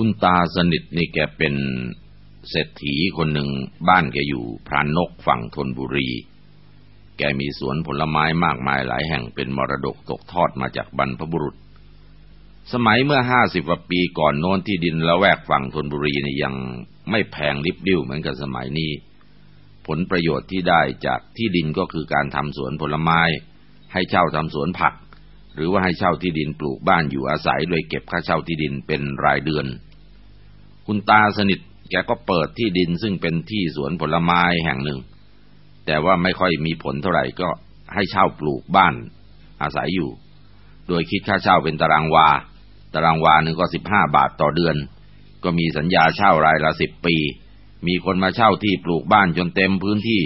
คุณตาสนิทนี่แกเป็นเศรษฐีคนหนึ่งบ้านแกอยู่พรานนกฝั่งธนบุรี แกมีสวนผลไม้มากมายหลายแห่งเป็นมรดกตกทอดมาจากบรรพบุรุษ สมัยเมื่อห้าสิบกว่าปีก่อนโน้นที่ดินละแวกฝั่งธนบุรีนี่ยังไม่แพงลิบดิ้วเหมือนกับสมัยนี้ ผลประโยชน์ที่ได้จากที่ดินก็คือการทำสวนผลไม้ ให้เช่าทำสวนผัก หรือว่าให้เช่าที่ดินปลูกบ้านอยู่อาศัยโดยเก็บค่าเช่าที่ดินเป็นรายเดือน คุณตาสนิทแกก็เปิดที่ดินซึ่งเป็นที่สวนผลไม้แห่งหนึ่ง แต่ว่าไม่ค่อยมีผลเท่าไหร่ก็ให้เช่าปลูกบ้านอาศัยอยู่ โดยคิดค่าเช่าเป็นตารางวา ตารางวาหนึ่งก็สิบห้าบาทต่อเดือน ก็มีสัญญาเช่ารายละสิบปี มีคนมาเช่าที่ปลูกบ้านจนเต็มพื้นที่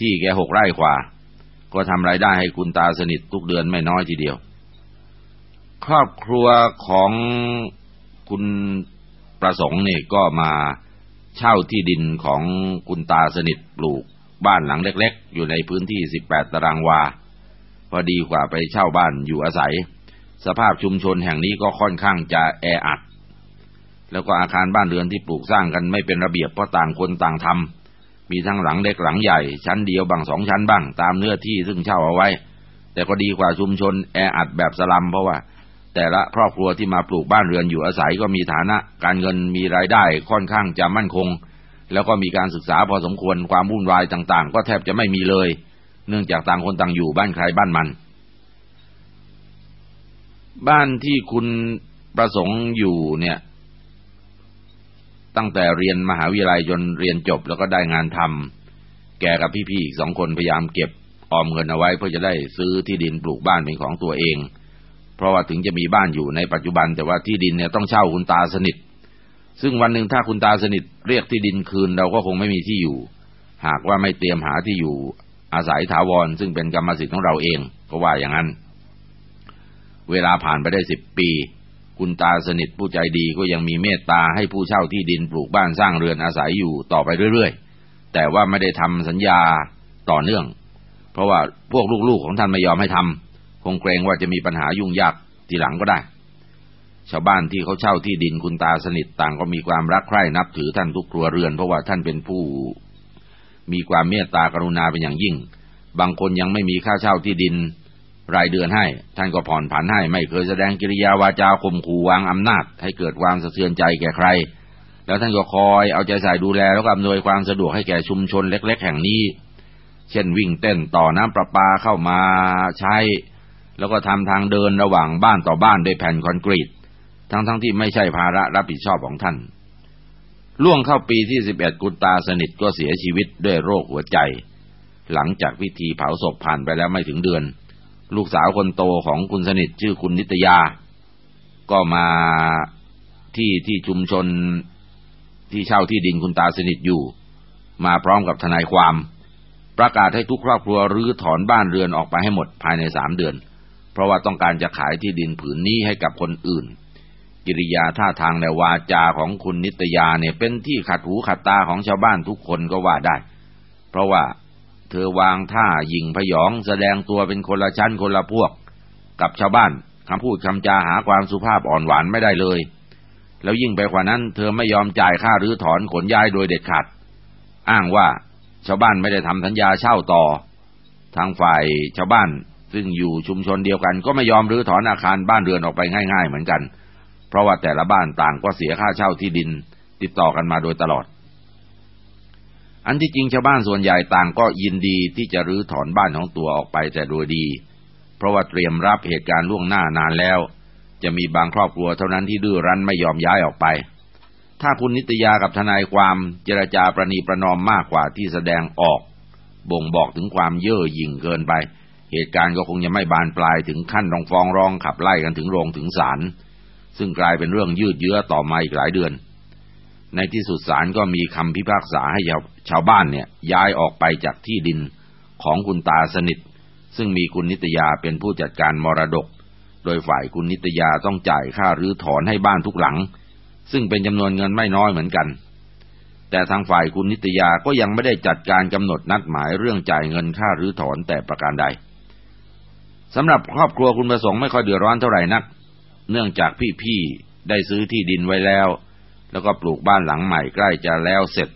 ที่แกหกไร่กว่า ก็ทำรายได้ให้คุณตาสนิททุกเดือนไม่น้อยทีเดียว ครอบครัวของคุณ ประสงค์เนี่ยก็มาเช่าที่ดินของคุณตาสนิทปลูกบ้านหลังเล็ก ๆ อยู่ในพื้นที่ 18 ตารางวา พอดีกว่าไปเช่าบ้านอยู่อาศัย สภาพชุมชนแห่งนี้ก็ค่อนข้างจะแออัด แล้วก็อาคารบ้านเรือนที่ปลูกสร้างกันไม่เป็นระเบียบเพราะต่างคนต่างทำมีทั้งหลังเล็กหลังใหญ่ ชั้นเดียวบางสองชั้นบ้าง ตามเนื้อที่ซึ่งเช่าเอาไว้ แต่ก็ดีกว่าชุมชนแออัดแบบสลัมเพราะว่า แต่ละครอบครัวที่มาปลูกบ้านเรือนอยู่อาศัยก็มีฐานะ การเงินมีรายได้ค่อนข้างจะมั่นคง แล้วก็มีการศึกษาพอสมควรความวุ่นวายต่างๆ ก็แทบจะไม่มีเลย เนื่องจากต่างคนต่างอยู่บ้านใครบ้านมัน บ้านที่คุณประสงค์อยู่เนี่ย ตั้งแต่เรียนมหาวิทยาลัยจนเรียนจบแล้วก็ได้งานทำแกกับพี่ๆอีกสองคนพยายามเก็บออมเงินเอาไว้เพื่อจะได้ซื้อที่ดินปลูกบ้านเป็นของตัวเอง เพราะว่าถึงจะมีบ้านอยู่ในปัจจุบัน แต่ว่าที่ดินเนี่ยต้องเช่าคุณตาสนิท ซึ่งวันหนึ่งถ้าคุณตาสนิทเรียกที่ดินคืนเราก็คงไม่มีที่อยู่ หากว่าไม่เตรียมหาที่อยู่อาศัยถาวร ซึ่งเป็นกรรมสิทธิ์ของเราเองก็ว่าอย่างนั้น เวลาผ่านไปได้สิบปี คุณตาสนิทผู้ใจดีก็ยังมีเมตตาให้ผู้เช่าที่ดินปลูกบ้านสร้างเรือนอาศัยอยู่ต่อไปเรื่อยๆ แต่ว่าไม่ได้ทำสัญญาต่อเนื่อง เพราะว่าพวกลูกๆของท่านไม่ยอมให้ทำ คงเกรงว่าจะมีปัญหายุ่งยากทีหลังก็ได้ ชาวบ้านที่เขาเช่าที่ดินคุณตาสนิทต่างก็มีความรักใคร่นับถือท่านทุกครัวเรือน เพราะว่าท่านเป็นผู้ มีความเมตตากรุณาเป็นอย่างยิ่ง บางคนยังไม่มีค่าเช่าที่ดิน รายเดือนให้ ท่านก็ผ่อนผันให้ ไม่เคยแสดงกิริยาวาจาข่มขู่วางอำนาจ ให้เกิดความสะเทือนใจแก่ใคร แล้วท่านก็คอยเอาใจใส่ดูแลแล้วก็อำนวยความสะดวกให้แก่ชุมชนเล็ก ๆ แห่งนี้ เช่นวิ่งเต้นต่อน้ำประปาเข้ามาใช้ แล้วก็ทำทางเดินระหว่างบ้านต่อบ้านด้วยแผ่นคอนกรีต ทั้งๆทที่ไม่ใช่ภาระรับผิดชอบของท่าน ล่วงเข้าปีที่สิบเอ็ดกุตาสนิทก็เสียชีวิตด้วยโรคหัวใจ หลังจากพิธีเผาศพผ่านไปแล้วไม่ถึงเดือน ลูกสาวคนโตของคุณสนิทชื่อคุณนิตยา ก็มาที่ที่ชุมชนที่เช่าที่ดินคุณตาสนิทอยู่ มาพร้อมกับทนายความ ประกาศให้ทุกครอบครัวรื้อถอนบ้านเรือนออกไปให้หมดภายในสามเดือน เพราะว่าต้องการจะขายที่ดินผืนนี้ให้กับคนอื่น กิริยาท่าทางและวาจาของคุณนิตยาเนี่ยเป็นที่ขัดหูขัดตาของชาวบ้านทุกคนก็ว่าได้ เพราะว่าเธอวางท่ายิงพยองแสดงตัวเป็นคนละชั้นคนละพวก กับชาวบ้านคำพูดคำจาหาความสุภาพอ่อนหวานไม่ได้เลย แล้วยิ่งไปกว่านั้น เธอไม่ยอมจ่ายค่ารื้อถอนขนย้ายโดยเด็ดขาด อ้างว่าชาวบ้านไม่ได้ทำสัญญาเช่าต่อ ทางฝ่ายชาวบ้าน ซึ่งอยู่ชุมชนเดียวกัน ก็ไม่ยอมรื้อถอนอาคารบ้านเรือนออกไปง่าย ๆ เหมือนกัน เพราะว่าแต่ละบ้านต่างก็เสียค่าเช่าที่ดิน ติดต่อกันมาโดยตลอด อันที่จริงชาวบ้านส่วนใหญ่ต่างก็ยินดีที่จะรื้อถอนบ้านของตัวออกไปแต่โดยดี เพราะว่าเตรียมรับเหตุการณ์ล่วงหน้านานแล้ว จะมีบางครอบครัวเท่านั้นที่ดื้อรั้นไม่ยอมย้ายออกไป ถ้าคุณนิตยากับทนายความเจรจาประนีประนอมมากกว่าที่แสดงออกบ่งบอกถึงความเย่อหยิ่งเกินไป เหตุการณ์ก็คงจะไม่บานปลายถึงขั้นต้องฟ้องร้องขับไล่กันถึงโรงถึงศาลซึ่งกลายเป็นเรื่องยืดเยื้อต่อมาอีกหลายเดือน ในที่สุดศาลก็มีคำพิพากษาให้ชาวบ้านเนี่ยย้ายออกไปจากที่ดินของคุณตาสนิท ซึ่งมีคุณนิตยาเป็นผู้จัดการมรดก โดยฝ่ายคุณนิตยาต้องจ่ายค่ารื้อถอนให้บ้านทุกหลัง ซึ่งเป็นจำนวนเงินไม่น้อยเหมือนกัน แต่ทางฝ่ายคุณนิตยาก็ยังไม่ได้จัดการกำหนดนัดหมายเรื่องจ่ายเงินค่ารื้อถอนแต่ประการใด สำหรับครอบครัวคุณประสงค์ไม่ค่อยเดือดร้อนเท่าไหร่นัก เนื่องจากพี่ๆได้ซื้อที่ดินไว้แล้ว แล้วก็ปลูกบ้านหลังใหม่ใกล้จะแล้วเสร็จ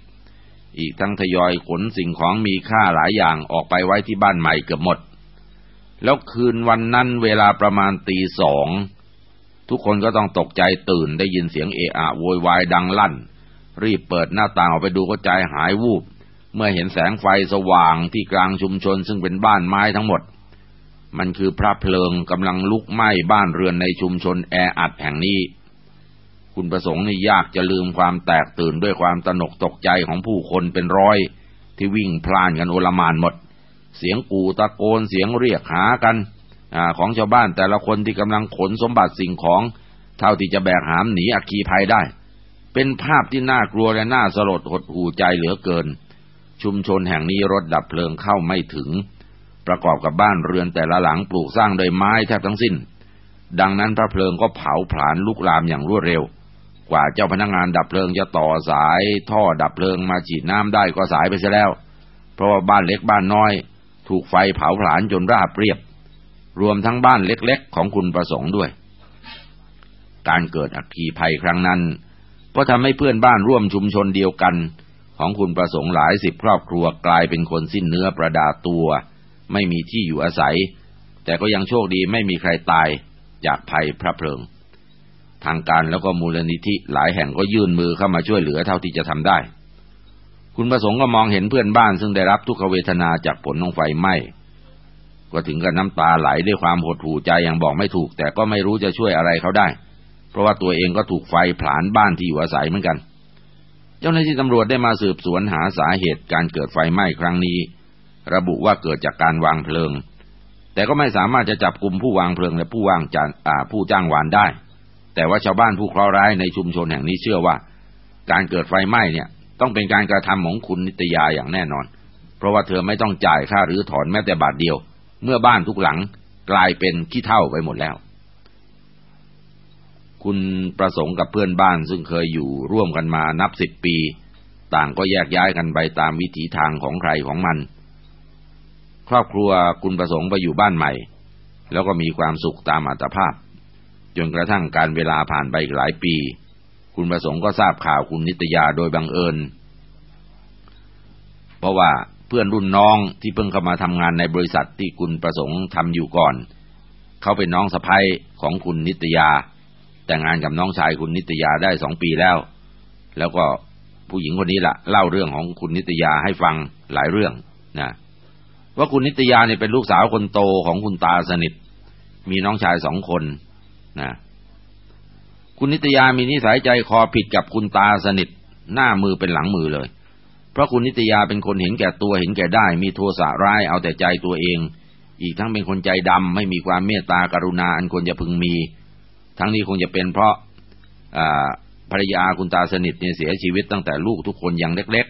อีกทั้งทยอยขนสิ่งของมีค่าหลายอย่างออกไปไว้ที่บ้านใหม่เกือบหมด แล้วคืนวันนั้นเวลาประมาณตีสองทุกคนก็ต้องตกใจตื่นได้ยินเสียงเอะอะโวยวายดังลั่น รีบเปิดหน้าต่างออกไปดูก็ใจหายวูบ เมื่อเห็นแสงไฟสว่างที่กลางชุมชนซึ่งเป็นบ้านไม้ทั้งหมด มันคือพระเพลิงกำลังลุกไหม้บ้านเรือนในชุมชนแออัดแห่งนี้ คุณประสงค์นี่ยากจะลืมความแตกตื่นด้วยความตนกตกใจของผู้คนเป็นร้อย ที่วิ่งพล่านกันโอลมานหมด เสียงกูตะโกนเสียงเรียกหากันอของชาวบ้านแต่ละคนที่กำลังขนสมบัติสิ่งของ เท่าที่จะแบกหามหนีอักคีภัยได้ เป็นภาพที่น่ากลัวและน่าสลดหดหูใจเหลือเกิน ชุมชนแห่งนี้รถดับเพลิงเข้าไม่ถึง ประกอบกับบ้านเรือนแต่ละหลังปลูกสร้างโดยไม้แทบทั้งสิ้น ดังนั้นพระเพลิงก็เผาผลาญลุกลามอย่างรวดเร็ว กว่าเจ้าพนักงงานดับเพลิงจะต่อสายท่อดับเพลิงมาฉีดน้ำได้ก็สายไปเสียแล้ว เพราะว่าบ้านเล็กบ้านน้อย ถูกไฟเผาผลาญจนราบเรียบ รวมทั้งบ้านเล็กๆ ของคุณประสงค์ด้วย การเกิดอัคคีภัยครั้งนั้น ก็ทำให้เพื่อนบ้านร่วมชุมชนเดียวกัน ของคุณประสงค์หลายสิบครอบครัวกลายเป็นคนสิ้นเนื้อประดาตัว ไม่มีที่อยู่อาศัย แต่ก็ยังโชคดีไม่มีใครตายจากภัยพระเพลิง ทางการแล้วก็มูลนิธิหลายแห่งก็ยื่นมือเข้ามาช่วยเหลือเท่าที่จะทำได้ คุณประสงค์ก็มองเห็นเพื่อนบ้านซึ่งได้รับทุกขเวทนาจากผลของไฟไหม้ก็ถึงกับน้ำตาไหลด้วยความหดหู่ใจอย่างบอกไม่ถูก แต่ก็ไม่รู้จะช่วยอะไรเขาได้ เพราะว่าตัวเองก็ถูกไฟผลาญบ้านที่อยู่อาศัยเหมือนกัน เจ้าหน้าที่ตำรวจได้มาสืบสวนหาสาเหตุการเกิดไฟไหม้ครั้งนี้ ระบุว่าเกิดจากการวางเพลิง แต่ก็ไม่สามารถจะจับกลุ่มผู้วางเพลิงและผู้วางจานผู้จ้างวานได้ แต่ว่าชาวบ้านผู้เคราะห์ร้ายในชุมชนแห่งนี้เชื่อว่า การเกิดไฟไหม้เนี่ยต้องเป็นการกระทำของคุณนิตยาอย่างแน่นอน เพราะว่าเธอไม่ต้องจ่ายค่าหรือถอนแม้แต่บาทเดียว เมื่อบ้านทุกหลังกลายเป็นขี้เท่าไปหมดแล้ว คุณประสงค์กับเพื่อนบ้านซึ่งเคยอยู่ร่วมกันมานับสิบปี ต่างก็แยกย้ายกันไปตามวิถีทางของใครของมัน ครอบครัวคุณประสงค์ไปอยู่บ้านใหม่ แล้วก็มีความสุขตามอัตภาพ จนกระทั่งการเวลาผ่านไปอีกหลายปี คุณประสงค์ก็ทราบข่าวคุณนิตยาโดยบังเอิญ เพราะว่าเพื่อนรุ่นน้องที่เพิ่งเข้ามาทำงานในบริษัทที่คุณประสงค์ทำอยู่ก่อน เขาเป็นน้องสะพ้ยของคุณนิตยา แต่งงานกับน้องชายคุณนิตยาได้สองปีแล้ว แล้วก็ผู้หญิงคนนี้ละเล่าเรื่องของคุณนิตยาให้ฟังหลายเรื่องนะ ว่าคุณนิตยาเนี่ยเป็นลูกสาวคนโตของคุณตาสนิท มีน้องชายสองคนนะคุณนิตยามีนิสัยใจคอผิดกับคุณตาสนิท หน้ามือเป็นหลังมือเลย เพราะคุณนิตยาเป็นคนเห็นแก่ตัวเห็นแก่ได้ มีโทสะร้ายเอาแต่ใจตัวเอง อีกทั้งเป็นคนใจดำไม่มีความเมตตากรุณาอันควรจะพึงมี ทั้งนี้คงจะเป็นเพราะภรรยาคุณตาสนิทเนี่ยเสียชีวิตตั้งแต่ลูกทุกคนยังเล็ก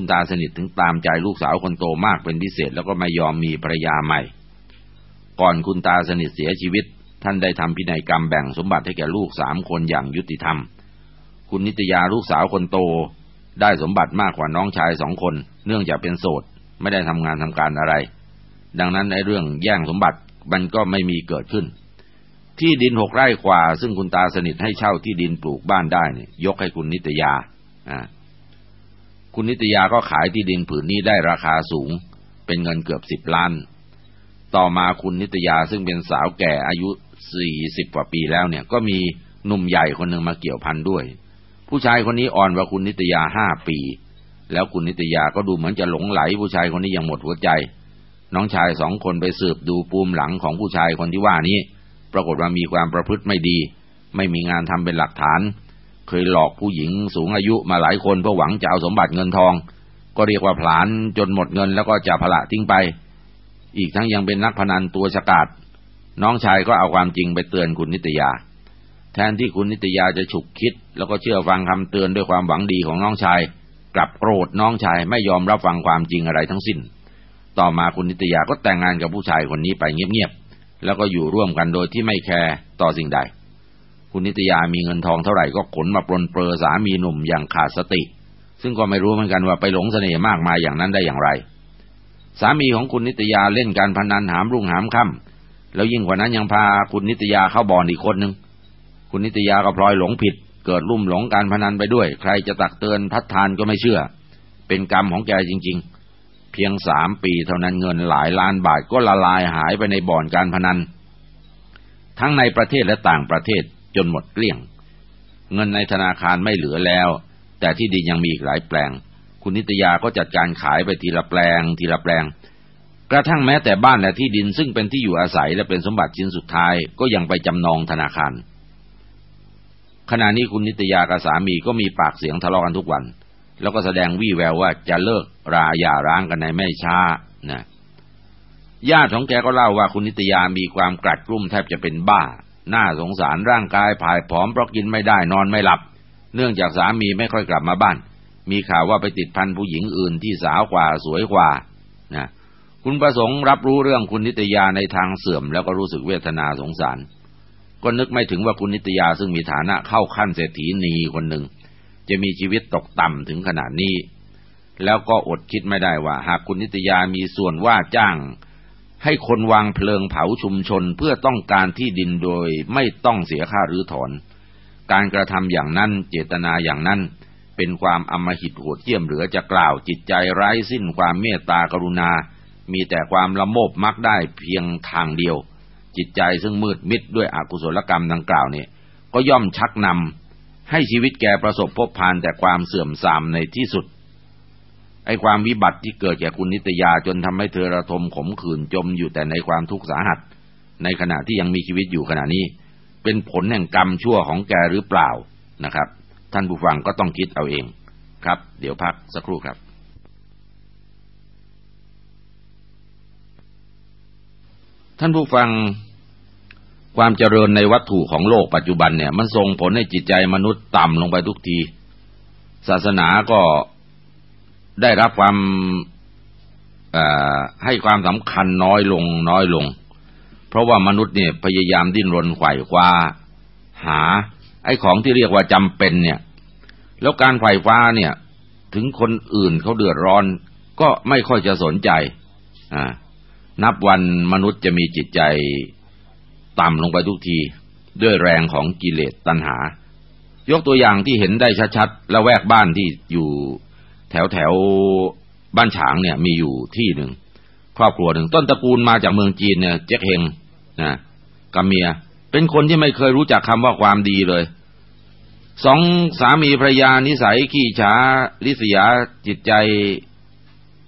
คุณตาสนิทถึงตามใจลูกสาวคนโตมากเป็นพิเศษแล้วก็ไม่ยอมมีภรรยาใหม่ ก่อนคุณตาสนิทเสียชีวิต ท่านได้ทำพินัยกรรมแบ่งสมบัติให้แก่ลูกสามคนอย่างยุติธรรม คุณนิตยาลูกสาวคนโต ได้สมบัติมากกว่าน้องชายสองคน เนื่องจากเป็นโสดไม่ได้ทำงานทำการอะไร ดังนั้นในเรื่องแย่งสมบัติมันก็ไม่มีเกิดขึ้น ที่ดินหกไร่กว่า ซึ่งคุณตาสนิทให้เช่าที่ดินปลูกบ้านได้เนี่ยยกให้คุณนิตยาอ่า คุณนิตยาก็ขายที่ดินผืนนี้ได้ราคาสูง เป็นเงินเกือบสิบล้าน ต่อมาคุณนิตยาซึ่งเป็นสาวแก่อายุสี่สิบกว่าปีแล้วเนี่ย ก็มีหนุ่มใหญ่คนหนึ่งมาเกี่ยวพันด้วย ผู้ชายคนนี้อ่อนกว่าคุณนิตยาห้าปี แล้วคุณนิตยาก็ดูเหมือนจะหลงไหล ผู้ชายคนนี้อยังหมดหัวใจ น้องชายสองคนไปสืบดูปูมหลังของผู้ชายคนที่ว่านี้ ปรากฏว่ามีความประพฤติไม่ดี ไม่มีงานทำเป็นหลักฐาน เคยหลอกผู้หญิงสูงอายุมาหลายคนเพื่อหวังจะเอาสมบัติเงินทอง ก็เรียกว่าผลานจนหมดเงินแล้วก็จะพละทิ้งไป อีกทั้งยังเป็นนักพนันตัวฉกาดน้องชายก็เอาความจริงไปเตือนคุณนิตยา แทนที่คุณนิตยาจะฉุกคิด แล้วก็เชื่อฟังคำเตือนด้วยความหวังดีของน้องชาย กลับโกรธน้องชายไม่ยอมรับฟังความจริงอะไรทั้งสิ้น ต่อมาคุณนิตยาก็แต่งงานกับผู้ชายคนนี้ไปเงียบๆแล้วก็อยู่ร่วมกันโดยที่ไม่แคร์ต่อสิ่งใด คุณนิตยามีเงินทองเท่าไหร่ก็ขนมาปลนเปลือสามีหนุ่มอย่างขาดสติ ซึ่งก็ไม่รู้เหมือนกันว่าไปหลงเสน่ห์มากมายอย่างนั้นได้อย่างไร สามีของคุณนิตยาเล่นการพนันหามรุ่งหามค่ำแล้วยิ่งกว่านั้นยังพาคุณนิตยาเข้าบ่อนอีกคนหนึ่งคุณนิตยาก็พลอยหลงผิด เกิดลุ่มหลงการพนันไปด้วย ใครจะตักเตือนพัดทานก็ไม่เชื่อ เป็นกรรมของแกจริง ๆ เพียงสามปีเท่านั้นเงินหลายล้านบาทก็ละลายหายไปในบ่อนการพนัน ทั้งในประเทศและต่างประเทศ จนหมดเกลี้ยง เงินในธนาคารไม่เหลือแล้ว แต่ที่ดินยังมีอีกหลายแปลง คุณนิตยาก็จัดการขายไปทีละแปลง ทีละแปลง กระทั่งแม้แต่บ้านและที่ดินซึ่งเป็นที่อยู่อาศัยและเป็นสมบัติชิ้นสุดท้ายก็ยังไปจำนองธนาคารขณะนี้คุณนิตยากับสามีก็มีปากเสียงทะเลาะกันทุกวัน แล้วก็แสดงวี่แววว่าจะเลิกราหย่าร้างกันในไม่ช้านะญาติของแกก็เล่าว่าคุณนิตยามีความกรัดกรุ่มแทบจะเป็นบ้า น่าสงสารร่างกายผายผอมเพราะกินไม่ได้นอนไม่หลับ เนื่องจากสามีไม่ค่อยกลับมาบ้าน มีข่าวว่าไปติดพันผู้หญิงอื่นที่สาวกว่าสวยกว่านะคุณประสงค์รับรู้เรื่องคุณนิตยาในทางเสื่อม แล้วก็รู้สึกเวทนาสงสาร ก็นึกไม่ถึงว่าคุณนิตยาซึ่งมีฐานะเข้าขั้นเศรษฐีนีคนหนึ่ง จะมีชีวิตตกต่ำถึงขนาดนี้ แล้วก็อดคิดไม่ได้ว่า หากคุณนิตยามีส่วนว่าจ้าง ให้คนวางเพลิงเผาชุมชนเพื่อต้องการที่ดินโดยไม่ต้องเสียค่ารื้อถอน การกระทำอย่างนั้นเจตนาอย่างนั้น เป็นความอมหิตโหดเยี่ยมเหลือจะกล่าวจิตใจไร้สิ้นความเมตตากรุณา มีแต่ความละโมบมักได้เพียงทางเดียว จิตใจซึ่งมืดมิดด้วยอกุศลกรรมดังกล่าวเนี่ยก็ย่อมชักนำให้ชีวิตแกประสบพบพานแต่ความเสื่อมทรามในที่สุด ไอ้ความวิบัติที่เกิดแก่คุณนิตยาจนทำให้เธอระทมขมขื่นจมอยู่แต่ในความทุกข์สาหัส ในขณะที่ยังมีชีวิตอยู่ขณะนี้ เป็นผลแห่งกรรมชั่วของแกหรือเปล่านะครับ ท่านผู้ฟังก็ต้องคิดเอาเองครับ เดี๋ยวพักสักครู่ครับ ท่านผู้ฟังความเจริญในวัตถุของโลกปัจจุบันเนี่ย มันส่งผลให้จิตใจมนุษย์ต่ำลงไปทุกที ศาสนาก็ ได้รับความให้ความสำคัญน้อยลงน้อยลง เพราะว่ามนุษย์เนี่ยพยายามดิ้นรนไขว่คว้าหา ไอ้ของที่เรียกว่าจำเป็นเนี่ย แล้วการไขว่คว้าเนี่ย ถึงคนอื่นเขาเดือดร้อน ก็ไม่ค่อยจะสนใจอ่านับวันมนุษย์จะมีจิตใจต่ำลงไปทุกที ด้วยแรงของกิเลสตัณหา ยกตัวอย่างที่เห็นได้ชัดๆและแวกบ้านที่อยู่ แถวแถวบ้านฉางเนี่ยมีอยู่ที่หนึ่งครอบครัวหนึ่งต้นตระกูลมาจากเมืองจีนเนี่ยเจ๊กเฮงนะกับเมีย เป็นคนที่ไม่เคยรู้จักคำว่าความดีเลยสองสามีภรรยานิสัยขี้ช้าลิษยาจิตใจ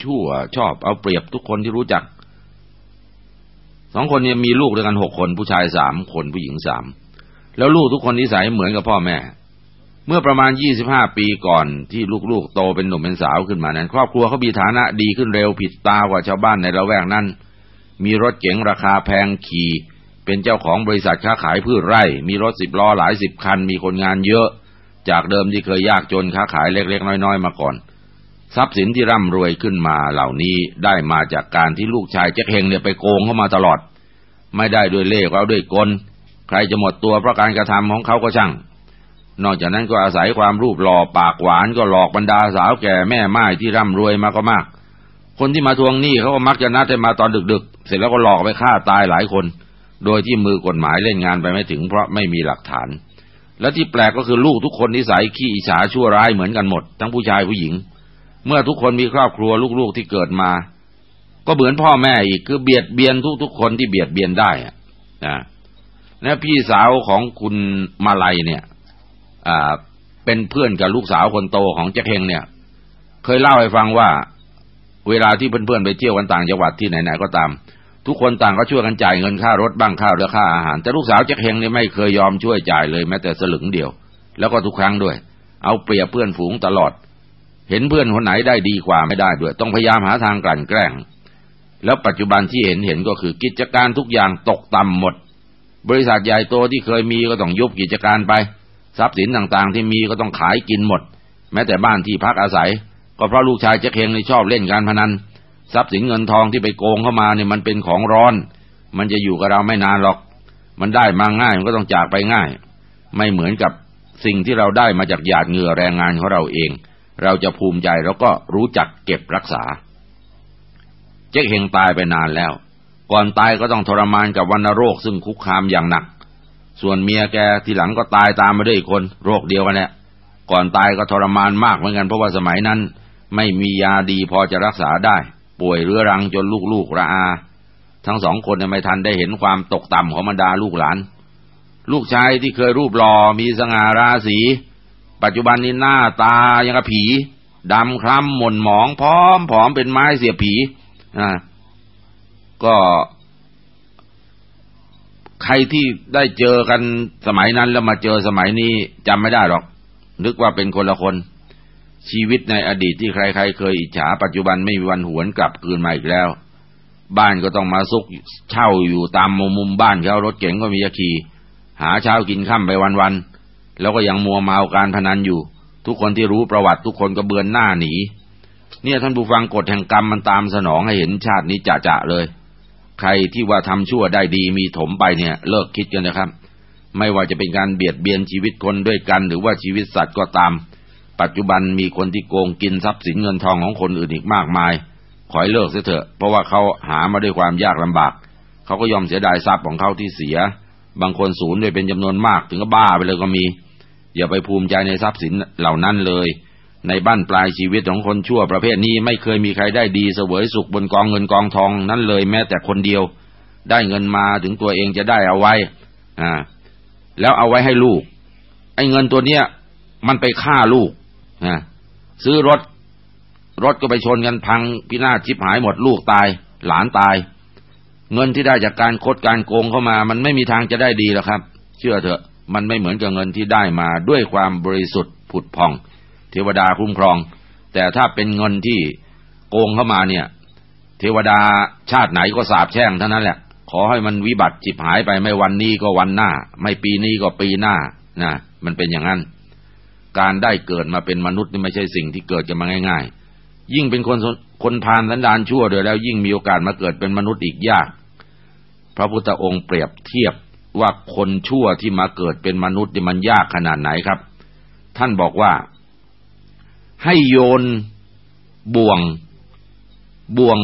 ชั่วชอบเอาเปรียบทุกคนที่รู้จักสองคนเนี้มีลูกด้วยกันหกคนผู้ชายสามคนผู้หญิงสามแล้วลูกทุกคนนิสัยเหมือนกับพ่อแม่ เมื่อประมาณยี่สิบห้าปีก่อนที่ลูกๆ โตเป็นหนุ่มเป็นสาวขึ้นมานั้น ครอบครัวเขามีฐานะดีขึ้นเร็วผิดตากว่าชาวบ้านในละแวกนั้น มีรถเก๋งราคาแพงขี่เป็นเจ้าของบริษัทค้าขายพืชไร่ มีรถสิบล้อหลายสิบคัน มีคนงานเยอะ จากเดิมที่เคยยากจนค้าขายเล็ก ๆ น้อย ๆ มาก่อน ทรัพย์สินที่ร่ำรวยขึ้นมาเหล่านี้ได้มาจากการที่ลูกชายเจ๊กเฮงเนี่ยไปโกงเข้ามาตลอด ไม่ได้ด้วยเล่ห์เอาด้วยกล ใครจะหมดตัวเพราะการกระทำของเขาก็ช่าง นอกจากนั้นก็อาศัยความรูปหล่อปากหวานก็หลอกบรรดาสาวแก่แม่ไม้ที่ร่ำรวยมาก็มาก คนที่มาทวงหนี้เขาก็มักจะนัดให้มาตอนดึกๆ เสร็จแล้วก็หลอกไปฆ่าตายหลายคน โดยที่มือกฎหมายเล่นงานไปไม่ถึงเพราะไม่มีหลักฐาน และที่แปลกก็คือลูกทุกคนนิสัยขี้อิจฉาชั่วร้ายเหมือนกันหมด ทั้งผู้ชายผู้หญิง เมื่อทุกคนมีครอบครัวลูกๆที่เกิดมา ก็เหมือนพ่อแม่อีกคือเบียดเบียนทุกๆคนที่เบียดเบียนได้อะนะและพี่สาวของคุณมาลัยเนี่ย เป็นเพื่อนกับลูกสาวคนโตของเจ๊เฮงเนี่ย เคยเล่าให้ฟังว่า เวลาที่เพื่อนๆไปเที่ยวกันต่างจังหวัดที่ไหนๆก็ตาม ทุกคนต่างก็ช่วยกันจ่ายเงินค่ารถบ้างค่าและค่าอาหาร แต่ลูกสาวเจ๊เฮงเนี่ยไม่เคยยอมช่วยจ่ายเลยแม้แต่สลึงเดียว แล้วก็ทุกครั้งด้วย เอาเปรียบเพื่อนฝูงตลอด เห็นเพื่อนคนไหนได้ดีกว่าไม่ได้ด้วย ต้องพยายามหาทางกลั่นแกล้ง แล้วปัจจุบันที่เห็นเห็นก็คือกิจการทุกอย่างตกต่ำหมด บริษัทใหญ่โตที่เคยมีก็ต้องยุบกิจการไป ทรัพย์สินต่างๆ ที่มีก็ต้องขายกินหมด แม้แต่บ้านที่พักอาศัย ก็เพราะลูกชายเจ๊เฮงในชอบเล่นการพนัน ทรัพย์สินเงินทองที่ไปโกงเข้ามาเนี่ยมันเป็นของร้อน มันจะอยู่กับเราไม่นานหรอก มันได้มาง่ายมันก็ต้องจากไปง่าย ไม่เหมือนกับสิ่งที่เราได้มาจากหยาดเหงื่อแรงงานของเราเอง เราจะภูมิใจแล้วก็รู้จักเก็บรักษา เจ๊เฮงตายไปนานแล้ว ก่อนตายก็ต้องทรมานกับวันโรคซึ่งคุกคามอย่างหนัก ส่วนเมียแกทีหลังก็ตายตามมาด้วยอีกคน โรคเดียวกันแหละก่อนตายก็ทรมานมากเหมือนกันเพราะว่าสมัยนั้น ไม่มียาดีพอจะรักษาได้ ป่วยเรื้อรังจนลูกๆระอา ทั้งสองคนไม่ทันได้เห็นความตกต่ำของบรรดาลูกหลาน ลูกชายที่เคยรูปหล่อมีสง่าราศีปัจจุบันนี้หน้าตายังกับผีดำคล้ำหม่นหมองพร้อมผอมเป็นไม้เสียผีอ่าก็ ใครที่ได้เจอกันสมัยนั้นแล้วมาเจอสมัยนี้จำไม่ได้หรอก นึกว่าเป็นคนละคน ชีวิตในอดีตที่ใครๆเคยอิจฉาปัจจุบันไม่มีวันหวนกลับคืนมาอีกแล้ว บ้านก็ต้องมาซุกเช่าอยู่ตามมุมมุมบ้านเขารถเก๋งก็มีขี่หาเช้ากินข้าไปวันๆแล้วก็ยังมัวเมาการพนันอยู่ ทุกคนที่รู้ประวัติทุกคนก็เบือนหน้าหนีเนี่ยท่านผู้ฟังกฎแห่งกรรมมันตามสนองให้เห็นชาตินี้จะจะเลย ใครที่ว่าทำชั่วได้ดีมีถมไปเนี่ย เลิกคิดกันนะครับ ไม่ว่าจะเป็นการเบียดเบียนชีวิตคนด้วยกัน หรือว่าชีวิตสัตว์ก็ตาม ปัจจุบันมีคนที่โกงกินทรัพย์สินเงินทองของคนอื่นอีกมากมาย ขอให้เลิกเสียเถอะ เพราะว่าเขาหามาด้วยความยากลำบาก เขาก็ยอมเสียดายทรัพย์ของเขาที่เสีย บางคนสูญด้วยเป็นจำนวนมากถึงก็บ้าไปเลยก็มี อย่าไปภูมิใจในทรัพย์สินเหล่านั้นเลย ในบ้านปลายชีวิตของคนชั่วประเภทนี้ไม่เคยมีใครได้ดีเสวยสุขบนกองเงินกองทองนั้นเลยแม้แต่คนเดียว ได้เงินมาถึงตัวเองจะได้เอาไว้ อ่า แล้วเอาไว้ให้ลูก ไอ้เงินตัวเนี้ย มันไปฆ่าลูกนะซื้อรถ รถก็ไปชนกันพังพินาศชิบหายหมดลูกตาย หลานตาย เงินที่ได้จากการคดการโกงเข้ามา มันไม่มีทางจะได้ดีหรอกครับ เชื่อเถอะ มันไม่เหมือนกับเงินที่ได้มาด้วยความบริสุทธิ์ผุดพอง เทวดาคุ้มครอง แต่ถ้าเป็นเงินที่โกงเข้ามาเนี่ย เทวดาชาติไหนก็สาบแช่งเท่านั้นแหละ ขอให้มันวิบัติจิบหายไปไม่วันนี้ก็วันหน้า ไม่ปีนี้ก็ปีหน้านะมันเป็นอย่างนั้น การได้เกิดมาเป็นมนุษย์นี่ไม่ใช่สิ่งที่เกิดจะมาง่าย ๆ ยิ่งเป็นคนคนพานสันดานชั่วโดยแล้วยิ่งมีโอกาสมาเกิดเป็นมนุษย์อีกยาก พระพุทธองค์เปรียบเทียบว่าคนชั่วที่มาเกิดเป็นมนุษย์นี่มันยากขนาดไหนครับ ท่านบอกว่า ให้โยนบ่วงบ่วง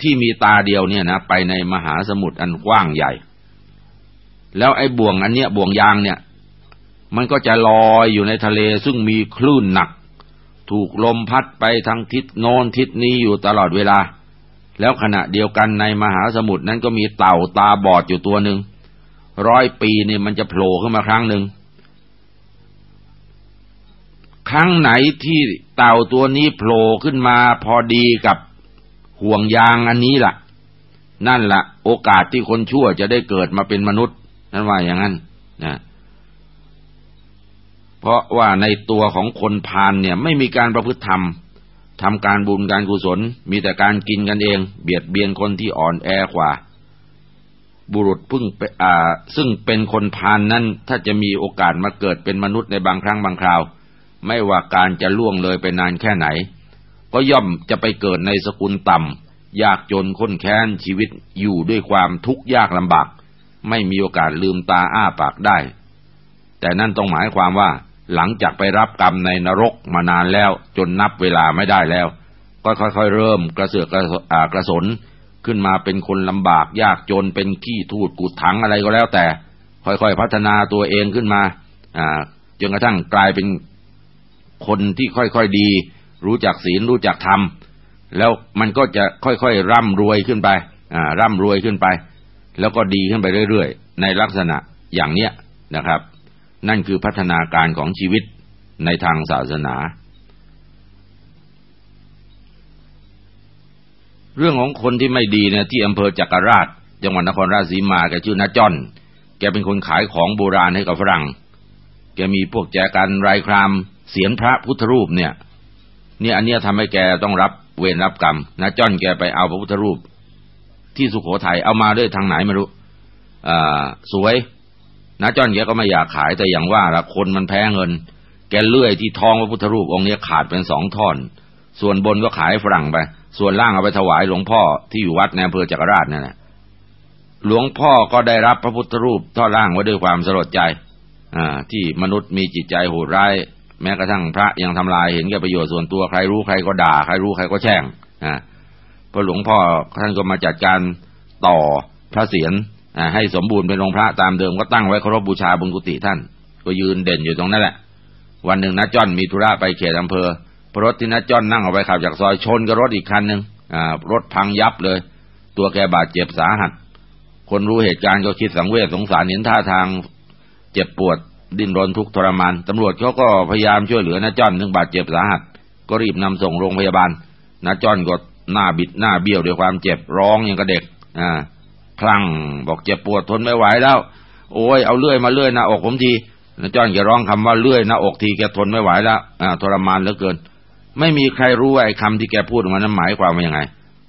ที่มีตาเดียวเนี่ยนะไปในมหาสมุทรอันกว้างใหญ่ แล้วไอ้บ่วงอันเนี้ยบ่วงยางเนี่ย มันก็จะลอยอยู่ในทะเลซึ่งมีคลื่นหนัก ถูกลมพัดไปทางทิศโน้นทิศนี้อยู่ตลอดเวลา แล้วขณะเดียวกันในมหาสมุทรนั้นก็มีเต่าตาบอดอยู่ตัวหนึ่งร้อยปีเนี่ยมันจะโผล่ขึ้นมาครั้งหนึ่ง ครั้งไหนที่เต่าตัวนี้โผล่ขึ้นมาพอดีกับห่วงยางอันนี้ละ่ะ นั่นละ่ะ โอกาสที่คนชั่วจะได้เกิดมาเป็นมนุษย์ นั่นว่าอย่างนั้นนะเพราะว่าในตัวของคนพานเนี่ย ไม่มีการประพฤติธรรมทำการบุญการกุศล มีแต่การกินกันเอง เบียดเบียนคนที่อ่อนแอกว่า บุรุษพึ่งอ่า ซึ่งเป็นคนพานนั้น ถ้าจะมีโอกาสมาเกิดเป็นมนุษย์ในบางครั้งบางคราว ไม่ว่าการจะล่วงเลยไปนานแค่ไหน ก็ย่อมจะไปเกิดในสกุลต่ำยากจนค้นแค้นชีวิตอยู่ด้วยความทุกข์ยากลำบาก ไม่มีโอกาสลืมตาอ้าปากได้ แต่นั่นต้องหมายความว่า หลังจากไปรับกรรมในนรกมานานแล้วจนนับเวลาไม่ได้แล้ว ก็ค่อยๆเริ่มกระเสือกกระกระสนขึ้นมาเป็นคนลำบากยากจนเป็นขี้ทูดกุดถังอะไรก็แล้วแต่ ค่อยๆพัฒนาตัวเองขึ้นมาจนกระทั่งกลายเป็น คนที่ค่อยๆดี รู้จักศีลรู้จักธรรม แล้วมันก็จะค่อยๆร่ำรวยขึ้นไปอ่าร่ำรวยขึ้นไป แล้วก็ดีขึ้นไปเรื่อยๆ ในลักษณะอย่างเนี้ยนะครับ นั่นคือพัฒนาการของชีวิตในทางศาสนา เรื่องของคนที่ไม่ดีเนี่ยที่อำเภอจักรราชจังหวัดนครราชสีมาแกชื่อนาจอนแกเป็นคนขายของโบราณให้กับฝรั่ง แกมีพวกแจกันไรคราม เสียนพระพุทธรูปเนี่ย เนี่ยอันเนี้ยทำให้แกต้องรับเวรรับกรรมนะจ้อนแกไปเอาพระพุทธรูป ที่สุขโขทัยเอามาด้วยทางไหนไม่รู้อ่าสวยนะจ้อนแกก็ไม่อยากขายแต่อย่างว่าละคนมันแพ้เงิน แกเลื่อยที่ท้องพระพุทธรูปองค์นี้ขาดเป็นสองท่อน ส่วนบนก็ขายฝรั่งไป ส่วนล่างเอาไปถวายหลวงพ่อที่อยู่วัดในอำเภอจักรราชนั่นแหละหลวงพ่อก็ได้รับพระพุทธรูปท่อล่างไว้ด้วยความสลดใจ อ่า ที่มนุษย์มีจิตใจโหดร้าย แม้กระทั่งพระยังทำลายเห็นแก่ประโยชน์ส่วนตัวใครรู้ใครก็ด่าใครรู้ใครก็แช่งอ่าพอหลวงพ่อท่านก็มาจัดการต่อพระเศียรให้สมบูรณ์เป็นองค์พระตามเดิมก็ตั้งไว้เคารพบูชาบนกุฏิท่าน ก็ยืนเด่นอยู่ตรงนั้นแหละ วันหนึ่งนัดจ้อนมีธุระไปเขตอำเภอรถที่นัดจ้อนนั่งออกไปขับจากซอยชนกับรถอีกคันหนึ่งรถพังยับเลย ตัวแกบาดเจ็บสาหัส คนรู้เหตุการณ์ก็คิดสังเวชสงสารเห็นท่าทางเจ็บปวด ดิ้นรนทุกทรมานตำรวจเขาก็พยายามช่วยเหลือนัดจ้อนถึงบาดเจ็บสาหัส ก็รีบนำส่งโรงพยาบาลนัดจ้อนก็หน้าบิดหน้าเบี้ยวด้วยความเจ็บร้องอย่างกับเด็ก อ่า คลั่งบอกเจ็บปวดทนไม่ไหวแล้ว โอ้ยเอาเลื่อยมาเลื่อยหน้าอกผมทีนะจ้อนแกร้องคำว่าเลื่อยหน้าอกทีแกทนไม่ไหวแล้วอ่าทรมานเหลือเกิน ไม่มีใครรู้ว่าไอ้คำที่แกพูดมันนั้นหมายความว่ายังไง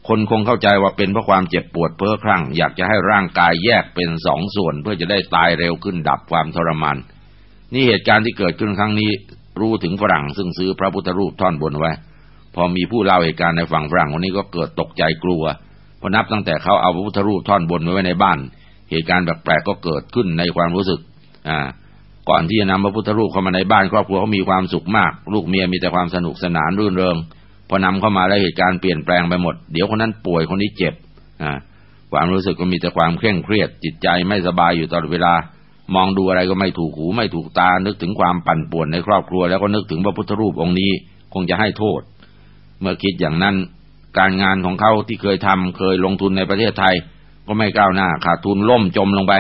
คนคงเข้าใจว่าเป็นเพราะความเจ็บปวดเพ้อคลั่ง อยากจะให้ร่างกายแยกเป็นสองส่วน เพื่อจะได้ตายเร็วขึ้นดับความทรมาน นี่เหตุการณ์ที่เกิดขึ้นครั้งนี้รู้ถึงฝรั่งซึ่งซื้อพระพุทธรูปท่อนบนไว้ พอมีผู้เล่าเหตุการณ์ในฝั่งฝรั่งคนนี้ก็เกิดตกใจกลัวพอนับตั้งแต่เขาเอาพระพุทธรูปท่อนบนไว้ในบ้าน เหตุการณ์แปลกๆก็เกิดขึ้นในความรู้สึกอ่าก่อนที่จะนำพระพุทธรูปเข้ามาในบ้านครอบครัวเขามีความสุขมาก ลูกเมียมีแต่ความสนุกสนานรื่นเริงพอนำเข้ามาแล้วเหตุการณ์เปลี่ยนแปลงไปหมด เดี๋ยวคนนั้นป่วยคนนี้เจ็บอ่าความรู้สึกก็มีแต่ความเคร่งเครียดจิตใจไม่สบายอยู่ตลอดเวลา มองดูอะไรก็ไม่ถูกหูไม่ถูกตา นึกถึงความปั่นป่วนในครอบครัว แล้วก็นึกถึงพระพุทธรูปองค์นี้ คงจะให้โทษ เมื่อคิดอย่างนั้น การงานของเขาที่เคยทำเคยลงทุนในประเทศไทย ก็ไม่ก้าวหน้าขาดทุนล่มจมลงไป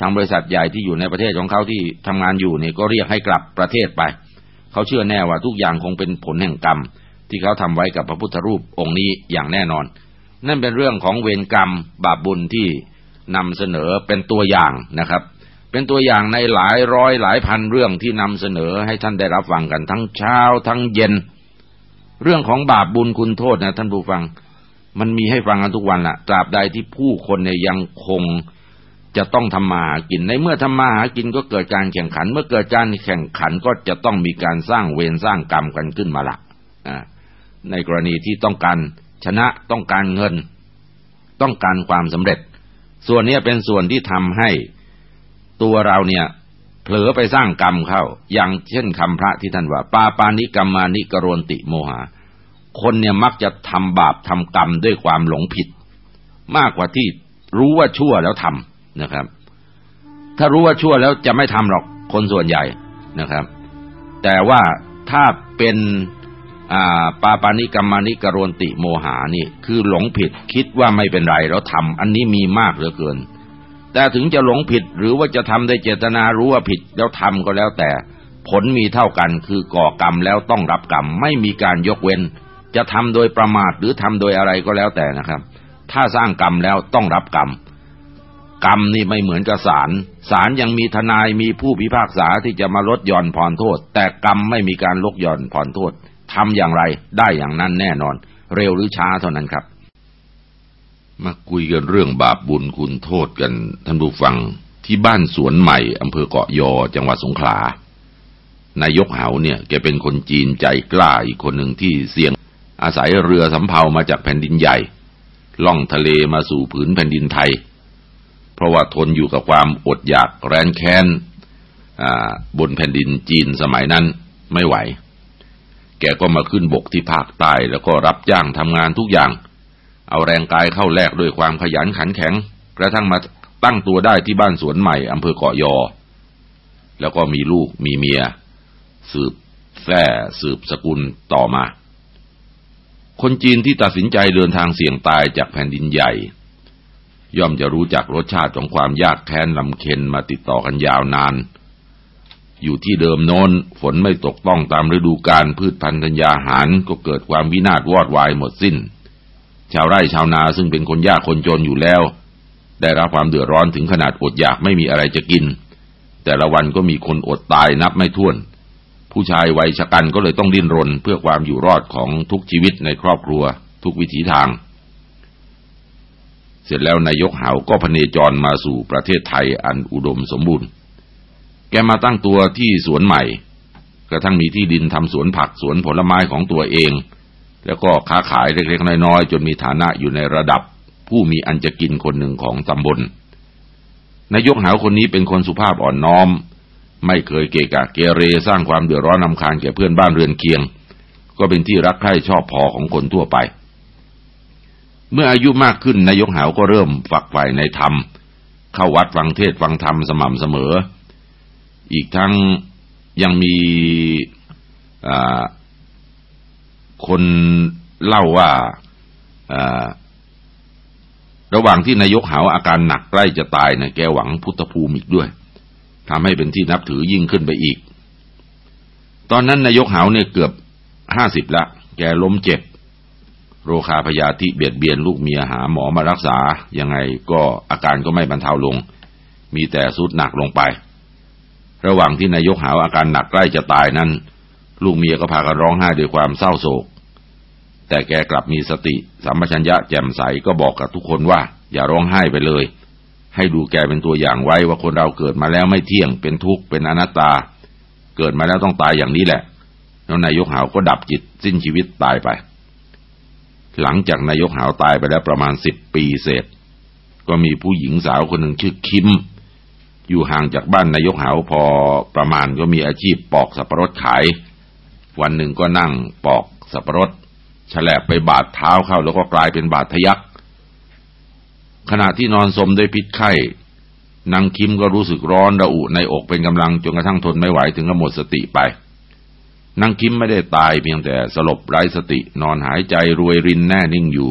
ทางบริษัทใหญ่ที่อยู่ในประเทศของเขาที่ทำงานอยู่เนี่ยก็เรียกให้กลับประเทศไป เขาเชื่อแน่ว่าทุกอย่างคงเป็นผลแห่งกรรม ที่เขาทำไว้กับพระพุทธรูปองค์นี้อย่างแน่นอน นั่นเป็นเรื่องของเวรกรรมบาปบุญที่นำเสนอเป็นตัวอย่างนะครับ เป็นตัวอย่างในหลายร้อยหลายพันเรื่องที่นำเสนอให้ท่านได้รับฟังกันทั้งเช้าทั้งเย็น เรื่องของบาปบุญคุณโทษนะท่านผู้ฟัง มันมีให้ฟังกันทุกวันละตราบใดที่ผู้คนเนี่ยยังคงจะต้องทำมาหากินในเมื่อทำมาหากินก็เกิดการแข่งขัน เมื่อเกิดการแข่งขันก็จะต้องมีการสร้างเวรสร้างกรรมกันขึ้นมาละในกรณีที่ต้องการชนะต้องการเงิน ต้องการความสำเร็จ ส่วนนี้เป็นส่วนที่ทำให้ ตัวเราเนี่ยเผลอไปสร้างกรรมเข้า อย่างเช่นคำพระที่ท่านว่า ปาปานิกรรมานิกรนติโมหะคนเนี่ยมักจะทำบาปทำกรรมด้วยความหลงผิด มากกว่าที่รู้ว่าชั่วแล้วทำนะครับ ถ้ารู้ว่าชั่วแล้วจะไม่ทำหรอกคนส่วนใหญ่นะครับ แต่ว่าถ้าเป็นปาปานิกรรมานิกรนติโมหานี่ คือหลงผิดคิดว่าไม่เป็นไรแล้วทำอันนี้มีมากเหลือเกิน แต่ถึงจะหลงผิดหรือว่าจะทำได้เจตนารู้ว่าผิดแล้วทำก็แล้วแต่ ผลมีเท่ากันคือก่อกรรมแล้วต้องรับกรรมไม่มีการยกเว้น จะทำโดยประมาทหรือทำโดยอะไรก็แล้วแต่นะครับ ถ้าสร้างกรรมแล้วต้องรับกรรมกรรมนี่ไม่เหมือนกับศาลศาลยังมีทนายมีผู้พิพากษาที่จะมาลดหย่อนผ่อนโทษ แต่กรรมไม่มีการลดหย่อนผ่อนโทษทำอย่างไรได้อย่างนั้นแน่นอน เร็วหรือช้าเท่านั้นครับ มาคุยกันเรื่องบาปบุญคุณโทษกันท่านผู้ฟังที่บ้านสวนใหม่อำเภอเกาะยอจังหวัดสงขลา นายกเหาเนี่ยแกเป็นคนจีนใจกล้าอีกคนหนึ่งที่เสี่ยง อาศัยเรือสำเภามาจากแผ่นดินใหญ่ ล่องทะเลมาสู่ผืนแผ่นดินไทย เพราะว่าทนอยู่กับความอดอยากแรนแค้นบนแผ่นดินจีนสมัยนั้นไม่ไหว แกก็มาขึ้นบกที่ภาคใต้แล้วก็รับจ้างทำงานทุกอย่าง เอาแรงกายเข้าแลกด้วยความขยันขันแข็ง กระทั่งมาตั้งตัวได้ที่บ้านสวนใหม่อำเภอเกาะยอ แล้วก็มีลูกมีเมีย สืบแท่สืบสกุลต่อมา คนจีนที่ตัดสินใจเดินทางเสี่ยงตายจากแผ่นดินใหญ่ ย่อมจะรู้จักรสชาติของความยากแค้นลำเค็นมาติดต่อกันยาวนาน อยู่ที่เดิมโน้นฝนไม่ตกต้องตามฤดูกาลพืชพันธุ์ธัญญาหารก็เกิดความวินาศวอดวายหมดสิ้น ชาวไร่ชาวนาซึ่งเป็นคนยากคนจนอยู่แล้ว ได้รับความเดือดร้อนถึงขนาดอดอยากไม่มีอะไรจะกิน แต่ละวันก็มีคนอดตายนับไม่ถ้วน ผู้ชายวัยชะกันก็เลยต้องดิ้นรนเพื่อความอยู่รอดของทุกชีวิตในครอบครัว ทุกวิถีทาง เสร็จแล้วนายกเหาก็พเนจรมาสู่ประเทศไทยอันอุดมสมบูรณ์ แกมาตั้งตัวที่สวนใหม่ กระทั่งมีที่ดินทำสวนผักสวนผลไม้ของตัวเอง แล้วก็ค้าขายเล็กๆน้อยๆจนมีฐานะอยู่ในระดับ ผู้มีอันจะกินคนหนึ่งของตำบลนายกหาวคนนี้เป็นคนสุภาพอ่อนน้อม ไม่เคยเกะกะเกเรสร้างความเดือดร้อนนำคาญแก่เพื่อนบ้านเรือนเคียง ก็เป็นที่รักใคร่ชอบพอของคนทั่วไป เมื่ออายุมากขึ้นนายกหาวก็เริ่มฝักใฝ่ในธรรม เข้าวัดฟังเทศฟังธรรมสม่ำเสมอ อีกทั้งยังมี คนเล่าว่าระหว่างที่นายกหาวอาการหนักใกล้จะตายนะแกหวังพุทธภูมิอีกด้วยทำให้เป็นที่นับถือยิ่งขึ้นไปอีก ตอนนั้นนายกหาวเนี่ยเกือบห้าสิบละ แกล้มเจ็บ โรคาพยาธิเบียดเบียนลูกเมียหาหมอมารักษา ยังไงก็อาการก็ไม่บรรเทาลง มีแต่สุดหนักลงไป ระหว่างที่นายกหาวอาการหนักใกล้จะตายนั้น ลูกเมียก็พากันร้องไห้ด้วยความเศร้าโศก แต่แกกลับมีสติสัมปชัญญะแจ่มใสก็บอกกับทุกคนว่า อย่าร้องไห้ไปเลย ให้ดูแกเป็นตัวอย่างไว้ว่าคนเราเกิดมาแล้วไม่เที่ยงเป็นทุกข์เป็นอนัตตา เกิดมาแล้วต้องตายอย่างนี้แหละ แล้วนายกหาวก็ดับจิตสิ้นชีวิตตายไป หลังจากนายกหาวตายไปแล้วประมาณสิบปีเศษ ก็มีผู้หญิงสาวคนหนึ่งชื่อคิมอยู่ห่างจากบ้านนายกหาวพอประมาณก็มีอาชีพปอกสับปะรดขาย วันหนึ่งก็นั่งปอกสับปะรดฉลบไปบาดเท้าเข้า แล้วก็กลายเป็นบาดทะยัก ขณะที่นอนสมด้วยพิษไข้นางคิมก็รู้สึกร้อนระอุในอกเป็นกำลังจนกระทั่งทนไม่ไหวถึงกับหมดสติไปนางคิมไม่ได้ตายเพียงแต่สลบไร้สตินอนหายใจรวยรินแน่นิ่งอยู่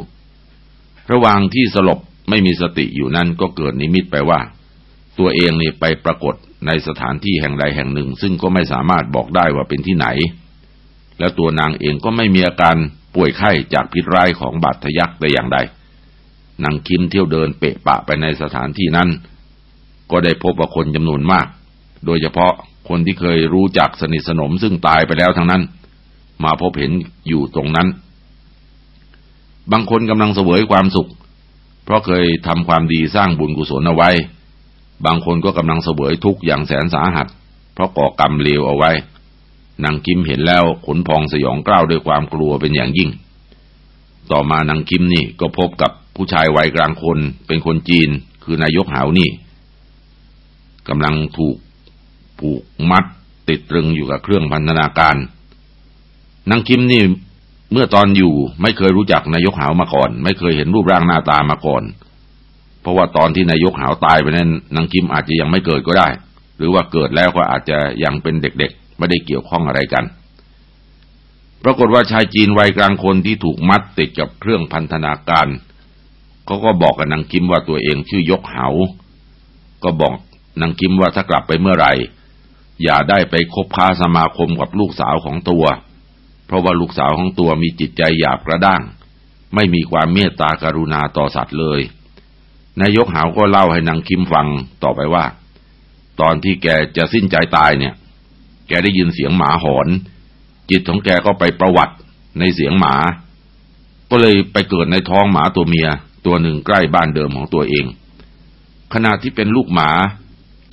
ระหว่างที่สลบไม่มีสติอยู่นั้นก็เกิดนิมิตไปว่า ตัวเองนี่ไปปรากฏในสถานที่แห่งใดแห่งหนึ่ง ซึ่งก็ไม่สามารถบอกได้ว่าเป็นที่ไหน และตัวนางเองก็ไม่มีอาการป่วยไข้จากพิษร้ายของบาดทะยักแต่อย่างใดนางคิมเที่ยวเดินเปะปะไปในสถานที่นั้น ก็ได้พบว่าคนจำนวนมาก โดยเฉพาะคนที่เคยรู้จักสนิทสนมซึ่งตายไปแล้วทั้งนั้น มาพบเห็นอยู่ตรงนั้น บางคนกำลังเสวยความสุข เพราะเคยทำความดีสร้างบุญกุศลเอาไว้ บางคนก็กำลังเสวยทุกข์อย่างแสนสาหัส เพราะก่อกรรมเลวเอาไว้ นางคิมเห็นแล้วขนพองสยองกล้าวด้วยความกลัวเป็นอย่างยิ่ง ต่อมานางคิมนี่ก็พบกับผู้ชายวัยกลางคนเป็นคนจีนคือนายกหาวนี่กำลังถูกผูกมัดติดตรึงอยู่กับเครื่องพันธนาการ นางคิมนี่เมื่อตอนอยู่ไม่เคยรู้จักนายกหาวมาก่อน ไม่เคยเห็นรูปร่างหน้าตามาก่อน เพราะว่าตอนที่นายกหาวตายไปนั้นนางคิมอาจจะยังไม่เกิดก็ได้ หรือว่าเกิดแล้วก็อาจจะยังเป็นเด็กๆ ไม่ได้เกี่ยวข้องอะไรกัน ปรากฏว่าชายจีนวัยกลางคนที่ถูกมัดติดกับเครื่องพันธนาการเขาก็บอกกับนางกิมว่าตัวเองชื่อยกเหา ก็บอกนางกิมว่าถ้ากลับไปเมื่อไหร่ อย่าได้ไปคบค้าสมาคมกับลูกสาวของตัว เพราะว่าลูกสาวของตัวมีจิตใจหยาบกระด้าง ไม่มีความเมตตากรุณาต่อสัตว์เลย นายกหาวก็เล่าให้นางคิมฟังต่อไปว่า ตอนที่แกจะสิ้นใจตายเนี่ย แกได้ยินเสียงหมาหอน จิตของแกก็ไปประวัติในเสียงหมา ก็เลยไปเกิดในท้องหมาตัวเมีย ตัวหนึ่งใกล้บ้านเดิมของตัวเอง ขณะที่เป็นลูกหมา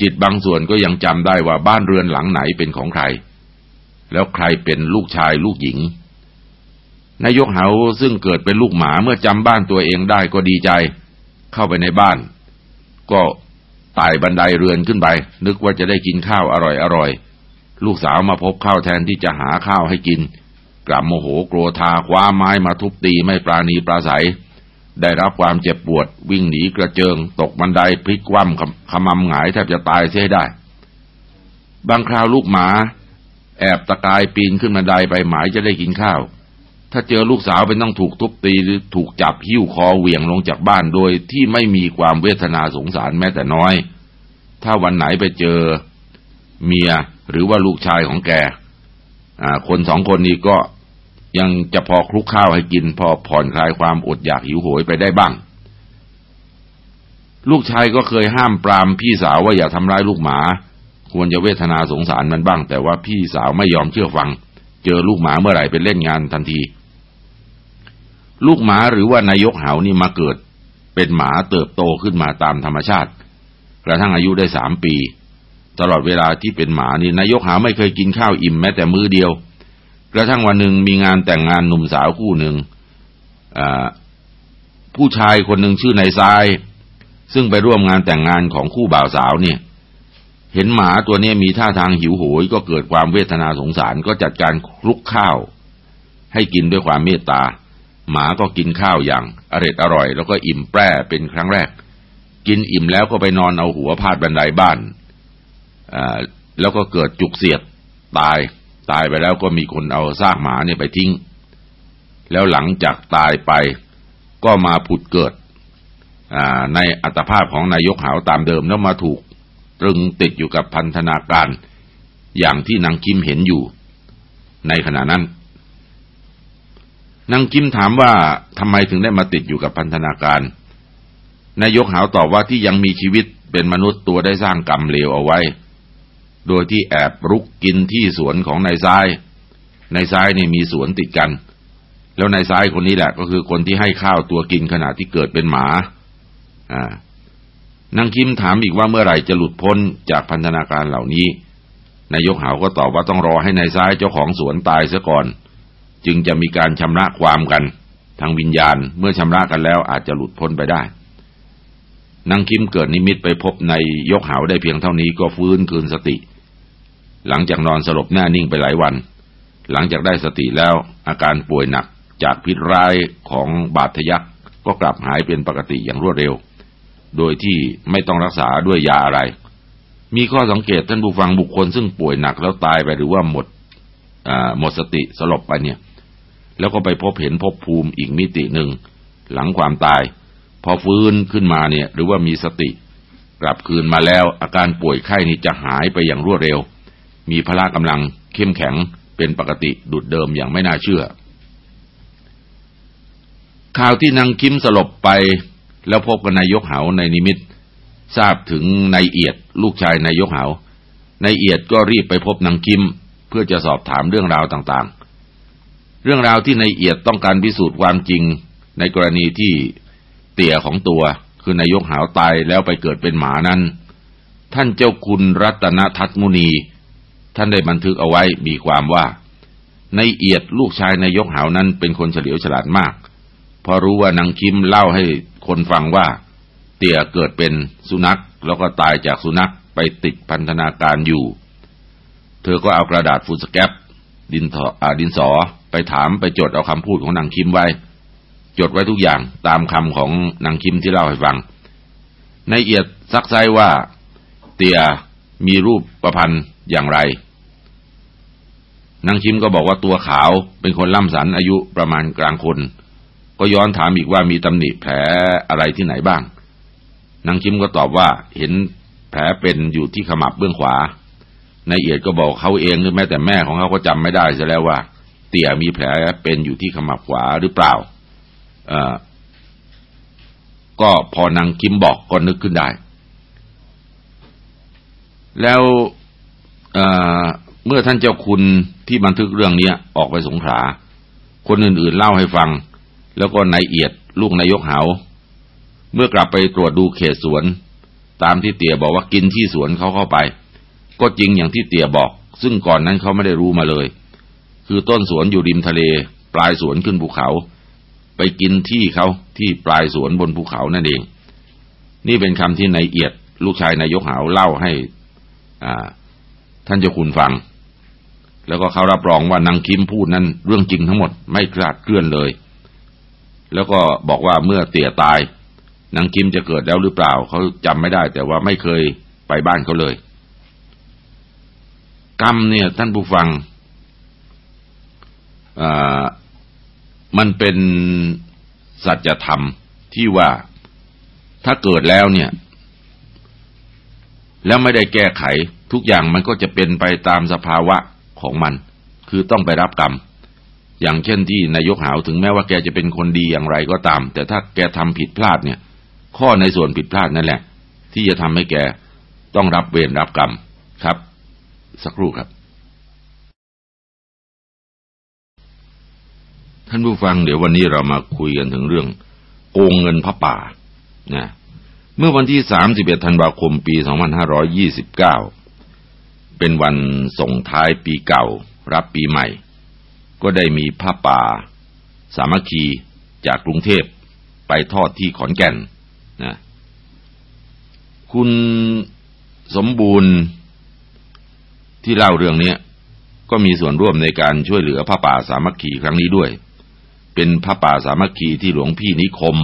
จิตบางส่วนก็ยังจำได้ว่าบ้านเรือนหลังไหนเป็นของใคร แล้วใครเป็นลูกชายลูกหญิงนายกเหาซึ่งเกิดเป็นลูกหมาเมื่อจำบ้านตัวเองได้ก็ดีใจ เข้าไปในบ้าน ก็ไต่บันไดเรือนขึ้นไป นึกว่าจะได้กินข้าวอร่อยอร่อย ลูกสาวมาพบข้าวแทนที่จะหาข้าวให้กิน กลับโมโหโกรธาคว้าไม้มาทุบตีไม่ปราณีปราศัย ได้รับความเจ็บปวด วิ่งหนีกระเจิง ตกบันไดพลิกคว่ำขมำหงายแทบจะตายเสียได้ บางคราวลูกหมา แอบตะกายปีนขึ้นบันไดไปหมายจะได้กินข้าว ถ้าเจอลูกสาวเป็นต้องถูกทุบตีหรือถูกจับหิ้วคอเหวี่ยงลงจากบ้านโดยที่ไม่มีความเวทนาสงสารแม้แต่น้อย ถ้าวันไหนไปเจอ เมีย หรือว่าลูกชายของแกคนสองคนนี้ก็ยังจะพอคลุกข้าวให้กิน พอผ่อนคลายความอดอยากหิวโหยไปได้บ้าง ลูกชายก็เคยห้ามปรามพี่สาวว่าอย่าทำร้ายลูกหมา ควรจะเวทนาสงสารมันบ้าง แต่ว่าพี่สาวไม่ยอมเชื่อฟัง เจอลูกหมาเมื่อไหร่เป็นเล่นงานทันที ลูกหมาหรือว่านายกเหานี่มาเกิด เป็นหมาเติบโตขึ้นมาตามธรรมชาติกระทั่งอายุได้สามปี ตลอดเวลาที่เป็นหมานี่นายกหาไม่เคยกินข้าวอิ่มแม้แต่มื้อเดียว กระทั่งวันหนึ่งมีงานแต่งงานหนุ่มสาวคู่หนึ่งผู้ชายคนหนึ่งชื่อนายทราย ซึ่งไปร่วมงานแต่งงานของคู่บ่าวสาวเนี่ย เห็นหมาตัวนี้มีท่าทางหิวโหย ก็เกิดความเวทนาสงสารก็จัดการคลุกข้าว ให้กินด้วยความเมตตา หมาก็กินข้าวอย่างอร็ดอร่อย แล้วก็อิ่มแปร่เป็นครั้งแรก กินอิ่มแล้วก็ไปนอนเอาหัวพาดบันไดบ้าน แล้วก็เกิดจุกเสียดตายตายไปแล้วก็มีคนเอาซากหมาเนี่ยไปทิ้ง แล้วหลังจากตายไปก็มาผุดเกิดในอัตภาพของนายกหาวตามเดิมแล้วมาถูกตรึงติดอยู่กับพันธนาการอย่างที่นางกิมเห็นอยู่ในขณะนั้น นางกิมถามว่าทำไมถึงได้มาติดอยู่กับพันธนาการ นายกหาวตอบว่าที่ยังมีชีวิตเป็นมนุษย์ตัวได้สร้างกรรมเลวเอาไว้ โดยที่แอบรุกกินที่สวนของนายซ้าย นายซ้ายนี่มีสวนติดกัน แล้วนายซ้ายคนนี้แหละ ก็คือคนที่ให้ข้าวตัวกินขณะที่เกิดเป็นหมา อ่านางคิมถามอีกว่าเมื่อไหร่จะหลุดพ้นจากพันธนาการเหล่านี้ นายกหาวก็ตอบว่าต้องรอให้นายซ้ายเจ้าของสวนตายเสียก่อน จึงจะมีการชำระความกันทางวิญญาณเมื่อชำระกันแล้วอาจจะหลุดพ้นไปได้นางคิมเกิดนิมิตไปพบนายยกหาวได้เพียงเท่านี้ก็ฟื้นคืนสติ หลังจากนอนสลบแน่นิ่งไปหลายวัน หลังจากได้สติแล้วอาการป่วยหนักจากพิษร้ายของบาดทะยักก็กลับหายเป็นปกติอย่างรวดเร็ว โดยที่ไม่ต้องรักษาด้วยยาอะไร มีข้อสังเกตท่านผู้ฟังบุคคลซึ่งป่วยหนักแล้วตายไปหรือว่าหมดหมดสติสลบไปเนี่ย แล้วก็ไปพบเห็นพบภูมิอีกมิติหนึ่ง หลังความตาย พอฟื้นขึ้นมาเนี่ย หรือว่ามีสติ กลับคืนมาแล้วอาการป่วยไข้นี้จะหายไปอย่างรวดเร็ว มีพละกำลังเข้มแข็งเป็นปกติดุดเดิมอย่างไม่น่าเชื่อ ข่าวที่นางคิมสลบไปแล้วพบกับนายกเหาในนิมิต ทราบถึงนายเอียดลูกชายนายกเหานายเอียดก็รีบไปพบนางคิม เพื่อจะสอบถามเรื่องราวต่างๆ เรื่องราวที่นายเอียดต้องการพิสูจน์ความจริง ในกรณีที่เตี่ยของตัวคือนายกหาวตายแล้วไปเกิดเป็นหมานั้น ท่านเจ้าคุณรัตนทัตมุนี ท่านได้บันทึกเอาไว้มีความว่า ในเอียดลูกชายนายกหาวนั้นเป็นคนเฉลียวฉลาดมาก พอรู้ว่านางคิมเล่าให้คนฟังว่า เตี่ยเกิดเป็นสุนัขแล้วก็ตายจากสุนัขไปติดพันธนาการอยู่ เธอก็เอากระดาษฟูสแกปดินอดินสอไปถามไปจดเอาคำพูดของนางคิมไว้ จดไว้ทุกอย่างตามคำของนางคิมที่เล่าให้ฟัง ในเอียดซักไซว่า เตียมีรูปประพันธ์ อย่างไร นางคิมก็บอกว่าตัวขาวเป็นคนล่ำสันอายุประมาณกลางคน ก็ย้อนถามอีกว่ามีตำหนิแผลอะไรที่ไหนบ้าง นางคิมก็ตอบว่าเห็นแผลเป็นอยู่ที่ขมับเบื้องขวาในเอียดก็บอกเขาเองหรือแม้แต่แม่ของเขาก็จำไม่ได้ซะแล้วว่า เตี่ยมีแผลเป็นอยู่ที่ขมับขวาหรือเปล่าอก็พอนางคิมบอกก็นึกขึ้นได้ แล้ว เมื่อท่านเจ้าคุณที่บันทึกเรื่องนี้ออกไปสงขลาคนอื่นๆเล่าให้ฟัง แล้วก็นายเอียดลูกนายกเหา เมื่อกลับไปตรวจดูเขตสวน ตามที่เตี่ยบอกว่ากินที่สวนเขาเข้าไป ก็จริงอย่างที่เตี่ยบอก ซึ่งก่อนนั้นเขาไม่ได้รู้มาเลย คือต้นสวนอยู่ริมทะเล ปลายสวนขึ้นภูเขา ไปกินที่เขาที่ปลายสวนบนภูเขานั่นเอง นี่เป็นคำที่นายเอียด ลูกชายนายกเหาเล่าให้อ่า ท่านเจ้าคุณฟัง แล้วก็เขารับรองว่านางคิมพูดนั้นเรื่องจริงทั้งหมดไม่คลาดเคลื่อนเลย แล้วก็บอกว่าเมื่อเตี่ยตายนางกิมจะเกิดแล้วหรือเปล่าเขาจำไม่ได้ แต่ว่าไม่เคยไปบ้านเขาเลย กรรมเนี่ยท่านผู้ฟังมันเป็นสัจธรรมที่ว่าถ้าเกิดแล้วเนี่ย แล้วไม่ได้แก้ไข ทุกอย่างมันก็จะเป็นไปตามสภาวะของมัน คือต้องไปรับกรรม อย่างเช่นที่นายกหาวถึงแม้ว่าแกจะเป็นคนดีอย่างไรก็ตาม แต่ถ้าแกทำผิดพลาดเนี่ย ข้อในส่วนผิดพลาดนั่นแหละ ที่จะทำให้แกต้องรับเวรรับกรรมครับ สักครู่ครับ ท่านผู้ฟังเดี๋ยววันนี้เรามาคุยกันถึงเรื่อง โกงเงินพระป่านะเมื่อวันที่ 31 ธันวาคม ปี 2529 เป็นวันส่งท้ายปีเก่ารับปีใหม่ ก็ได้มีผ้าป่า สามัคคีจากกรุงเทพไปทอดที่ขอนแก่นนะคุณสมบูรณ์ที่เล่าเรื่องนี้ก็มีส่วนร่วมในการช่วยเหลือผ้าป่าสามัคคีครั้งนี้ด้วย เป็นผ้าป่าสามัคคีที่หลวงพี่นิคม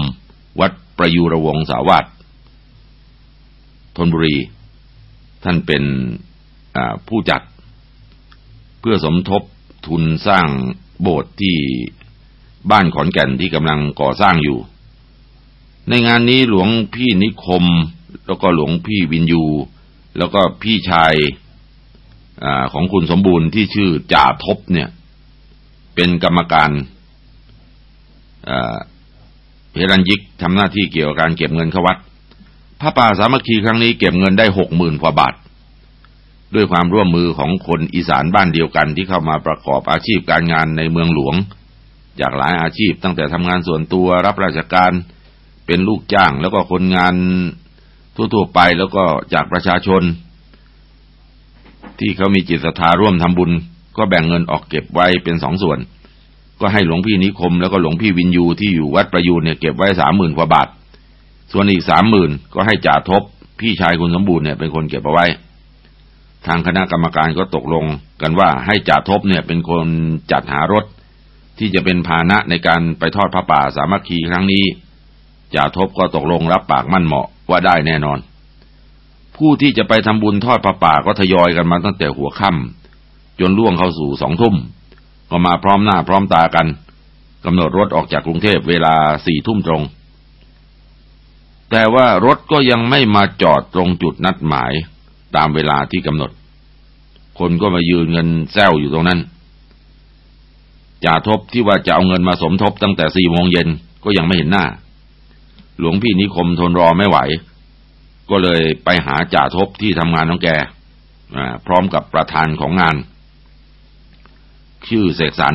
วัดประยุรวงศาวาสธนบุรี ท่านเป็น ผู้จัดเพื่อสมทบทุนสร้างโบสถ์ที่บ้านขอนแก่นที่กำลังก่อสร้างอยู่ ในงานนี้หลวงพี่นิคม แล้วก็หลวงพี่วินยู แล้วก็พี่ชายอของคุณสมบูรณ์ที่ชื่อจ่าทบเนี่ย เป็นกรรมการเฮรันยิกทำหน้าที่เกี่ยวกับการเก็บเงินเข้าวัดพระป่าสามัคคีครั้งนี้เก็บเงินได้หกหมื่นกว่าบาท ด้วยความร่วมมือของคนอีสานบ้านเดียวกันที่เข้ามาประกอบอาชีพการงานในเมืองหลวง จากหลายอาชีพตั้งแต่ทำงานส่วนตัวรับราชการเป็นลูกจ้างแล้วก็คนงานทั่วๆไปแล้วก็จากประชาชน ที่เขามีจิตศรัทธาร่วมทำบุญ ก็แบ่งเงินออกเก็บไว้เป็นสองส่วน ก็ให้หลวงพี่นิคม แล้วก็หลวงพี่วินยูที่อยู่วัดประยูนเนี่ยเก็บไว้สามหมื่นกว่าบาท ส่วนอีกสามหมื่นก็ให้จ่าทบพี่ชายคุณสมบูรณ์เนี่ยเป็นคนเก็บเอาไว้ ทางคณะกรรมการก็ตกลงกันว่าให้จ่าทบเนี่ยเป็นคนจัดหารถ ที่จะเป็นพาหนะในการไปทอดพระป่าสามัคคีครั้งนี้จ่าทบก็ตกลงรับปากมั่นเหมาะว่าได้แน่นอน ผู้ที่จะไปทำบุญทอดพระป่าก็ทยอยกันมาตั้งแต่หัวค่ำจนล่วงเข้าสู่สองทุ่มก็มาพร้อมหน้าพร้อมตากันกำหนดรถออกจากกรุงเทพเวลาสี่ทุ่มตรง แต่ว่ารถก็ยังไม่มาจอดตรงจุดนัดหมายตามเวลาที่กำหนด คนก็มายืนเงินแซวอยู่ตรงนั้นจ่าทบที่ว่าจะเอาเงินมาสมทบตั้งแต่สี่โมงเย็นก็ยังไม่เห็นหน้า หลวงพี่นิคมทนรอไม่ไหว ก็เลยไปหาจ่าทบที่ทำงานของแกพร้อมกับประธานของงาน ชื่อเสกสรร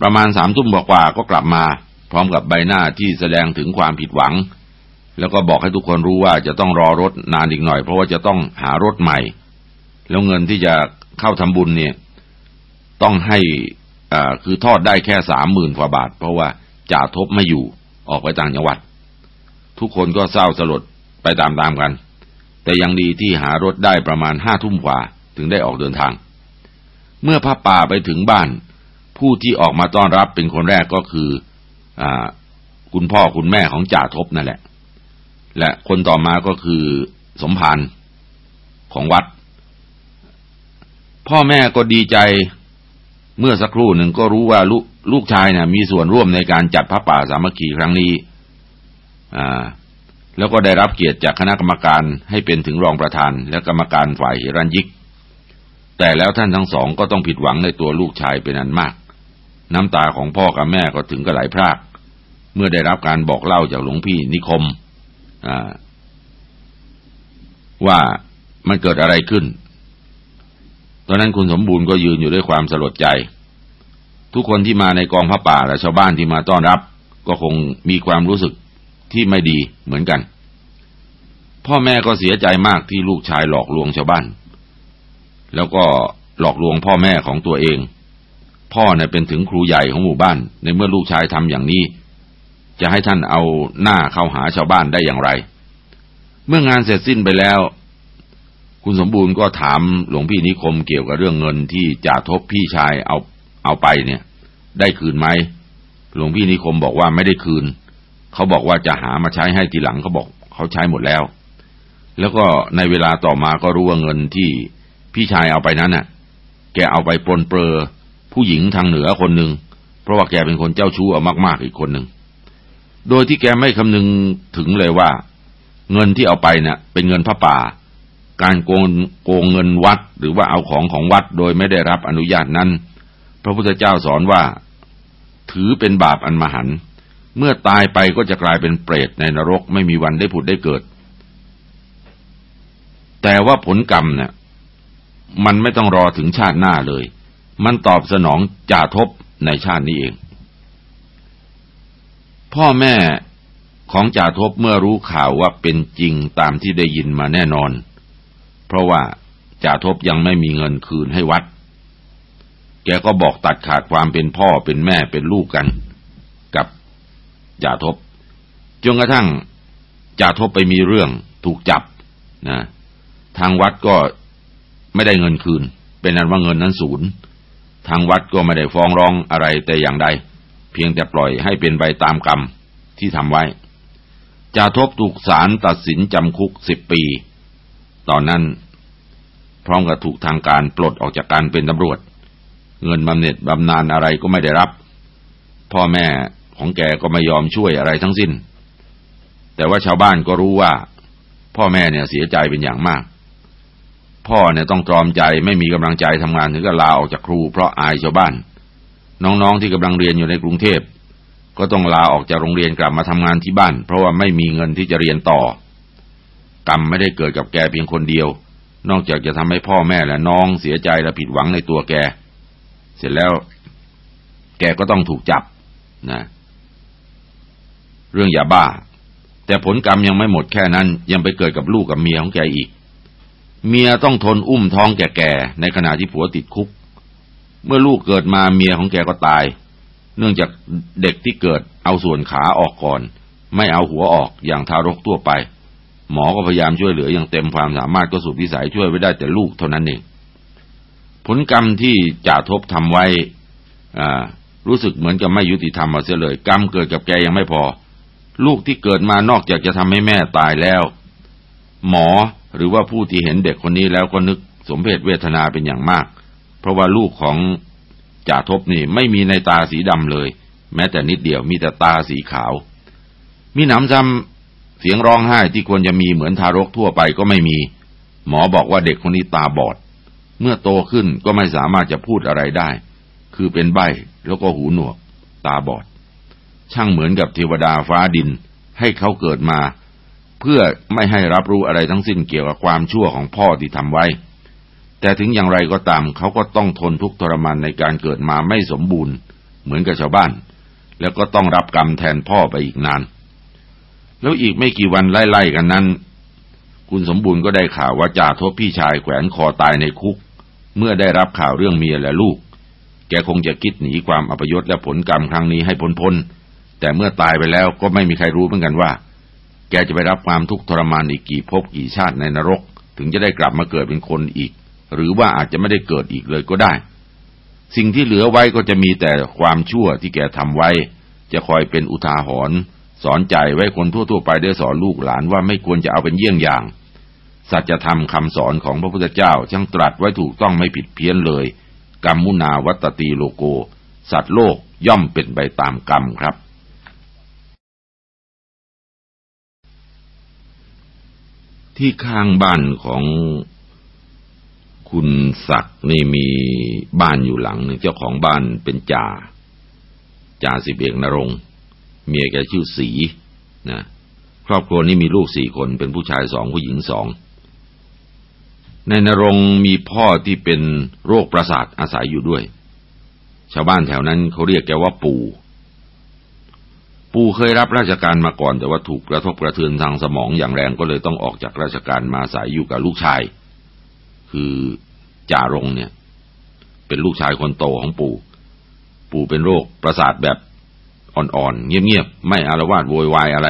ประมาณสามทุ่มกว่าก็กลับมา พร้อมกับใบหน้าที่แสดงถึงความผิดหวัง แล้วก็บอกให้ทุกคนรู้ว่าจะต้องรอรถนานอีกหน่อย เพราะว่าจะต้องหารถใหม่ แล้วเงินที่จะเข้าทำบุญเนี่ย ต้องให้อ่าคือทอดได้แค่สามหมื่นกว่าบาท เพราะว่าจ่าทบไม่อยู่ออกไปต่างจังหวัด ทุกคนก็เศร้าสลดไปตามๆกัน แต่ยังดีที่หารถได้ประมาณห้าทุ่มกว่าถึงได้ออกเดินทาง เมื่อพระป่าไปถึงบ้าน ผู้ที่ออกมาต้อนรับเป็นคนแรกก็คืออ่าคุณพ่อคุณแม่ของจ่าทบนั่นแหละ และคนต่อมาก็คือสมภารของวัด พ่อแม่ก็ดีใจ เมื่อสักครู่หนึ่งก็รู้ว่าลูกลูกชายนะ่ยมีส่วนร่วมในการจัดพระป่าสามัคคีครั้งนี้ อ่า แล้วก็ได้รับเกียรติจากคณะกรรมการให้เป็นถึงรองประธานและกรรมการฝ่ายเฮรัญยิก แต่แล้วท่านทั้งสองก็ต้องผิดหวังในตัวลูกชายเป็นอันมาก น้ำตาของพ่อกับแม่ก็ถึงกับไหลพราก เมื่อได้รับการบอกเล่าจากหลวงพี่นิคมว่ามันเกิดอะไรขึ้น ตอนนั้นคุณสมบูรณ์ก็ยืนอยู่ด้วยความสลดใจ ทุกคนที่มาในกองพระป่าและชาวบ้านที่มาต้อนรับ ก็คงมีความรู้สึกที่ไม่ดีเหมือนกัน พ่อแม่ก็เสียใจมากที่ลูกชายหลอกลวงชาวบ้าน แล้วก็หลอกลวงพ่อแม่ของตัวเอง พ่อเนี่ยเป็นถึงครูใหญ่ของหมู่บ้าน ในเมื่อลูกชายทำอย่างนี้ จะให้ท่านเอาหน้าเข้าหาชาวบ้านได้อย่างไร เมื่องานเสร็จสิ้นไปแล้ว คุณสมบูรณ์ก็ถามหลวงพี่นิคมเกี่ยวกับเรื่องเงินที่จ่าทบพี่ชายเอาเอาไปเนี่ย ได้คืนไหมหลวงพี่นิคมบอกว่าไม่ได้คืน เขาบอกว่าจะหามาใช้ให้ทีหลังเขาบอกเขาใช้หมดแล้ว แล้วก็ในเวลาต่อมาก็รู้ว่าเงินที่พี่ชายเอาไปนั้นน่ะ แกเอาไปปนเปื้อผู้หญิงทางเหนือคนหนึ่งเพราะว่าแกเป็นคนเจ้าชู้เอามากๆอีกคนหนึ่งโดยที่แกไม่คำนึงถึงเลยว่า เงินที่เอาไปเนะ่ยเป็นเงินพระป่า การโกงโกงเงินวัดหรือว่าเอาของของวัดโดยไม่ได้รับอนุญาตนั้น พระพุทธเจ้าสอนว่าถือเป็นบาปอันมหันเมื่อตายไปก็จะกลายเป็นเปรตในนรกไม่มีวันได้ผุดได้เกิด แต่ว่าผลกรรมเนี่ยมันไม่ต้องรอถึงชาติหน้าเลย มันตอบสนองจ่าทบในชาตินี้เอง พ่อแม่ของจ่าทบเมื่อรู้ข่าวว่าเป็นจริงตามที่ได้ยินมาแน่นอน เพราะว่าจ่าทบยังไม่มีเงินคืนให้วัด แกก็บอกตัดขาดความเป็นพ่อเป็นแม่เป็นลูกกัน กับจ่าทบจนกระทั่งจ่าทบไปมีเรื่องถูกจับนะทางวัดก็ไม่ได้เงินคืน เป็นนั้นว่าเงินนั้นศูนย์ทางวัดก็ไม่ได้ฟ้องร้องอะไรแต่อย่างใด เพียงแต่ปล่อยให้เป็นไปตามกรรมที่ทำไว้จ่าทบถูกศาลตัดสินจำคุกสิบปี ตอนนั้น พร้อมกับถูกทางการปลดออกจากการเป็นตำรวจ เงินบำเหน็จบำนาญอะไรก็ไม่ได้รับ พ่อแม่ของแกก็ไม่ยอมช่วยอะไรทั้งสิ้น แต่ว่าชาวบ้านก็รู้ว่า พ่อแม่เนี่ยเสียใจเป็นอย่างมาก พ่อเนี่ยต้องตรอมใจไม่มีกำลังใจทำงานถึงกับลาออกจากครูเพราะอายชาวบ้าน น้องๆที่กำลังเรียนอยู่ในกรุงเทพก็ต้องลาออกจากโรงเรียนกลับมาทำงานที่บ้าน เพราะว่าไม่มีเงินที่จะเรียนต่อ กรรมไม่ได้เกิดกับแกเพียงคนเดียว นอกจากจะทำให้พ่อแม่และน้องเสียใจและผิดหวังในตัวแก เสร็จแล้ว แกก็ต้องถูกจับนะเรื่องยาบ้า แต่ผลกรรมยังไม่หมดแค่นั้น ยังไปเกิดกับลูกกับเมียของแกอีก เมียต้องทนอุ้มท้องแก่ๆในขณะที่ผัวติดคุก เมื่อลูกเกิดมาเมียของแกก็ตาย เนื่องจากเด็กที่เกิดเอาส่วนขาออกก่อน ไม่เอาหัวออกอย่างทารกทั่วไป หมอก็พยายามช่วยเหลืออย่างเต็มความสามารถก็สุดวิสัยช่วยไว้ได้แต่ลูกเท่านั้นเอง ผลกรรมที่จ่าทบทำไว้รู้สึกเหมือนกับไม่ยุติธรรมมาเสียเลย กรรมเกิดกับแกยังไม่พอ ลูกที่เกิดมานอกจากจะทำให้แม่ตายแล้ว หมอหรือว่าผู้ที่เห็นเด็กคนนี้แล้วก็นึกสมเพศเวทนาเป็นอย่างมาก เพราะว่าลูกของจ่าทบนี่ไม่มีในตาสีดำเลย แม้แต่นิดเดียวมีแต่ตาสีขาว มีหนำซ้ำ เสียงร้องไห้ที่ควรจะมีเหมือนทารกทั่วไปก็ไม่มี หมอบอกว่าเด็กคนนี้ตาบอด เมื่อโตขึ้นก็ไม่สามารถจะพูดอะไรได้ คือเป็นใบ้แล้วก็หูหนวก ตาบอด ช่างเหมือนกับเทวดาฟ้าดิน ให้เขาเกิดมา เพื่อไม่ให้รับรู้อะไรทั้งสิ้นเกี่ยวกับความชั่วของพ่อที่ทำไว้ แต่ถึงอย่างไรก็ตามเขาก็ต้องทนทุกข์ทรมานในการเกิดมาไม่สมบูรณ์ เหมือนกับชาวบ้าน แล้วก็ต้องรับกรรมแทนพ่อไปอีกนาน แล้วอีกไม่กี่วันไล่ๆกันนั้น คุณสมบูรณ์ก็ได้ข่าวว่าจ่าทบพี่ชายแขวนคอตายในคุก เมื่อได้รับข่าวเรื่องเมียและลูก แกคงจะคิดหนีความอัปยศและผลกรรมครั้งนี้ให้พ้นพ้นแต่เมื่อตายไปแล้วก็ไม่มีใครรู้เหมือนกันว่า แกจะไปรับความทุกข์ทรมานอีกกี่ภพกี่ชาติในนรก ถึงจะได้กลับมาเกิดเป็นคนอีก หรือว่าอาจจะไม่ได้เกิดอีกเลยก็ได้ สิ่งที่เหลือไว้ก็จะมีแต่ความชั่วที่แกทำไว้ จะคอยเป็นอุทาหรณ์ สอนใจไว้คนทั่วๆไปได้สอนลูกหลานว่าไม่ควรจะเอาเป็นเยี่ยงอย่าง สัจธรรมคำสอนของพระพุทธเจ้าช่างตรัสไว้ถูกต้องไม่ผิดเพี้ยนเลยกรรมมุนาวัตตีโลโก สัตว์โลกย่อมเป็นไปตามกรรมครับ ที่ข้างบ้านของคุณศักดิ์นี่มีบ้านอยู่หลังหนึ่งเจ้าของบ้านเป็นจ่าจ่าสิบเอกนรง เมียแกชื่อสีนะครอบครัวนี้มีลูกสี่คนเป็นผู้ชายสองผู้หญิงสองในนรงมีพ่อที่เป็นโรคประสาทอาศัยอยู่ด้วย ชาวบ้านแถวนั้นเขาเรียกแกว่าปู่ ปู่เคยรับราชการมาก่อน แต่ว่าถูกกระทบกระเทือนทางสมองอย่างแรงก็เลยต้องออกจากราชการมาอาศัยอยู่กับลูกชาย คือจ่ารงเนี่ย เป็นลูกชายคนโตของปู่ ปู่เป็นโรคประสาทแบบ อ่อนๆ เงียบๆ ไม่อารวาสโวยวายอะไร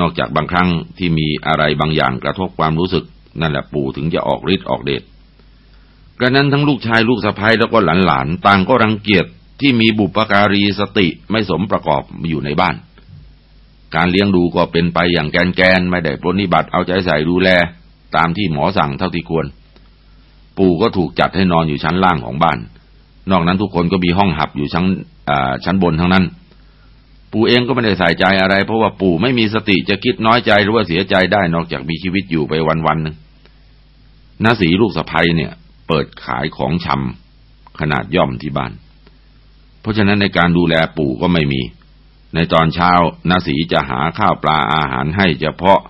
นอกจากบางครั้งที่มีอะไรบางอย่างกระทบความรู้สึก นั่นแหละปู่ถึงจะออกฤทธิ์ออกเดชกระนั้นทั้งลูกชายลูกสะพ้ยแล้วก็หลานๆ ต่างก็รังเกียจที่มีบุปการีสติไม่สมประกอบอยู่ในบ้าน การเลี้ยงดูก็เป็นไปอย่างแกนๆไม่ได้ปรนิบัติเอาใจใส่ดูแล ตามที่หมอสั่งเท่าที่ควร ปู่ก็ถูกจัดให้นอนอยู่ชั้นล่างของบ้าน นอกนั้นทุกคนก็มีห้องหับอยู่ชั้นชั้นบนทั้งนั้น ปู่เองก็ไม่ได้ใส่ใจอะไร เพราะว่าปู่ไม่มีสติจะคิดน้อยใจหรือว่าเสียใจได้นอกจากมีชีวิตอยู่ไปวันวันหนึ่งนาสีลูกสะพ้ยเนี่ย เปิดขายของชำขนาดย่อมที่บ้าน เพราะฉะนั้นในการดูแลปู่ก็ไม่มี ในตอนเช้านาสีจะหาข้าวปลาอาหารให้เฉพาะ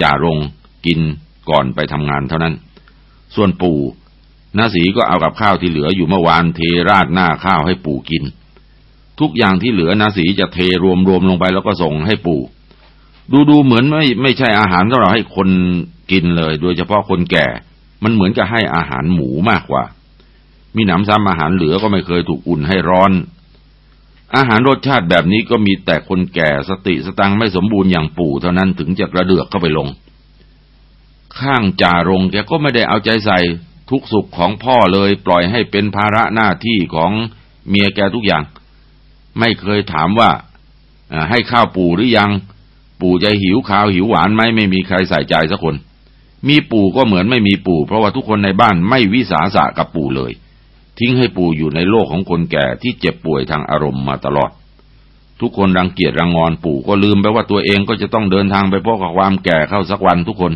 จ่ารงกินก่อนไปทำงานเท่านั้น ส่วนปู่นาสีก็เอากับข้าวที่เหลืออยู่เมื่อวานเทราดหน้าข้าวให้ปู่กิน ทุกอย่างที่เหลือนาสีจะเทรวมรวมลงไปแล้วก็ส่งให้ปู่ ดูดูเหมือนไม่ไม่ใช่อาหารสำหรับให้คนกินเลย โดยเฉพาะคนแก่ มันเหมือนกับให้อาหารหมูมากกว่า มีหนำซ้ำอาหารเหลือก็ไม่เคยถูกอุ่นให้ร้อน อาหารรสชาติแบบนี้ก็มีแต่คนแก่สติสตังไม่สมบูรณ์อย่างปู่เท่านั้นถึงจะกระเดือกเข้าไปลง ข้างจ่ารงแกก็ไม่ได้เอาใจใส่ทุกสุขของพ่อเลย ปล่อยให้เป็นภาระหน้าที่ของเมียแกทุกอย่าง ไม่เคยถามว่าให้ข้าวปู่หรือยัง ปู่จะหิวข้าวหิวหวานไหมไม่มีใครใส่ใจสักคน มีปู่ก็เหมือนไม่มีปู่ เพราะว่าทุกคนในบ้านไม่วิสาสะกับปู่เลย ทิ้งให้ปู่อยู่ในโลกของคนแก่ที่เจ็บป่วยทางอารมณ์มาตลอด ทุกคนรังเกียจรังงอนปู่ก็ลืมไปว่าตัวเองก็จะต้องเดินทางไปพบกับความแก่เข้าสักวันทุกคน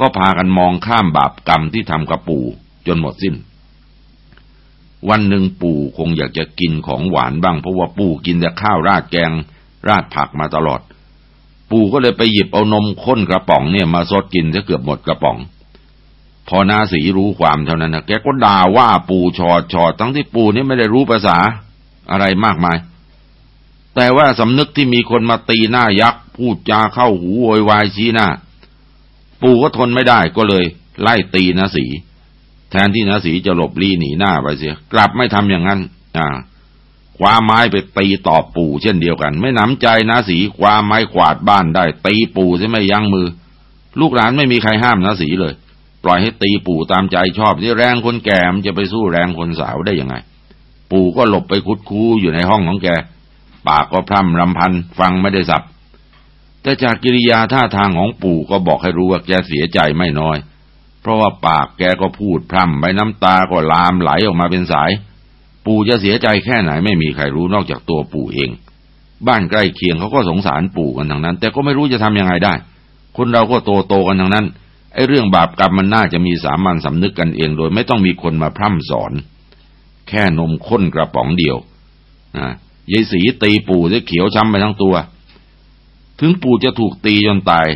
ก็พากันมองข้ามบาปกรรมที่ทำกับปู่จนหมดสิ้น วันหนึ่งปู่คงอยากจะกินของหวานบ้าง เพราะว่าปู่กินแต่ข้าวราดแกง ราดผักมาตลอด ปู่ก็เลยไปหยิบเอานมข้นกระป๋องเนี่ยมาซดกินจะเกือบหมดกระป๋อง พอนาสีรู้ความเท่านั้นนะแกก็ด่าว่าปู่ชอดชอดทั้งที่ปู่นี่ไม่ได้รู้ภาษาอะไรมากมาย แต่ว่าสำนึกที่มีคนมาตีหน้ายักษ์พูดจาเข้าหูโวยวายชี้หน้า ปู่ก็ทนไม่ได้ก็เลย ไล่ตีนาสี แทนที่นาสีจะหลบลี้หนีหน้าไปเสีย กลับไม่ทำอย่างนั้น อ่าคว้าไม้ไปตีตอบปู่เช่นเดียวกัน ไม่หนำใจนะสีคว้าไม้ขวาดบ้านได้ ตีปู่ใช่ไม่ยั้งมือ ลูกหลานไม่มีใครห้ามนะสีเลย ปล่อยให้ตีปู่ตามใจชอบที่แรงคนแก่มันจะไปสู้แรงคนสาวได้ยังไง ปู่ก็หลบไปคุดคูอยู่ในห้องของแก ปากก็พร่ำรำพันฟังไม่ได้สับแต่จากกิริยาท่าทางของปู่ก็บอกให้รู้ว่าแกเสียใจไม่น้อย ราะว่าปากแกก็พูดพร่ำไปน้ำตาก็ลามไหลออกมาเป็นสาย ปู่จะเสียใจแค่ไหนไม่มีใครรู้นอกจากตัวปู่เอง บ้านใกล้เคียงเขาก็สงสารปู่กันทั้งนั้น แต่ก็ไม่รู้จะทำยังไงได้ คนเราก็โตโตกันทั้งนั้นไอ้เรื่องบาปกรรมมันน่าจะมีสามัญสำนึกกันเอง โดยไม่ต้องมีคนมาพร่ำสอน แค่นมข้นกระป๋องเดียวนะยายสีตีปู่จะเขียวช้ำไปทั้งตัว ถึงปู่จะถูกตีจนตาย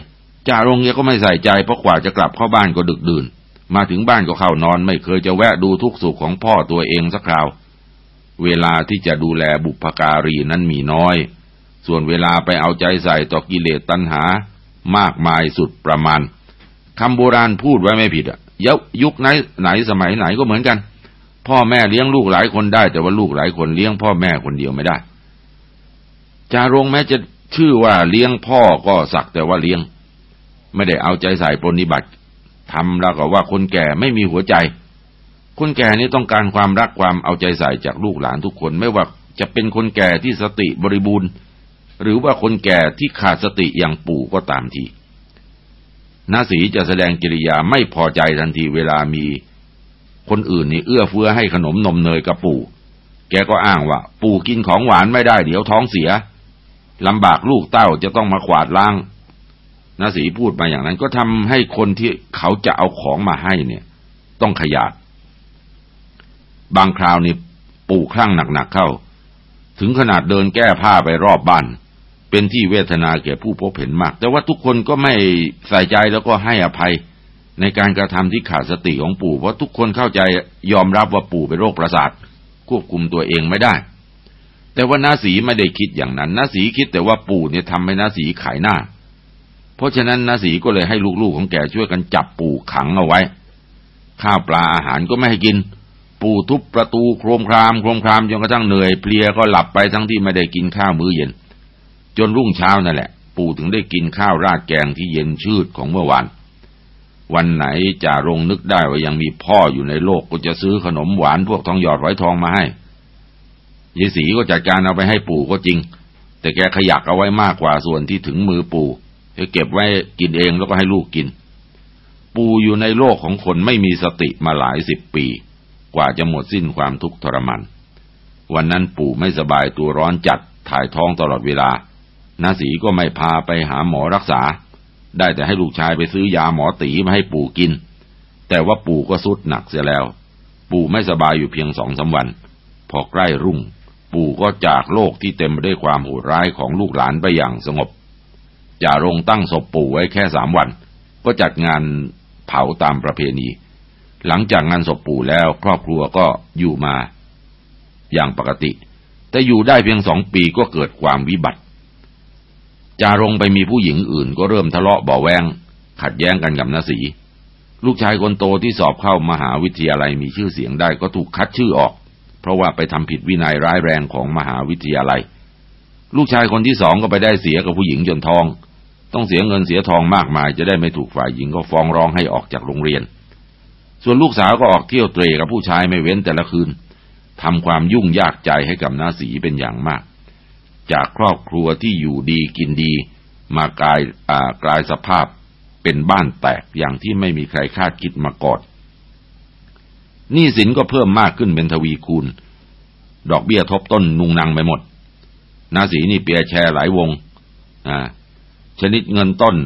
จ่ารงเนี้ยก็ไม่ใส่ใจเพราะกว่าจะกลับเข้าบ้านก็ดึกดื่น มาถึงบ้านก็เข้านอนไม่เคยจะแวะดูทุกสุขของพ่อตัวเองสักคราว เวลาที่จะดูแลบุพการีนั้นมีน้อย ส่วนเวลาไปเอาใจใส่ต่อกิเลสตัณหา มากมายสุดประมาณคำโบราณพูดไว้ไม่ผิดอะยุคไหนไหนสมัยไหนก็เหมือนกัน พ่อแม่เลี้ยงลูกหลายคนได้ แต่ว่าลูกหลายคนเลี้ยงพ่อแม่คนเดียวไม่ได้จารงแม้จะชื่อว่าเลี้ยงพ่อก็สักแต่ว่าเลี้ยง ไม่ได้เอาใจใส่ปฏิบัติทำแล้วก็ว่าคนแก่ไม่มีหัวใจ คนแก่นี้ต้องการความรักความเอาใจใส่จากลูกหลานทุกคน ไม่ว่าจะเป็นคนแก่ที่สติบริบูรณ์ หรือว่าคนแก่ที่ขาดสติอย่างปู่ก็ตามทีนาสีจะแสดงกิริยาไม่พอใจทันทีเวลามี คนอื่นนี่เอื้อเฟื้อให้ขนมนมเนยกับปู่ แกก็อ้างว่า ปู่กินของหวานไม่ได้เดี๋ยวท้องเสียลำบากลูกเต้าจะต้องมาขวาดล้าง นาสีพูดมาอย่างนั้น ก็ทำให้คนที่เขาจะเอาของมาให้เนี่ย ต้องขยาด บางคราวนี่ปู่คลั่งหนักๆเข้า ถึงขนาดเดินแก้ผ้าไปรอบบ้านเป็นที่เวทนาแก่ผู้พบเห็นมาก แต่ว่าทุกคนก็ไม่ใส่ใจแล้วก็ให้อภัยในการกระทำที่ขาดสติของปู่เพราะทุกคนเข้าใจยอมรับว่าปู่เป็นโรคประสาท ควบคุมตัวเองไม่ได้ แต่ว่านาสีไม่ได้คิดอย่างนั้นนาสีคิดแต่ว่าปู่เนี่ยทำให้นาสีขายหน้า เพราะฉะนั้นนาสีก็เลยให้ลูกๆของแกช่วยกันจับปู่ขังเอาไว้ ข้าวปลาอาหารก็ไม่ให้กิน ปู่ทุบประตูโครมครามโครมครามจนกระทั่งเหนื่อยเพลียก็หลับไปทั้งที่ไม่ได้กินข้าวมื้อเย็น จนรุ่งเช้านั่นแหละ ปู่ถึงได้กินข้าวราดแกงที่เย็นชืดของเมื่อวานวันไหนจ่ารงนึกได้ว่ายังมีพ่ออยู่ในโลกก็จะซื้อขนมหวานพวกทองหยอดไว้ทองมาให้ยายศรีก็จัดการเอาไปให้ปู่ก็จริง แต่แกขยักเอาไว้มากกว่าส่วนที่ถึงมือปู่ จะเก็บไว้กินเองแล้วก็ให้ลูกกิน ปู่อยู่ในโลกของคนไม่มีสติมาหลายสิบปี กว่าจะหมดสิ้นความทุกข์ทรมานวันนั้นปู่ไม่สบายตัวร้อนจัดถ่ายท้องตลอดเวลานาสีก็ไม่พาไปหาหมอรักษา ได้แต่ให้ลูกชายไปซื้อยาหมอตีมาให้ปู่กิน แต่ว่าปู่ก็สุดหนักเสียแล้ว ปู่ไม่สบายอยู่เพียงสองสาวัน พอใกล้รุ่ง ปู่ก็จากโลกที่เต็มไปด้วยความโหดร้ายของลูกหลานไปอย่างสงบ จ่ารงตั้งศพปู่ไว้แค่สามวัน ก็จัดงานเผาตามประเพณี หลังจากงานศพปู่แล้วครอบครัวก็อยู่มาอย่างปกติ แต่อยู่ได้เพียงสองปีก็เกิดความวิบัติ จารงไปมีผู้หญิงอื่นก็เริ่มทะเลาะบาแวง ขัดแย้งกันกับนาสี ลูกชายคนโตที่สอบเข้ามหาวิทยาลัยมีชื่อเสียงได้ก็ถูกคัดชื่อออก เพราะว่าไปทำผิดวินัยร้ายแรงของมหาวิทยาลัย ลูกชายคนที่สองก็ไปได้เสียกับผู้หญิงจนทอง ต้องเสียเงินเสียทองมากมาย จะได้ไม่ถูกฝ่ายหญิงก็ฟ้องร้องให้ออกจากโรงเรียน ส่วนลูกสาวก็ออกเที่ยวเตรกับผู้ชายไม่เว้นแต่ละคืนทำความยุ่งยากใจให้กับนาสีเป็นอย่างมาก จากครอบครัวที่อยู่ดีกินดี มากลายกลายสภาพเป็นบ้านแตกอย่างที่ไม่มีใครคาดคิดมาก่อนหนี้สินก็เพิ่มมากขึ้นเป็นทวีคูณ ดอกเบี้ยทบต้นนุงนังไปหมด นาสีนี่เปียแชร์หลายวง อ่า ชนิดเงินต้น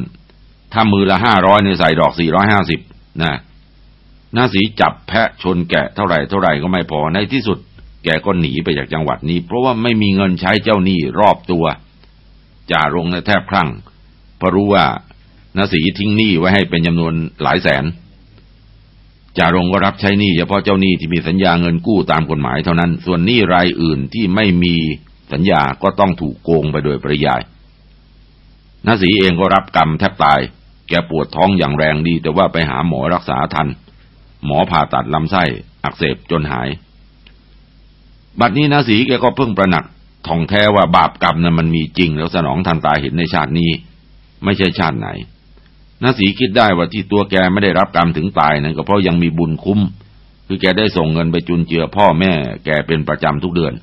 ถ้ามือละห้าร้อยในใส่ดอกสี่ร้อยห้าสิบนะหน้าสีจับแพะชนแกะเท่าไหร่เท่าไหร่ก็ไม่พอในที่สุด แกก็หนีไปจากจังหวัดนี้ เพราะว่าไม่มีเงินใช้เจ้าหนี้รอบตัวจ่ารงในแทบครั่งเพราะรู้ว่านาสีทิ้งหนี้ไว้ให้เป็นจำนวนหลายแสนจ่ารงก็รับใช้หนี้เฉพาะเจ้าหนี้ที่มีสัญญาเงินกู้ตามกฎหมายเท่านั้น ส่วนหนี้รายอื่นที่ไม่มีสัญญาก็ต้องถูกโกงไปโดยปริยาย นาสีเองก็รับกรรมแทบตาย แกปวดท้องอย่างแรงดี แต่ว่าไปหาหมอรักษาทัน หมอผ่าตัดลำไส้อักเสบจนหาย บัดนี้นาสีแกก็เพิ่งประหนักท่องแท้ว่าบาปกรรมนั้นมันมีจริง แล้วสนองทันตาเห็นในชาตินี้ ไม่ใช่ชาติไหนนาสีคิดได้ว่าที่ตัวแกไม่ได้รับกรรมถึงตายนั้นก็เพราะยังมีบุญคุ้ม คือแกได้ส่งเงินไปจุนเจือพ่อแม่ แกเป็นประจำทุกเดือน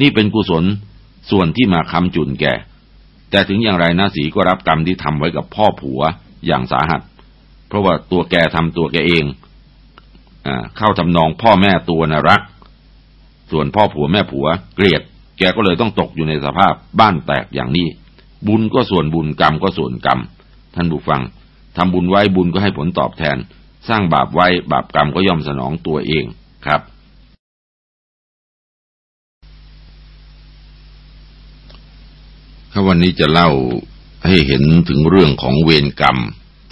นี่เป็นกุศลส่วนที่มาคำจุนแก แต่ถึงอย่างไรนาสีก็รับกรรมที่ทำไว้กับพ่อผัวอย่างสาหัส เพราะว่าตัวแกทำตัวแกเองอเข้าทำนองพ่อแม่ตัวนะรัก ส่วนพ่อผัวแม่ผัว เกลียด แกก็เลยต้องตกอยู่ในสภาพบ้านแตกอย่างนี้ บุญก็ส่วนบุญกรรมก็ส่วนกรรม ท่านผู้ฟังทำบุญไว้บุญก็ให้ผลตอบแทน สร้างบาปไว้บาปกรรมก็ย่อมสนองตัวเองครับ ถ้าวันนี้จะเล่าให้เห็นถึงเรื่องของเวรกรรม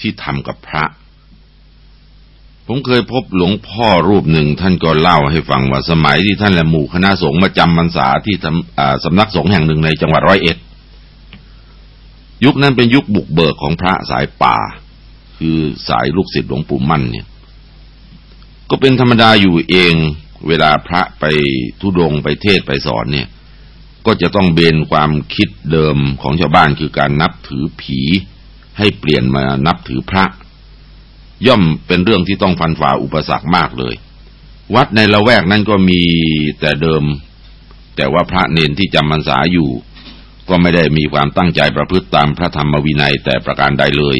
ที่ทำกับพระ ผมเคยพบหลวงพ่อรูปหนึ่งท่านก็เล่าให้ฟังว่าสมัยที่ท่านและหมู่คณะสงฆ์มาจำพรรษาที่สำนักสงฆ์แห่งหนึ่งในจังหวัดร้อยเอ็ด ยุคนั้นเป็นยุคบุกเบิกของพระสายป่า คือสายลูกศิษย์หลวงปู่มั่นเนี่ย ก็เป็นธรรมดาอยู่เองเวลาพระไปทุดงไปเทศไปสอนเนี่ย ก็จะต้องเบนความคิดเดิมของชาวบ้านคือการนับถือผี ให้เปลี่ยนมานับถือพระ ย่อมเป็นเรื่องที่ต้องฟันฝ่าอุปสรรคมากเลย วัดในละแวกนั้นก็มีแต่เดิม แต่ว่าพระเนนที่จำพรรษาอยู่ ก็ไม่ได้มีความตั้งใจประพฤติตามพระธรรมวินัยแต่ประการใดเลย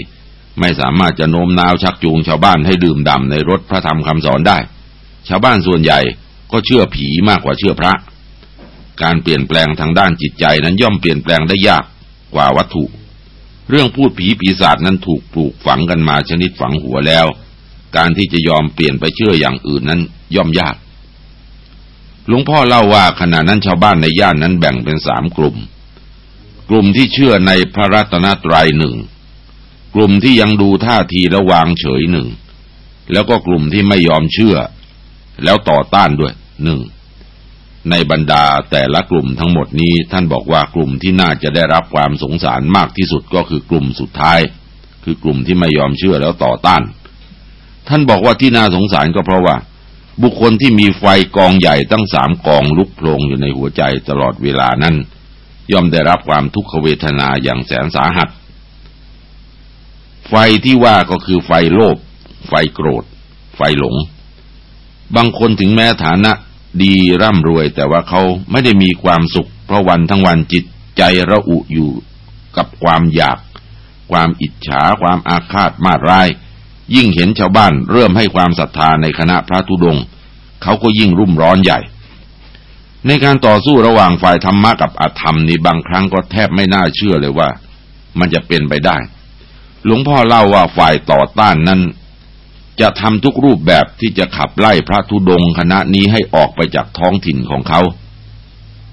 ไม่สามารถจะโน้มน้าวชักจูงชาวบ้านให้ดื่มด่ำในรถพระธรรมคำสอนได้ ชาวบ้านส่วนใหญ่ก็เชื่อผีมากกว่าเชื่อพระ การเปลี่ยนแปลงทางด้านจิตใจนั้นย่อมเปลี่ยนแปลงได้ยากกว่าวัตถุ เรื่องพูดผีปีศาจนั้นถูกปลูกฝังกันมาชนิดฝังหัวแล้ว การที่จะยอมเปลี่ยนไปเชื่ออย่างอื่นนั้นย่อมยากหลวงพ่อเล่าว่าขณะนั้นชาวบ้านในย่านนั้นแบ่งเป็นสามกลุ่ม กลุ่มที่เชื่อในพระรัตนตรัยหนึ่งกลุ่มที่ยังดูท่าทีระวางเฉยหนึ่งแล้วก็กลุ่มที่ไม่ยอมเชื่อ แล้วต่อต้านด้วยหนึ่ง ในบรรดาแต่ละกลุ่มทั้งหมดนี้ท่านบอกว่ากลุ่มที่น่าจะได้รับความสงสารมากที่สุดก็คือกลุ่มสุดท้าย คือกลุ่มที่ไม่ยอมเชื่อแล้วต่อต้าน ท่านบอกว่าที่น่าสงสารก็เพราะว่า บุคคลที่มีไฟกองใหญ่ตั้งสามกองลุกโผลงอยู่ในหัวใจตลอดเวลานั้น ย่อมได้รับความทุกขเวทนาอย่างแสนสาหัส ไฟที่ว่าก็คือไฟโลภไฟโกรธ ไฟหลง บางคนถึงแม้ฐานะ ดีร่ำรวย แต่ว่าเขาไม่ได้มีความสุข เพราะวันทั้งวันจิตใจระอุอยู่กับความอยาก ความอิจฉาความอาฆาตมาร้าย ยิ่งเห็นชาวบ้านเริ่มให้ความศรัทธาในคณะพระธุดง เขาก็ยิ่งรุ่มร้อนใหญ่ ในการต่อสู้ระหว่างฝ่ายธรรมะกับอธรรมนี่บางครั้งก็แทบไม่น่าเชื่อเลยว่า มันจะเป็นไปได้ หลวงพ่อเล่าว่าฝ่ายต่อต้านนั้น จะทำทุกรูปแบบที่จะขับไล่พระธุดงคณะนี้ให้ออกไปจากท้องถิ่นของเขา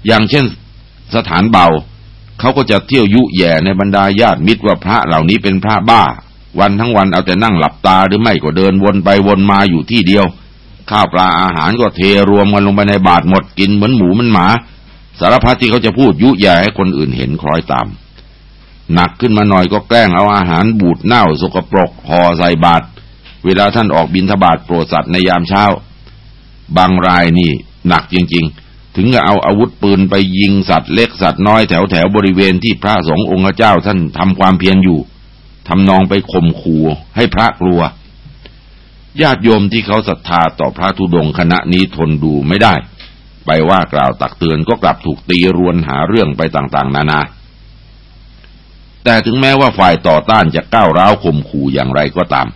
อย่างเช่นสถานเบา เขาก็จะเที่ยวยุแย่ในบรรดาญาติมิตรว่าพระเหล่านี้เป็นพระบ้า วันทั้งวันเอาแต่นั่งหลับตาหรือไม่ก็เดินวนไปวนมาอยู่ที่เดียว ข้าวปลาอาหารก็เทรวมกันลงไปในบาตรหมดกินเหมือนหมูมันหมา สารพัดที่เขาจะพูดยุแย่ให้คนอื่นเห็นคล้อยตามหนักขึ้นมาหน่อยก็แกล้งเอาอาหารบูดเน่าสกปรกห่อใส่บาตร เวลาท่านออกบินทบาทโปรดสัตว์ในยามเช้า บางรายนี่หนักจริง ๆ ถึงกับเอาอาวุธปืนไปยิงสัตว์เล็กสัตว์น้อยแถวแถวบริเวณที่พระสงฆ์องค์เจ้าท่านทำความเพียรอยู่ทำนองไปข่มขู่ให้พระกลัว ญาติโยมที่เขาศรัทธาต่อพระธุดงคณะนี้ทนดูไม่ได้ ไปว่ากล่าวตักเตือนก็กลับถูกตีรวนหาเรื่องไปต่างๆ นานาแต่ถึงแม้ว่าฝ่ายต่อต้านจะก้าวร้าวข่มขู่อย่างไรก็ตาม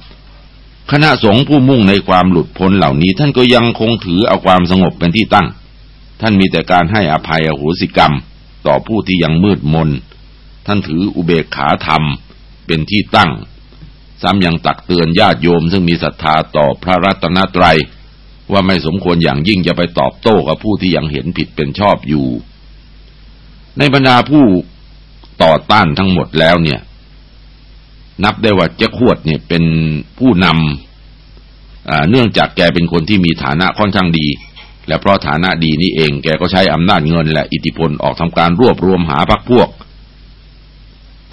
คณะสงฆ์ผู้มุ่งในความหลุดพ้นเหล่านี้ ท่านก็ยังคงถือเอาความสงบเป็นที่ตั้ง ท่านมีแต่การให้อภัยอโหสิกรรม ต่อผู้ที่ยังมืดมน ท่านถืออุเบกขาธรรมเป็นที่ตั้ง ซ้ำยังตักเตือนญาติโยมซึ่งมีศรัทธาต่อพระรัตนตรัย ว่าไม่สมควรอย่างยิ่งจะไปตอบโต้กับผู้ที่ยังเห็นผิดเป็นชอบอยู่ ในบรรดาผู้ต่อต้านทั้งหมดแล้วเนี่ย นับได้ว่าเจ้าขวดเนี่ยเป็นผู้นำเนื่องจากแกเป็นคนที่มีฐานะค่อนข้างดี และเพราะฐานะดีนี้เองแกก็ใช้อำนาจเงิน และอิทธิพลออกทำการรวบรวมหาพรรคพวก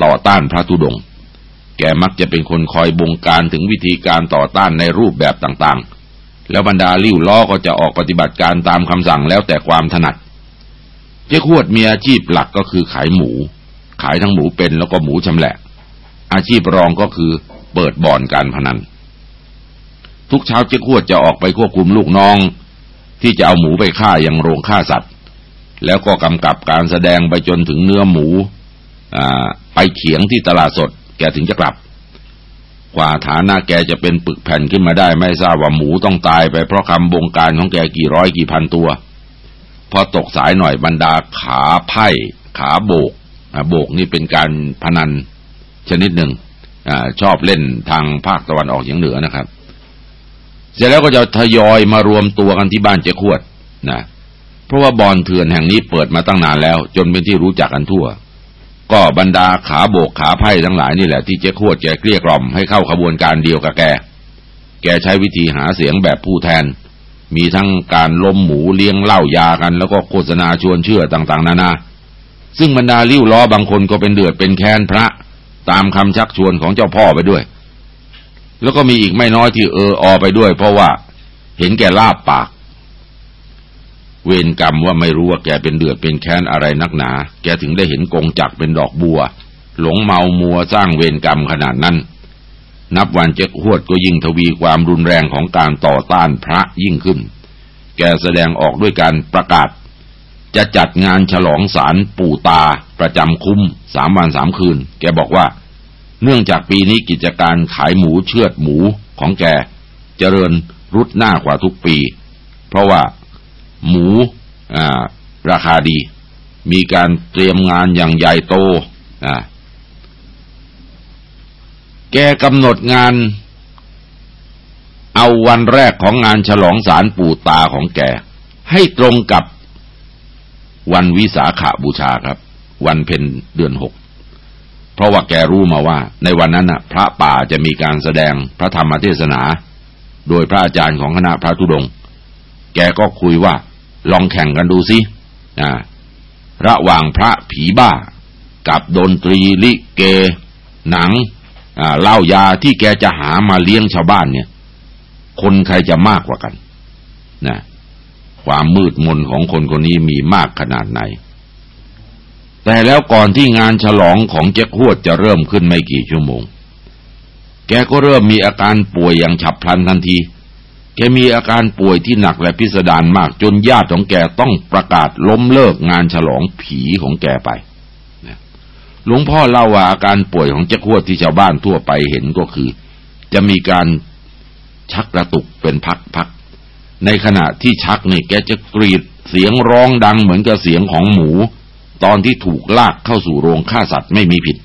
ต่อต้านพระธุดงค์แกมักจะเป็นคนคอยบงการถึงวิธีการต่อต้านในรูปแบบต่างๆ แล้วบรรดาลิ้วล้อก็จะออกปฏิบัติการตามคำสั่งแล้วแต่ความถนัด เจ้าขวดมีอาชีพหลักก็คือขายหมู ขายทั้งหมูเป็นแล้วก็หมูชำแหละ อาชีพรองก็คือเปิดบ่อนการพนัน ทุกเช้าเจ๊ขวดจะออกไปควบคุมลูกน้อง ที่จะเอาหมูไปฆ่ายังโรงฆ่าสัตว์ แล้วก็กำกับการแสดงไปจนถึงเนื้อหมูไปเขียงที่ตลาดสด แกถึงจะกลับ กว่าฐานะแกจะเป็นปึกแผ่นขึ้นมาได้ไม่ทราบว่าหมูต้องตายไปเพราะคำบงการของแกกี่ร้อยกี่พันตัว พอตกสายหน่อยบรรดาขาไพ่ขาโบกโบกนี่เป็นการพนัน ชนิดหนึ่งอชอบเล่นทางภาคตะวันออกอย่างเหนือนะครับ เสร็จแล้วก็จะทยอยมารวมตัวกันที่บ้านเจ๊ขวดนะเพราะว่าบอลเถื่อนแห่งนี้เปิดมาตั้งนานแล้ว จนเป็นที่รู้จักกันทั่ว ก็บรรดาขาโบกขาไพ่ทั้งหลายนี่แหละที่เจ๊ขวดแกเกลี้ยกล่อมให้เข้าขบวนการเดียวกับแก แกใช้วิธีหาเสียงแบบผู้แทน มีทั้งการล้มหมูเลี้ยงเหล้ายากัน แล้วก็โฆษณาชวนเชื่อต่างๆนานานา ซึ่งบรรดาลิ้วล้อบางคนก็เป็นเดือดเป็นแค้นพระ ตามคำชักชวนของเจ้าพ่อไปด้วย แล้วก็มีอีกไม่น้อยที่เอออไปด้วย เพราะว่าเห็นแก่ลาบปาก เวรกรรมว่าไม่รู้ว่าแกเป็นเดือดเป็นแค้นอะไรนักหนา แกถึงได้เห็นกงจักเป็นดอกบัว หลงเมามัวสร้างเวรกรรมขนาดนั้น นับวันเจ๊กหวดก็ยิ่งทวีความรุนแรงของการต่อต้านพระยิ่งขึ้น แกแสดงออกด้วยการประกาศ จะจัดงานฉลองสารปู่ตา ประจำคุ้มสามวันสามคืน แกบอกว่า เนื่องจากปีนี้กิจการขายหมูเชือดหมูของแกจเจริญรุดหน้ากว่าทุกปี เพราะว่าหมูราคาดี มีการเตรียมงานอย่างใหญ่โตแกกำหนดงาน เอาวันแรกของงานฉลองสารปู่ตาของแก ให้ตรงกับ วันวิสาขาบูชาครับ วันเพ็ญเดือนหกเพราะว่าแกรู้มาว่า ในวันนั้นน่ะพระป่าจะมีการแสดงพระธรรมเทศนา โดยพระอาจารย์ของคณะพระธุดง แกก็คุยว่า ลองแข่งกันดูสินะระหว่างพระผีบ้า กับดนตรีลิเก หนังเล่ายาที่แกจะหามาเลี้ยงชาวบ้านเนี่ย คนใครจะมากกว่ากัน นะ ความมืดมนของคนคนนี้มีมากขนาดไหน แต่แล้วก่อนที่งานฉลองของเจ๊ขวดจะเริ่มขึ้นไม่กี่ชั่วโมง แกก็เริ่มมีอาการป่วยอย่างฉับพลันทันที แกมีอาการป่วยที่หนักและพิสดารมากจนญาติของแกต้องประกาศล้มเลิกงานฉลองผีของแกไปหลวงพ่อเล่าว่าอาการป่วยของเจ๊ขวดที่ชาวบ้านทั่วไปเห็นก็คือ จะมีการชักกระตุกเป็นพัก ในขณะที่ชักนี่แกจะกรีดเสียงร้องดังเหมือนกับเสียงของหมู ตอนที่ถูกลากเข้าสู่โรงฆ่าสัตว์ไม่มีผิด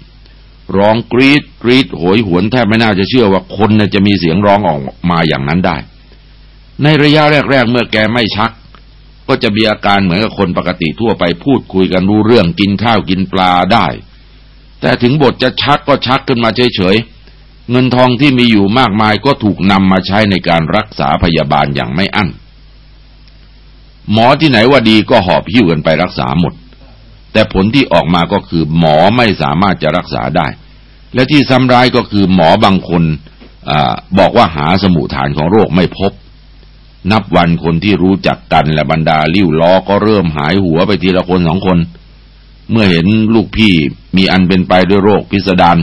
ร้องกรีดกรีดโหยหวนแทบไม่น่าจะเชื่อว่าคนจะมีเสียงร้องออกมาอย่างนั้นได้ ในระยะแรก ๆ เมื่อแกไม่ชัก ก็จะมีอาการเหมือนกับคนปกติทั่วไปพูดคุยกันรู้เรื่องกินข้าวกินปลาได้ แต่ถึงบทจะชักก็ชักขึ้นมาเฉย เงินทองที่มีอยู่มากมายก็ถูกนำมาใช้ในการรักษาพยาบาลอย่างไม่อั้น หมอที่ไหนว่าดีก็หอบหิ้วกันไปรักษาหมด แต่ผลที่ออกมาก็คือหมอไม่สามารถจะรักษาได้ และที่ซ้ำร้ายก็คือหมอบางคนอบอกว่าหาสมุฐานของโรคไม่พบ นับวันคนที่รู้จักกันและบรรดาลิ้วล้อก็เริ่มหายหัวไปทีละคนสองคน เมื่อเห็นลูกพี่มีอันเป็นไปด้วยโรคพิสดาร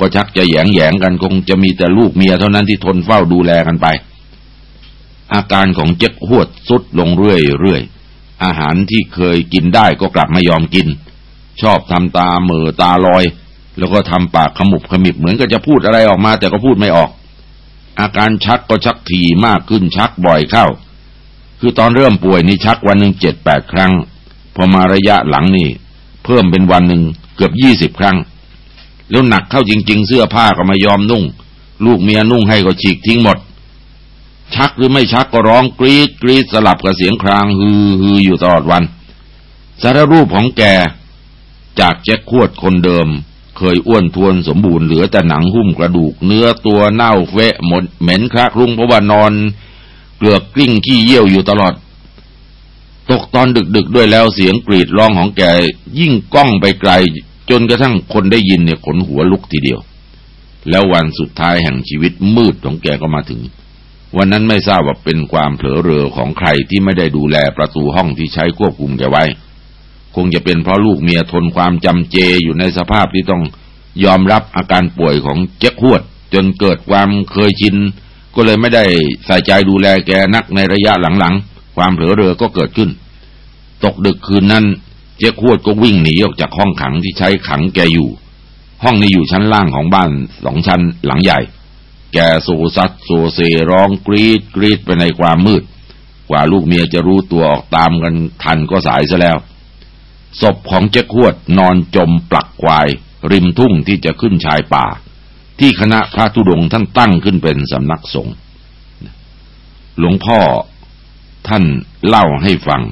ก็ชักจะแยงแยงกันคงจะมีแต่ลูกเมียเท่านั้นที่ทนเฝ้าดูแลกันไป อาการของเจ๊กหวดสุดลงเรื่อยๆอาหารที่เคยกินได้ก็กลับไม่ยอมกิน ชอบทำตาเมือตาลอย แล้วก็ทำปากขมุบขมิบเหมือนกับจะพูดอะไรออกมา แต่ก็พูดไม่ออก อาการชักก็ชักถี่มากขึ้นชักบ่อยเข้า คือตอนเริ่มป่วยนี่ชักวันหนึ่งเจ็ดแปดครั้ง พอมาระยะหลังนี่ เพิ่มเป็นวันหนึ่งเกือบยี่สิบครั้ง แล้วหนักเข้าจริง ๆ เสื้อผ้าก็ไม่ยอมนุ่ง ลูกเมียนุ่งให้ก็ฉีกทิ้งหมด ชักหรือไม่ชักก็ร้องกรีดกรีดสลับกับเสียงครางฮือฮืออยู่ตลอดวัน สารรูปของแก จากแจ็คขวดคนเดิม เคยอ้วนทวนสมบูรณ์เหลือแต่หนังหุ้มกระดูกเนื้อตัวเน่าเฟะหมดเหม็นครากรุงเพราะว่านอนเกลือกกลิ้งขี้เยี่ยวอยู่ตลอดตกตอนดึกๆด้วยแล้วเสียงกรีดร้องของแกยิ่งก้องไปไกล จนกระทั่งคนได้ยินเนี่ยขนหัวลุกทีเดียว แล้ววันสุดท้ายแห่งชีวิตมืดของแกก็มาถึง วันนั้นไม่ทราบว่าเป็นความเผลอเรอของใครที่ไม่ได้ดูแลประตูห้องที่ใช้ควบคุมแกไว้ คงจะเป็นเพราะลูกเมียทนความจำเจอยู่ในสภาพที่ต้องยอมรับอาการป่วยของเจ๊กฮวด จนเกิดความเคยชิน ก็เลยไม่ได้ใส่ใจดูแลแกนักในระยะหลังๆ ความเผลอเรอก็เกิดขึ้น ตกดึกคืนนั้น เจ๊กฮวดก็วิ่งหนีออกจากห้องขังที่ใช้ขังแกอยู่ ห้องนี้อยู่ชั้นล่างของบ้านสองชั้นหลังใหญ่ แกโซซัดโซเซร้องกรีดกรีดไปในความมืด กว่าลูกเมียจะรู้ตัวออกตามกันทันก็สายซะแล้ว ศพของเจ๊ขวดนอนจมปลักควาย ริมทุ่งที่จะขึ้นชายป่า ที่คณะพระธุดงท่านตั้งขึ้นเป็นสำนักสงฆ์หลวงพ่อท่านเล่าให้ฟัง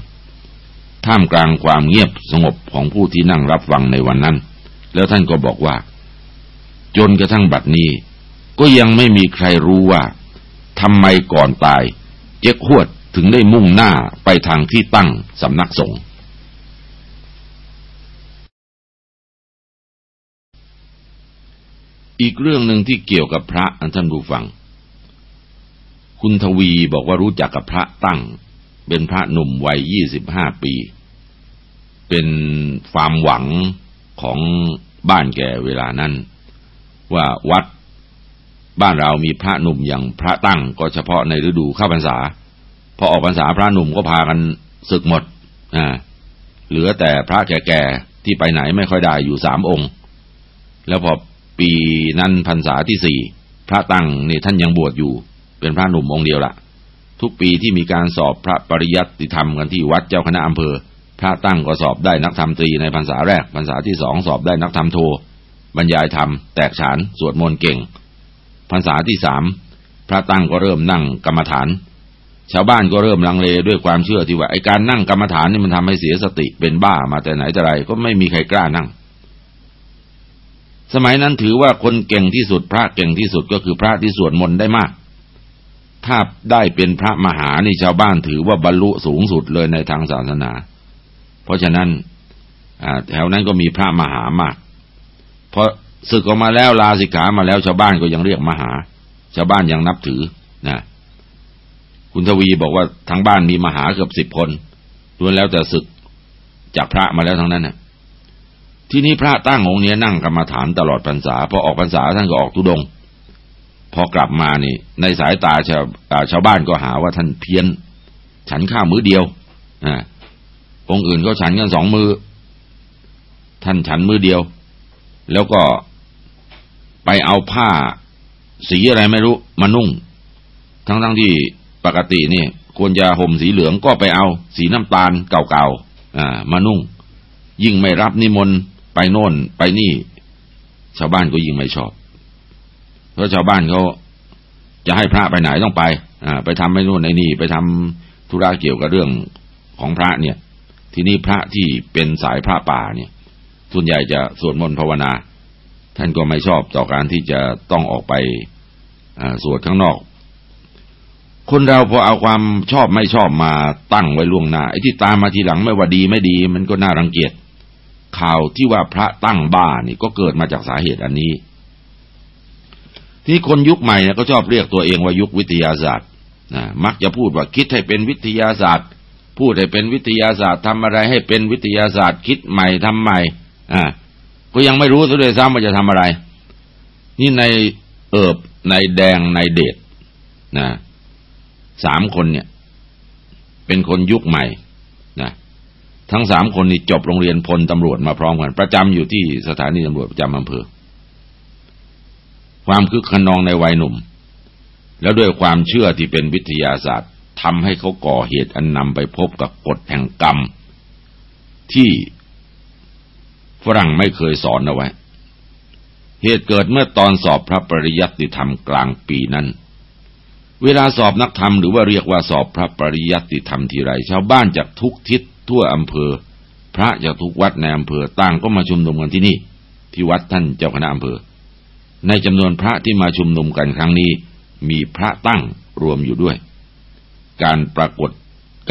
ท่ามกลางความเงียบสงบของผู้ที่นั่งรับฟังในวันนั้น แล้วท่านก็บอกว่า จนกระทั่งบัดนี้ ก็ยังไม่มีใครรู้ว่าทำไมก่อนตาย เจ๊ขวดถึงได้มุ่งหน้าไปทางที่ตั้งสำนักสงฆ์อีกเรื่องหนึ่งที่เกี่ยวกับพระอันท่านผู้ฟัง คุณทวีบอกว่ารู้จักกับพระตั้ง เป็นพระหนุ่มวัยยี่สิบห้าปี เป็นความหวังของบ้านแกเวลานั้น ว่าวัดบ้านเรามีพระหนุ่มอย่างพระตั้งก็เฉพาะในฤดูเข้าพรรษา พอออกพรรษาพระหนุ่มก็พากันศึกหมดอ่าเหลือแต่พระแก่ๆที่ไปไหนไม่ค่อยได้อยู่สามองค์ แล้วพอปีนั้นพรรษาที่สี่พระตั้งนี่ท่านยังบวชอยู่ เป็นพระหนุ่มองค์เดียวละทุกปีที่มีการสอบพระปริยัติธรรมกันที่วัดเจ้าคณะอำเภอ พระตั้งก็สอบได้นักธรรมตรีในพรรษาแรกพรรษาที่สองสอบได้นักธรรมโท บรรยายธรรม แตกฉาน สวดมนต์เก่ง พรรษาที่สามพระตั้งก็เริ่มนั่งกรรมฐาน ชาวบ้านก็เริ่มลังเลด้วยความเชื่อที่ว่าไอการนั่งกรรมฐานนี่มันทำให้เสียสติเป็นบ้ามาแต่ไหนแต่ไรก็ไม่มีใครกล้านั่ง สมัยนั้นถือว่าคนเก่งที่สุดพระเก่งที่สุดก็คือพระที่สวดมนต์ได้มากถ้าได้เป็นพระมหานี่ชาวบ้านถือว่าบรรลุสูงสุดเลยในทางศาสนา เพราะฉะนั้นแถวนั้นก็มีพระมหามากพอศึกออกมาแล้วลาสิกขามาแล้วชาวบ้านก็ยังเรียกมหา ชาวบ้านยังนับถือนะคุณทวีบอกว่าทั้งบ้านมีมหาเกือบสิบคนล้วนแล้วแต่ศึกจากพระมาแล้วทั้งนั้นนะที่นี้พระตั้งองค์นี้นั่งกรรมาฐานตลอดพรรษาพอออกพรรษาท่านก็ออกทุดง พอกลับมานี่ ในสายตาชาวชาวบ้านก็หาว่าท่านเพี้ยน ฉันข้าวมื้อเดียวอ่า องค์อื่นก็ฉันกันสองมือ ท่านฉันมือเดียว แล้วก็ไปเอาผ้า สีอะไรไม่รู้มานุ่ง ทั้งทั้งที่ปกตินี่ควรจะห่มสีเหลืองก็ไปเอา สีน้ำตาลเก่าๆมานุ่ง ยิ่งไม่รับนิมนต์ไปโน่นไปนี่ ชาวบ้านก็ยิ่งไม่ชอบ เพราะชาวบ้านเขาจะให้พระไปไหนต้องไป อ่า ไปทำไปโน่นไอ้นี่ ไปทำธุระเกี่ยวกับเรื่องของพระเนี่ย ทีนี้พระที่เป็นสายพระป่าเนี่ย ส่วนใหญ่จะสวดมนต์ภาวนา ท่านก็ไม่ชอบต่อการที่จะต้องออกไปสวดข้างนอก คนเราพอเอาความชอบไม่ชอบมาตั้งไว้ล่วงหน้าไอ้ที่ตามมาทีหลังไม่ว่าดีไม่ดี มันก็น่ารังเกียจข่าวที่ว่าพระตั้งบ้านี่ก็เกิดมาจากสาเหตุอันนี้ ที่คนยุคใหม่เนี่ยก็ชอบเรียกตัวเองว่ายุควิทยาศาสตร์นะมักจะพูดว่าคิดให้เป็นวิทยาศาสตร์ พูดให้เป็นวิทยาศาสตร์ทำอะไรให้เป็นวิทยาศาสตร์คิดใหม่ทำใหม่อ่าก็ยังไม่รู้ซะด้วยซ้ำว่าจะทำอะไร นี่ในเอิบในแดงในเดชนะสามคนเนี่ย เป็นคนยุคใหม่นะทั้งสามคนนี่จบโรงเรียนพลตำรวจมาพร้อมกัน ประจำอยู่ที่สถานีตำรวจประจำอำเภอ ความคึกขนองในวัยหนุ่ม แล้วด้วยความเชื่อที่เป็นวิทยาศาสตร์ ทำให้เขาก่อเหตุอันนำไปพบกับกฎแห่งกรรม ที่ฝรั่งไม่เคยสอนเอาไว้ เหตุเกิดเมื่อตอนสอบพระปริยัติธรรมกลางปีนั้น เวลาสอบนักธรรมหรือว่าเรียกว่าสอบพระปริยัติธรรมทีไรชาวบ้านจากทุกทิศทั่วอำเภอ พระจากทุกวัดในอำเภอต่างก็มาชุมนุมกันที่นี่ ที่วัดท่านเจ้าคณะอำเภอ ในจำนวนพระที่มาชุมนุมกันครั้งนี้ มีพระตั้งรวมอยู่ด้วย การปรากฏ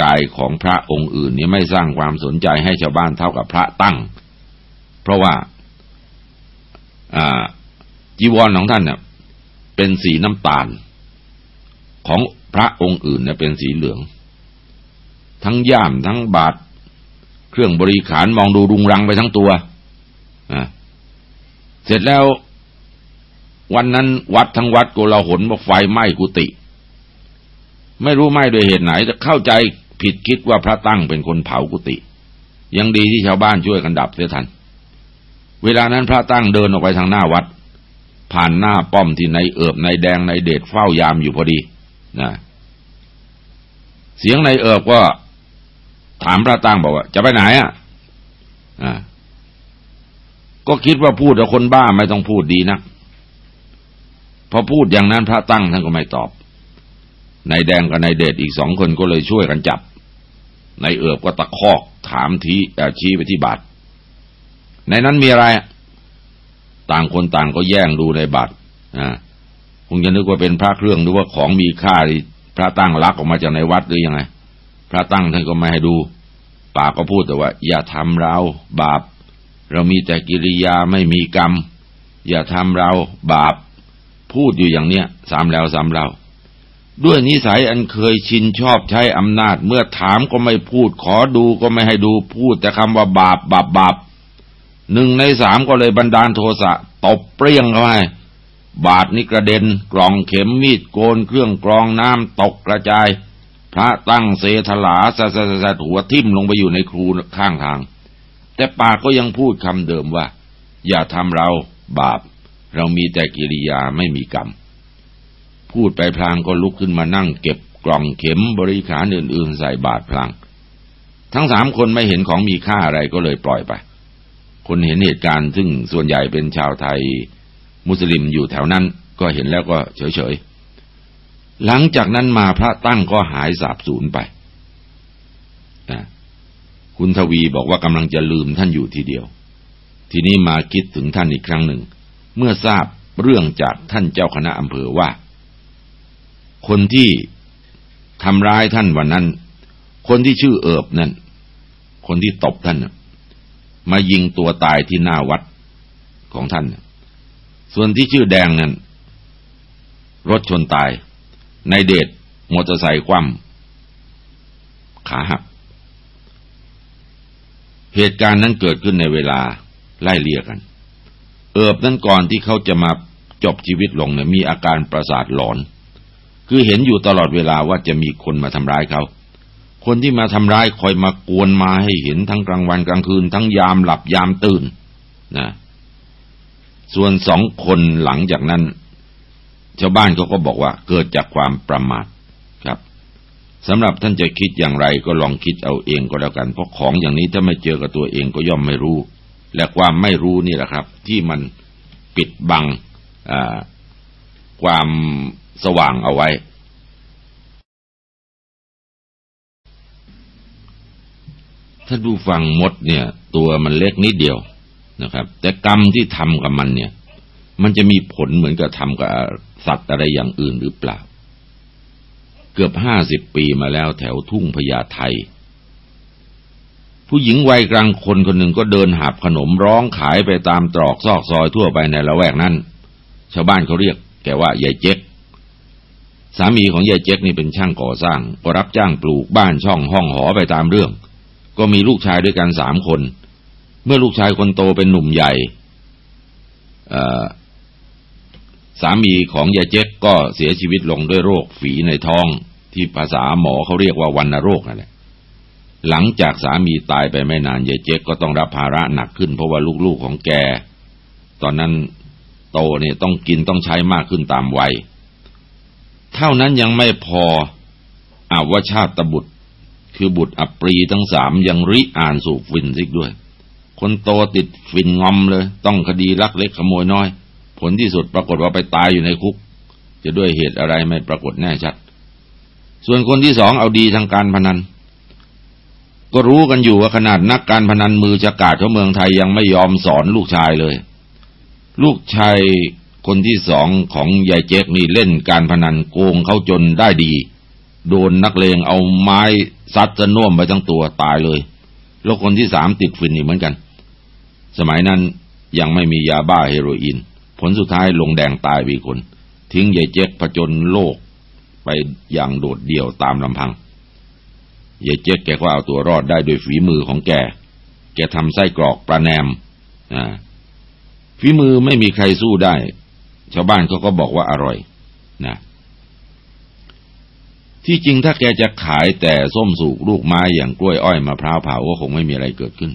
กายของพระองค์อื่นนี้ไม่สร้างความสนใจให้ชาวบ้านเท่ากับพระตั้ง เพราะว่าจีวรของท่านเนี่ยเป็นสีน้ำตาล ของพระองค์อื่นเนี่ยเป็นสีเหลือง ทั้งย่ามทั้งบาท เครื่องบริขารมองดูรุงรังไปทั้งตัวเสร็จแล้ววันนั้นวัดทั้งวัดโกลาหลว่าไฟไหม้กุฏิ ไม่รู้ไหม้โดยเหตุไหนแต่เข้าใจผิดคิดว่าพระตั้งเป็นคนเผากุฏิยังดีที่ชาวบ้านช่วยกันดับเสียทัน เวลานั้นพระตั้งเดินออกไปทางหน้าวัด ผ่านหน้าป้อมที่ในเอิบในแดงในเดชเฝ้ายามอยู่พอดีนะเสียงในเอิบก็ถามพระตั้งบอกว่า จะไปไหนอะอ่าก็คิดว่าพูดกับคนบ้าไม่ต้องพูดดีนะพอพูดอย่างนั้นพระตั้งท่านก็ไม่ตอบ นายแดงกับนายเดชอีกสองคนก็เลยช่วยกันจับนายเอิบก็ตะคอกถามทีชี้ไปที่บาทในนั้นมีอะไร ต่างคนต่างก็แย่งดูในบาทอ่าคงจะนึกว่าเป็นพระเครื่องหรือว่าของมีค่าที่พระตั้งลักออกมาจากในวัดหรือยังไง พระตั้งท่านก็ไม่ให้ดูปากก็พูดแต่ว่า อย่าทำเราบาป เรามีแต่กิริยาไม่มีกรรม อย่าทำเราบาป พูดอยู่อย่างเนี้ยซ้ำแล้วซ้ำเล่า ด้วยนิสัยอันเคยชินชอบใช้อำนาจ เมื่อถามก็ไม่พูด ขอดูก็ไม่ให้ดูพูดแต่คำว่าบาปบาปบาปหนึ่งในสามก็เลยบันดาลโทสะตบเปรี้ยงเข้าไปบาดนี่กระเด็นกล่องเข็มมีดโกนเครื่องกรองน้ำตกกระจาย พระตั้งเสถลาสะสะสะหัวทิ่มลงไปอยู่ในครูข้างทาง แต่ปากก็ยังพูดคำเดิมว่า อย่าทำเราบาป เรามีแต่กิริยาไม่มีกรรม พูดไปพลางก็ลุกขึ้นมานั่งเก็บกล่องเข็มบริขารอื่นๆใส่บาตรพลาง ทั้งสามคนไม่เห็นของมีค่าอะไรก็เลยปล่อยไป คนเห็นเหตุการณ์ซึ่งส่วนใหญ่เป็นชาวไทย มุสลิมอยู่แถวนั้นก็เห็นแล้วก็เฉยๆ หลังจากนั้นมาพระตั้งก็หายสาบสูญไปคุณทวีบอกว่ากำลังจะลืมท่านอยู่ทีเดียว ทีนี้มาคิดถึงท่านอีกครั้งหนึ่ง เมื่อทราบเรื่องจากท่านเจ้าคณะอำเภอว่า คนที่ทำร้ายท่านวันนั้น คนที่ชื่อเอิบนั่น คนที่ตบท่านมายิงตัวตายที่หน้าวัดของท่าน ส่วนที่ชื่อแดงนั่นรถชนตาย ในเดชมอเตอร์ไซค์คว่ำขาหัก เหตุการณ์นั้นเกิดขึ้นในเวลาไล่เลี่ยกัน เอิบนั้นก่อนที่เขาจะมาจบชีวิตลงเนี่ยมีอาการประสาทหลอน คือเห็นอยู่ตลอดเวลาว่าจะมีคนมาทำร้ายเขา คนที่มาทำร้ายคอยมากวนมาให้เห็นทั้งกลางวันกลางคืน ทั้งยามหลับยามตื่นนะส่วนสองคนหลังจากนั้น ชาวบ้านเขาก็บอกว่าเกิดจากความประมาทครับสำหรับท่านจะคิดอย่างไรก็ลองคิดเอาเองก็แล้วกัน เพราะของอย่างนี้ถ้าไม่เจอกับตัวเองก็ย่อมไม่รู้ และความไม่รู้นี่แหละครับ ที่มันปิดบังความ สว่างเอาไว้ ถ้าดูฟังมดเนี่ย ตัวมันเล็กนิดเดียวนะครับ แต่กรรมที่ทำกับมันเนี่ย มันจะมีผลเหมือนกับทำกับสัตว์อะไรอย่างอื่นหรือเปล่า เกือบห้าสิบปีมาแล้วแถวทุ่งพญาไทผู้หญิงวัยกลางคนคนหนึ่งก็เดินหาบขนมร้องขายไปตามตรอกซอกซอยทั่วไปในละแวกนั้น ชาวบ้านเขาเรียกแกว่ายายเจ๊ก สามีของยายเจ๊กนี่เป็นช่างก่อสร้าง ก็รับจ้างปลูกบ้านช่องห้องหอไปตามเรื่อง ก็มีลูกชายด้วยกันสามคน เมื่อลูกชายคนโตเป็นหนุ่มใหญ่สามีของยายเจ๊กก็เสียชีวิตลงด้วยโรคฝีในท้องที่ภาษาหมอเขาเรียกว่าวันโรคนั่นแหละ หลังจากสามีตายไปไม่นานยายเจ๊กก็ต้องรับภาระหนักขึ้นเพราะว่าลูกๆของแก ตอนนั้นโตเนี่ยต้องกินต้องใช้มากขึ้นตามวัย เท่านั้นยังไม่พออาวชาตบุตร คือบุตรอัปรีทั้งสามยังริอ่านสูบฟินซิกด้วย คนโตติดฟินงอมเลย ต้องคดีลักเล็กขโมยน้อย ผลที่สุดปรากฏว่าไปตายอยู่ในคุก จะด้วยเหตุอะไรไม่ปรากฏแน่ชัด ส่วนคนที่สองเอาดีทางการพนัน ก็รู้กันอยู่ว่าขนาดนักการพนันมือจะกาดของเมืองไทยยังไม่ยอมสอนลูกชายเลย ลูกชาย คนที่สองของยายเจ๊กนี่เล่นการพนันโกงเขาจนได้ดี โดนนักเลงเอาไม้ซัดจะน่วมไปทั้งตัวตายเลย แล้วคนที่สามติดฟินอีกเหมือนกัน สมัยนั้นยังไม่มียาบ้าเฮโรอีน ผลสุดท้ายลงแดงตายไปคน ทิ้งยายเจ๊กผจญโลกไปอย่างโดดเดี่ยวตามลำพังยายเจ๊กแกก็เอาตัวรอดได้โดยฝีมือของแก แกทำไส้กรอกปลาแนมฝีมือไม่มีใครสู้ได้ ชาวบ้านเขาก็บอกว่าอร่อยนะที่จริงถ้าแกจะขายแต่ส้มสูกลูกไม้อย่างกล้วยอ้อยมะพร้าวเผาก็คงไม่มีอะไรเกิดขึ้น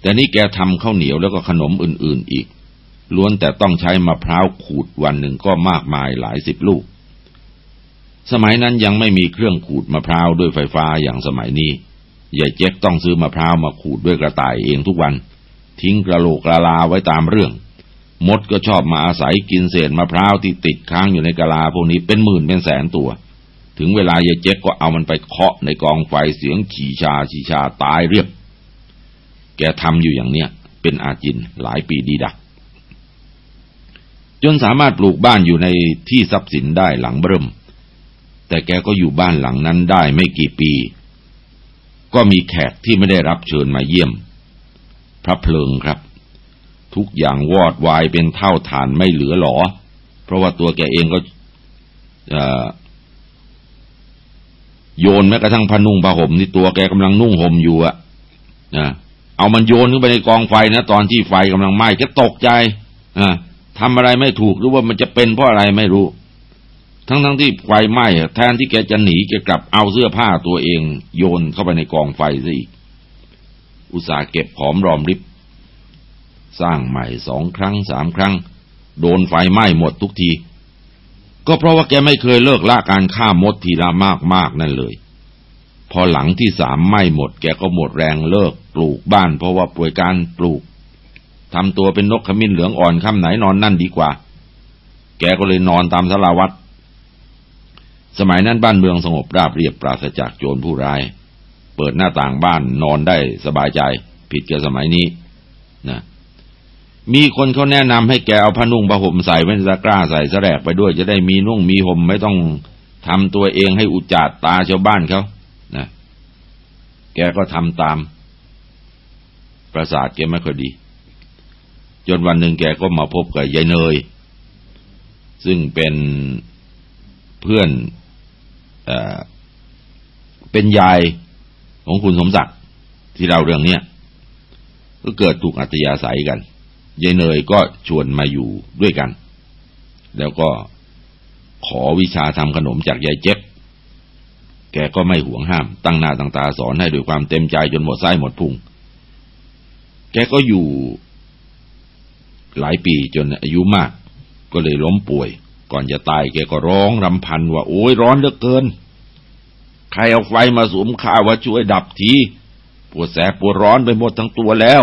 แต่นี่แกทำข้าวเหนียวแล้วก็ขนมอื่น ๆอีก ล้วนแต่ต้องใช้มะพร้าวขูดวันหนึ่งก็มากมายหลายสิบลูก สมัยนั้นยังไม่มีเครื่องขูดมะพร้าวด้วยไฟฟ้าอย่างสมัยนี้ยายเจ๊กต้องซื้อมะพร้าวมาขูดด้วยกระต่ายเองทุกวัน ทิ้งกระโหลกกระลาไว้ตามเรื่อง มดก็ชอบมาอาศัยกินเศษมะพร้าวที่ติดค้างอยู่ในกะลาพวกนี้เป็นหมื่นเป็นแสนตัว ถึงเวลายายเจ๊กก็เอามันไปเคาะในกองไฟเสียงฉีชาฉีชาตายเรียบ แกทำอยู่อย่างเนี้ยเป็นอาจินหลายปีดีดัก จนสามารถปลูกบ้านอยู่ในที่ทรัพย์สินได้หลังเบิ่ม แต่แกก็อยู่บ้านหลังนั้นได้ไม่กี่ปี ก็มีแขกที่ไม่ได้รับเชิญมาเยี่ยม พระเพลิงครับ ทุกอย่างวอดวายเป็นเท่าฐานไม่เหลือหรอ เพราะว่าตัวแกเองก็โยนแม้กระทั่งผ้านุ่งผ้าห่มที่ตัวแกกำลังนุ่งห่มอยู่อะนะเอามันโยนขึ้นไปในกองไฟนะตอนที่ไฟกำลังไหม้แกตกใจอะทำอะไรไม่ถูกหรือว่ามันจะเป็นเพราะอะไรไม่รู้ ทั้งทั้งที่ไฟไหม้แทนที่แกจะหนีแกกลับเอาเสื้อผ้าตัวเอง โยนเข้าไปในกองไฟซะอีก อุตส่าห์เก็บหอมรอมริบ สร้างใหม่สองครั้งสามครั้ง โดนไฟไหม้หมดทุกที ก็เพราะว่าแกไม่เคยเลิกละการฆ่ามดทีละมากๆนั่นเลย พอหลังที่สามไหม่หมด แกก็หมดแรงเลิกปลูกบ้าน เพราะว่าป่วยการปลูกทำตัวเป็นนกขมิ้นเหลืองอ่อนค่ำไหนนอนนั่นดีกว่า แกก็เลยนอนตามสลาวัดสมัยนั้นบ้านเมืองสงบราบเรียบปราศจากโจรผู้ร้าย เปิดหน้าต่างบ้านนอนได้สบายใจ ผิดกับสมัยนี้นะ มีคนเขาแนะนำให้แกเอาผ้านุ่งผ้าห่มใส่ไว้ในตะกร้าใส่สแสลกไปด้วยจะได้มีนุ่งมีห่มไม่ต้องทำตัวเองให้อุจจาดตาชาวบ้านเขานะแกก็ทำตาม ประสาทแกไม่ค่อยดี จนวันหนึ่งแกก็มาพบกับยายเนย ซึ่งเป็นเพื่อนเอเป็นยายของคุณสมศักดิ์ที่เราเรื่องเนี้ยก็เกิดถูกอัตยาศัยกัน ยายเนยก็ชวนมาอยู่ด้วยกัน แล้วก็ขอวิชาทำขนมจากยายเจ๊กแกก็ไม่ห่วงห้าม ตั้งหน้าตั้งตาสอนให้ด้วยความเต็มใจจนหมดไส้หมดพุง แกก็อยู่หลายปีจนอายุมาก ก็เลยล้มป่วย ก่อนจะตายแกก็ร้องรำพันว่า โอ้ยร้อนเหลือเกิน ใครเอาไฟมาสวมข้าว่าช่วยดับทีปวดแสบปวดร้อนไปหมดทั้งตัวแล้ว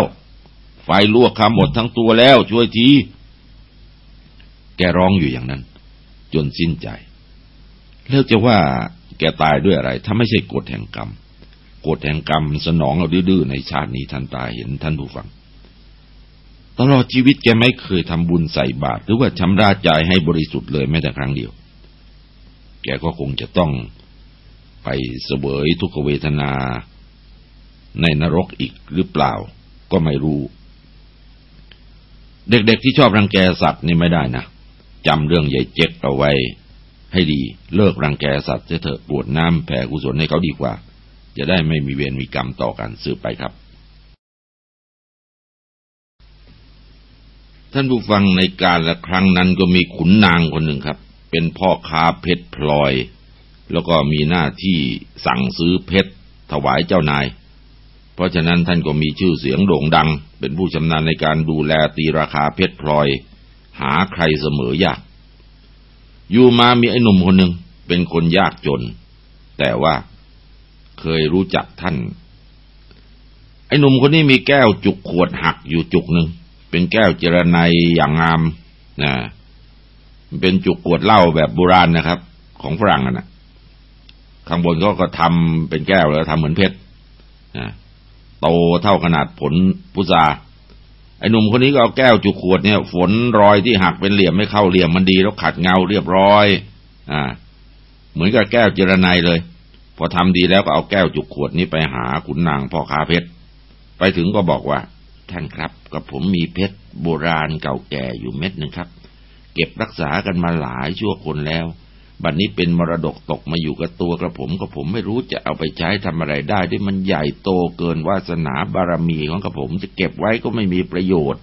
ไฟลวกคำหมดทั้งตัวแล้วช่วยที แกร้องอยู่อย่างนั้น จนสิ้นใจเลิกจะว่าแกตายด้วยอะไร ถ้าไม่ใช่กฎแห่งกรรมกฎแห่งกรรมสนองเอาดื้อในชาตินี้ท่านตายเห็นท่านผู้ฟัง ตลอดชีวิตแกไม่เคยทำบุญใส่บาตรหรือว่าชำระใจให้บริสุทธิ์เลยแม้แต่ครั้งเดียว แกก็คงจะต้องไปเสวยทุกขเวทนาในนรกอีกหรือเปล่าก็ไม่รู้ เด็กๆที่ชอบรังแกสัตว์นี่ไม่ได้นะจำเรื่องใหญ่เจ็กเอาไว้ ให้ดีเลิกรังแกสัตว์เถอะปวดน้ำแผ่กุศลให้เขาดีกว่า จะได้ไม่มีเวรมีกรรมต่อกันสืบไปครับ ท่านผู้ฟังในการละครั้งนั้นก็มีขุนนางคนหนึ่งครับ เป็นพ่อค้าเพชรพลอย แล้วก็มีหน้าที่สั่งซื้อเพชรถวายเจ้านาย เพราะฉะนั้นท่านก็มีชื่อเสียงโด่งดัง เป็นผู้ชำนาญในการดูแลตีราคาเพชรพลอย หาใครเสมอยาก อยู่มามีไอ้หนุ่มคนหนึ่งเป็นคนยากจน แต่ว่าเคยรู้จักท่าน ไอ้หนุ่มคนนี้มีแก้วจุกขวดหักอยู่จุกหนึ่ง เป็นแก้วเจรไนอย่างงามนะเป็นจุกขวดเหล้าแบบโบราณนะครับ ของฝรั่งนะข้างบนก็ก็ทำเป็นแก้วแล้วทำเหมือนเพชร โตเท่าขนาดผลพุทราไอ้หนุ่มคนนี้ก็เอาแก้วจุขวดเนี่ย ฝนรอยที่หักเป็นเหลี่ยมไม่เข้าเหลี่ยมมันดีแล้วขัดเงาเรียบร้อย อ่า เหมือนกับแก้วเจรไนเลย พอทำดีแล้วก็เอาแก้วจุขวดนี้ไปหาขุนนางพ่อค้าเพชรไปถึงก็บอกว่า ท่านครับ กับผมมีเพชรโบราณเก่าแก่อยู่เม็ดหนึ่งครับ เก็บรักษากันมาหลายชั่วคนแล้ว บัดนนี้เป็นมรดกตกมาอยู่กับตัวกระผมกระผมไม่รู้จะเอาไปใช้ทำอะไรได้ด้วยมันใหญ่โตเกินวาสนาบารมีของกระผมจะเก็บไว้ก็ไม่มีประโยชน์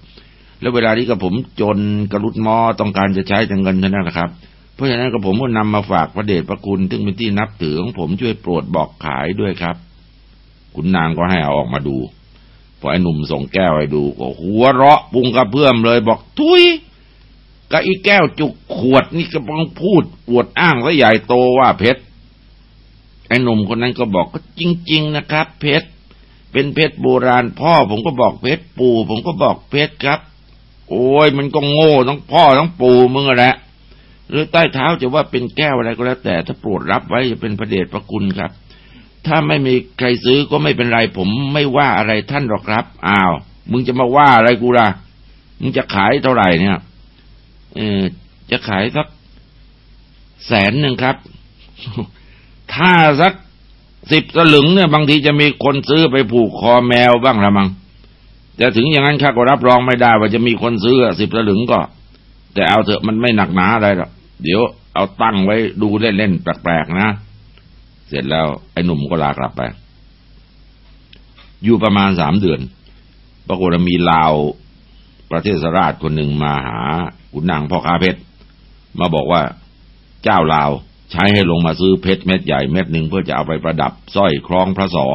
แล้วเวลาที่กระผมจนกระลุดมอต้องการจะใช้แต่เงินเท่านั้นแหละครับ เพราะฉะนั้นกระผมก็นำมาฝากพระเดชพระคุณซึ่งเป็นที่นับถือของผมช่วยโปรดบอกขายด้วยครับคุณนางก็ให้เอาออกมาดูพอไอ้หนุ่มส่งแก้วให้ดูก็หัวเราะปุงกระเพื่อมเลยบอกทุย ก็อีแก้วจุกขวดนี่ก็บังพูดอวดอ้างว่าใหญ่โตว่าเพชรไอ้หนุ่มคนนั้นก็บอกก็จริง ๆ นะครับ เพชรเป็นเพชรโบราณพ่อ ผมก็บอกเพชรปู่ ผมก็บอกเพชรครับ โอ้ยมันก็โง่ทั้งพ่อทั้งปู่มึงแหละหรือใต้เท้าจะว่าเป็นแก้วอะไรก็แล้ว แต่ถ้าโปรดรับไว้จะเป็นพระเดชพระคุณครับ ถ้าไม่มีใครซื้อก็ไม่เป็นไร ผมไม่ว่าอะไรท่านหรอกครับอ้าวมึงจะมาว่าอะไรกูล่ะมึงจะขายเท่าไหร่เนี่ย เออจะขายสักแสนหนึ่งครับ ถ้าสักสิบสลึงเนี่ยบางทีจะมีคนซื้อไปผูกคอแมวบ้างละมัง้งแต่ถึงอย่างนั้นข้าก็รับรองไม่ได้ ว่าจะมีคนซื้อสิบสลึงก็ แต่เอาเถอะมันไม่หนักหนาอะไรหรอกเดี๋ยวเอาตั้งไว้ดูเล่นๆแปลกๆนะ เสร็จแล้วไอ้หนุ่มก็ลากลับไป อยู่ประมาณสามเดือน ปรากฏมีลาวประเทศสราชคนหนึ่งมาหา ขุนนางพ่อค้าเพชรมาบอกว่าเจ้าลาวใช้ให้ลงมาซื้อเพชรเม็ดใหญ่เม็ดหนึ่งเพื่อจะเอาไปประดับสร้อยคล้องพระสอ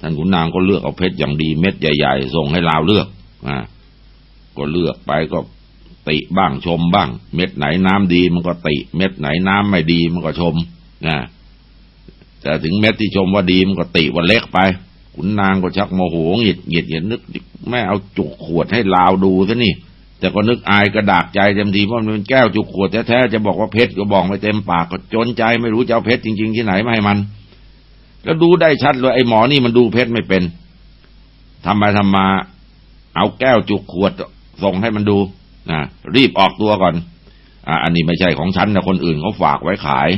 ท่านขุนนางก็เลือกเอาเพชรอย่างดีเม็ดใหญ่ๆส่งให้ลาวเลือกอ่าก็เลือกไปก็ติบ้างชมบ้าง เม็ดไหนน้ำดีมันก็ติ เม็ดไหนน้ำไม่ดีมันก็ชมนะแต่ถึงเม็ดที่ชมว่าดีมันก็ติว่าเล็กไปขุนนางก็ชักโมโหหงิดหงิดเห็นนึกแม่เอาจุกขวดให้ลาวดูซะนี่ แต่ก็นึกอายกระดากใจเต็มทีเพราะมันเป็นแก้วจุกขวดแท้ๆจะบอกว่าเพชรก็บอกไม่เต็มปากก็จนใจไม่รู้จะเอาเพชรจริง ๆ ที่ไหนมาให้มัน แล้วดูได้ชัดเลยไอ้หมอนี่มันดูเพชรไม่เป็นทำมาทำมา เอาแก้วจุกขวดส่งให้มันดูนะรีบออกตัวก่อนอ่าอันนี้ไม่ใช่ของฉันนะคนอื่นเขาฝากไว้ขาย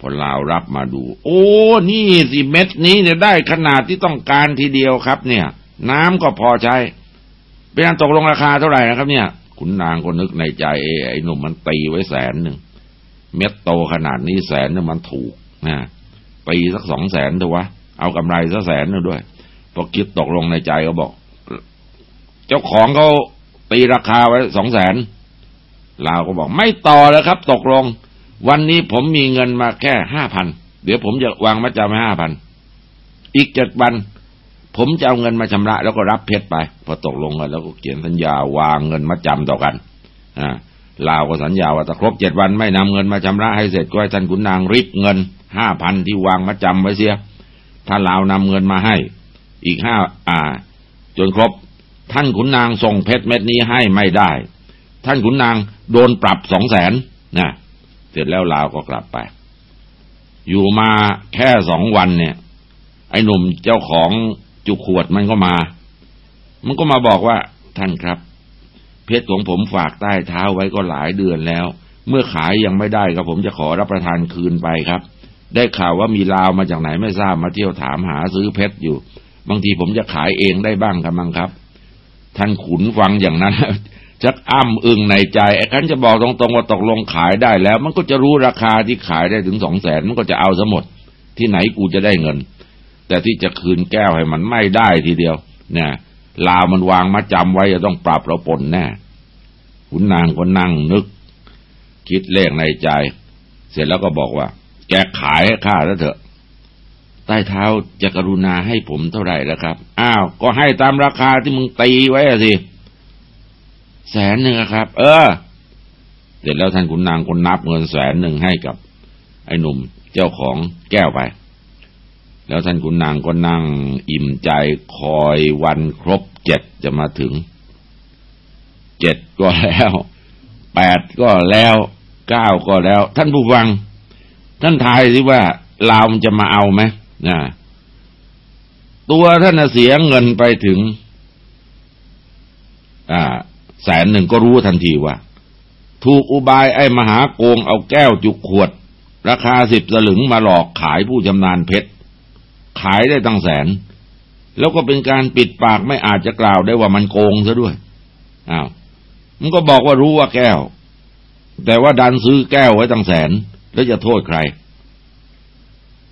พอลาวรับมาดู โอ้ นี่สิเม็ดนี้เนี่ยได้ขนาดที่ต้องการทีเดียวครับ เนี่ย น้ำก็พอใช้ เป็นอันตกลงราคาเท่าไหร่นะครับ เนี่ย ขุนนางก็นึกในใจเอไอ้หนุ่มมันตีไว้แสนหนึ่งเม็ดโตขนาดนี้แสนนึงมันถูกนะปีสักสองแสนเถอะวะเอากำไรสักแสนนึงด้วยพอคิดตกลงในใจก็บอก เจ้าของเขาตีราคาไว้สองแสนลาวก็บอก ไม่ต่อแล้วครับ ตกลง วันนี้ผมมีเงินมาแค่ห้าพันเดี๋ยวผมจะวางมาจำห้าพันอีกเจ็ดวัน ผมจะเอาเงินมาชำระแล้วก็รับเพชรไป พอตกลงกันแล้วก็เขียนสัญญาวางเงินมาจำต่อกันอ่าลาวก็สัญญาว่าถ้าครบเจ็ดวันไม่นำเงินมาชำระให้เสร็จก็ให้ท่านขุนนางริบเงินห้าพันที่วางมาจำไว้เสีย ถ้าลาวนำเงินมาให้ อีกห้าอ่า จนครบ ท่านขุนนางส่งเพชรเม็ดนี้ให้ไม่ได้ ท่านขุนนางโดนปรับสองแสนนะเสร็จแล้วลาวก็กลับไป อยู่มาแค่สองวันเนี่ย ไอ้หนุ่มเจ้าของ จุขวดมันก็มา มันก็มาบอกว่าท่านครับ เพชรของผมฝากใต้เท้าไว้ก็หลายเดือนแล้ว เมื่อขายยังไม่ได้ก็ผมจะขอรับประทานคืนไปครับ ได้ข่าวว่ามีลาวมาจากไหนไม่ทราบมาเที่ยวถามหาซื้อเพชรอยู่ บางทีผมจะขายเองได้บ้างครับมังครับ ท่านขุนฟังอย่างนั้นชักอ้ำอึงในใจไอ้คันจะบอกตรงๆว่าตกลงขายได้แล้ว มันก็จะรู้ราคาที่ขายได้ถึงสองแสนมันก็จะเอาซะหมด ที่ไหนกูจะได้เงิน แต่ที่จะคืนแก้วให้มันไม่ได้ทีเดียว เนี่ยลาวมันวางมาจำไว้จะต้องปรับเราปนแน่ขุนนางก็นั่งนึก คิดเลขในใจ เสร็จแล้วก็บอกว่า แกขายให้ข้าแล้วเถอะ ใต้เท้าจะกรุณาให้ผมเท่าไหร่แล้วครับ อ้าว ก็ให้ตามราคาที่มึงตีไว้สิ แสนหนึ่งครับ เออ เสร็จแล้วท่านขุนนางคนนับเงินแสนหนึ่งให้กับ ไอ้หนุ่มเจ้าของแก้วไป แล้วท่านขุนนางก็นั่งอิ่มใจคอยวันครบเจ็ดจะมาถึง เจ็ดก็แล้วแปดก็แล้วเก้าก็แล้ว ท่านผู้ฟัง ท่านทายสิว่าลาวมันจะมาเอาไหมนะตัวท่านเสียเงินไปถึง อ่าแสนหนึ่งก็รู้ทันทีว่า ถูกอุบายไอ้มหาโกงเอาแก้วจุกขวด ราคาสิบสลึงมาหลอกขายผู้ชำนาญเพชร ขายได้ตั้งแสน แล้วก็เป็นการปิดปากไม่อาจจะกล่าวได้ว่ามันโกงซะด้วยอ้าวมันก็บอกว่ารู้ว่าแก้ว แต่ว่าดันซื้อแก้วไว้ตั้งแสน แล้วจะโทษใคร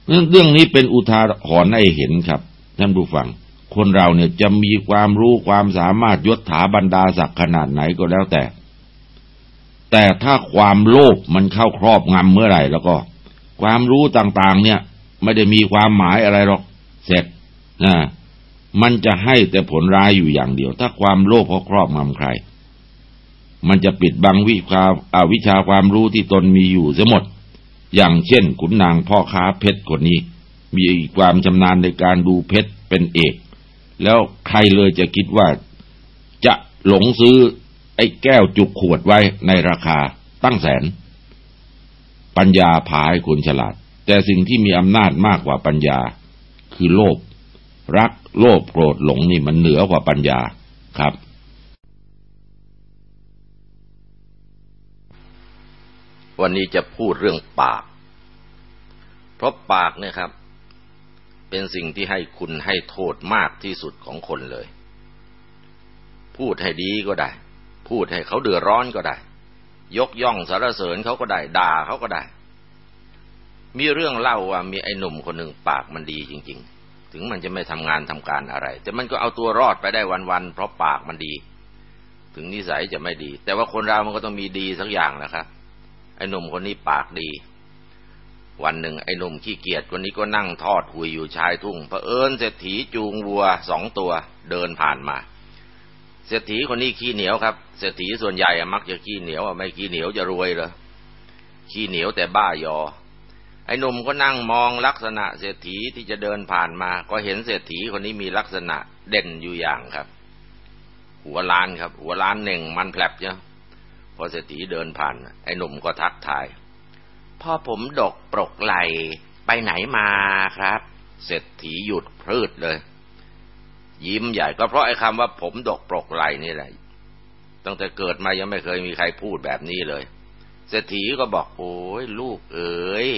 เรื่องนี้เป็นอุทาหรณ์ให้เห็นครับท่านผู้ฟัง คนเราเนี่ยจะมีความรู้ความสามารถยศถาบรรดาศักดิ์ขนาดไหนก็แล้วแต่ แต่ถ้าความโลภมันเข้าครอบงำเมื่อไหร่แล้วก็ ความรู้ต่างๆ เนี่ย ไม่ได้มีความหมายอะไรหรอก เสร็จนะมันจะให้แต่ผลร้ายอยู่อย่างเดียว ถ้าความโลภเขาครอบงำใคร มันจะปิดบังวิชาอาวิชาความรู้ที่ตนมีอยู่เสียหมด อย่างเช่น ขุนนางพ่อค้าเพชรคนนี้ มีความชำนาญในการดูเพชรเป็นเอก แล้วใครเลยจะคิดว่าจะหลงซื้อไอ้แก้วจุกขวดไว้ในราคาตั้งแสน ปัญญาพาให้คนฉลาด แต่สิ่งที่มีอำนาจมากกว่าปัญญา คือโลภรักโลภโกรธหลงนี่มันเหนือกว่าปัญญาครับ วันนี้จะพูดเรื่องปาก เพราะปากเนี่ยครับ เป็นสิ่งที่ให้คุณให้โทษมากที่สุดของคนเลย พูดให้ดีก็ได้ พูดให้เขาเดือดร้อนก็ได้ ยกย่องสรรเสริญเขาก็ได้ ด่าเขาก็ได้ มีเรื่องเล่าว่ามีไอ้หนุ่มคนหนึ่งปากมันดีจริง ๆ ถึงมันจะไม่ทำงานทำการอะไร แต่มันก็เอาตัวรอดไปได้วันๆเพราะปากมันดี ถึงนิสัยจะไม่ดี แต่ว่าคนเรามันก็ต้องมีดีสักอย่างนะครับไอ้หนุ่มคนนี้ปากดี วันหนึ่งไอ้หนุ่มขี้เกียจคนนี้ก็นั่งทอดหุยอยู่ชายทุ่งเผอิญเศรษฐีจูงวัวสองตัวเดินผ่านมาเศรษฐีคนนี้ขี้เหนียวครับเศรษฐีส่วนใหญ่มักจะขี้เหนียวไม่ขี้เหนียวจะรวยเลยขี้เหนียวแต่บ้ายอ ไอ้หนุ่มก็นั่งมองลักษณะเศรษฐีที่จะเดินผ่านมา ก็เห็นเศรษฐีคนนี้มีลักษณะเด่นอยู่อย่างครับ หัวล้านครับ หัวล้านหนึ่งมันแผลบเนาะพอเศรษฐีเดินผ่าน ไอ้หนุ่มก็ทักทาย พ่อผมดกปรกไหลไปไหนมาครับ เศรษฐีหยุดพืดเลย ยิ้มใหญ่ก็เพราะไอ้คำว่าผมดกปรกไหลนี่แหละ ตั้งแต่เกิดมายังไม่เคยมีใครพูดแบบนี้เลย เศรษฐีก็บอกโอ้ยลูกเอ๋ย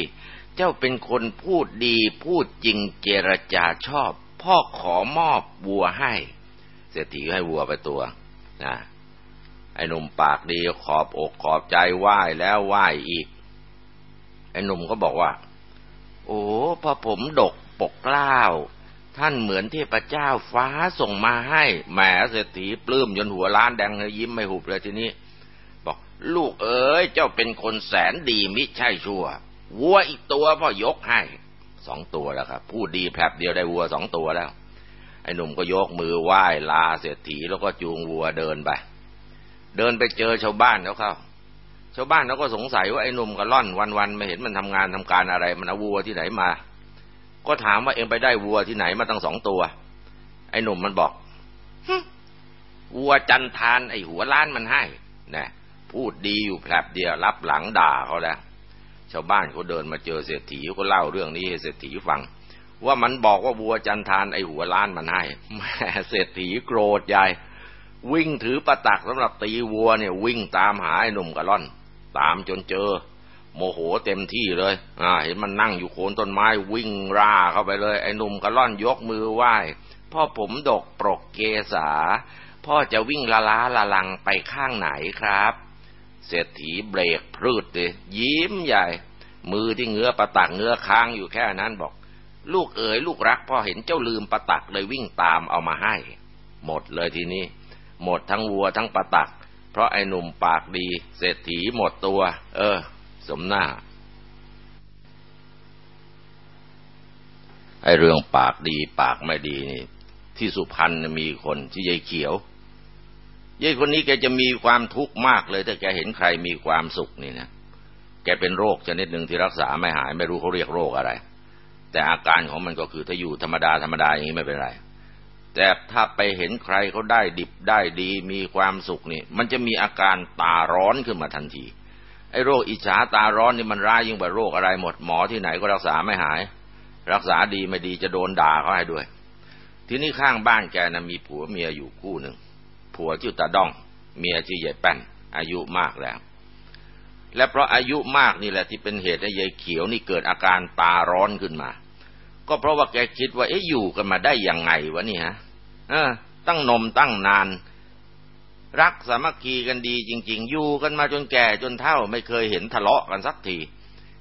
เจ้าเป็นคนพูดดีพูดจริงเจรจาชอบ พ่อขอมอบวัวให้ เศรษฐีให้วัวไปตัวนะไอ้หนุ่มปากดีขอบอกขอบใจไหว้แล้วไหว้อีก ไอ้หนุ่มก็บอกว่า โอ้พอผมดกปกเกล้าท่านเหมือนเทพเจ้าฟ้าส่งมาให้แหมเศรษฐีปลื้มจนหัวล้านแดงเลยยิ้มไม่หุบเลยทีนี้ บอก ลูกเอ๋ยเจ้าเป็นคนแสนดีมิใช่ชั่ว วัวอีกตัวพ่อยกให้สองตัวแล้วครับ พูดดีแผลบเดียวได้วัวสองตัวแล้ว ไอ้หนุ่มก็ยกมือไหว้ลาเศรษฐีแล้วก็จูงวัวเดินไป เดินไปเจอชาวบ้านแล้วเข้าชาวบ้านเขาก็สงสัยว่าไอ้หนุ่มกับล่อนวันๆไม่เห็นมันทำงานทำการอะไร มันเอาวัวที่ไหนมา ก็ถามว่าเองไปได้วัวที่ไหนมาตั้งสองตัว ไอ้หนุ่มมันบอกวัวจันทานไอ้หัวล้านมันให้นะพูดดีอยู่แผลบเดียวรับหลังด่าเขาแล้ว ชาวบ้านเขาเดินมาเจอเศรษฐีก็เล่าเรื่องนี้ให้เศรษฐีฟัง ว่ามันบอกว่าวัวจันทานไอหัวล้านมันให้แม่เศรษฐีโกรธใหญ่วิ่งถือประตักสำหรับตีวัวเนี่ยวิ่งตามหาไอ้หนุ่มกระล่อน ตามจนเจอ โมโหเต็มที่เลยอ่าเห็นมันนั่งอยู่โคนต้นไม้วิ่งร่าเข้าไปเลยไอ้หนุ่มกระล่อนยกมือไหว้พ่อผมดกปรกเกษาพ่อจะวิ่งละล้าละลังไปข้างไหนครับ เศรษฐีเบรกพืดเลยยิ้มใหญ่ มือที่เงื้อประตักเงื้อค้างอยู่แค่นั้นบอก ลูกเอ๋ยลูกรักพ่อเห็นเจ้าลืมประตักเลยวิ่งตามเอามาให้ หมดเลยทีนี้ หมดทั้งวัวทั้งประตัก เพราะไอ้หนุ่มปากดี เศรษฐีหมดตัว เออ สมหน้าไอ้เรื่องปากดีปากไม่ดีนี่ ที่สุพรรณมีคนที่ยายเขียว ยายคนนี้แกจะมีความทุกข์มากเลยถ้าแกเห็นใครมีความสุขนี่นะแกเป็นโรคชนิดหนึ่งที่รักษาไม่หาย ไม่รู้เขาเรียกโรคอะไร แต่อาการของมันก็คือถ้าอยู่ธรรมดาธรรมดาอย่างนี้ไม่เป็นไรแต่ถ้าไปเห็นใครเขาได้ดิบได้ดีมีความสุขนี่ มันจะมีอาการตาร้อนขึ้นมาทันทีไอ้โรคอิจฉาตาร้อนนี่มันร้ายยิ่งกว่าโรคอะไรหมดหมอที่ไหนก็รักษาไม่หาย รักษาดีไม่ดีจะโดนด่าเขาให้ด้วย ทีนี้ข้างบ้านแกนะมีผัวเมียอยู่คู่หนึ่ง ผัวชื่อตาดอง เมียชื่อยายแป้นอายุมากแล้ว และเพราะอายุมากนี่แหละที่เป็นเหตุให้ยายเขียวนี่เกิดอาการตาร้อนขึ้นมา ก็เพราะว่าแกคิดว่าเอ๊ะอยู่กันมาได้ยังไงวะนี่ฮะเออ ตั้งนมตั้งนาน รักสามัคคีกันดีจริง ๆ อยู่กันมาจนแก่จนเฒ่าไม่เคยเห็นทะเลาะกันสักที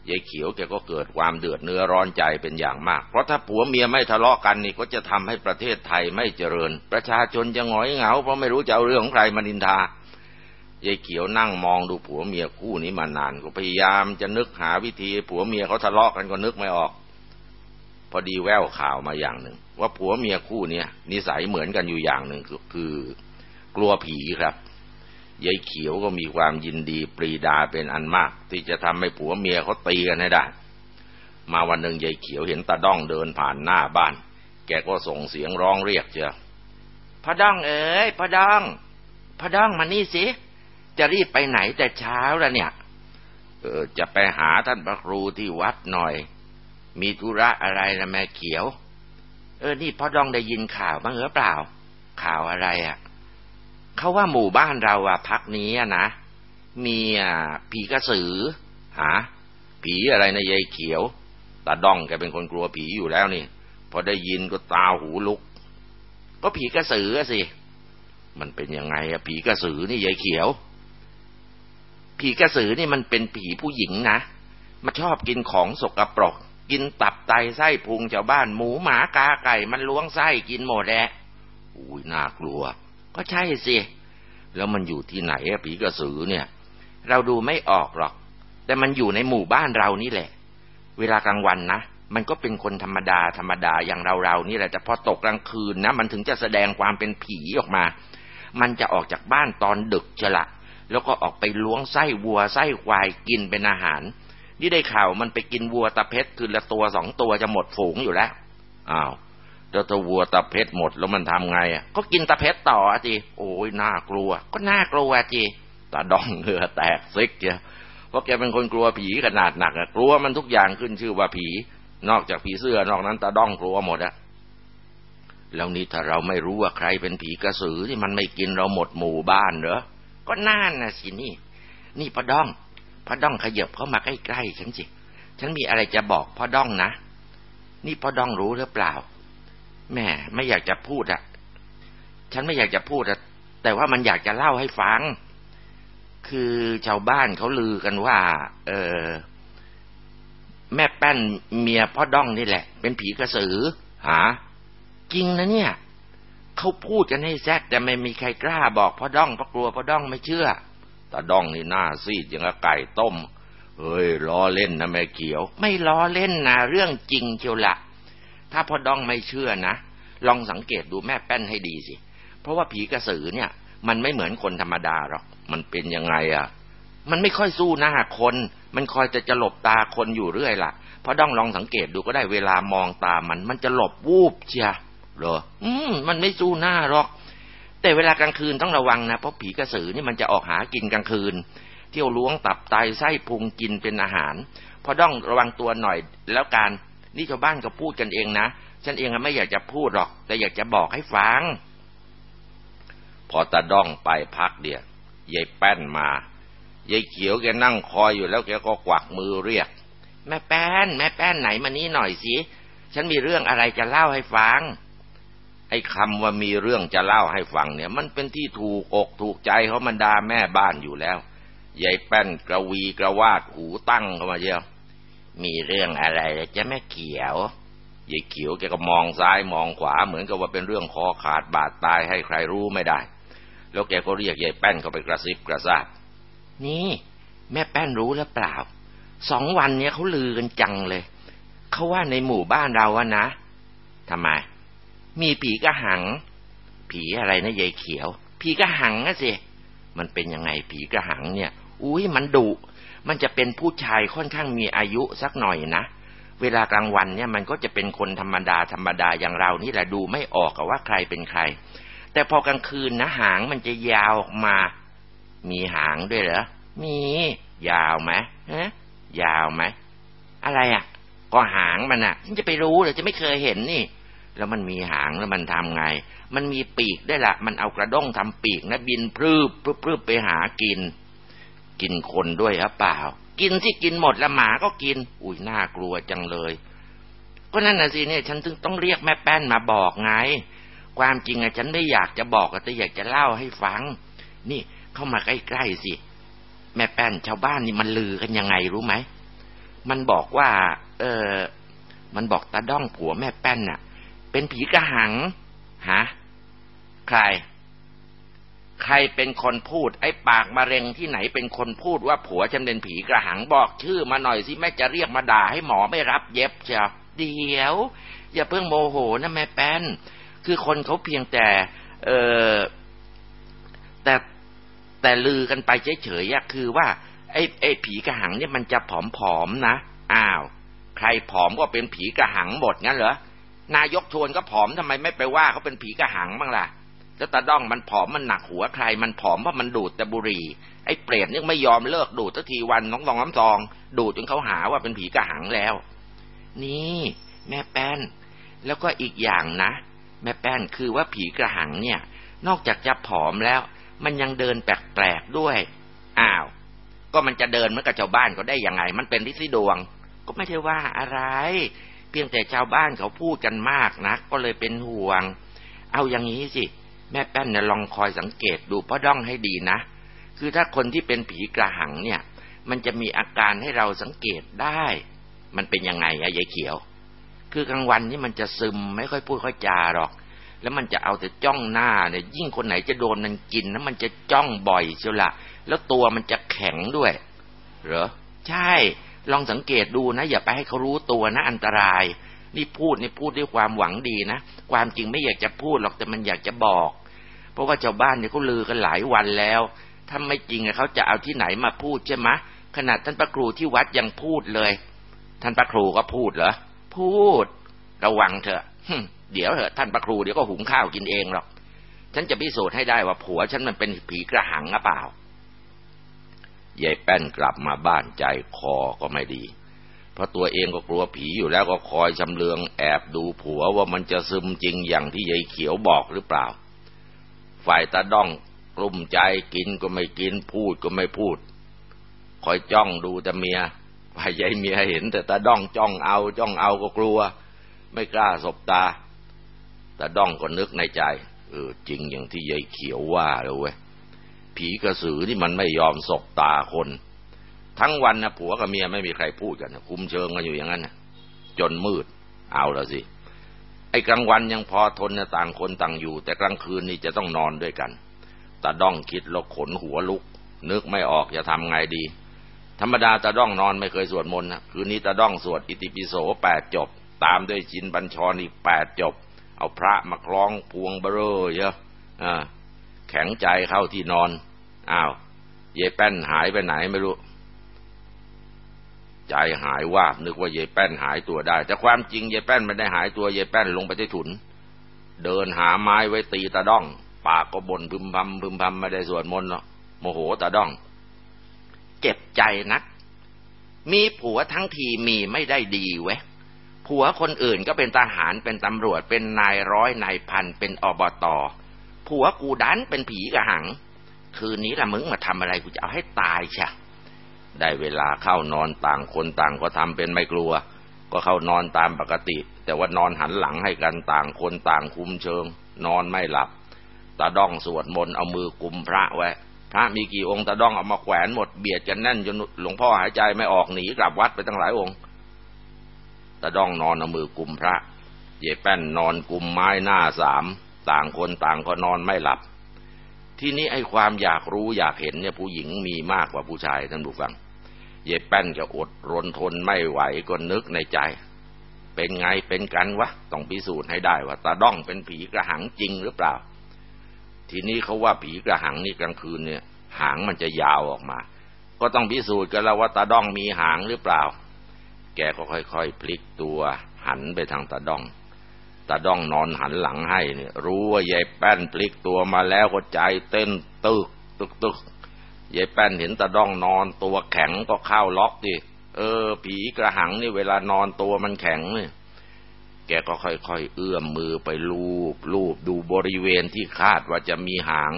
ยายเขียวแกก็เกิดความเดือดเนื้อร้อนใจเป็นอย่างมาก เพราะถ้าผัวเมียไม่ทะเลาะกันนี่ก็จะทำให้ประเทศไทยไม่เจริญ ประชาชนจะหงอยเหงาเพราะไม่รู้จะเอาเรื่องของใครมานินทายายเขียวนั่งมองดูผัวเมียคู่นี้มานานก็พยายามจะนึกหาวิธีผัวเมียเขาทะเลาะกันก็นึกไม่ออก พอดีแววข่าวมาอย่างหนึ่ง ว่าผัวเมียคู่เนี้ยนิสัยเหมือนกันอยู่อย่างหนึ่งคือ กลัวผีครับ ยายเขียวก็มีความยินดีปรีดาเป็นอันมาก ที่จะทำให้ผัวเมียเขาตีกันให้ได้ มาวันหนึ่งยายเขียวเห็นตาด้องเดินผ่านหน้าบ้าน แกก็ส่งเสียงร้องเรียกเจ้าพระด้องเอ๋ยพระด้องพระด้องมานี่สิ จะรีบไปไหนแต่เช้าแล้วเนี่ย เออจะไปหาท่านพระครูที่วัดหน่อย มีธุระอะไรนะแม่เขียว เออนี่พ่อดองได้ยินข่าวบ้างหรือเปล่า ข่าวอะไรอะ่ะ เขาว่าหมู่บ้านเราอะพักนี้นะมีผีกระสือหาผีอะไรนะยายเขียวตาดองแกเป็นคนกลัวผีอยู่แล้วนี่พอได้ยินก็ตาหูลุก ก็ผีกระสือสิ มันเป็นยังไงอะผีกระสือนี่ยายเขียว ผีกระสือนี่มันเป็นผีผู้หญิงนะมันชอบกินของสกปรก กินตับไตไส้พุงชาวบ้านหมูหมากาไก่มันล้วงไส้กินหมดแหละอุ้ยน่ากลัว ก็ใช่สิ แล้วมันอยู่ที่ไหนอะผีกระสือเนี่ย เราดูไม่ออกหรอก แต่มันอยู่ในหมู่บ้านเรานี่แหละ เวลากลางวันนะมันก็เป็นคนธรรมดาธรรมดาอย่างเราเรานี่แหละแต่พอตกกลางคืนนะมันถึงจะแสดงความเป็นผีออกมา มันจะออกจากบ้านตอนดึกจะละแล้วก็ออกไปล้วงไส้วัวไส้ควายกินเป็นอาหาร นี่ได้ข่าวมันไปกินวัวตะเพชรคือละตัวสองตัวจะหมดฝูงอยู่แล้วอ้าว เจ้าตัววัวตะเพชรหมดแล้วมันทำไงอะก็กินตะเพชรต่อจีโอ้ยน่ากลัว ก็น่ากลัวจีตาดองเหงื่อแตกซิกเจ้าเพราะแกเป็นคนกลัวผีขนาดหนักอะกลัวมันทุกอย่างขึ้นชื่อว่าผี นอกจากผีเสื้อนอกนั้นตาดองกลัวหมดอะแล้วนี่ถ้าเราไม่รู้ว่าใครเป็นผีกระสือที่มันไม่กินเราหมดหมู่บ้านเหรอก็น่านนะสินี่ นี่พ่อด้องพ่อด้องขยับเข้ามาใกล้ๆฉันสิฉันมีอะไรจะบอกพ่อด้องนะ นี่พ่อด้องรู้หรือเปล่า แม่ไม่อยากจะพูดอะฉันไม่อยากจะพูดอะแต่ว่ามันอยากจะเล่าให้ฟัง คือชาวบ้านเขาลือกันว่า เออ แม่แป้นเมียพ่อด้องนี่แหละ เป็นผีกระสือหาจริงนะเนี่ยเขาพูดกันให้แซกแต่ไม่มีใครกล้าบอกพ่อด้องเพราะกลัวพ่อด้องไม่เชื่อตาด้องนี่หน้าซีดอย่างกับไก่ต้ม เฮ้ยล้อเล่นนะแม่เขียว ไม่ล้อเล่นนะเรื่องจริงเชียวละ ถ้าพ่อด้องไม่เชื่อนะ ลองสังเกตดูแม่แป้นให้ดีสิ เพราะว่าผีกระสือเนี่ย มันไม่เหมือนคนธรรมดาหรอก มันเป็นยังไงอะ มันไม่ค่อยสู้หน้าคน มันคอยจะจะหลบตาคนอยู่เรื่อยล่ะพ่อด้องลองสังเกตดูก็ได้เวลามองตามัน มันจะหลบวูบเชียหรอ อืม มันไม่สู้หน้าหรอก แต่เวลากลางคืนต้องระวังนะเพราะผีกระสือนี่มันจะออกหากินกลางคืน เที่ยวล้วงตับไตไส้พุงกินเป็นอาหารพอต้องระวังตัวหน่อยแล้วการ นี่ชาวบ้านก็พูดกันเองนะฉันเองไม่อยากจะพูดหรอก แต่อยากจะบอกให้ฟัง พอตาด้องไปพักเดียวยายแป้นมายายเขียวแกนั่งคอยอยู่แล้วแกก็กวักมือเรียก แม่แป้น แม่แป้นไหนมานี่หน่อยสิฉันมีเรื่องอะไรจะเล่าให้ฟังไอ้คำว่ามีเรื่องจะเล่าให้ฟังเนี่ย มันเป็นที่ถูกอกถูกใจเขามันดาแม่บ้านอยู่แล้วยายแป้นกระวีกระวาดหูตั้งเข้ามาเชียว มีเรื่องอะไรจะแม่เขียวยายเขียวแกก็มองซ้ายมองขวาเหมือนกับว่าเป็นเรื่องคอขาดบาดตายให้ใครรู้ไม่ได้ แล้วแกก็เรียกยายแป้นเข้าไปกระซิบกระซาบนี่ แม่แป้นรู้หรือเปล่าสองวันเนี้ยเขาลือกันจังเลยเขาว่าในหมู่บ้านเราอะนะทำไม มีผีกระหัง ผีอะไรนะยายเขียว ผีกระหังอะสิมันเป็นยังไงผีกระหังเนี่ย อุ้ยมันดุ มันจะเป็นผู้ชายค่อนข้างมีอายุสักหน่อยนะ เวลากลางวันเนี่ยมันก็จะเป็นคนธรรมดาธรรมดาอย่างเรานี่แหละดูไม่ออกว่าใครเป็นใคร แต่พอกลางคืนนะหางมันจะยาวออกมา มีหางด้วยเหรอ มี ยาวไหมฮะ ยาวไหม อะไรอะ ก็หางมันอะฉันจะไปรู้เหรอจะไม่เคยเห็นนี่ แล้วมันมีหางแล้วมันทำไง มันมีปีกได้ละ มันเอากระด้งทำปีกนะบินพรืบพรืบพรืบไปหากิน กินคนด้วยหรือเปล่า กินที่กินหมดและหมาก็กิน อุ้ยน่ากลัวจังเลย ก็นั่นน่ะสิเนี่ย ฉันถึงต้องเรียกแม่แป้นมาบอกไง ความจริงอะฉันไม่อยากจะบอกแต่อยากจะเล่าให้ฟัง นี่เข้ามาใกล้ๆสิแม่แป้นชาวบ้านนี่มันลือกันยังไงรู้ไหมมันบอกว่า เออมันบอกตาด้องผัวแม่แป้นน่ะ เป็นผีกระหังฮะใคร ใครเป็นคนพูด ไอ้ปากมะเร็งที่ไหนเป็นคนพูดว่าผัวฉันเป็นผีกระหังบอกชื่อมาหน่อยสิแม่จะเรียกมาด่าให้หมอไม่รับเย็บเชียวเดี๋ยว อย่าเพิ่งโมโหนะแม่แป้น คือคนเขาเพียงแต่ เออแต่แต่ลือกันไปเฉยๆคือว่าไอ้ไอ้ผีกระหังเนี่ยมันจะผอมๆนะอ้าว ใครผอมก็เป็นผีกระหังหมดงั้นเหรอนายกชวนก็ผอมทำไมไม่ไปว่าเขาเป็นผีกระหังบ้างล่ะ แล้วตาด้องมันผอมมันหนักหัวใคร มันผอมเพราะมันดูดแต่บุหรี่ ไอ้เปรตยังไม่ยอมเลิกดูดสักทีวันน้องตองน้ำซอง ดูดจนเขาหาว่าเป็นผีกระหังแล้ว นี่ แม่แป้น แล้วก็อีกอย่างนะ แม่แป้นคือว่าผีกระหังเนี่ย นอกจากจะผอมแล้ว มันยังเดินแปลกๆด้วย อ้าว ก็มันจะเดินเหมือนกับชาวบ้านก็ได้ยังไง มันเป็นฤทธิ์ดวง ก็ไม่ใช่ว่าอะไร เพียงแต่ชาวบ้านเขาพูดกันมากนะก็เลยเป็นห่วง เอาอย่างนี้สิ แม่แป้นเนี่ยลองคอยสังเกตดูพ่อด้องให้ดีนะ คือถ้าคนที่เป็นผีกระหังเนี่ย มันจะมีอาการให้เราสังเกตได้ มันเป็นยังไงอะยายเขียว คือกลางวันนี่มันจะซึมไม่ค่อยพูดค่อยจาหรอก แล้วมันจะเอาแต่จ้องหน้าเนี่ย ยิ่งคนไหนจะโดนมันกินแล้วมันจะจ้องบ่อยเชียวละแล้วตัวมันจะแข็งด้วย เหรอ ใช่ ลองสังเกตดูนะ อย่าไปให้เขารู้ตัวนะอันตราย นี่พูดนี่พูดด้วยความหวังดีนะ ความจริงไม่อยากจะพูดหรอกแต่มันอยากจะบอก เพราะว่าชาวบ้านเนี่ยเขาลือกันหลายวันแล้ว ถ้าไม่จริงเขาจะเอาที่ไหนมาพูดใช่ไหมขนาดท่านพระครูที่วัดยังพูดเลย ท่านพระครูก็พูดเหรอ พูด ระวังเถอะเดี๋ยวเถอะท่านพระครูเดี๋ยวก็หุงข้าวกินเองหรอก ฉันจะพิสูจน์ให้ได้ว่าผัวฉันมันเป็นผีกระหังหรือเปล่ายายแป้นกลับมาบ้านใจคอก็ไม่ดี เพราะตัวเองก็กลัวผีอยู่แล้วก็คอยชำเลืองแอบดูผัวว่ามันจะซึมจริงอย่างที่ยายเขียวบอกหรือเปล่า ฝ่ายตาด้องกลุ่มใจกินก็ไม่กินพูดก็ไม่พูด คอยจ้องดูแต่เมียฝ่ายยายเมียเห็น แต่ตาด้องจ้องเอาจ้องเอาก็กลัว ไม่กล้าสบตาตาด้องก็นึกในใจเออจริงอย่างที่ยายเขียวว่าเลยเว้ยผีกระสือที่มันไม่ยอมสบตาคน ทั้งวันนะผัวกับเมียไม่มีใครพูดกันคุมเชิงกันอยู่อย่างนั้นนะจนมืด เอาละสิ ไอ้กลางวันยังพอทนนะต่างคนต่างอยู่ แต่กลางคืนนี่จะต้องนอนด้วยกันตาด้องคิดแล้วขนหัวลุก นึกไม่ออกจะทำไงดี ธรรมดาตาด้องนอนไม่เคยสวดมนต์นะคืนนี้ตาด้องสวดอิติปิโสแปดจบ ตามด้วยจินบัญชรอีกแปดจบ เอาพระมาคล้องพวงเบอร์เยอะอ่าแข็งใจเข้าที่นอนอ้าวเยแป้นหายไปไหนไม่รู้ ใจหายว่านึกว่าเยแป้นหายตัวได้ แต่ความจริงเยแป้นไม่ได้หายตัวเยแป้นลงไปที่ถุน เดินหาไม้ไว้ตีตาด้อง ปากก็บ่นพึมพำพึมพำไม่ได้สวดมนต์เนาะโมโหตาด้อง เจ็บใจนัก มีผัวทั้งทีมีไม่ได้ดีเว้ยผัวคนอื่นก็เป็นทหารเป็นตำรวจเป็นนายร้อยนายพันเป็นอบตผัวกูดันเป็นผีกระหัง คืนนี้ละมึงมาทำอะไรกูจะเอาให้ตายชะ ได้เวลาเข้านอนต่างคนต่างก็ทำเป็นไม่กลัว ก็เข้านอนตามปกติ แต่ว่านอนหันหลังให้กันต่างคนต่างคุ้มเชิง นอนไม่หลับตาด้องสวดมนต์เอามือกุมพระไว้พระมีกี่องค์ตาด้องเอามาแขวนหมดเบียดกันแน่นจนหลวงพ่อหายใจไม่ออกหนีกลับวัดไปตั้งหลายองค์ตาด้องนอนเอามือกุมพระ เยแป้นนอนกุมไม้หน้าสามต่างคนต่างก็นอนไม่หลับ ที่นี้ไอ้ความอยากรู้อยากเห็นเนี่ยผู้หญิงมีมากกว่าผู้ชายท่านผู้ฟัง เยแป้นจะอดรนทนไม่ไหวก็นึกในใจ เป็นไงเป็นกันวะต้องพิสูจน์ให้ได้ว่าตาด้องเป็นผีกระหังจริงหรือเปล่า ทีนี้เขาว่าผีกระหังนี่กลางคืนเนี่ย หางมันจะยาวออกมา ก็ต้องพิสูจน์กันแล้วว่าตาด้องมีหางหรือเปล่า แกก็ค่อยๆพลิกตัวหันไปทางตาด้องตาด้องนอนหันหลังให้เนี่ย รู้ว่ายายแป้นพลิกตัวมาแล้วก็ใจเต้นตึกตึกตึก ยายแป้นเห็นตาด้องนอนตัวแข็งก็เข้าล็อกดิเออ ผีกระหังนี่เวลานอนตัวมันแข็งเนี่ยแกก็ค่อยๆเอื้อมมือไปลูบลูบดูบริเวณที่คาดว่าจะมีหาง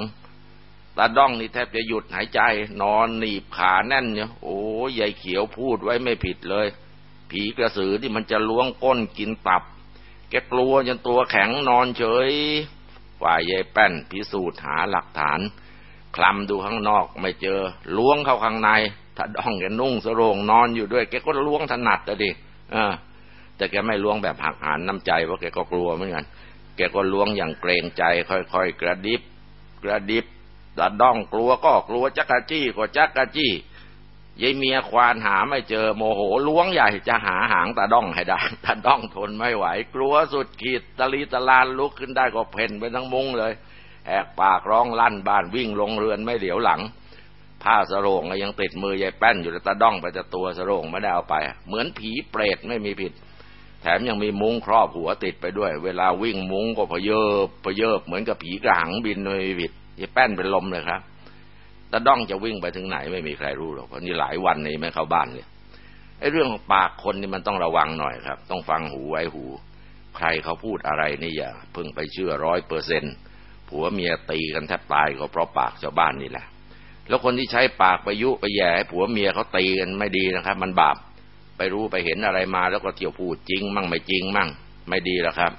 ตาด้องนี่แทบจะหยุดหายใจ นอนหนีบขาแน่นเนี่ยโอ้ยายเขียวพูดไว้ไม่ผิดเลย ผีกระสือที่มันจะล้วงก้นกินตับ แกกลัวจนตัวแข็งนอนเฉยฝ่ายยายแป้นพิสูจน์หาหลักฐาน คลำดูข้างนอกไม่เจอ ล้วงเข้าข้างใน ถ้าดองแกนุ่งสรงนอนอยู่ด้วยแกก็ล้วงถนัดอะดิเออ แต่แกไม่ล้วงแบบหักหานน้ำใจเพราะแกก็กลัวเหมือนกันแกก็ล้วงอย่างเกรงใจ ค่อยๆกระดิบ กระดิบตาด้องกลัวก็กลัวจักกะจี้ก็จักกะจี้ยายเมียควานหาไม่เจอโมโหล้วงใหญ่จะหาหางตาด้องให้ได้ตาด้องทนไม่ไหว กลัวสุดขีดตะลีตะลานลุกขึ้นได้ก็เพ่นไปทั้งมุ้งเลย แหกปากร้องลั่นบ้านวิ่งลงเรือนไม่เหลียวหลัง ผ้าสโรงยังติดมือยายแป้นอยู่แต่ตาด้องไปแต่ตัวสโรงไม่ได้เอาไป เหมือนผีเปรตไม่มีผิด แถมยังมีมุ้งครอบหัวติดไปด้วย เวลาวิ่งมุ้งก็พเยบพเยบเหมือนกับผีกระหังบินโดยวิดยายแป้นเป็นลมเลยครับตาด้องจะวิ่งไปถึงไหนไม่มีใครรู้หรอกเพราะนี่หลายวันนี่ไม่เข้าบ้านเลยไอ้เรื่องปากคนนี่มันต้องระวังหน่อยครับ ต้องฟังหูไว้หู ใครเขาพูดอะไรนี่อย่าเพิ่งไปเชื่อร้อยเปอร์เซ็น ผัวเมียตีกันแทบตายก็เพราะปากชาวบ้านนี่แหละ แล้วคนที่ใช้ปากไปยุไปแย่ให้ผัวเมียเขาตีกันไม่ดีนะครับ มันบาปไปรู้ไปเห็นอะไรมา แล้วก็เที่ยวพูดจริง มั่งไม่จริงมั่ง ไม่ดีแล้วครับ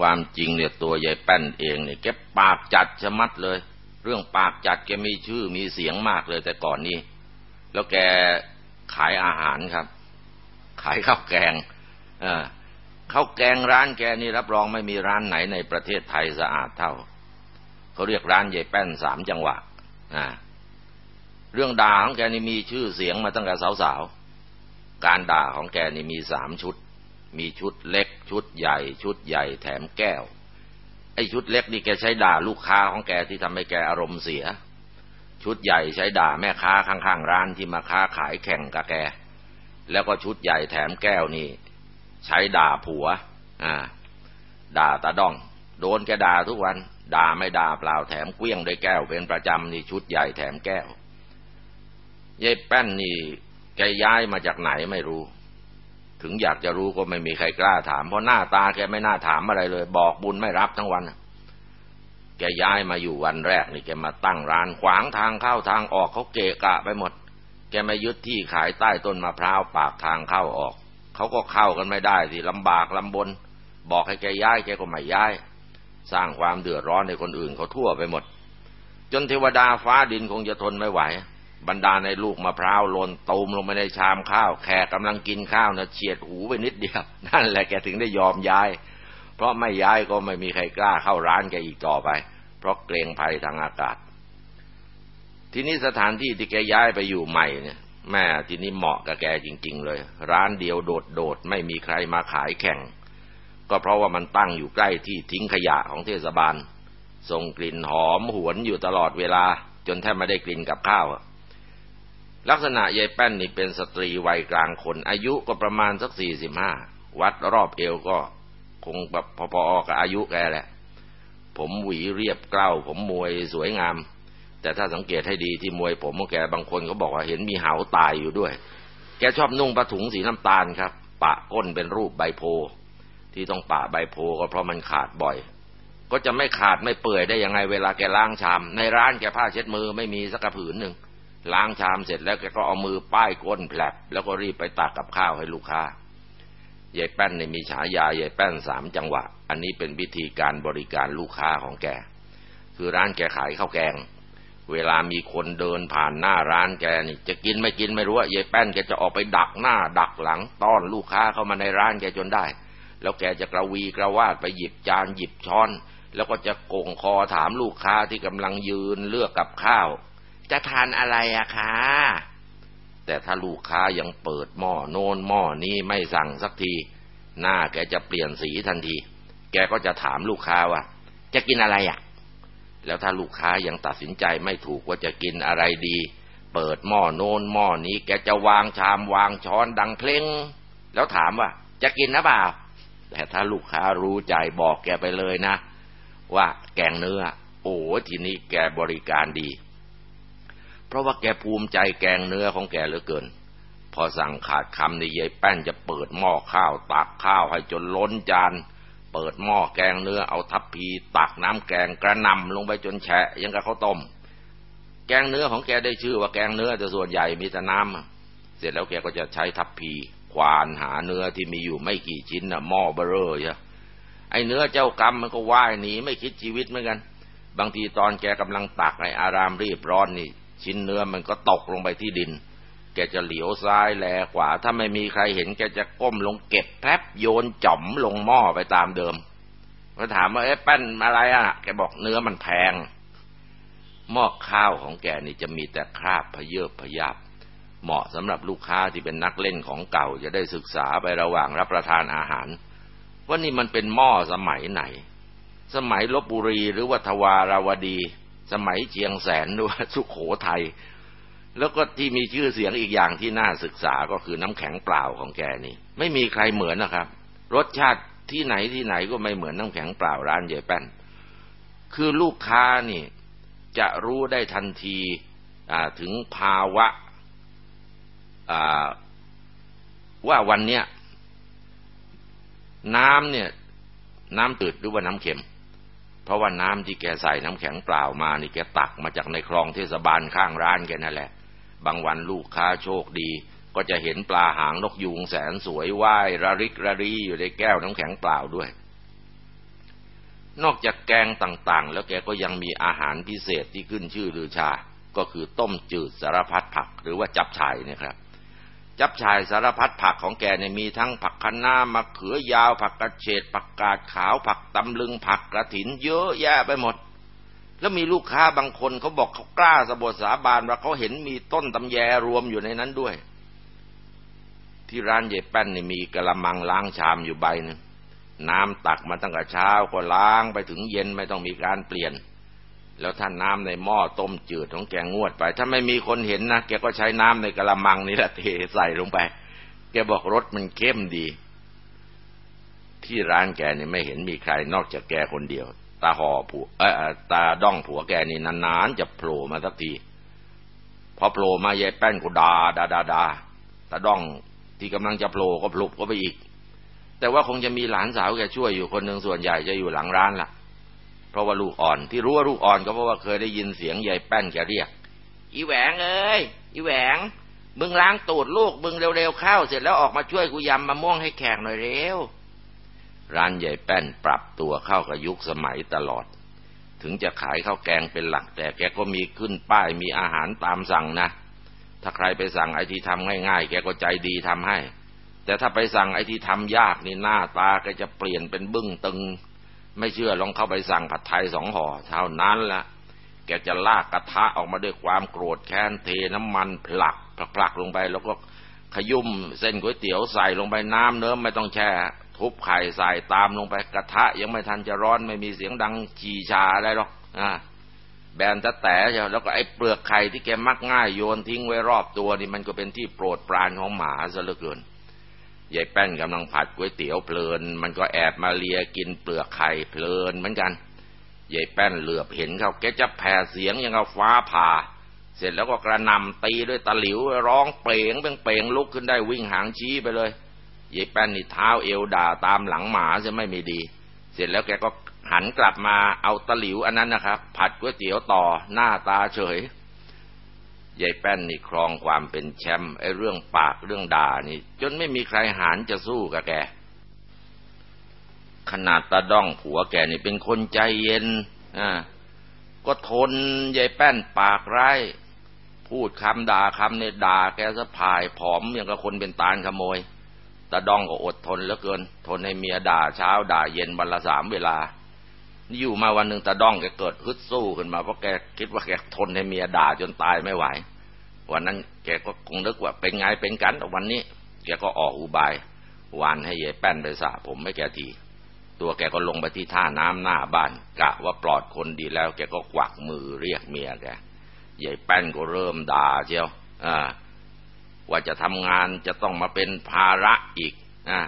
ความจริงเนี่ยตัวยายแป้นเองเนี่ยแกปากจัดชะมัดเลย เรื่องปากจัดแกมีชื่อมีเสียงมากเลยแต่ก่อนนี้ แล้วแกขายอาหารครับ ขายข้าวแกง เออ ข้าวแกงร้านแกนี่รับรองไม่มีร้านไหนในประเทศไทยสะอาดเท่าเขาเรียกร้านยายแป้นสามจังหวะอ่าเรื่องด่าของแกนี่มีชื่อเสียงมาตั้งแต่สาวๆ การด่าของแกนี่มีสามชุด มีชุดเล็ก ชุดใหญ่ ชุดใหญ่แถมแก้ว ไอ้ชุดเล็กนี่แกใช้ด่าลูกค้าของแกที่ทำให้แกอารมณ์เสีย ชุดใหญ่ใช้ด่าแม่ค้าข้างๆร้านที่มาค้าขายแข่งกับแก แล้วก็ชุดใหญ่แถมแก้วนี่ ใช้ด่าผัว อ่า ด่าตาดอง โดนแกด่าทุกวัน ด่าไม่ด่าเปล่าแถมเกลี้ยงด้วยแก้ว เป็นประจำนี่ชุดใหญ่แถมแก้วยายแป้นนี่แกย้ายมาจากไหนไม่รู้ ถึงอยากจะรู้ก็ไม่มีใครกล้าถาม เพราะหน้าตาแกไม่น่าถามอะไรเลย บอกบุญไม่รับทั้งวันแกย้ายมาอยู่วันแรกนี่แกมาตั้งร้านขวางทางเข้าทางออกเขาเกะกะไปหมด แกไมายึดที่ขายใต้ต้นมะพร้าวปากทางเข้าออก เขาก็เข้ากันไม่ได้สิลำบากลำบน บอกให้แกย้ายแกก็ไม่ย้าย สร้างความเดือดร้อนในคนอื่นเขาทั่วไปหมด จนเทวดาฟ้าดินคงจะทนไม่ไหว บรรดาในลูกมะพร้าวลนตูมลงไปในชามข้าว แขกกำลังกินข้าวนะเฉียดหูไปนิดเดียว นั่นแหละแกถึงได้ยอมย้าย เพราะไม่ย้ายก็ไม่มีใครกล้าเข้าร้านแกอีกต่อไป เพราะเกรงภัยทางอากาศทีนี้สถานที่ที่แกย้ายไปอยู่ใหม่เนี่ย แม่ทีนี้เหมาะกับแกจริง ๆ เลย ร้านเดียวโดดๆไม่มีใครมาขายแข่ง ก็เพราะว่ามันตั้งอยู่ใกล้ที่ทิ้งขยะของเทศบาลส่งกลิ่นหอมหวนอยู่ตลอดเวลา จนแทบไม่ได้กลิ่นกับข้าวลักษณะยายแป้นนี่เป็นสตรีวัยกลางคน อายุก็ประมาณสักสี่สิบห้าวัดรอบเอวก็คงแบบพอๆกับอายุแกแหละ ผมหวีเรียบเกล้า ผมมวยสวยงาม แต่ถ้าสังเกตให้ดีที่มวยผมของแกบางคนเขาบอกว่าเห็นมีเหาตายอยู่ด้วย แกชอบนุ่งผ้าถุงสีน้ำตาลครับ ปะก้นเป็นรูปใบโพ ที่ต้องปะใบโพก็เพราะมันขาดบ่อย ก็จะไม่ขาดไม่เปื่อยได้ยังไงเวลาแกล้างชาม ในร้านแกผ้าเช็ดมือไม่มีสักกระผืนหนึ่งล้างชามเสร็จแล้วแกก็เอามือป้ายก้นแผลบแล้วก็รีบไปตักกับข้าวให้ลูกค้ายายแป้นเนี่ยมีฉายายายแป้นสามจังหวะ อันนี้เป็นวิธีการบริการลูกค้าของแก คือร้านแกขายข้าวแกง เวลามีคนเดินผ่านหน้าร้านแกนี่ จะกินไม่กินไม่รู้ว่ายายแป้นแกจะออกไปดักหน้า ดักหลังต้อนลูกค้าเข้ามาในร้านแกจนได้ แล้วแกจะกระวีกระวาดไปหยิบจานหยิบช้อน แล้วก็จะโกงคอถามลูกค้าที่กำลังยืนเลือกกับข้าว จะทานอะไรอะคะแต่ถ้าลูกค้ายังเปิดหม้อโน้นหม้อนี้ไม่สั่งสักที หน้าแกจะเปลี่ยนสีทันที แกก็จะถามลูกค้าว่า จะกินอะไรอะ แล้วถ้าลูกค้ายังตัดสินใจไม่ถูกว่าจะกินอะไรดี เปิดหม้อโน้นหม้อนี้แกจะวางชามวางช้อนดังเพลงแล้วถามว่า จะกินนะเปล่าแต่ถ้าลูกค้ารู้ใจบอกแกไปเลยนะ ว่าแกงเนื้อ โอ้ทีนี้แกบริการดี เพราะว่าแกภูมิใจแกงเนื้อของแกเหลือเกิน พอสั่งขาดคำในยายแป้นจะเปิดหม้อข้าวตักข้าวให้จนล้นจาน เปิดหม้อแกงเนื้อเอาทัพพีตักน้ำแกงกระนำลงไปจนแฉะยังกับข้าวต้ม แกงเนื้อของแกได้ชื่อว่าแกงเนื้อแต่ส่วนใหญ่มีแต่น้ำเสร็จแล้วแกก็จะใช้ทัพพีควานหาเนื้อที่มีอยู่ไม่กี่ชิ้นนะหม้อเบอร์เรอร์ใช่ไอ้เนื้อเจ้ากรรมมันก็ว่ายหนีไม่คิดชีวิตเหมือนกัน บางทีตอนแกกำลังตักในอารามรีบร้อนนี่ ชิ้นเนื้อมันก็ตกลงไปที่ดิน แกจะเหลียวซ้ายแลขวา ถ้าไม่มีใครเห็นแกจะก้มลงเก็บแป๊บโยนจ่อมลงหม้อไปตามเดิมก็ถามว่าเอ๊ะแป้นอะไรอะ แกบอกเนื้อมันแพง หม้อข้าวของแกนี่จะมีแต่คราบพเยบพยับ เหมาะสำหรับลูกค้าที่เป็นนักเล่นของเก่าจะได้ศึกษาไประหว่างรับประทานอาหาร ว่านี่มันเป็นหม้อสมัยไหน สมัยลบบุรีหรือวัทวาราวดี สมัยเชียงแสนหรือว่าสุขโขทยัย แล้วก็ที่มีชื่อเสียงอีกอย่างที่น่าศึกษาก็คือน้ำแข็งเปล่าของแกนี่ ไม่มีใครเหมือนนะครับ รสชาติที่ไหนที่ไหนก็ไม่เหมือนน้ำแข็งเปล่าร้านเยแป้น คือลูกค้านี่จะรู้ได้ทันทีถึงภาวะว่าวันเนี้ยน้ำเนี่ย น้ำตืดหรือว่าน้ำเค็ม เพราะว่าน้ำที่แกใส่น้ำแข็งเปล่ามานี่แกตักมาจากในคลองเทศบาลข้างร้านแกนั่นแหละ บางวันลูกค้าโชคดี ก็จะเห็นปลาหางนกยูงแสนสวยว่ายระริกระรีอยู่ในแก้วน้ำแข็งเปล่าด้วย นอกจากแกงต่างๆ แล้วแกก็ยังมีอาหารพิเศษที่ขึ้นชื่อลือชา ก็คือต้มจืดสารพัดผักหรือว่าจับฉ่ายนะครับจับชายสารพัดผักของแกเนี่ยมีทั้งผักคะน้ามะเขือยาวผักกระเฉดผักกาดขาวผักตำลึงผักกระถินเยอะแยะไปหมด แล้วมีลูกค้าบางคนเขาบอกเขากล้าสบสาบานว่าเขาเห็นมีต้นตำแยรวมอยู่ในนั้นด้วย ที่ร้านเยแป้นนี่มีกระมังล้างชามอยู่ใบนึงน้ำตักมาตั้งแต่เช้าก็ล้างไปถึงเย็นไม่ต้องมีการเปลี่ยน แล้วท่านน้ำในหม้อต้มจืดของแกงวดไป ถ้าไม่มีคนเห็นนะแกก็ใช้น้ำในกระมังนี่แหละเทใส่ลงไป แกบอกรสมันเข้มดี ที่ร้านแกนี่ไม่เห็นมีใครนอกจากแกคนเดียว ตาห่อผัวเออตาด้องผัวแกนี่นานๆจะโผล่มาสักทีพอโผล่มายายแป้นก็ดาดาดาดาตาด้องที่กำลังจะโผล่ก็พลุกก็ไปอีก แต่ว่าคงจะมีหลานสาวแกช่วยอยู่คนหนึ่งส่วนใหญ่จะอยู่หลังร้านละ่ะ เพราะว่าลูกอ่อนที่รู้ว่าลูกอ่อนก็เพราะว่าเคยได้ยินเสียงยายแป้นแกเรียก อีแหวงเอ้ยอีแหวงมึงล้างตูดลูกมึงเร็วๆเข้าเสร็จแล้วออกมาช่วยกูยำมะม่วงให้แขกหน่อยเร็ว ร้านใหญ่แป้นปรับตัวเข้ากับยุคสมัยตลอด ถึงจะขายข้าวแกงเป็นหลัก แต่แกก็มีขึ้นป้ายมีอาหารตามสั่งนะ ถ้าใครไปสั่งไอที่ทำง่ายๆ แกก็ใจดีทำให้ แต่ถ้าไปสั่งไอที่ทำยากนี่หน้าตาแกจะเปลี่ยนเป็นบึ้งตึง ไม่เชื่อลองเข้าไปสั่งผัดไทยสองห่อเท่านั้นละแกจะลากกระทะออกมาด้วยความโกรธแค้นเทน้ำมันผลักผลักลงไปแล้วก็ขยุ่มเส้นก๋วยเตี๋ยวใส่ลงไปน้ำเนื้อไม่ต้องแช่ ทุบไข่ใส่ตามลงไปกระทะ ยังไม่ทันจะร้อนไม่มีเสียงดังชีชาอะไรหรอกอ่าแบนตะแต่ใช่แล้วก็ไอ้เปลือกไข่ที่แกมักง่ายโยนทิ้งไว้รอบตัวนี่มันก็เป็นที่โปรดปรานของหมาซะเหลือเกินยายแป้นกำลังผัดก๋วยเตี๋ยวเพลิน มันก็แอบมาเลียกินเปลือกไข่เพลินเหมือนกันยายแป้นเหลือบเห็นเขาแกจะแผ่เสียงยังเอาฟ้าผ่า เสร็จแล้วก็กระนำตีด้วยตะหลิวร้องเปล่งเป่งเป่งลุกขึ้นได้วิ่งหางชี้ไปเลย ยายแป้นนี่เท้าเอวด่าตามหลังหมาจะไม่มีดี เสร็จแล้วแกก็หันกลับมาเอาตะหลิวอันนั้นนะครับ ผัดก๋วยเตี๋ยวต่อหน้าตาเฉยยายแป้นนี่ครองความเป็นแชมป์ไอ้เรื่องปากเรื่องด่านี่ จนไม่มีใครหานจะสู้กับแก ขนาดตาด้องผัวแกนี่เป็นคนใจเย็นอ่าก็ทนยายแป้นปากร้ายพูดคำด่าคำเนี่ยด่าแกสะพายผอมอย่างกับคนเป็นตาลขโมย ตาดองก็อดทนเหลือเกิน ทนให้เมียด่าเช้าด่าเย็นวันละสามเวลาอยู่มาวันหนึ่งตาดองแกเกิดฮึดสู้ขึ้นมาเพราะแกคิดว่าแกทนให้เมียด่าจนตายไม่ไหว วันนั้นแกก็คงนึกว่าเป็นไงเป็นกันวันนี้ แกก็ออกอุบาย วานให้ยายแป้นไปสระผมไม่แกทีตัวแกก็ลงไปที่ท่าน้ำหน้าบ้าน กะว่าปลอดคนดีแล้ว แกก็กวักมือเรียกเมียแกใหญ่แป้นก็เริ่มด่าเชียวอ่า ว่าจะทำงานจะต้องมาเป็นภาระอีกนะ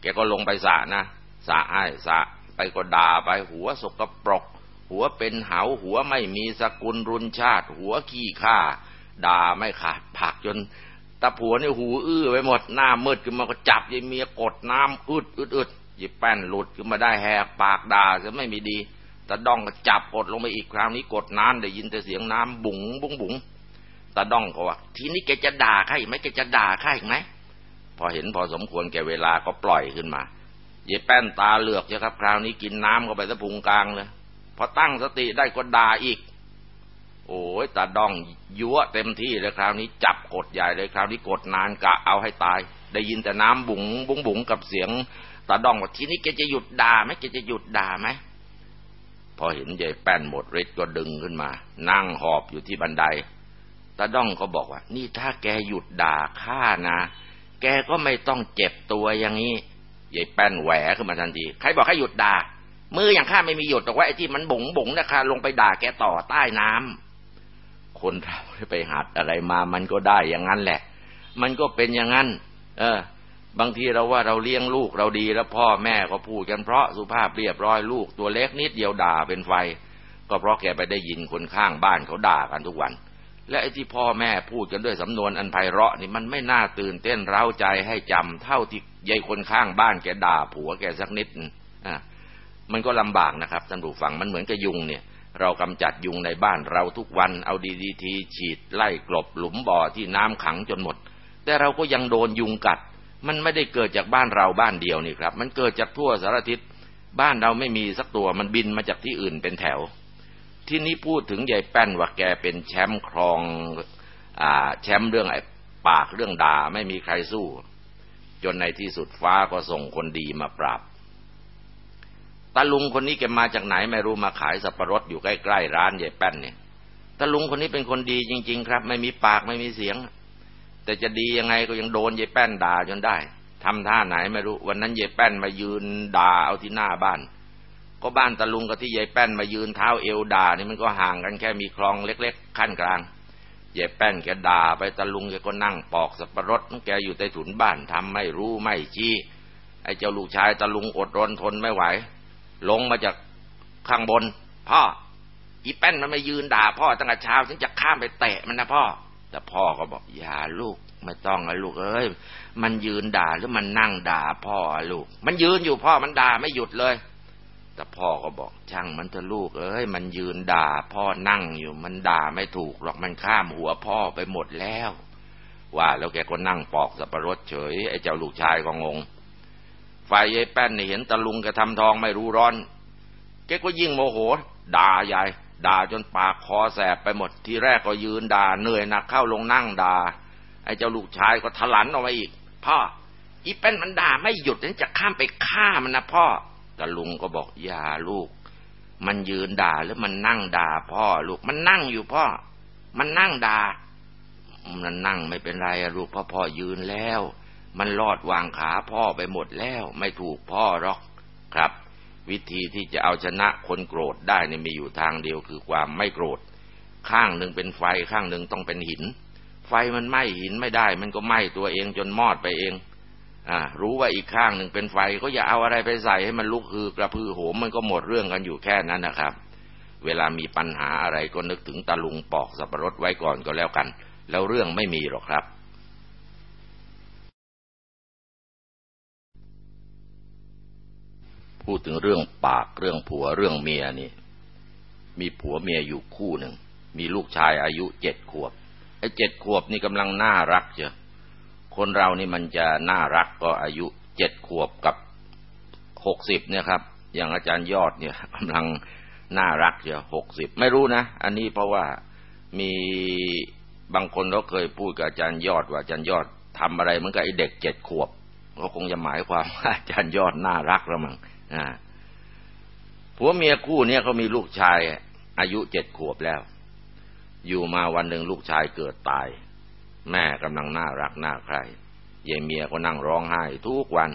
แกก็ลงไปสะนะสะให้สะไปก็ด่าไปหัวสกปรก หัวเป็นเหาหัวไม่มีสกุลรุนชาติ หัวขี้ข้าด่าไม่ขาดผักจนตาผัวนี่หูอื้อไปหมดหน้ามืดขึ้นมาก็จับยายเมียกดน้ำอึดอึดอึดยิบแป้นหลุดขึ้นมาได้แหกปากด่าจะไม่มีดีตาดองก็จับกดลงไปอีกคราวนี้กดน้ำได้ยินแต่เสียงน้ำบุ๋งบุ๋งบุ๋ง ตาดองก็ว่า ทีนี้แกจะด่าใครไหมแกจะด่าใครอีกไหมพอเห็นพอสมควรแก่เวลาก็ปล่อยขึ้นมาเย่แป้นตาเหลือกเจ้ครับ คราวนี้กินน้ำเข้าไปสะพุงกลางเลยพอตั้งสติได้ก็ด่าอีก โอ้ยตาดองยั่วเต็มที่เลยคราวนี้จับกดใหญ่เลยคราวนี้กดนานกะเอาให้ตาย ได้ยินแต่น้ำบุ๋งบุ๋งบุ๋งกับเสียงตาดองว่าทีนี้แกจะหยุดด่าไหมแกจะหยุดด่าไหมพอเห็นยายแป้นหมดฤทธิ์ก็ดึงขึ้นมา นั่งหอบอยู่ที่บันได ตาดองก็บอกว่า นี่ถ้าแกหยุดด่าข้านะ แกก็ไม่ต้องเจ็บตัวอย่างนี้ยายแป้นแหวขึ้นมาทันที ใครบอกให้หยุดด่า มืออย่างข้าไม่มีหยุดหรอกว่าไอ้ที่มันบงบงนะข้าลงไปด่าแกต่อใต้น้ำคนเราไปหัดอะไรมา มันก็ได้อย่างนั้นแหละ มันก็เป็นอย่างนั้น เออ บางทีเราว่าเราเลี้ยงลูกเราดีแล้วพ่อแม่ก็พูดกันเพราะสุภาพเรียบร้อยลูกตัวเล็กนิดเดียวด่าเป็นไฟ ก็เพราะแกไปได้ยินคนข้างบ้านเขาด่ากันทุกวัน และไอ้ที่พ่อแม่พูดกันด้วยสำนวนอันไพเราะนี่มันไม่น่าตื่นเต้นเร้าใจให้จำเท่าที่ยายคนข้างบ้านแกด่าผัวแกสักนิดอะมันก็ลำบากนะครับท่านผู้ฟังมันเหมือนกับยุงเนี่ย เรากำจัดยุงในบ้านเราทุกวันเอาดีดีทีฉีดไล่กลบหลุมบ่อที่น้ำขังจนหมด แต่เราก็ยังโดนยุงกัด มันไม่ได้เกิดจากบ้านเราบ้านเดียวนี่ครับ มันเกิดจากทั่วสารทิศบ้านเราไม่มีสักตัวมันบินมาจากที่อื่นเป็นแถว ที่นี้พูดถึงยายแป้นว่าแกเป็นแชมป์ครองอ่าแชมป์เรื่องไอ้ปากเรื่องด่าไม่มีใครสู้ จนในที่สุดฟ้าก็ส่งคนดีมาปราบตาลุงคนนี้แกมาจากไหนไม่รู้มาขายสับปะรดอยู่ใกล้ๆร้านยายแป้นเนี่ยตาลุงคนนี้เป็นคนดีจริง ๆ ครับ ไม่มีปากไม่มีเสียง แต่จะดียังไงก็ยังโดนยายแป้นด่าจนได้ทำท่าไหนไม่รู้ วันนั้นยายแป้นมายืนด่าเอาที่หน้าบ้าน ก็บ้านตะลุงกับที่ยายแป้นมายืนเท้าเอวด่านี่มันก็ห่างกันแค่มีคลองเล็ก ๆ ขั้นกลางยายแป้นแกด่าไปตะลุงแกก็นั่งปอกสับปะรดแกอยู่ใต้ถุนบ้านทำไม่รู้ไม่ชี้ไอ้เจ้าลูกชายตะลุงอดรนทนไม่ไหว ลงมาจากข้างบน พ่ออีแป้นมันไม่ยืนด่า พ่อตั้งแต่เช้าฉันจะข้ามไปเตะมันนะพ่อ แต่พ่อก็บอกอย่าลูกไม่ต้องนะลูกเอ้ยมันยืนด่าหรือมันนั่งด่าพ่อลูก มันยืนอยู่พ่อมันด่าไม่หยุดเลย แต่พ่อก็บอกช่างมันเถอะลูก เอ้ยมันยืนด่า พ่อนั่งอยู่มันด่าไม่ถูกหรอกมันข้ามหัวพ่อไปหมดแล้ว ว่าแล้วแกก็นั่งปอกสับปะรดเฉยไอ้เจ้าลูกชายก็งงฝ่ายยายแป้นนี่เห็นตะลุงแกทำทองไม่รู้ร้อน แกก็ยิ่งโมโห ด่าใหญ่ด่าจนปากคอแสบไปหมด ทีแรกก็ยืนด่าเหนื่อยหนักเข้าลงนั่งด่า ไอ้เจ้าลูกชายก็ทลันออกมาอีก พ่ออีเป็นมันด่าไม่หยุดนั้นจะข้ามไปฆ่ามันนะพ่อ แต่ลุงก็บอกอย่าลูก มันยืนด่าหรือมันนั่งด่าพ่อลูกมันนั่งอยู่พ่อ มันนั่งด่ามันนั่งไม่เป็นไรลูกพ่อพ่อยืนแล้ว มันลอดวางขาพ่อไปหมดแล้ว ไม่ถูกพ่อหรอกครับ วิธีที่จะเอาชนะคนโกรธได้นี่มีอยู่ทางเดียวคือความไม่โกรธ ข้างหนึ่งเป็นไฟข้างหนึ่งต้องเป็นหิน ไฟมันไหม้หินไม่ได้ มันก็ไหม้ตัวเองจนมอดไปเอง อ่ารู้ว่าอีกข้างหนึ่งเป็นไฟก็อย่าเอาอะไรไปใส่ให้มันลุกคือกระพือโหมมันก็หมดเรื่องกันอยู่แค่นั้นนะครับ เวลามีปัญหาอะไรก็นึกถึงตาลุงปอกสับปะรดไว้ก่อนก็แล้วกัน แล้วเรื่องไม่มีหรอกครับพูดถึงเรื่องปากเรื่องผัวเรื่องเมียนี่ มีผัวเมียอยู่คู่หนึ่ง มีลูกชายอายุเจ็ดขวบไอ้เจ็ดขวบนี่กำลังน่ารักเจอ คนเรานี่มันจะน่ารักก็อายุเจ็ดขวบกับหกสิบเนี่ยครับ อย่างอาจารย์ยอดเนี่ยกำลังน่ารักเจอหกสิบไม่รู้นะ อันนี้เพราะว่ามีบางคนเขาเคยพูดกับอาจารย์ยอดว่าอาจารย์ยอดทำอะไรเหมือนกับไอ้เด็กเจ็ดขวบก็คงจะหมายความว่าอาจารย์ยอดน่ารักแล้วมั้งผัวเมียคู่นี้เขามีลูกชาย อายุเจ็ดขวบแล้ว อยู่มาวันหนึ่งลูกชายเกิดตาย แม่กำลังน่ารักน่าใครยายเมียก็นั่งร้องไห้ทุกวัน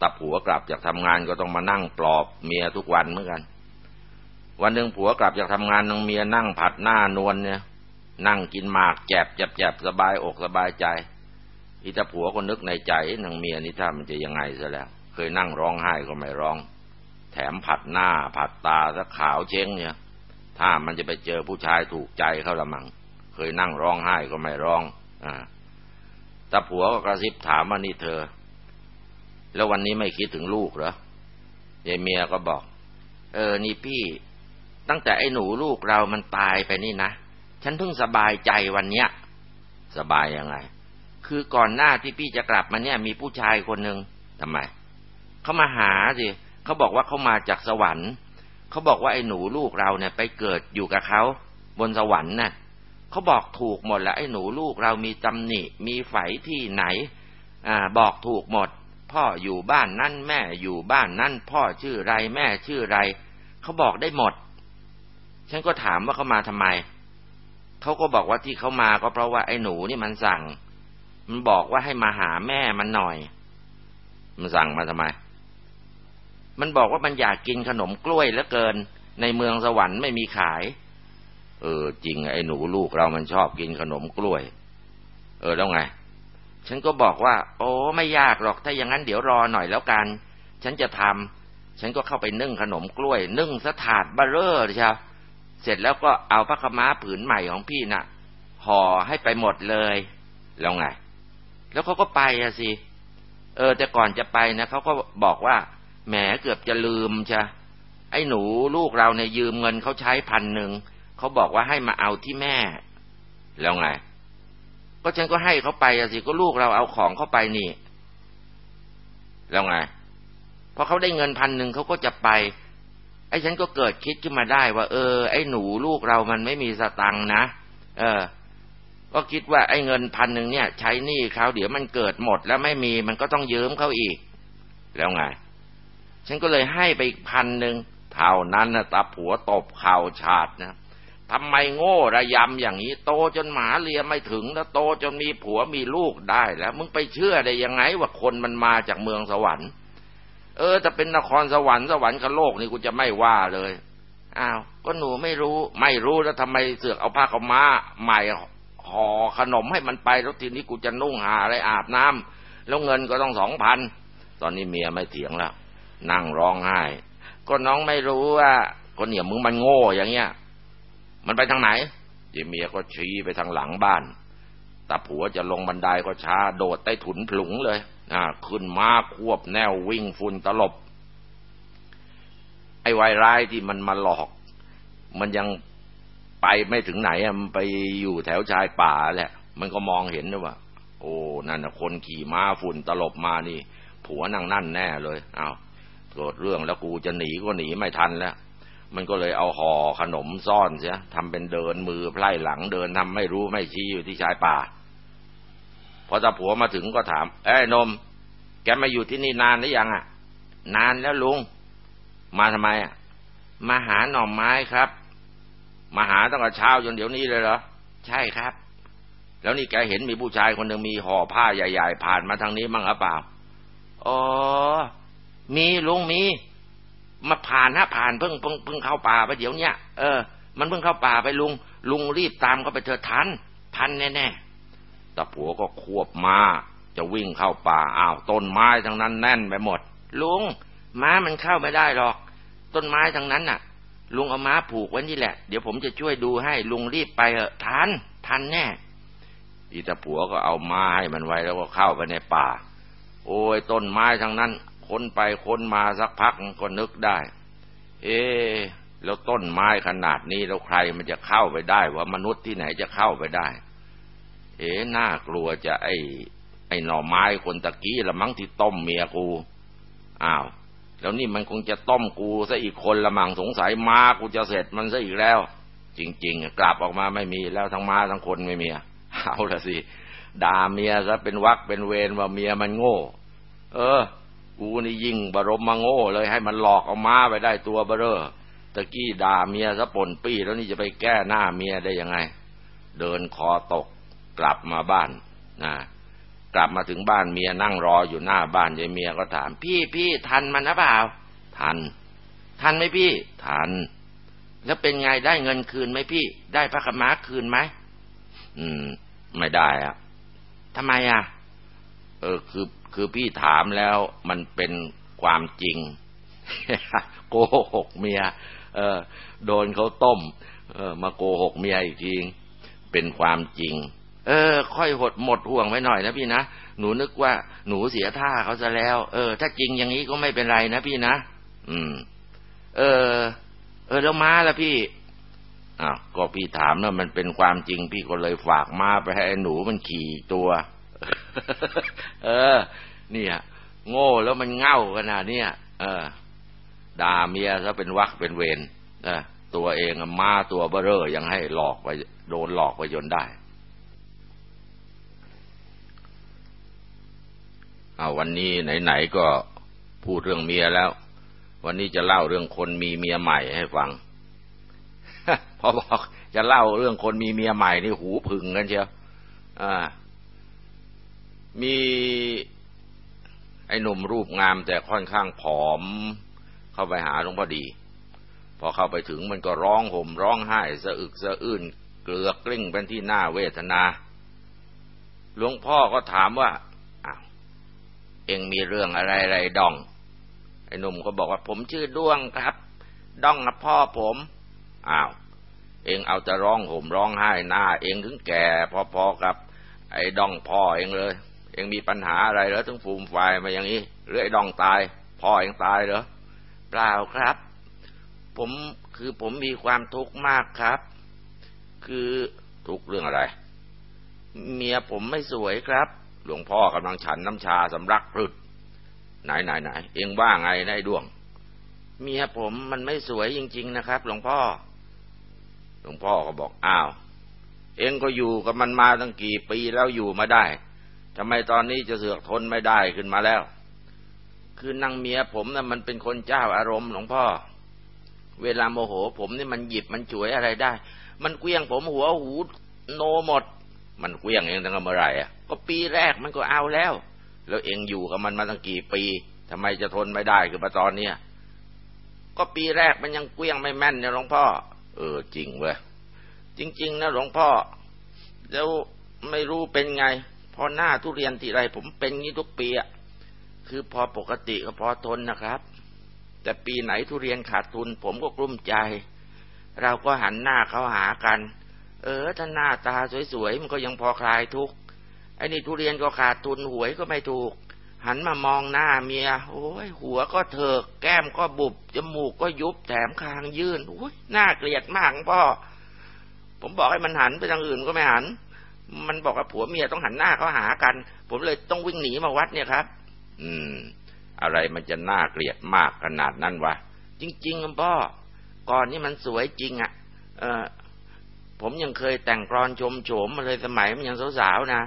ตับผัวกลับจากทำงานก็ต้องมานั่งปลอบเมียทุกวันเหมือนกัน วันหนึ่งผัวกลับจากทำงานนางเมียนั่งผัดหน้านวลเนี่ย นั่งกินหมากแจบแจบแจบสบายอกสบายใจอีตาผัวก็นึกในใจนางเมียนี่ถ้ามันจะยังไงซะแล้ว เคยนั่งร้องไห้ก็ไม่ร้อง แถมผัดหน้าผัดตาซะขาวเช้งเนี่ย ถ้ามันจะไปเจอผู้ชายถูกใจเขาละมัง เคยนั่งร้องไห้ก็ไม่ร้อง อ่าตาผัวก็กระซิบถามว่านี่เธอ แล้ววันนี้ไม่คิดถึงลูกเหรอยายเมียก็บอก เออ นี่พี่ ตั้งแต่ไอ้หนูลูกเรามันตายไปนี่นะ ฉันเพิ่งสบายใจวันเนี้ย สบายยังไง คือก่อนหน้าที่พี่จะกลับมาเนี่ย มีผู้ชายคนหนึ่งทำไม เขามาหาสิเขาบอกว่าเขามาจากสวรรค์ เขาบอกว่าไอ้หนูลูกเราเนี่ย ไปเกิดอยู่กับเขาบนสวรรค์น่ะ เขาบอกถูกหมดแล้วไอ้หนูลูกเรามีตำหนิ มีไฝที่ไหนอ่าบอกถูกหมด พ่ออยู่บ้านนั่นแม่อยู่บ้านนั่นพ่อชื่อไรแม่ชื่อไรเขาบอกได้หมด ฉันก็ถามว่าเขามาทำไมเขาก็บอกว่าที่เขามาก็เพราะว่าไอ้หนูนี่มันสั่ง มันบอกว่าให้มาหาแม่มันหน่อย มันสั่งมาทำไม มันบอกว่ามันอยากกินขนมกล้วยเหลือเกิน ในเมืองสวรรค์ไม่มีขาย เออ จริงไอ้หนูลูกเรามันชอบกินขนมกล้วย เออแล้วไง ฉันก็บอกว่า โอ้ไม่ยากหรอกถ้าอย่างนั้นเดี๋ยวรอหน่อยแล้วกัน ฉันจะทำฉันก็เข้าไปนึ่งขนมกล้วย นึ่งสถาดบัเรอร์ใช่เสร็จแล้วก็เอาพระขม้าผืนใหม่ของพี่นะ่ะห่อให้ไปหมดเลยแล้วไง แล้วเขาก็ไปอะสิเออ แต่ก่อนจะไปนะเขาก็บอกว่าแหมเกือบจะลืมใช่ไอ้หนูลูกเราเนี่ยยืมเงินเขาใช้พันหนึ่ง เขาบอกว่าให้มาเอาที่แม่ แล้วไง ก็ฉันก็ให้เขาไปสิก็ลูกเราเอาของเข้าไปนี่ แล้วไงพอเขาได้เงินพันหนึ่งเขาก็จะไป ไอ้ฉันก็เกิดคิดขึ้นมาได้ว่า เออ ไอ้หนูลูกเรามันไม่มีสตังค์นะ เออ ก็คิดว่าไอ้เงินพันหนึ่งเนี่ย ใช้หนี้เขาเดี๋ยวมันเกิดหมดแล้วไม่มีมันก็ต้องยืมเขาอีก แล้วไง ฉันก็เลยให้ไปอีกพันหนึ่งเท่านั้นนะตาผัวตบเข่าฉาดนะ ทำไมโง่ระยำอย่างนี้ โตจนหมาเลียไม่ถึงแล้วโตจนมีผัวมีลูกได้แล้วมึงไปเชื่อได้ยังไงว่าคนมันมาจากเมืองสวรรค์ เออแต่เป็นนครสวรรค์สวรรค์กับโลกนี่กูจะไม่ว่าเลยอ้าวก็หนูไม่รู้ ไม่รู้แล้วทำไมเสือกเอาผ้าขม้าใหม่ห่อขนมให้มันไปแล้วทีนี้กูจะนุ่งหาอะไรอาบน้ำแล้วเงินก็ต้องสองพันตอนนี้เมียไม่เถียงแล้วนั่งร้องไห้ก็น้องไม่รู้ว่าคนเหนียมึงมันโง่อย่างเงี้ย มันไปทางไหนยายเมียก็ชี้ไปทางหลังบ้านตาผัวจะลงบันไดก็ช้า โดดใต้ถุนผลุงเลย อ่า ขึ้นมาควบแนววิ่งฝุ่นตลบ ไอ้วายร้ายที่มันมาหลอก มันยังไปไม่ถึงไหนอะมันไปอยู่แถวชายป่าแหละ มันก็มองเห็นนะว่า โอ้นั่นนะคนขี่ม้าฝุ่นตลบมานี่ ผัวนั่งนั่นแน่เลย เอา้าวเกิดเรื่องแล้วกูจะหนีก็หนีไม่ทันแล้ว มันก็เลยเอาห่อขนมซ่อนเสียทำเป็นเดินมือไพล่หลังเดินทำไม่รู้ไม่ชี้อยู่ที่ชายป่าพอตาผัวมาถึงก็ถาม เอ้ยนม แกมาอยู่ที่นี่นานหรือยังอะ นานแล้วลุง มาทำไมอะ มาหาหน่อไม้ครับ มาหาตั้งแต่เช้าจนเดี๋ยวนี้เลยเหรอ ใช่ครับ แล้วนี่แกเห็นมีผู้ชายคนหนึ่งมีห่อผ้าใหญ่ ๆ ผ่านมาทางนี้มั้งหรือเปล่า อ๋อ มีลุงมี มาผ่านฮะผ่านเพิ่งเพิ่งเพิ่งเข้าป่าไปเดี๋ยวเนี้ยเออมันเพิ่งเข้าป่าไปลุง ลุงรีบตามเขาไปเถอะทัน ทันแน่ๆตาผัวก็ควบมาจะวิ่งเข้าป่าอ้าวต้นไม้ทั้งนั้นแน่นไปหมด ลุงม้ามันเข้าไม่ได้หรอก ต้นไม้ทั้งนั้นน่ะ ลุงเอาม้าผูกไว้นี่แหละ เดี๋ยวผมจะช่วยดูให้ลุงรีบไปเถอะทันทันแน่อีตาผัวก็เอาม้าให้มันไว้แล้วก็เข้าไปในป่า โอ้ยต้นไม้ทั้งนั้น ค้นไปค้นมาสักพักก็นึกได้ เอ๊แล้วต้นไม้ขนาดนี้แล้วใครมันจะเข้าไปได้ว่ามนุษย์ที่ไหนจะเข้าไปได้ เอ๊น่ากลัวจะไอ้ไอ้หน่อไม้คนตะกี้ละมั้งที่ต้มเมียกูอ้าว แล้วนี่มันคงจะต้มกูซะอีกคนละมั้งสงสัยมากูจะเสร็จมันซะอีกแล้ว จริง ๆ กลับออกมาไม่มีแล้วทั้งมาทั้งคนไม่มีเอาละสิด่าเมียซะเป็นวักเป็นเวรว่าเมียมันโง่ เออ กูนี่ยิ่งบรมมาโง่เลยให้มันหลอกเอาม้าไปได้ตัวเบอร์ตะกี้ด่าเมียซะปนปี้แล้วนี่จะไปแก้หน้าเมียได้ยังไง เดินคอตกกลับมาบ้านนะกลับมาถึงบ้านเมียนั่งรออยู่หน้าบ้านยายเมียก็ถาม พี่พี่ทันมันนะเปล่า ทัน ทันไหมพี่ ทัน แล้วเป็นไงได้เงินคืนไหมพี่ ได้พระขม้าคืนไหมอืม ไม่ได้อะทำไมอะ เออคือ คือพี่ถามแล้วมันเป็นความจริง โกหกเมีย เออ โดนเขาต้ม เออ มาโกหกเมียอีกทีเป็นความจริง เออ ค่อยหดหมดห่วงไว้หน่อยนะพี่นะหนูนึกว่าหนูเสียท่าเขาซะแล้ว เออ ถ้าจริงอย่างนี้ก็ไม่เป็นไรนะพี่นะอืม เออ เออแล้วม้าล่ะพี่อ้าวก็พี่ถามแล้วมันเป็นความจริงพี่ก็เลยฝากม้าไปให้หนูมันขี่ตัว เออ เนี่ย โง่แล้วมันเง่าขนาดเนี้ยเออ ด่าเมียซะเป็นวักเป็นเวรเออตัวเองมาตัวเบ้อเร่อยังให้หลอกไปโดนหลอกไปจนได้ เอาวันนี้ไหนๆก็พูดเรื่องเมียแล้ว วันนี้จะเล่าเรื่องคนมีเมียใหม่ให้ฟังพอบอกจะเล่าเรื่องคนมีเมียใหม่นี่หูพึ่งกันเชียวอ่า มีไอ้หนุ่มรูปงามแต่ค่อนข้างผอม เข้าไปหาหลวงพ่อดี พอเข้าไปถึงมันก็ร้องห่มร้องไห้สะอึกสะอื้นเกลือกกลิ้งเป็นที่หน้าเวทนา หลวงพ่อก็ถามว่าอ้าวเอ็งมีเรื่องอะไรอะไรดอง ไอ้หนุ่มก็บอกว่าผมชื่อด้วงครับดองกับพ่อผมอ้าวเอ็งเอาแต่ร้องห่มร้องไห้หน้า เอ็งถึงแก่พอๆกับ ไอ้ดองพ่อเองเลย เองมีปัญหาอะไรแล้วถึงฟูมไฟมาอย่างนี้หรือไอ้ดองตายพ่อเองตายเหรอเปล่าครับ ผมคือผมมีความทุกข์มากครับ คือทุกข์เรื่องอะไร เมียผมไม่สวยครับ หลวงพ่อกำลังฉันน้ำชาสำรักพรึดไหนไหนไหนเองว่าไงนายดวง เมียผมมันไม่สวยจริง ๆ นะครับ หลวงพ่อ หลวงพ่อก็บอกอ้าว เองก็อยู่กับมันมาตั้งกี่ปีแล้วอยู่มาได้ ทำไมตอนนี้จะเสือกทนไม่ได้ขึ้นมาแล้ว คือนางเมียผมนะ่ะมันเป็นคนเจ้าอารมณ์หลวงพ่อ เวลาโมโห ผมนี่มันหยิบมันช่วยอะไรได้ มันเกลี้ยงผมหัวหูโนหมด มันเกลี้ยงเองตั้งแต่เมื่อไหร่อะ ก็ปีแรกมันก็เอาแล้ว แล้วเองอยู่กับมันมาตั้งกี่ปีทำไมจะทนไม่ได้คือมาตอนเนี้ยก็ปีแรกมันยังเกลี้ยงไม่แม่นเนี่ยหลวงพ่อ เออจริงเว้ยจริง ๆ นะหลวงพ่อ แล้วไม่รู้เป็นไง อหน้าทุเรียนทีไรผมเป็นงี้ทุกปีอะคือพอปกติก็พอทนนะครับ แต่ปีไหนทุเรียนขาดทุน ผมก็กลุ้มใจ เราก็หันหน้าเขาหากัน เออถ้าหน้าตาสวยๆมันก็ยังพอคลายทุกข์ไอ้นี่ทุเรียนก็ขาดทุนหวยก็ไม่ถูก หันมามองหน้าเมีย โอ้ยหัวก็เถิก แก้มก็บุบจมูกก็ยุบแถมคางยื่นโอ้ยน่าเกลียดมากพ่อผมบอกให้มันหันไปทางอื่นก็ไม่หัน มันบอกว่าผัวเมียต้องหันหน้าเขาหากัน ผมเลยต้องวิ่งหนีมาวัดเนี่ยครับ อืม อะไรมันจะน่าเกลียดมากขนาดนั้นวะจริงๆพ่อก่อนนี่มันสวยจริงอะ่ะ เออผมยังเคยแต่งกรอนชมโฉมมาเลยสมัยมันยังสาวๆนะ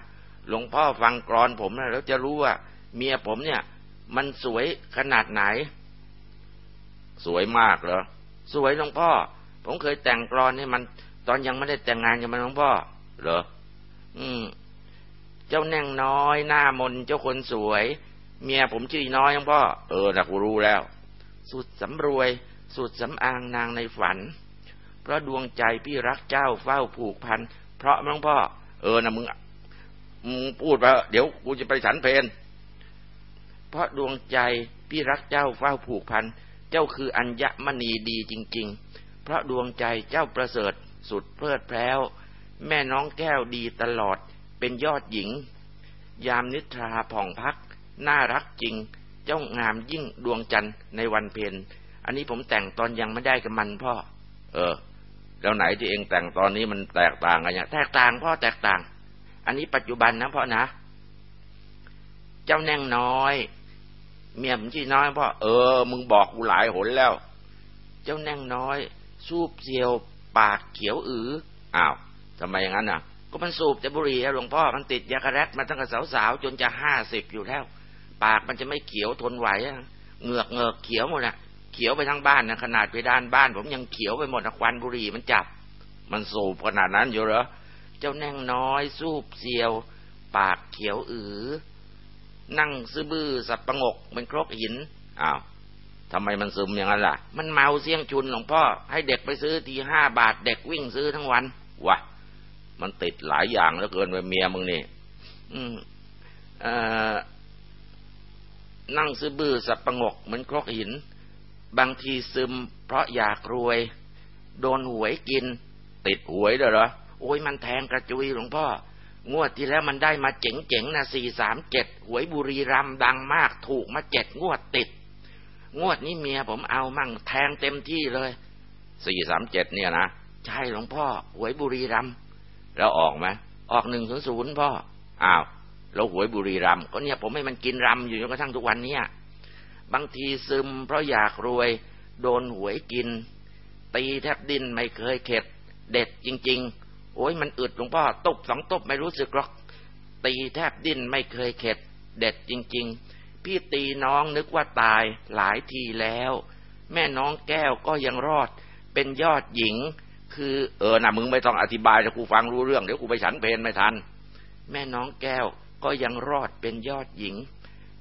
หลวงพ่อฟังกรอนผมนะแล้วจะรู้ว่าเมียผมเนี่ย มันสวยขนาดไหน สวยมากเหรอสวยหลวงพ่อ ผมเคยแต่งกรอนให้มัน ตอนยังไม่ได้แต่งงานกับมันหลวงพ่อเหรอ อืม เจ้าแน่งน้อย หน้ามนเจ้าคนสวย เมียผมชื่อน้อยยังพ่อ เออนะกูรู้แล้ว สุดสำรวย สุดสำอางนางในฝัน เพราะดวงใจพี่รักเจ้าเฝ้าผูกพัน เพราะมั้งพ่อ เออนะมึง มึงพูดไปเดี๋ยวกูจะไปฉันเพนเพราะดวงใจพี่รักเจ้าเฝ้าผูกพัน เจ้าคืออัญญมณีดีจริง ๆ เพราะดวงใจเจ้าประเสริฐสุดเพลิดเพล้ว แม่น้องแก้วดีตลอด เป็นยอดหญิง ยามนิทราผ่องพัก น่ารักจริง เจ้างามยิ่งดวงจันทร์ในวันเพ็ญ อันนี้ผมแต่งตอนยังไม่ได้กับมันพ่อ เออ แล้วไหนที่เองแต่งตอนนี้มันแตกต่างกันเนี่ยแตกต่างพ่อแตกต่าง อันนี้ปัจจุบันนะพ่อนะ เจ้าแน่งน้อย เมียผมชื่อน้อยพ่อ เออ มึงบอกกูหลายหนแล้ว เจ้าแน่งน้อย สูบเสียว ปากเขียวอืออ้าว ทำไมอย่างนั้นอะ ก็มันสูบจะบุหรี่หลวงพ่อมันติดยาคาแรกมาตั้งแต่สาวๆจนจะห้าสิบอยู่แล้ว ปากมันจะไม่เขียวทนไหวเหงือกเงือกเขียวหมดอะ เขียวไปทั้งบ้านนะขนาดไปด้านบ้าน ผมยังเขียวไปหมดควันบุหรี่มันจับ มันสูบขนาดนั้นอยู่เหรอเจ้าแน่งน้อย สูบเสียว ปากเขียวอือนั่งซื้อบื้อสับประงกเป็นครกหินอ้าวทำไมมันซึมอย่างนั้นล่ะ มันเมาเสี่ยงชุนหลวงพ่อ ให้เด็กไปซื้อทีห้าบาทเด็กวิ่งซื้อทั้งวันวะ มันติดหลายอย่างแล้วเกินไปเมียมึงนี่นั่งซื้อบื้อสับประงกเหมือนครกหิน บางทีซึมเพราะอยากรวย โดนหวยกิน ติดหวยด้วยเหรอ โอ้ยมันแทงกระจุยหลวงพ่อ งวดที่แล้วมันได้มาเจ๋งๆนะสี่สามเจ็ดหวยบุรีรัมดังมาก ถูกมาเจ็ดงวดติด งวดนี้เมียผมเอามั่งแทงเต็มที่เลยสี่สามเจ็ดเนี่ยนะ ใช่หลวงพ่อหวยบุรีรัมย์ แล้วออกไหมออกหนึ่งศูนย์ศูนย์พ่ออ้าวแล้วหวยบุรีรัมก็เนี่ยผมให้มันกินรำอยู่จนกระทั่งทุกวันเนี้ยบางทีซึมเพราะอยากรวย โดนหวยกิน ตีแทบดินไม่เคยเข็ด เด็ดจริง ๆ โอ้ยมันอึดหลวงพ่อตบสองตบไม่รู้สึกหรอก ตีแทบดินไม่เคยเข็ด เด็ดจริง ๆ พี่ตีน้องนึกว่าตายหลายทีแล้ว แม่น้องแก้วก็ยังรอด เป็นยอดหญิง คือเออนะมึงไม่ต้องอธิบายจะกูฟังรู้เรื่อง เดี๋ยวกูไปฉันเพนไม่ทัน แม่น้องแก้วก็ยังรอดเป็นยอดหญิง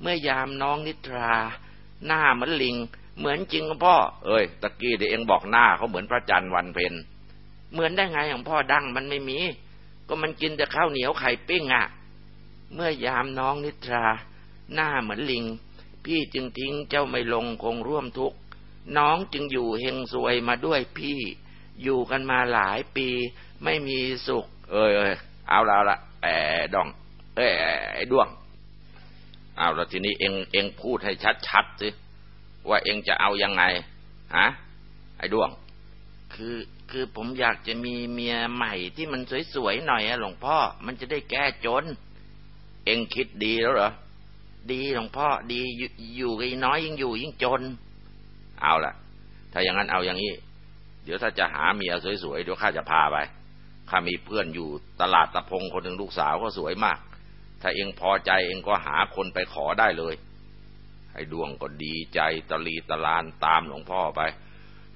เมื่อยามน้องนิทรา หน้าเหมือนลิง เหมือนจริงพ่อ เอ้ยตะกี้เดี๋ยวเองบอกหน้าเขาเหมือนพระจันทร์วันเพ็ญเหมือนได้ไงของพ่อดังมันไม่มี ก็มันกินแต่ข้าวเหนียวไข่ปิ้งอะ่ะ เมื่อยามน้องนิทรา หน้าเหมือนลิง พี่จึงทิ้งเจ้าไม่ลงคงร่วมทุกข์น้องจึงอยู่เฮงซวยมาด้วยพี่ อยู่กันมาหลายปี ไม่มีสุข เอ้ยเอ้ยเอาละเอาละแอบดอง เอ้ยไอ้ด้วง เอาแล้วทีนี้เองเองพูดให้ชัดๆสิว่าเองจะเอายังไงฮะไอ้ด้วง คือคือผมอยากจะมีเมียใหม่ที่มันสวยๆหน่อยอะหลวงพ่อ มันจะได้แก้จน เองคิดดีแล้วเหรอ ดีหลวงพ่อ ดีอยู่ยู่กับน้อยยิ่งอยู่ยิ่งจน เอาละถ้าอย่างนั้นเอาอย่างนี้ เดี๋ยวถ้าจะหาเมียสวยๆเดี๋ยวข้าจะพาไปข้ามีเพื่อนอยู่ตลาดตะพงคนหนึ่งลูกสาวก็สวยมาก ถ้าเองพอใจเองก็หาคนไปขอได้เลยไอ้ดวงก็ดีใจตะลีตะลานตามหลวงพ่อไป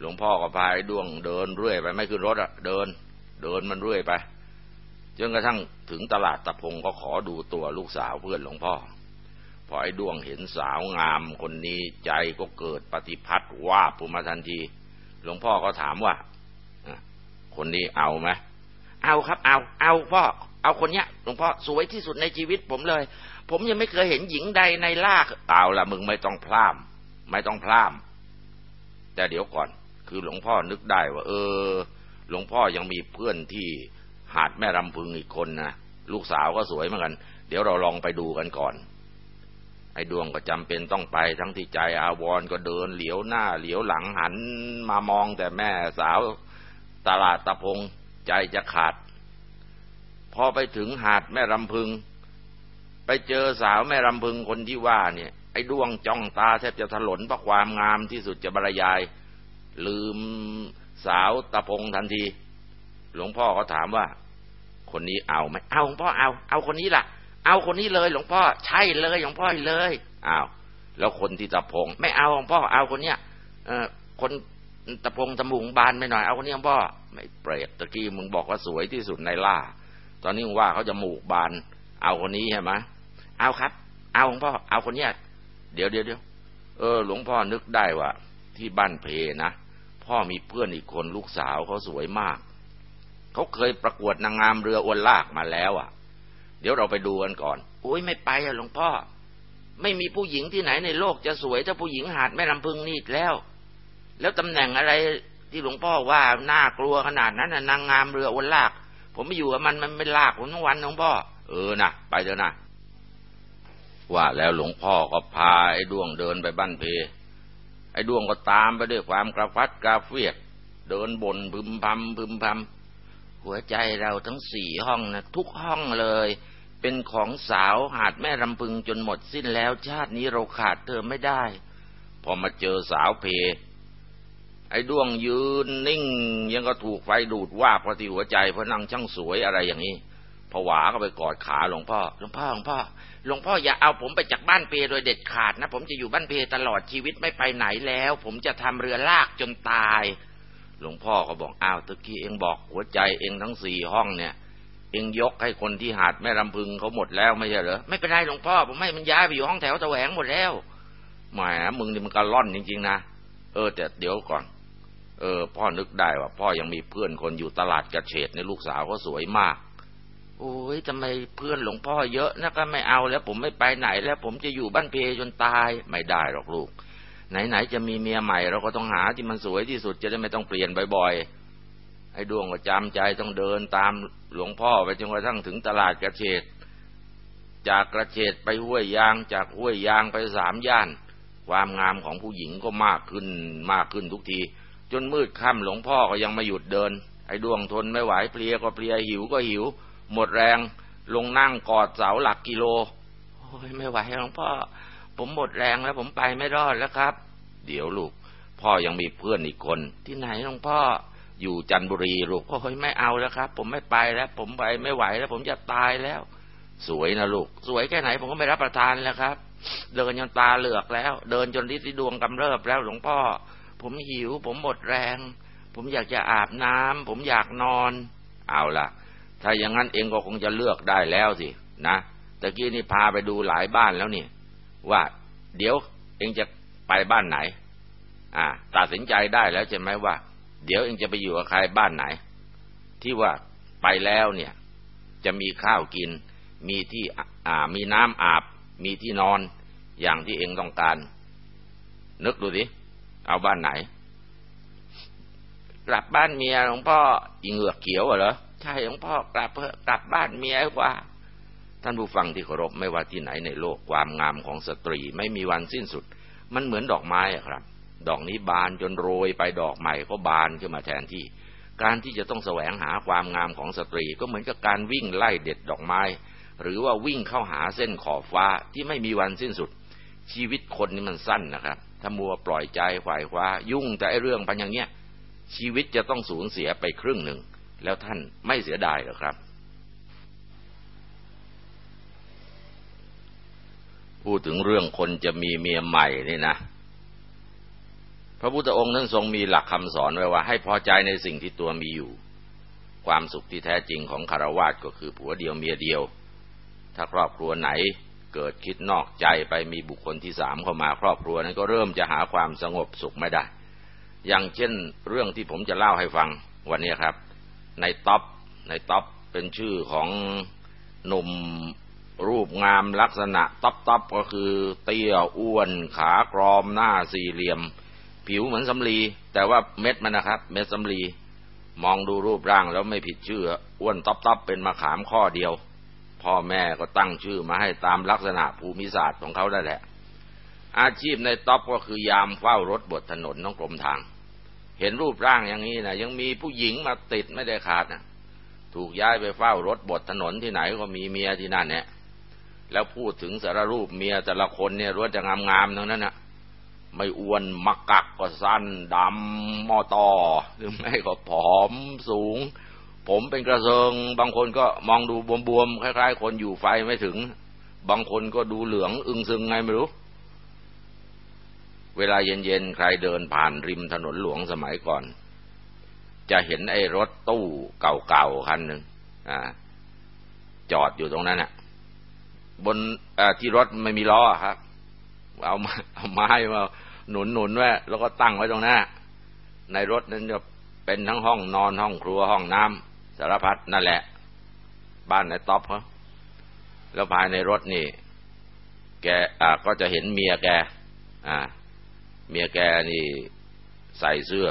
หลวงพ่อก็พาไอ้ดวงเดินเรื่อยไปไม่ขึ้นรถอะเดิน เดินมันเรื่อยไปจนกระทั่งถึงตลาดตะพงก็ขอดูตัวลูกสาวเพื่อนหลวงพ่อ พอไอ้ดวงเห็นสาวงามคนนี้ใจก็เกิดปฏิพัทธ์ว่าปุมาทันที หลวงพ่อก็ถามว่าคนนี้เอาไหมเอาครับ เอา เอาพ่อเอาคนเนี้ยหลวงพ่อสวยที่สุดในชีวิตผมเลย ผมยังไม่เคยเห็นหญิงใดในลากเอาละมึงไม่ต้องพลาดไม่ต้องพลาดแต่เดี๋ยวก่อน คือหลวงพ่อนึกได้ว่า เออ หลวงพ่อยังมีเพื่อนที่หาดแม่รำพึงอีกคนนะลูกสาวก็สวยเหมือนกัน เดี๋ยวเราลองไปดูกันก่อน ไอ้ดวงก็จำเป็นต้องไปทั้งที่ใจอาวรก็เดินเหลียวหน้าเหลียวหลังหันมามองแต่แม่สาวตลาดตะพงใจจะขาด พอไปถึงหาดแม่รำพึง ไปเจอสาวแม่รำพึงคนที่ว่าเนี่ย ไอ้ดวงจ้องตาแทบจะถลนเพราะความงามที่สุดจะบรรยาย ลืมสาวตะพงทันที หลวงพ่อก็ถามว่า คนนี้เอาไหมเอาหลวงพ่อเอา เอาคนนี้ล่ะ เอาคนนี้เลย หลวงพ่อใช่เลยหลวงพ่อเลยอ้าวแล้วคนที่ตะพง ไม่เอาหลวงพ่อเอาคนเนี้ยเออคนตะพงตะมุงบานไปหน่อยเอาคนนี้หลวงพ่อไม่เปรตตะกี้มึงบอกว่าสวยที่สุดในล่า ตอนนี้มึงว่าเขาจะหมูกบาน เอาคนนี้ใช่ไหมเอาครับ เอาหลวงพ่อเอาคนเนี้ยเดี๋ยวเดี๋ยวเดี๋ยวเออ หลวงพ่อนึกได้ว่าที่บ้านเพนะพ่อมีเพื่อนอีกคนลูกสาวเขาสวยมาก เขาเคยประกวดนางงามเรืออวนลากมาแล้วอะ เดี๋ยวเราไปดูกันก่อนโอ้ยไม่ไปอะหลวงพ่อ ไม่มีผู้หญิงที่ไหนในโลกจะสวยถ้าผู้หญิงหาดแม่ลำพึงนี่แล้ว แล้วตำแหน่งอะไรที่หลวงพ่อว่าน่ากลัวขนาดนั้นน่ะนางงามเรือวนลาก ผมไม่อยู่กับมันมันไม่ลากผมทั้งวันหลวงพ่อ เออนะไปเถอะนะว่าแล้วหลวงพ่อก็พาไอ้ดวงเดินไปบ้านเพ ไอ้ดวงก็ตามไปด้วยความกระฟัดกระเฟียด เดินบนพึมพำพึมพำ หัวใจเราทั้งสี่ห้องนะทุกห้องเลย เป็นของสาวหาดแม่รำพึงจนหมดสิ้นแล้ว ชาตินี้เราขาดเธอไม่ได้ พอมาเจอสาวเพ ไอ้ดวงยืนนิ่ง ยังก็ถูกไฟดูดว่าพอที่หัวใจเพราะนั่งช่างสวยอะไรอย่างนี้ผวาก็ไปกอดขาหลวงพ่อหลวงพ่อหลวงพ่อหลวงพ่ออย่าเอาผมไปจากบ้านเพโดยเด็ดขาดนะ ผมจะอยู่บ้านเพตลอดชีวิตไม่ไปไหนแล้ว ผมจะทำเรือลากจนตาย หลวงพ่อก็บอกอ้าวตะกี้เองบอกหัวใจเองทั้งสี่ห้องเนี่ย เองยกให้คนที่หาดแม่ลำพึงเขาหมดแล้วไม่ใช่เหรอไม่เป็นไรหลวงพ่อผมให้มันย้ายไปอยู่ห้องแถวตะแหวงหมดแล้วแหมมึงนี่มันกระล่อนจริงๆนะเออแต่เดี๋ยวก่อน เออ พ่อนึกได้ว่า พ่อยังมีเพื่อนคนอยู่ตลาดกระเฉดในลูกสาวก็สวยมาก โอ้ยทำไมเพื่อนหลวงพ่อเยอะนะก็ไม่เอาแล้วผมไม่ไปไหนแล้ว ผมจะอยู่บ้านเพจนตายไม่ได้หรอกลูก ไหนๆจะมีเมียใหม่เราก็ต้องหาที่มันสวยที่สุดจะได้ไม่ต้องเปลี่ยนบ่อยๆไอ้ดวงก็จำใจต้องเดินตามหลวงพ่อไปจนกระทั่งถึงตลาดกระเฉดจากกระเฉดไปห้วยยาง จากห้วยยางไปสามย่าน ความงามของผู้หญิงก็มากขึ้นมากขึ้นทุกที จนมืดค่ำหลวงพ่อก็ยังไม่หยุดเดิน ไอ้ดวงทนไม่ไหวเพลียก็เพลียหิวก็หิว หมดแรงลงนั่งกอดเสาหลักกิโลโอ้ยไม่ไหวหลวงพ่อ ผมหมดแรงแล้วผมไปไม่รอดแล้วครับ เดี๋ยวลูก พ่อยังมีเพื่อนอีกคน ที่ไหนหลวงพ่ออยู่จันทบุรีลูกโอ้ยไม่เอาแล้วครับ ผมไม่ไปแล้ว ผมไปไม่ไหวแล้ว ผมจะตายแล้ว สวยนะลูก สวยแค่ไหนผมก็ไม่รับประทานแล้วครับ เดินจนตาเหลือกแล้ว เดินจนฤทธิ์ดวงกำเริบแล้วหลวงพ่อ ผมหิว ผมหมดแรง ผมอยากจะอาบน้ำผมอยากนอน เอาล่ะ ถ้าอย่างนั้นเองก็คงจะเลือกได้แล้วสินะตะกี้นี่พาไปดูหลายบ้านแล้วนี่ ว่าเดี๋ยวเองจะไปบ้านไหน อ่า ตัดสินใจได้แล้วใช่ไหมว่า เดี๋ยวเองจะไปอยู่กับใครบ้านไหน ที่ว่าไปแล้วเนี่ย จะมีข้าวกิน มีที่อ่ามีน้ำอาบ มีที่นอนอย่างที่เองต้องการ นึกดูสิเอาบ้านไหน กลับบ้านเมียหลวงพ่ออีเหงือกเขียวเหรอใช่หลวงพ่อกลับเพื่อกลับบ้านเมียกว่า ท่านผู้ฟังที่เคารพไม่ว่าที่ไหนในโลกความงามของสตรีไม่มีวันสิ้นสุด มันเหมือนดอกไม้ครับ ดอกนี้บานจนโรยไปดอกใหม่ก็บานขึ้นมาแทนที่ การที่จะต้องแสวงหาความงามของสตรีก็เหมือนกับการวิ่งไล่เด็ดดอกไม้ หรือว่าวิ่งเข้าหาเส้นขอบฟ้าที่ไม่มีวันสิ้นสุด ชีวิตคนนี่มันสั้นนะครับถ้ามัวปล่อยใจขวายคว้ายุ่งแต่ไอเรื่องพันอย่างเนี้ยชีวิตจะต้องสูญเสียไปครึ่งหนึ่ง แล้วท่านไม่เสียดายหรอครับ พูดถึงเรื่องคนจะมีเมียใหม่นี่นะ พระพุทธองค์นั้นทรงมีหลักคำสอนไว้ว่า ให้พอใจในสิ่งที่ตัวมีอยู่ ความสุขที่แท้จริงของฆราวาสก็คือผัวเดียวเมียเดียว ถ้าครอบครัวไหนเกิดคิดนอกใจไปมีบุคคลที่สามเข้ามาครอบครัวนั้นก็เริ่มจะหาความสงบสุขไม่ได้ อย่างเช่นเรื่องที่ผมจะเล่าให้ฟังวันนี้ครับ นายต๊อปนายต๊อปเป็นชื่อของหนุ่ม รูปงามลักษณะต๊อปต๊อปก็คือ เตี้ยอ้วนขากรอมหน้าสี่เหลี่ยม ผิวเหมือนสำลี แต่ว่าเม็ดมันนะครับ เม็ดสำลี มองดูรูปร่างแล้วไม่ผิดชื่อ อ้วนต๊อปต๊อปเป็นมะขามข้อเดียว พ่อแม่ก็ตั้งชื่อมาให้ตามลักษณะภูมิศาสตร์ของเขาได้แหละ อาชีพนายต๊อปก็คือยามเฝ้ารถบดถนนของกรมทาง เห็นรูปร่างอย่างนี้นะยังมีผู้หญิงมาติดไม่ได้ขาดนะถูกย้ายไปเฝ้ารถบดถนนที่ไหนก็มีเมียที่นั่นเนี่ย แล้วพูดถึงสารรูปเมียแต่ละคนเนี่ยรู้จะงามๆทั้งนั้นนะไม่อ้วนมักกักก็สั้นดำมอตอหรือไม่ก็ผอมสูง ผมเป็นกระเซิง บางคนก็มองดูบวมๆคล้ายๆ คนอยู่ไฟไม่ถึง บางคนก็ดูเหลือง อึงซึงไงไม่รู้ เวลาเย็นๆ ใครเดินผ่านริมถนนหลวงสมัยก่อน จะเห็นไอ้รถตู้เก่าๆคันหนึ่งจอดอยู่ตรงนั้นน่ะ บนที่รถไม่มีล้อครับ เอาเอาไม้มาหนุนหนุนไว้แล้วก็ตั้งไว้ตรงนั้นในรถนั้นจะเป็นทั้งห้องนอนห้องครัวห้องน้ำสารพัดนั่นแหละ บ้านในท็อปเขาแล้วภายในรถนี่ แกอ่าก็จะเห็นเมียแก อ่า เมียแกนี่ใส่เสื้อ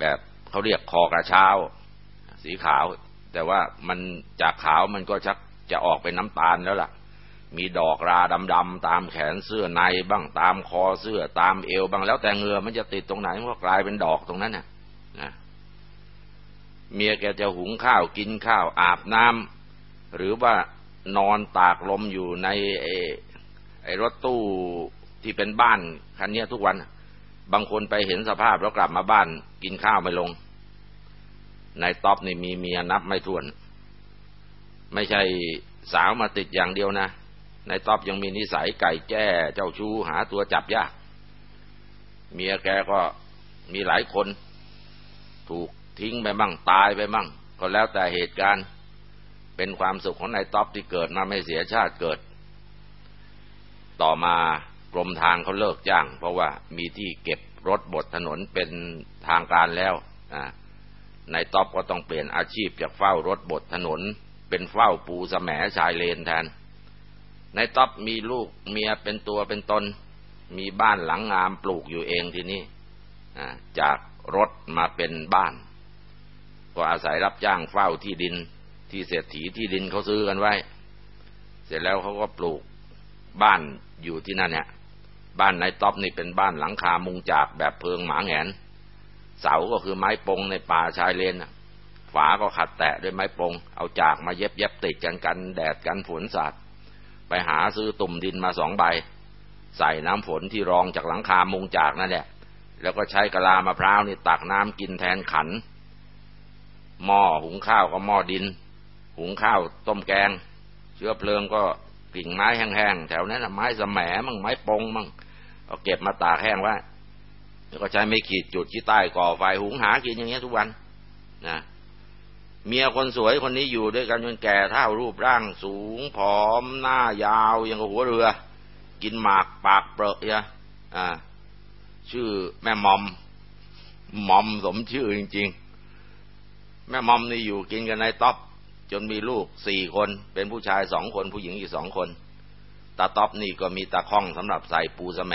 แบบเขาเรียกคอกระเช้า สีขาว แต่ว่ามันจากขาวมันก็ชัก จะออกเป็นน้ำตาลแล้วล่ะ มีดอกราดำๆตามแขนเสื้อในบ้างตามคอเสื้อตามเอวบ้างแล้วแต่เงือมันจะติดตรงไหนมันก็กลายเป็นดอกตรงนั้นน่ะนะเมียแกจะหุงข้าวกินข้าวอาบน้ำหรือว่านอนตากลมอยู่ในไอ้ไอรถตู้ที่เป็นบ้านคันนี้ทุกวัน บางคนไปเห็นสภาพแล้วกลับมาบ้านกินข้าวไม่ลงในท็อปนี่มีเมียนับไม่ถ้วน ไม่ใช่สาวมาติดอย่างเดียวนะในต๊อบยังมีนิสัยไก่แจ้เจ้าชู้หาตัวจับยากเมียแกก็มีหลายคน ถูกทิ้งไปบ้างตายไปบ้างก็แล้วแต่เหตุการณ์ เป็นความสุขของนายต๊อบที่เกิดมาไม่เสียชาติเกิด ต่อมากรมทางเขาเลิกจ้าง เพราะว่ามีที่เก็บรถบดถนนเป็นทางการแล้วนายต๊อบก็ต้องเปลี่ยนอาชีพจากเฝ้ารถบดถนน เป็นเฝ้าปูสแสมชายเลนแทนนายต๊อบมีลูกเมียเป็นตัวเป็นตน มีบ้านหลังงามปลูกอยู่เองทีนี้จากรถมาเป็นบ้าน ก็อาศัยรับจ้างเฝ้าที่ดินที่เศรษฐีที่ดินเขาซื้อกันไว้ เสร็จแล้วเขาก็ปลูกบ้านอยู่ที่นั่นเนี่ยบ้านนายต๊อบนี่เป็นบ้านหลังคามุงจากแบบเพิงหมาแงน เสาก็คือไม้ปงในป่าชายเลน ฝาก็ขัดแตะด้วยไม้ปง เอาจากมาเย็บเย็บติดกันกันแดดกันฝนสาดไปหาซื้อตุ่มดินมาสองใบ ใส่น้ำฝนที่รองจากหลังคามุงจากนั่นแหละ แล้วก็ใช้กะลามะพร้าวนี่ตักน้ำกินแทนขัน หม้อหุงข้าวก็หม้อดิน หุงข้าวต้มแกง เชื้อเพลิงก็กิ่งไม้แห้งๆแถวนั้นไม้สมแหมั่งไม้ปงมั่งก็เก็บมาตากแห้งไว้แล้วก็ใช้ไม่ขีดจุดที่ใต้ก่อไฟหุงหากินอย่างเงี้ยทุกวันนะ เมียคนสวยคนนี้อยู่ด้วยกันจนแก่เท่ารูปร่างสูงผอม หน้ายาวยังกับหัวเรือ กินหมากปากเปรอะยะอ่า ชื่อแม่มอมมอมสมชื่อจริง ๆ แม่มอมนี่อยู่กินกันในต๊อบจนมีลูกสี่คน เป็นผู้ชายสองคนผู้หญิงอีกสองคนตาต๊อบนี่ก็มีตาข้องสำหรับใส่ปูสแม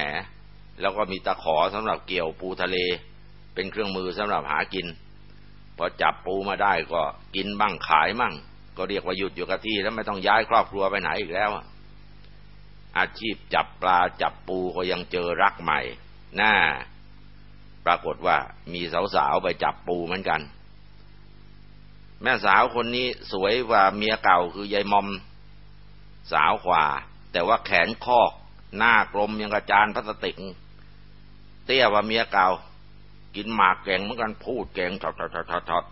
แล้วก็มีตาขอสำหรับเกี่ยวปูทะเล เป็นเครื่องมือสำหรับหากิน พอจับปูมาได้ก็กินบ้างขายมั่งก็เรียกว่าหยุดอยู่กับที่แล้วไม่ต้องย้ายครอบครัวไปไหนอีกแล้วอาชีพจับปลาจับปูก็ยังเจอรักใหม่หน้าปรากฏว่ามีสาวๆไปจับปูเหมือนกัน แม่สาวคนนี้สวยกว่าเมียเก่าคือยายมอม สาวกว่าแต่ว่าแขนคอก หน้ากลมยังกระจานพลาสติก เตี้ยว่าเมียเก่า กินหมากแกงเหมือนกันพูดแกงทอดทอดทอดทอด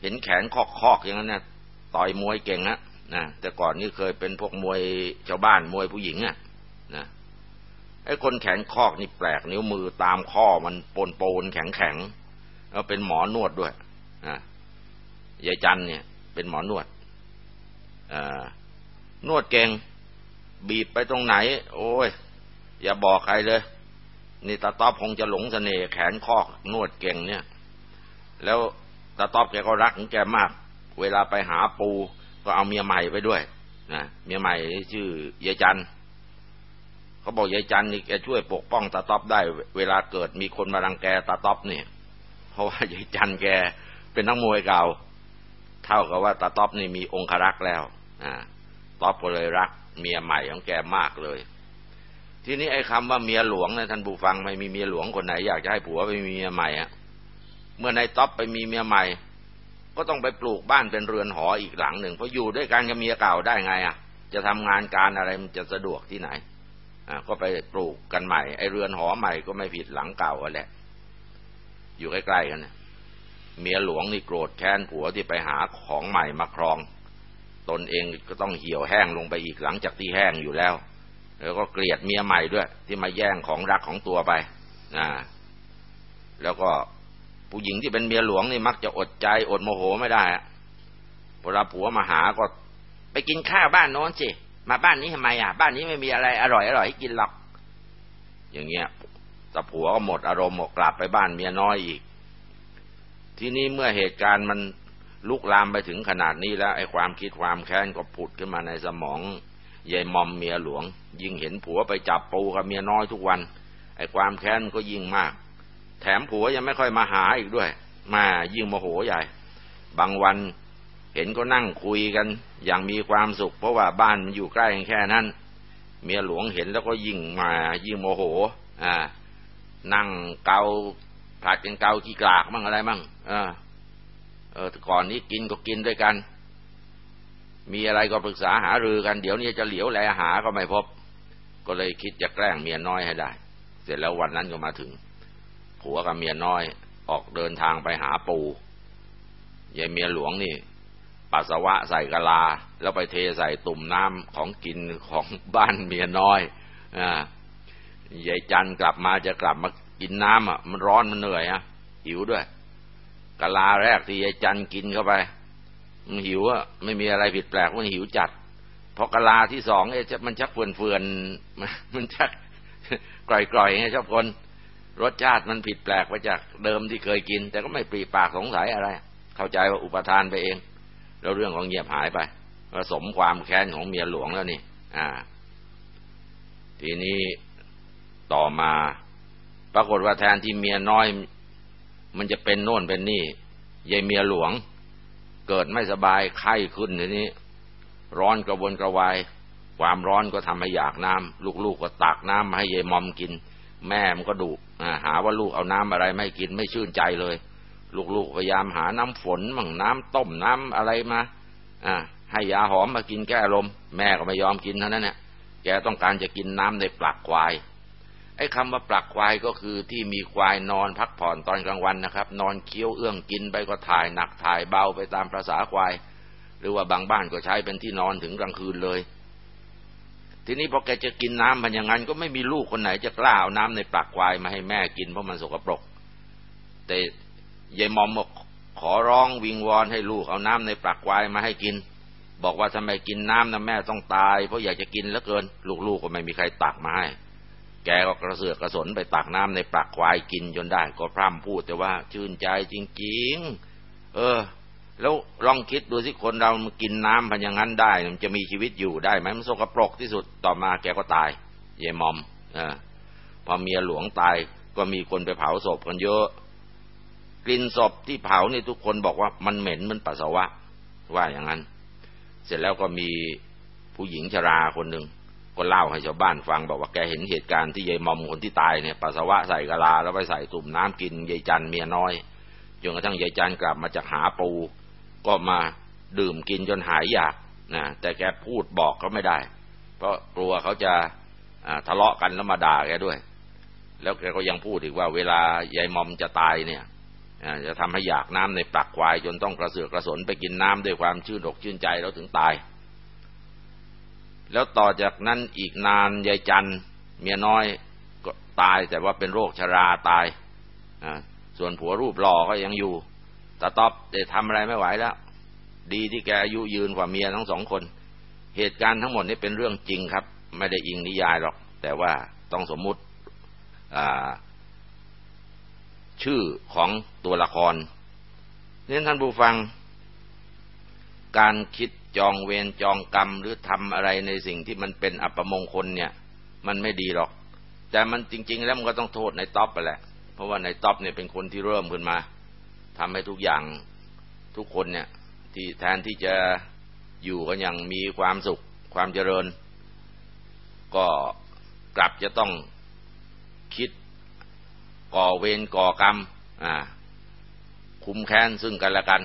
เห็นแขนคอกคอกอย่างนั้นเนี่ยต่อยมวยเก่งนะนะแต่ก่อนนี่เคยเป็นพวกมวยชาวบ้านมวยผู้หญิงอะนะไอ้คนแขนคอกนี่แปลกนิ้วมือตามข้อมันปนโปนแข็งแข็งแล้วเป็นหมอนวดด้วยอ่ายายจันเนี่ย เป็นหมอนวดอนวดเก่งบีบไปตรงไหน โอ้ย อย่าบอกใครเลย นี่ตาต๊อบคงจะหลงเสน่ห์แขนคอกนวดเก่งเนี่ย แล้วตาต๊อบแกก็รักของแกมาก เวลาไปหาปูก็เอาเมียใหม่ไปด้วยนะเมียใหม่ชื่อยายจันเขาบอกยายจันนี่แกช่วยปกป้องตาต๊อบได้ เวลาเกิดมีคนมารังแกตาต๊อบเนี่ยเพราะว่ายายจันแกเป็นนักมวยเก่า เท่ากับว่าตาต๊อบนี่มีองครักษ์แล้วอ่าต๊อบก็เลยรัก เมียใหม่ของแกมากเลย ทีนี้ไอ้คำว่าเมียหลวงนะท่านผู้ฟังไม่มีเมียหลวงคนไหนอยากจะให้ผัวไปมีเมียใหม่อะเมื่อนายต๊อบไปมีเมียใหม่ ก็ต้องไปปลูกบ้านเป็นเรือนหออีกหลังหนึ่งเพราะอยู่ด้วยกันกับเมียเก่าได้ไงอะ จะทำงานการอะไรมันจะสะดวกที่ไหนก็ไปปลูกกันใหม่ไอ้เรือนหอใหม่ก็ไม่ผิดหลังเก่าแหละ อยู่ใกล้ๆกันนะเมียหลวงนี่โกรธแค้นผัวที่ไปหาของใหม่มาครอง ตนเองก็ต้องเหี่ยวแห้งลงไปอีกหลังจากที่แห้งอยู่แล้ว แล้วก็เกลียดเมียใหม่ด้วย ที่มาแย่งของรักของตัวไปนะแล้วก็ผู้หญิงที่เป็นเมียหลวงนี่มักจะอดใจอดโมโหไม่ได้เวลาผัวมาหาก็ไปกินข้าวบ้านโน้นสิ มาบ้านนี้ทำไมอะ บ้านนี้ไม่มีอะไรอร่อยอร่อยให้กินหรอก อย่างเงี้ยแต่ผัวก็หมดอารมณ์หมดกลับไปบ้านเมียน้อยอีก ทีนี้เมื่อเหตุการณ์มันลุกลามไปถึงขนาดนี้แล้วไอ้ความคิดความแค้นก็ผุดขึ้นมาในสมอง ยายมอมเมียหลวง ยิ่งเห็นผัวไปจับปูกับเมียน้อยทุกวัน ไอ้ความแค้นก็ยิ่งมาก แถมผัวยังไม่ค่อยมาหาอีกด้วย มายิ่งโมโหใหญ่ บางวันเห็นก็นั่งคุยกัน อย่างมีความสุข เพราะว่าบ้านมันอยู่ใกล้กันแค่นั้น เมียหลวงเห็นแล้วก็ยิ่งมายิ่งโมโห อ่า นั่งเกาผัดกันเกาขี้กลากมั่งอะไรมั่งเออเออก่อนนี้กินก็กินด้วยกัน มีอะไรก็ปรึกษาหารือกันเดี๋ยวนี้จะเหลียวแลหาก็ไม่พบ ก็เลยคิดจะแกล้งเมียน้อยให้ได้ เสร็จแล้ววันนั้นก็มาถึงผัวกับเมียน้อยออกเดินทางไปหาปูยายเมียหลวงนี่ ปัสสาวะใส่กะลา แล้วไปเทใส่ตุ่มน้ำของกินของบ้านเมียน้อยอ่ายายจันกลับมาจะกลับมากินน้ำอะมันร้อนมันเหนื่อยอะหิวด้วยกะลาแรกที่ยายจันกินเข้าไป มันหิวอะไม่มีอะไรผิดแปลกมันหิวจัดพอกะลาที่สองเนี่ยมันชักเฟื่อนเฟือนมันชักกร่อยๆไงชอบคน รสชาติมันผิดแปลกไปจากเดิมที่เคยกิน แต่ก็ไม่ปรีปากสงสัยอะไร เข้าใจว่าอุปทานไปเอง แล้วเรื่องของเงียบหายไปผสมความแค้นของเมียหลวงแล้วนี่ อ่า ทีนี้ต่อมา ปรากฏว่าแทนที่เมียน้อย มันจะเป็นโน่นเป็นนี่ยายเมียหลวง เกิดไม่สบายไข้ขึ้นทีนี้ ร้อนกระวนกระวาย ความร้อนก็ทำให้อยากน้ำลูกๆก็ตักน้ำมาให้ยายมอมกิน แม่มันก็ดุหาว่าลูกเอาน้ำอะไรไม่กินไม่ชื่นใจเลย ลูกๆพยายามหาน้ำฝนมั่งน้ำต้มน้ำอะไรมาอ่าให้ยาหอมมากินแก้ลม แม่ก็ไม่ยอมกินเท่านั้นเนี่ยแกต้องการจะกินน้ำในปลักควาย ไอ้คำว่าปลักควายก็คือที่มีควายนอนพักผ่อนตอนกลางวันนะครับ นอนเคี้ยวเอื้องกินไปก็ถ่ายหนักถ่ายเบาไปตามภาษาควาย หรือว่าบางบ้านก็ใช้เป็นที่นอนถึงกลางคืนเลย ทีนี้พอแกจะกินน้ำมันอย่างนั้นก็ไม่มีลูกคนไหนจะกล้าเอาน้ำในปลักควายมาให้แม่กินเพราะมันสกปรก แต่ยายมอมบอกขอร้องวิงวอนให้ลูกเอาน้ำในปลักควายมาให้กิน บอกว่าทำไมกินน้ำนะแม่ต้องตาย เพราะอยากจะกินแล้วเกิน ลูกๆก็ไม่มีใครตักมาให้ แกก็กระเสือกกระสนไปตักน้ำในปลักควายกินจนได้ ก็พร่ำพูดแต่ว่าชื่นใจจริงๆ เออ แล้วลองคิดดูสิคนเรามันกินน้ำพันอย่างนั้นได้ มันจะมีชีวิตอยู่ได้ไหมมันสกปรกที่สุดต่อมาแกก็ตาย เยมอมออพอเมียหลวงตายก็มีคนไปเผาศพกันเยอะ กลิ่นศพที่เผานี่ทุกคนบอกว่ามันเหม็นมันปัสสาวะ ว่าอย่างนั้น เสร็จแล้วก็มีผู้หญิงชราคนหนึ่ง ก็เล่าให้ชาวบ้านฟังบอกว่าแกเห็นเหตุการณ์ที่ยายมอมคนที่ตายเนี่ยปัสสาวะใส่กะลาแล้วไปใส่ตุ่มน้ำกินยายจันเมียน้อยจนกระทั่งยายจันกลับมาจากหาปู ก็มาดื่มกินจนหายอยากนะแต่แกพูดบอกเขาไม่ได้ เพราะกลัวเขาจะทะเลาะกันแล้วมาด่าแกด้วย แล้วแกก็ยังพูดอีกว่า เวลายายมอมจะตายเนี่ยจะทำให้อยากน้ำในปลักควาย จนต้องกระเสือกกระสนไปกินน้ำด้วยความชื่นอกชื่นใจแล้วถึงตาย แล้วต่อจากนั้นอีกนานยายจันเมียน้อยก็ตายแต่ว่าเป็นโรคชราตายส่วนผัวรูปหล่อก็ยังอยู่ตาตอบแต่ทำอะไรไม่ไหวแล้ว ดีที่แกอายุยืนกว่าเมียทั้งสองคน เหตุการณ์ทั้งหมดนี้เป็นเรื่องจริงครับ ไม่ได้อิงนิยายหรอก แต่ว่าต้องสมมุติชื่อของตัวละครนี่ท่านผู้ฟัง การคิด จองเวรจองกรรมหรือทำอะไรในสิ่งที่มันเป็นอัปมงคลเนี่ย มันไม่ดีหรอก แต่มันจริง ๆ แล้วมันก็ต้องโทษนายต๊อปไปแหละ เพราะว่านายต๊อปเนี่ยเป็นคนที่เริ่มขึ้นมาทำให้ทุกอย่างทุกคนเนี่ย ที่แทนที่จะอยู่กันอย่างมีความสุขความเจริญ ก็กลับจะต้องคิดก่อเวรก่อกรรม อ่า คุ้มแค้นซึ่งกันและกัน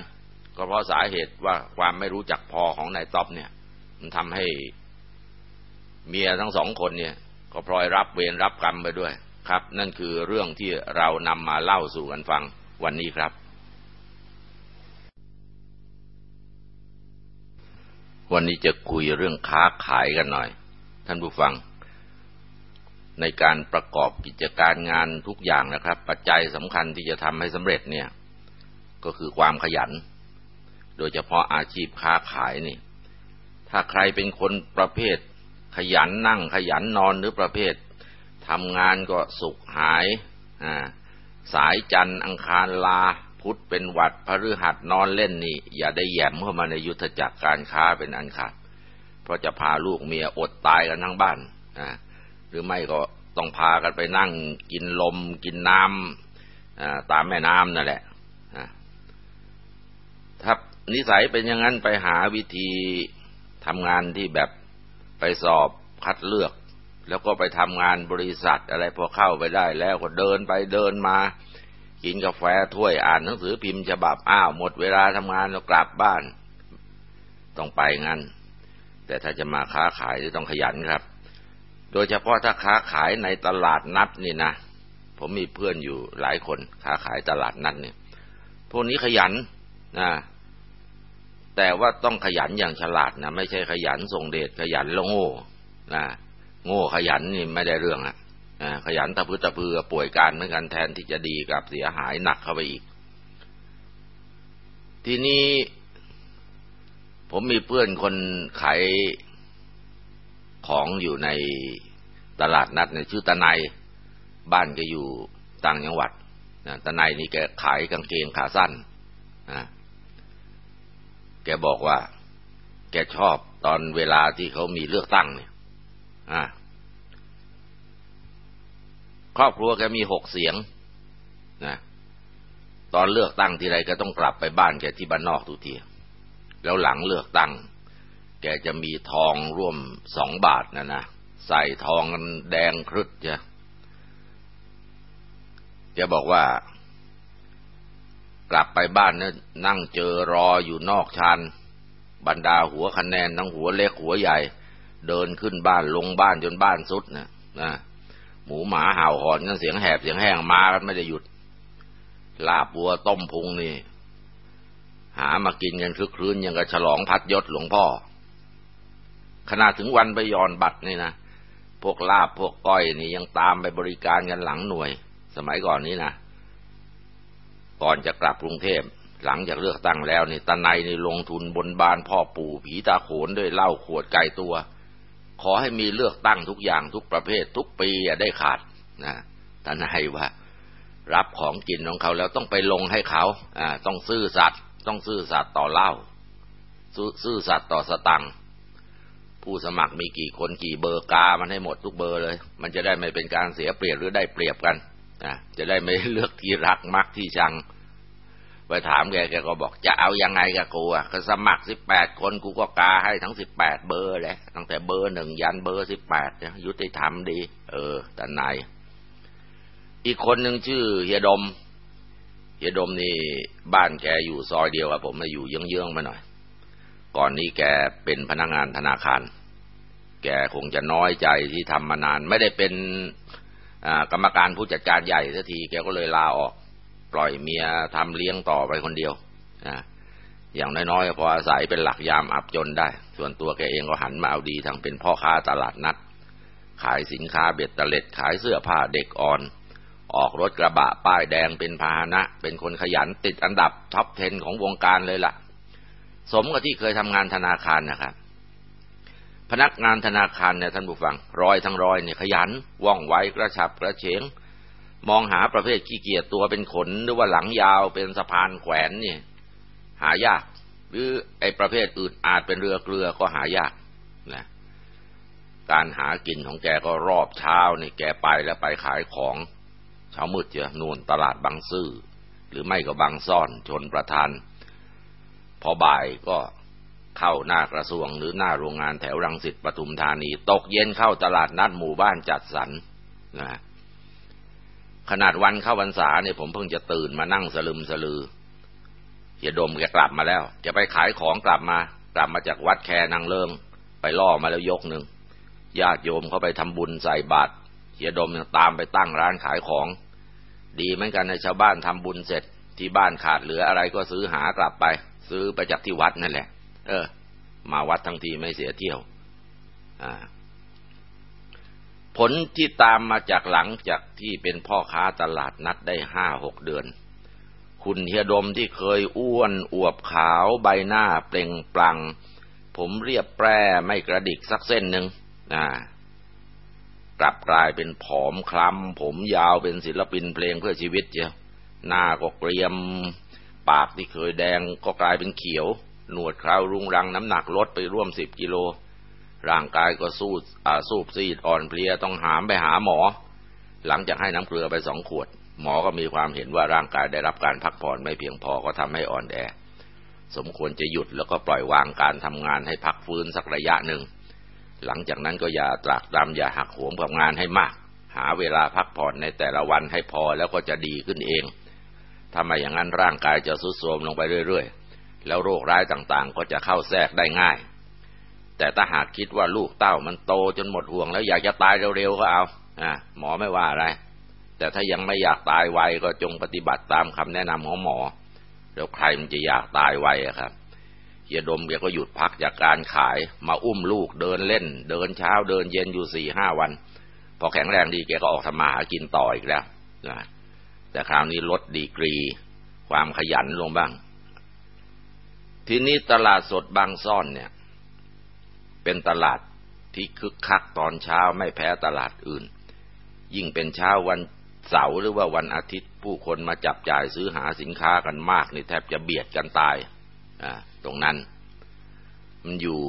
ก็เพราะสาเหตุว่าความไม่รู้จักพอของนายต๊อบเนี่ย มันทำให้เมียทั้งสองคนเนี่ย ก็พลอยรับเวรรับกรรมไปด้วยครับ นั่นคือเรื่องที่เรานำมาเล่าสู่กันฟังวันนี้ครับ วันนี้จะคุยเรื่องค้าขายกันหน่อย ท่านผู้ฟัง ในการประกอบกิจการงานทุกอย่างนะครับ ปัจจัยสำคัญที่จะทำให้สำเร็จเนี่ย ก็คือความขยัน โดยเฉพาะอาชีพค้าขายนี่ ถ้าใครเป็นคนประเภท ขยันนั่งขยันนอนหรือประเภททำงานก็สุขหายอ่าสายจันทร์อังคารลาพุธเป็นวัดพฤหัสนอนเล่นนี่ อย่าได้แยมเข้ามาในยุทธจักรการค้าเป็นอันขาด เพราะจะพาลูกเมียอดตายกันทั้งบ้านอ่าหรือไม่ก็ต้องพากันไปนั่งกินลมกินน้ำตามแม่น้ำนั่นแหละถ้า นิสัยเป็นอย่างนั้นไปหาวิธีทำงานที่แบบไปสอบคัดเลือก แล้วก็ไปทำงานบริษัทอะไรพอเข้าไปได้แล้วก็เดินไปเดินมา กินกาแฟถ้วยอ่านหนังสือพิมพ์ฉบับอ้าวหมดเวลาทำงานแล้วกลับบ้าน ต้องไปงั้น แต่ถ้าจะมาค้าขายต้องขยันครับ โดยเฉพาะถ้าค้าขายในตลาดนัดนี่นะผมมีเพื่อนอยู่หลายคนค้าขายตลาดนัดเนี่ยพวกนี้ขยันนะ แต่ว่าต้องขยันอย่างฉลาดนะไม่ใช่ขยันส่งเดชขยันแล้วโง่นะโง่ขยันนี่ไม่ได้เรื่องอะขยันตะพื้ตะพือป่วยการเหมือนกันแทนที่จะดีกับเสียหายหนักเข้าไปอีก ทีนี้ผมมีเพื่อนคนขายของอยู่ในตลาดนัดเนี่ยชื่อตะไนบ้านแกอยู่ต่างจังหวัดนะตะไนนี่แกขายกางเกงขาสั้นนะ แกบอกว่า แกชอบตอนเวลาที่เขามีเลือกตั้งเนี่ยอ่าครอบครัวแกมีหกเสียงนะตอนเลือกตั้งทีไรก็ต้องกลับไปบ้านแกที่บ้านนอกทุกทีแล้วหลังเลือกตั้ง แกจะมีทองร่วมสองบาทนะนะใส่ทองกันแดงครึดจ้ะแกบอกว่า กลับไปบ้านเนี่ยนั่งเจอรออยู่นอกชานบรรดาหัวคะแนนทั้งหัวเล็กหัวใหญ่ เดินขึ้นบ้านลงบ้านจนบ้านสุดนะนะหมูหมาเห่าหอนกันเสียงแหบเสียงแห้งมากันไม่ได้หยุด ลาบวัวต้มพุงนี่ หามากินกันคึกคืนยังกับฉลองพัดยศหลวงพ่อขนาดถึงวันไปยอนบัตรนี่นะพวกลาบพวกก้อยนี่ยังตามไปบริการกันหลังหน่วย สมัยก่อนนี้นะ ก่อนจะกลับกรุงเทพหลังจากเลือกตั้งแล้วนี่ตาในนี่ลงทุนบนบานพ่อปู่ผีตาโขนด้วยเหล้าขวดไก่ตัว ขอให้มีเลือกตั้งทุกอย่างทุกประเภททุกปีอย่าได้ขาดนะท่านให้ว่า รับของกินของเขาแล้วต้องไปลงให้เขาอ่าต้องซื่อสัตย์ต้องซื่อสัตย์ต่อเหล้าซื่อสัตย์ต่อสตังค์ผู้สมัครมีกี่คนกี่เบอร์กามันให้หมดทุกเบอร์เลย มันจะได้ไม่เป็นการเสียเปรียบหรือได้เปรียบกัน อ่าจะได้ไม่เลือกที่รักมักที่ชัง ไปถามแกแกก็บอกจะเอายังไงกับกูอะก็สมัครสิบแปดคนกูก็กาให้ทั้งสิบแปดเบอร์แหละตั้งแต่เบอร์หนึ่งยันเบอร์สิบแปดยุติธรรมดี เออแต่นายอีกคนหนึ่งชื่อเฮียดมเฮียดมนี่บ้านแกอยู่ซอยเดียวกับผมมาอยู่เยื้องๆมาหน่อย ก่อนนี้แกเป็นพนักงานธนาคาร แกคงจะน้อยใจที่ทำมานาน ไม่ได้เป็น กรรมการผู้จัดการใหญ่สักทีแกก็เลยลาออก ปล่อยเมียทำเลี้ยงต่อไปคนเดียวนะอย่างน้อยๆพออาศัยเป็นหลักยามอับจนได้ ส่วนตัวแกเองก็หันมาเอาดีทางเป็นพ่อค้าตลาดนัด ขายสินค้าเบ็ดเตล็ดขายเสื้อผ้าเด็กอ่อน ออกรถกระบะป้ายแดงเป็นพาหนะ เป็นคนขยันติดอันดับท็อป 10 ของวงการเลยละ่ะ สมกับที่เคยทำงานธนาคารนะครับ พนักงานธนาคารเนี่ยท่านผู้ฟังร้อยทั้งร้อยเนี่ยขยันว่องไวกระฉับกระเฉง มองหาประเภทขี้เกียจตัวเป็นขนหรือว่าหลังยาวเป็นสะพานแขวนนี่หายาก หรือไอ้ประเภทอื่นอาจเป็นเรือเกลือก็หายากนะการหากินของแกก็รอบเช้านี่แกไปแล้วไปขายของเช้ามืดเจอนูนตลาดบางซื่อหรือไม่ก็บางซ่อนชนประทาน พอบ่ายก็ เข้าหน้ากระทรวงหรือหน้าโรงงานแถวรังสิตปทุมธานี ตกเย็นเข้าตลาดนัดหมู่บ้านจัดสรรนะขนาดวันเข้าพรรษาเนี่ยผมเพิ่งจะตื่นมานั่งสลึมสลือเฮียดมแกกลับมาแล้วจะไปขายของกลับมา กลับมาจากวัดแคนางเลิง ไปล่อมาแล้วยกหนึ่งญาติโยมเขาไปทำบุญใส่บาตรเฮียดมยังตามไปตั้งร้านขายของ ดีเหมือนกันในชาวบ้านทำบุญเสร็จที่บ้านขาดเหลืออะไรก็ซื้อหากลับไป ซื้อไปจากที่วัดนั่นแหละ เออ มาวัดทั้งทีไม่เสียเที่ยว อ่า ผลที่ตามมาจากหลังจากที่เป็นพ่อค้าตลาดนัดได้ห้าหกเดือน คุณเฮียดมที่เคยอ้วนอวบขาวใบหน้าเปล่งปลัง ผมเรียบแปร่ไม่กระดิกสักเส้นหนึ่งนะกลับกลายเป็นผอมคล้ำผมยาวเป็นศิลปินเพลงเพื่อชีวิตเจ้าหน้าก็เกรียม ปากที่เคยแดงก็กลายเป็นเขียว หนวดคราวรุงรังน้ำหนักลดไปร่วมสิบกิโล ร่างกายก็สู้สูบซีดอ่อนเพลียต้องหามไปหาหมอ หลังจากให้น้ำเกลือไปสองขวด หมอก็มีความเห็นว่าร่างกายได้รับการพักผ่อนไม่เพียงพอก็ทำให้อ่อนแอ สมควรจะหยุดแล้วก็ปล่อยวางการทำงานให้พักฟื้นสักระยะหนึ่ง หลังจากนั้นก็อย่าตรากตรำอย่าหักโหมกับงานให้มาก หาเวลาพักผ่อนในแต่ละวันให้พอแล้วก็จะดีขึ้นเองถ้าไม่อย่างนั้นร่างกายจะสุดโทรมลงไปเรื่อยๆ แล้วโรคร้ายต่างๆ ก็จะเข้าแทรกได้ง่าย แต่ถ้าหากคิดว่าลูกเต้ามันโตจนหมดห่วงแล้วอยากจะตายเร็วๆก็เอาอ่าหมอไม่ว่าอะไร แต่ถ้ายังไม่อยากตายไวก็จงปฏิบัติตามคำแนะนำของหมอ แล้วใครมันจะอยากตายไวอะครับเฮียดมแกก็หยุดพักจากการขาย มาอุ้มลูกเดินเล่น เดินเช้าเดินเย็นอยู่สี่ห้าวัน พอแข็งแรงดีแกก็ออกทำมาหากินต่ออีกแล้วนะแต่คราวนี้ลดดีกรี ความขยันลงบ้าง ทีนี้ตลาดสดบางซ่อนเนี่ย เป็นตลาดที่คึกคักตอนเช้าไม่แพ้ตลาดอื่น ยิ่งเป็นเช้าวันเสาร์หรือว่าวันอาทิตย์ ผู้คนมาจับจ่ายซื้อหาสินค้ากันมากนี่แทบจะเบียดกันตายตรงนั้น มันอยู่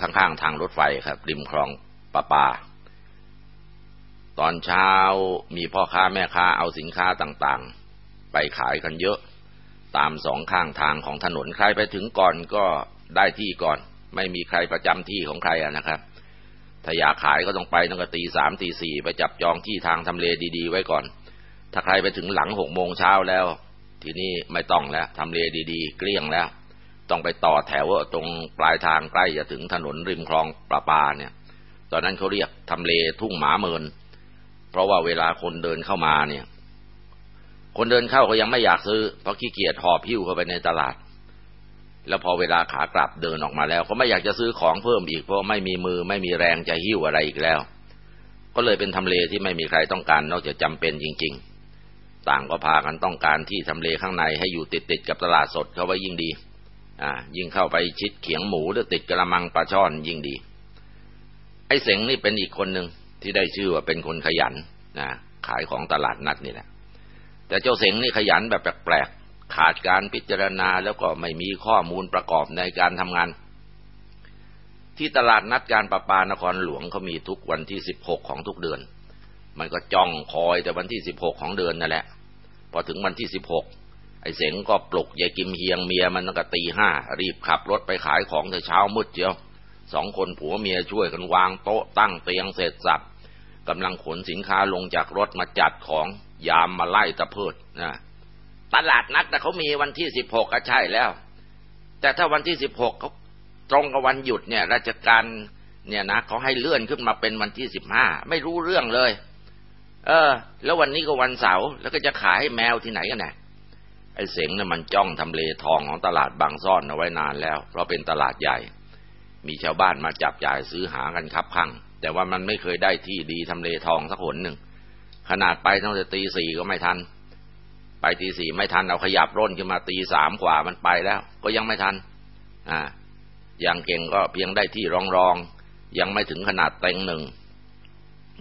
ข้างๆทางรถไฟครับ ริมคลองปะปาตอนเช้ามีพ่อค้าแม่ค้าเอาสินค้าต่างๆ ไปขายกันเยอะ ตามสองข้างทางของถนนใครไปถึงก่อนก็ได้ที่ก่อน ไม่มีใครประจำที่ของใครนะครับ ถ้าอยากขายก็ต้องไปตั้งแต่ตีสามตีสี่ไปจับจองที่ทางทำเลดีๆ ไว้ก่อน ถ้าใครไปถึงหลังหกโมงเช้าแล้ว ทีนี้ไม่ต้องแล้วทำเลดีๆ เกลี้ยงแล้ว ต้องไปต่อแถวตรงปลายทางใกล้จะถึงถนนริมคลองประปาเนี่ย ตอนนั้นเขาเรียกทำเลทุ่งหมาเมิน เพราะว่าเวลาคนเดินเข้ามาเนี่ย คนเดินเข้าก็ยังไม่อยากซื้อ เพราะขี้เกียจหอบหิ้วเข้าไปในตลาด แล้วพอเวลาขากลับเดินออกมาแล้ว ก็ไม่อยากจะซื้อของเพิ่มอีกเพราะไม่มีมือไม่มีแรงจะหิ้วอะไรอีกแล้ว ก็เลยเป็นทำเลที่ไม่มีใครต้องการนอกจากจำเป็นจริง ๆ ต่างก็พากันต้องการที่ทำเลข้างในให้อยู่ติดติดกับตลาดสดเขาไว้ยิ่งดี อ่า ยิ่งเข้าไปชิดเขียงหมูหรือติดกระมังปลาช่อนยิ่งดี ไอ้เสงนี่เป็นอีกคนหนึ่งที่ได้ชื่อว่าเป็นคนขยันนะขายของตลาดนัดนี่แหละ แต่เจ้าเสงนี่ขยันแบบแปลกๆ ขาดการพิจารณาแล้วก็ไม่มีข้อมูลประกอบในการทำงาน ที่ตลาดนัดการประปานครหลวงเขามีทุกวันที่สิบหกของทุกเดือน มันก็จ้องคอยแต่วันที่สิบหกของเดือนนั่นแหละ พอถึงวันที่สิบหกไอ้เสงก็ปลุกยายกิมเฮียงเมียมันตั้งแต่ตีห้ารีบขับรถไปขายของแต่เช้ามืดเจียวสองคนผัวเมียช่วยกันวางโต๊ะตั้งเตียงเสร็จสับกำลังขนสินค้าลงจากรถมาจัดของ ยามมาไล่ตะเพิดนะตลาดนัดนะเขามีวันที่สิบหกก็ใช่แล้ว แต่ถ้าวันที่สิบหกเขาตรงกับวันหยุดเนี่ย ราชการเนี่ยนะเขาให้เลื่อนขึ้นมาเป็นวันที่สิบห้าไม่รู้เรื่องเลย เออ แล้ววันนี้ก็วันเสาร์แล้วก็จะขายให้แมวที่ไหนกันเนี่ยไอ้เสงนี่ยมันจ้องทำเลทองของตลาดบางซ่อนเอาไว้นานแล้ว เพราะเป็นตลาดใหญ่ มีชาวบ้านมาจับจ่ายซื้อหากันคับข้างแต่ว่ามันไม่เคยได้ที่ดีทำเลทองสักหนหนึ่ง ขนาดไปตั้งแต่ตีสี่ก็ไม่ทัน ไปตีสี่ไม่ทันเอาขยับร่นขึ้นมาตีสามกว่ามันไปแล้ว ก็ยังไม่ทัน อ่า อย่างเก่งก็เพียงได้ที่รองรอง ยังไม่ถึงขนาดเต็งหนึ่ง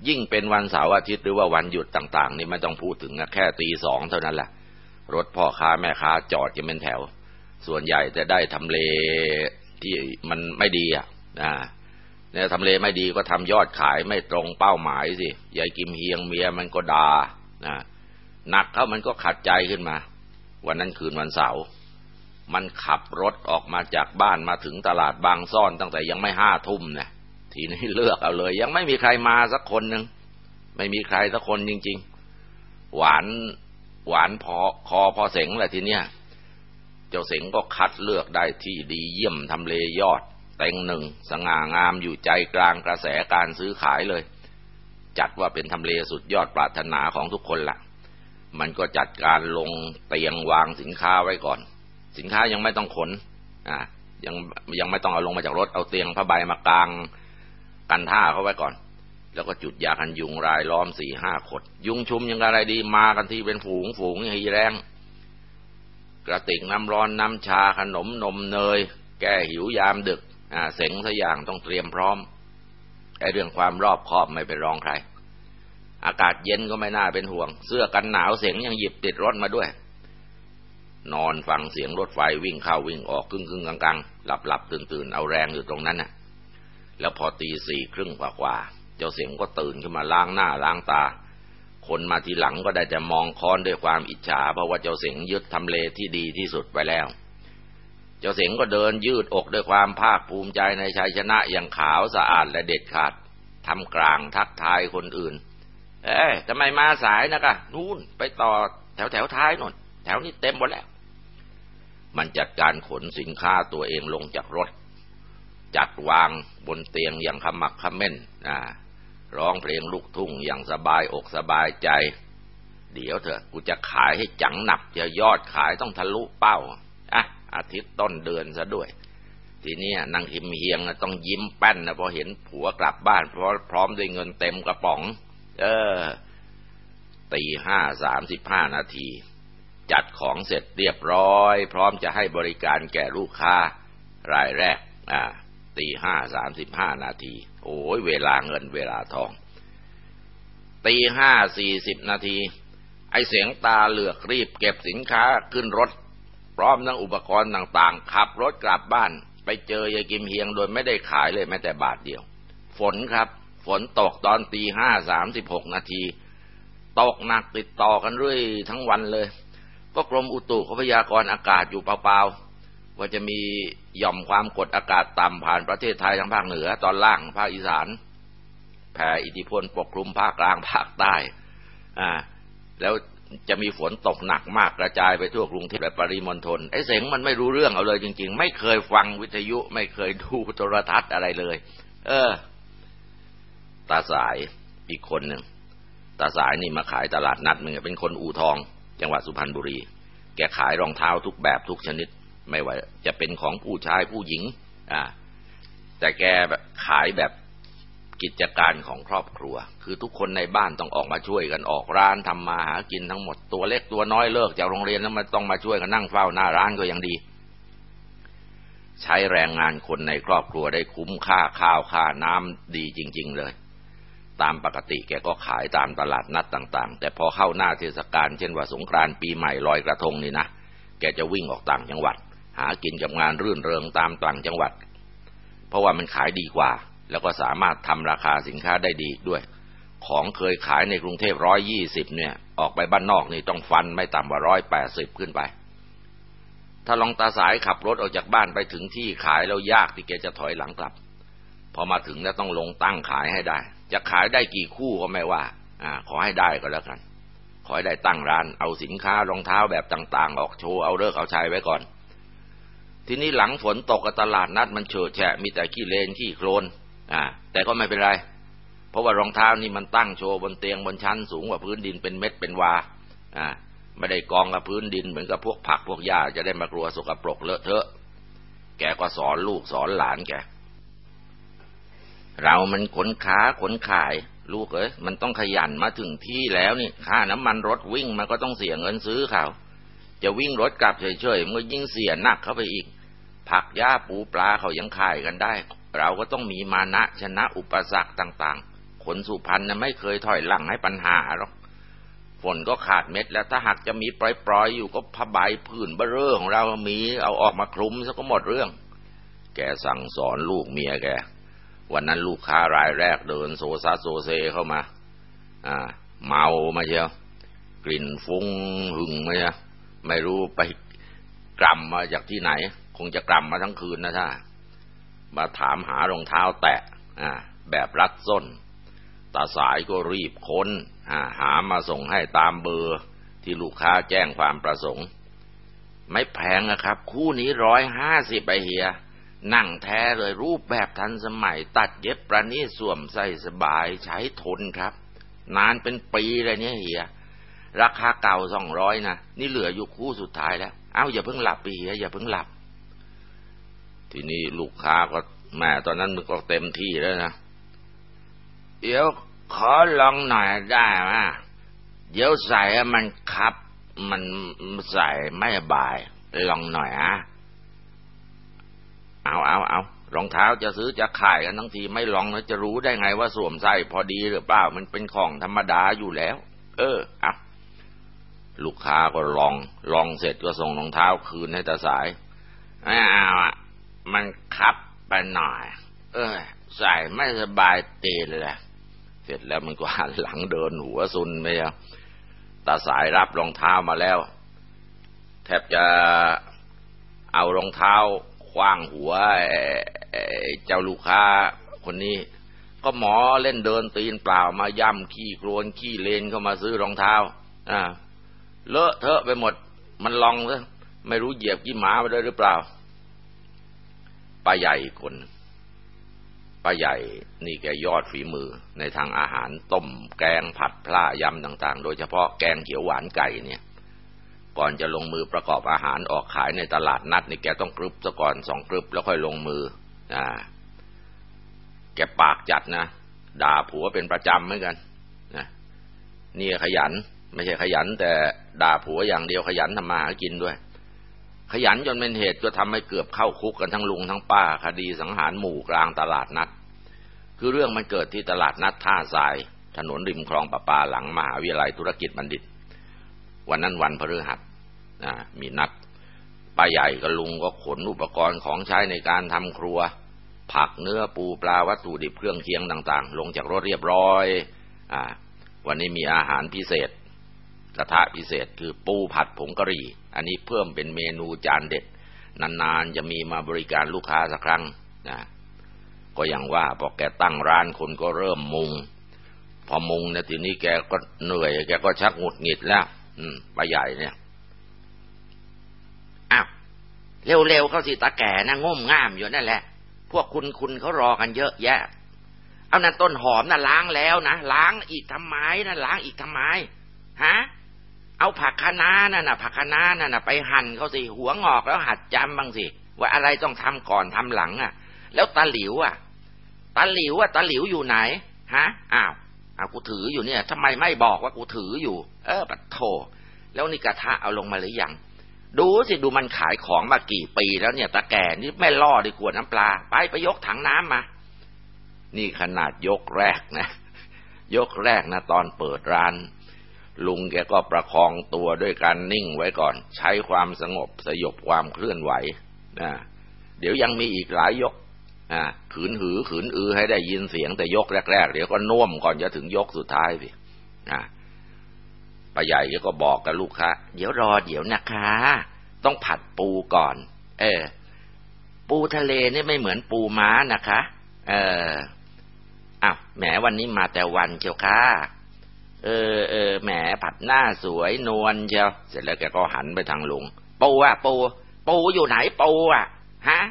ยิ่งเป็นวันเสาร์อาทิตย์หรือว่าวันหยุดต่าง ๆ นี่ไม่ต้องพูดถึงแค่ตีสองเท่านั้นแหละรถพ่อค้าแม่ค้าจอดกันเป็นแถว ส่วนใหญ่จะได้ทำเลที่มันไม่ดีอะ อ่า เนี่ยทำเลไม่ดีก็ทำยอดขายไม่ตรงเป้าหมายสิยายกิมเฮียงเมียมันก็ดา่านะหนักเขามันก็ขัดใจขึ้นมา วันนั้นคืนวันเสาร์มันขับรถออกมาจากบ้านมาถึงตลาดบางซ่อนตั้งแต่ยังไม่ห้าทุ่มนะทีนี้เลือกเอาเลย ยังไม่มีใครมาสักคนหนึ่งไม่มีใครสักคนจริง ๆ หวานหวานพอคอพอเสงแหละทีเนี้ยเจ้าเสงก็คัดเลือกได้ที่ดีเยี่ยมทำเลยอด ต็งหนึ่ง สง่างามอยู่ใจกลางกระแสการซื้อขายเลย จัดว่าเป็นทำเลสุดยอดปรารถนาของทุกคนละ่ะ มันก็จัดการลงเตียงวางสินค้าไว้ก่อน สินค้ายังไม่ต้องขนอ่ายังยังไม่ต้องเอาลงมาจากรถเอาเตียงผ้าใบมากางกันท่าเขาไว้ก่อน แล้วก็จุดยากันยุงรายล้อมสี่ห้าขด ยุงชุมยังอะไรดีมากันที่เป็นฝูงฝูงอย่างแรง กระติกน้ำร้อนน้ำชาขนมนมเนย แก้หิวยามดึก เสงสักอย่างต้องเตรียมพร้อมไอ้เรื่องความรอบคอบไม่ไปรองใคร อากาศเย็นก็ไม่น่าเป็นห่วง เสื้อกันหนาวเสียงยังหยิบติดรถมาด้วย นอนฟังเสียงรถไฟวิ่งเข้าวิ่งออกครึ่งครึ่งกลางกลางหลับหลับตื่นตื่นเอาแรงอยู่ตรงนั้นน่ะ แล้วพอตีสี่ครึ่งกว่ากว่าเจ้าเสียงก็ตื่นขึ้นมาล้างหน้าล้างตา คนมาทีหลังก็ได้แต่มองค้อนด้วยความอิจฉาเพราะว่าเจ้าเสียงยึดทำเลที่ดีที่สุดไปแล้ว เจ้าเสงก็เดินยืดอกด้วยความภาคภูมิใจในชัยชนะอย่างขาวสะอาดและเด็ดขาดทำกลางทักทายคนอื่น เอ๊ะทำไมมาสายนะกะนู่นไปต่อแถวแถวท้ายนนแถวนี้เต็มหมดแล้ว มันจัดการขนสินค้าตัวเองลงจากรถ จัดวางบนเตียงอย่างขมักขม้นอ่าร้องเพลงลูกทุ่งอย่างสบายอกสบายใจ เดี๋ยวเถอะกูจะขายให้จังหนับจะยอดขายต้องทะลุเป้า อาทิตย์ต้นเดือนซะด้วย ทีนี้นางหิมเฮียงต้องยิ้มแป้นนะพอเห็นผัวกลับบ้านเพราะพร้อมด้วยเงินเต็มกระป๋อง เออตีห้าสามสิบห้านาที จัดของเสร็จเรียบร้อย พร้อมจะให้บริการแก่ลูกค้ารายแรก อ่าตีห้าสามสิบห้านาที โอ้ยเวลาเงินเวลาทอง ตีห้าสี่สิบนาที ไอเสียงตาเหลือกรีบเก็บสินค้าขึ้นรถ ร้อมทั้งอุปกรณ์ต่างๆ ขับรถกลับบ้าน ไปเจอยายกิมเฮียงโดยไม่ได้ขายเลยแม้แต่บาทเดียว ฝนครับ ฝนตกตอนตีห้าสามสิบหกนาที ตกหนักติดต่อกันเรื่อยทั้งวันเลย ก็กรมอุตุเขาพยากรณ์อากาศอยู่เปล่าๆ ว่าจะมีหย่อมความกดอากาศต่ำผ่านประเทศไทยทางภาคเหนือตอนล่างภาคอีสาน แผ่อิทธิพลปกคลุมภาคกลางภาคใต้ อ่า แล้ว จะมีฝนตกหนักมากกระจายไปทั่วกรุงเทพและปริมณฑลไอ้เสงมันไม่รู้เรื่องเอาเลยจริง ๆ ไม่เคยฟังวิทยุ ไม่เคยดูโทรทัศน์อะไรเลย เออ ตาสายอีกคนหนึ่งตาสายนี่มาขายตลาดนัดมึงเป็นคนอู่ทอง จังหวัดสุพรรณบุรี แกขายรองเท้าทุกแบบทุกชนิด ไม่ว่าจะเป็นของผู้ชายผู้หญิง อ่า แต่แกแบบขายแบบ กิจการของครอบครัว คือทุกคนในบ้านต้องออกมาช่วยกันออกร้านทำมาหากินทั้งหมดตัวเล็กตัวน้อยเลิกจากโรงเรียนแล้วมันต้องมาช่วยกันนั่งเฝ้าหน้าร้านก็ยังดี ใช้แรงงานคนในครอบครัวได้คุ้มค่าข้าวค่าน้ำดีจริง ๆ เลย ตามปกติแกก็ขายตามตลาดนัดต่าง ๆ แต่พอเข้าหน้าเทศกาลเช่นว่าสงกรานต์ปีใหม่ลอยกระทงนี่นะแกจะวิ่งออกต่างจังหวัด หากินกับงานรื่นเริงตามต่างจังหวัด เพราะว่ามันขายดีกว่า แล้วก็สามารถทำราคาสินค้าได้ดีด้วย ของเคยขายในกรุงเทพร้อยยี่สิบเนี่ยออกไปบ้านนอกนี่ต้องฟันไม่ต่ำกว่าร้อยแปดสิบขึ้นไป ถ้าลองตาสายขับรถออกจากบ้านไปถึงที่ขายแล้วยากที่แกจะถอยหลังกลับ พอมาถึงแล้วต้องลงตั้งขายให้ได้ จะขายได้กี่คู่ก็ไม่ว่าอ่า ขอให้ได้ก็แล้วกัน ขอให้ได้ตั้งร้านเอาสินค้ารองเท้าแบบต่าง ๆ ออกโชว์เอาเลิกเอาชัยไว้ก่อน ทีนี้หลังฝนตกตลาดนัดมันเฉอะแฉะมีแต่ขี้เลนขี้โคลน อ่าแต่ก็ไม่เป็นไร เพราะว่ารองเท้านี่มันตั้งโชว์บนเตียงบนชั้นสูงกว่าพื้นดินเป็นเม็ดเป็นวาอ่าไม่ได้กองกับพื้นดินเหมือนกับพวกผักพวกหญ้าจะได้มากลัวสกปรกเลอะเทอะ แกก็สอนลูกสอนหลานแก เรามันขนขาขนขาย ลูกเอ้ยมันต้องขยันมาถึงที่แล้วนี่ค่าน้ำมันรถวิ่งมันก็ต้องเสียเงินซื้อเขาจะวิ่งรถกลับเฉยๆมันยิ่งเสียหนักเข้าไปอีก ผักหญ้าปูปลาเขายังขายกันได้ เราก็ต้องมีมานะชนะอุปสรรคต่างๆคนสุพรรณไม่เคยถอยหลังให้ปัญหาหรอก ฝนก็ขาดเม็ดแล้วถ้าหากจะมีปล่อยๆ อยู่ก็ผ้าใบผืนเบ้อเร่อของเรามีเอาออกมาคลุมซะก็หมดเรื่อง แกสั่งสอนลูกเมียแก วันนั้นลูกค้ารายแรกเดินโซซาโซเซเข้ามา อ่า เมามาเชียว กลิ่นฟุ้งหึงมาเชียวไม่รู้ไปกลัมมาจากที่ไหน คงจะกลัมมาทั้งคืนนะท่า มาถามหารองเท้าแตะแบบรัดส้น ตาสายก็รีบค้น หามาส่งให้ตามเบอร์ที่ลูกค้าแจ้งความประสงค์ ไม่แพงนะครับ คู่นี้ร้อยห้าสิบไอเฮีย นั่งแท้เลยรูปแบบทันสมัย ตัดเย็บประณีสวมใส่สบายใช้ทนครับ นานเป็นปีเลยเนี่ยเฮีย ราคาเก่าสองร้อยนะ นี่เหลืออยู่คู่สุดท้ายแล้ว เอ้าอย่าเพิ่งหลับปีเฮียอย่าเพิ่งหลับ ทีนี้ลูกค้าก็แม่ตอนนั้นมันก็เต็มที่แล้วนะ เดี๋ยวขอลองหน่อยได้ไหมเดี๋ยวใส่มันคับ มันใส่ไม่บาย ลองหน่อยอะเอาเอาเอารองเท้าจะซื้อจะขายกันทั้งทีไม่ลองแล้วจะรู้ได้ไงว่าสวมใส่พอดีหรือเปล่า มันเป็นของธรรมดาอยู่แล้ว เออเอาลูกค้าก็ลอง ลองเสร็จก็ส่งรองเท้าคืนให้ตาสายไม่เอาอะ มันคับไปหน่อย เออ ใส่ไม่สบายตีเลยเสร็จแล้วมันก็หันหลังเดินหัวซุนไปอะตาสายรับรองเท้ามาแล้ว แทบจะเอารองเท้าคว้างหัวเจ้าลูกค้าคนนี้ ก็หมอเล่นเดินตีนเปล่ามาย่ำขี้โคลนขี้เลนเข้ามาซื้อรองเท้า อ่า เลอะเทอะไปหมด มันลองซะไม่รู้เหยียบกี่หมาไปด้วยหรือเปล่า ป้าใหญ่คนป้าใหญ่นี่แกยอดฝีมือในทางอาหารต้มแกงผัดพล่ายำต่างๆ โดยเฉพาะแกงเขียวหวานไก่เนี่ย ก่อนจะลงมือประกอบอาหารออกขายในตลาดนัดนี่แกต้องกรึบซะก่อนสองกรึบแล้วค่อยลงมือ อ่า แกปากจัดนะด่าผัวเป็นประจำเหมือนกันนะนี่ขยัน ไม่ใช่ขยัน แต่ด่าผัวอย่างเดียวขยันทำมาหากินด้วย ขยันจนเป็นเหตุก็ทำให้เกือบเข้าคุกกันทั้งลุงทั้งป้า คดีสังหารหมู่กลางตลาดนัด คือเรื่องมันเกิดที่ตลาดนัดท่าทราย ถนนริมคลองประปาหลังมหาวิทยาลัยธุรกิจบัณฑิต วันนั้นวันพฤหัสมีนัดป้าใหญ่กับลุงก็ขนอุปกรณ์ของใช้ในการทำครัว ผักเนื้อปูปลาวัตถุดิบเครื่องเคียงต่าง ๆ ลงจากรถเรียบร้อยอวันนี้มีอาหารพิเศษ กระทะพิเศษคือปูผัดผงกะหรี่ อันนี้เพิ่มเป็นเมนูจานเด็ด นานๆจะมีมาบริการลูกค้าสักครั้งนะก็อย่างว่าพอแกตั้งร้านคนก็เริ่มมุง พอมุงเนี่ยทีนี้แกก็เหนื่อย แกก็ชักหงุดหงิดแล้ว อืมป้าใหญ่เนี่ยอ้าวเร็วๆเข้าสิตาแก่นะง่มง่ามอยู่นั่นแหละ พวกคุณคุณเขารอกันเยอะแยะ เอานั่นต้นหอมนะ่ะล้างแล้วนะล้างอีกทำไมนะล้างอีกทำไมฮะ เอาผักคะน้านั่นน่ะผักคะน้านั่นน่ะไปหั่นเขาสิหัวงอกแล้วหัดจำบ้างสิว่าอะไรต้องทำก่อนทำหลังอะ แล้วตาหลิวอะตาหลิวอะตาหลิวอยู่ไหนฮะอ้าวอ้าวกูถืออยู่เนี่ยทำไมไม่บอกว่ากูถืออยู่ เออปัดโถแล้วนี่กระทะเอาลงมาหรือยัง ดูสิดูมันขายของมากี่ปีแล้วเนี่ยตาแก่นี่ไม่ล่อดีกว่าน้ำปลา ไปไปยกถังน้ำมา นี่ขนาดยกแรกนะ ยกแรกนะตอนเปิดร้าน ลุงแกก็ประคองตัวด้วยการนิ่งไว้ก่อน ใช้ความสงบสยบความเคลื่อนไหวนะเดี๋ยวยังมีอีกหลายยกขืนหือขืนอือให้ได้ยินเสียงแต่ยกแรก ๆ เดี๋ยวก็น่วมก่อนจะถึงยกสุดท้ายสิป้าใหญ่ก็บอกกับลูกค้าเดี๋ยวรอเดี๋ยวนะคะ ต้องผัดปูก่อน เออ ปูทะเลนี่ไม่เหมือนปูม้านะคะ เอออ้าวแหมวันนี้มาแต่วันเชียวค่ะ เออเออแหมผัดหน้าสวยนวลเชียวเสร็จแล้วแกก็หันไปทางลุงปูอะปูปูอยู่ไหนปูอะฮะ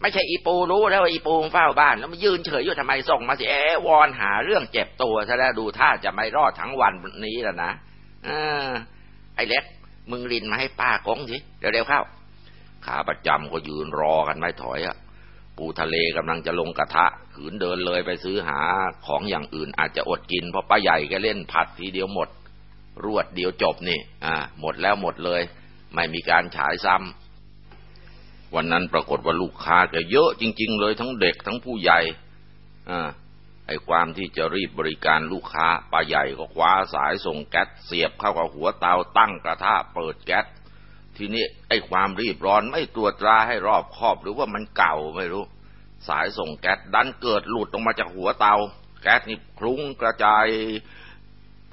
ไม่ใช่อีปูรู้แล้วอีปูเฝ้าบ้าน แล้วมายืนเฉยอยู่ทำไมส่งมาสิเอวอนหาเรื่องเจ็บตัวซะแล้วดูท่าจะไม่รอดทั้งวันนี้แล้วนะอไอ้เล็ก มึงรินมาให้ป้ากงสิเร็วๆเข้าขาประจำก็ยืนรอกันไม่ถอยอะ ปูทะเลกำลังจะลงกระทะขืนเดินเลยไปซื้อหาของอย่างอื่น อาจจะอดกิน เพราะป้าใหญ่แกเล่นผัดทีเดียวหมด รวดเดียวจบนี่ อ่า หมดแล้วหมดเลย ไม่มีการฉายซ้ำวันนั้นปรากฏว่าลูกค้าแกเยอะจริง ๆ เลยทั้งเด็กทั้งผู้ใหญ่อ่าไอ้ความที่จะรีบบริการลูกค้าป้าใหญ่ก็คว้าสายส่งแก๊สเสียบเข้ากับหัวเตาตั้งกระทะเปิดแก๊ส ทีนี้ไอ้ความรีบร้อนไม่ตรวจตราให้รอบคอบหรือว่ามันเก่าไม่รู้ สายส่งแก๊สดันเกิดหลุดออกมาจากหัวเตา แก๊สนี่คลุ้งกระจาย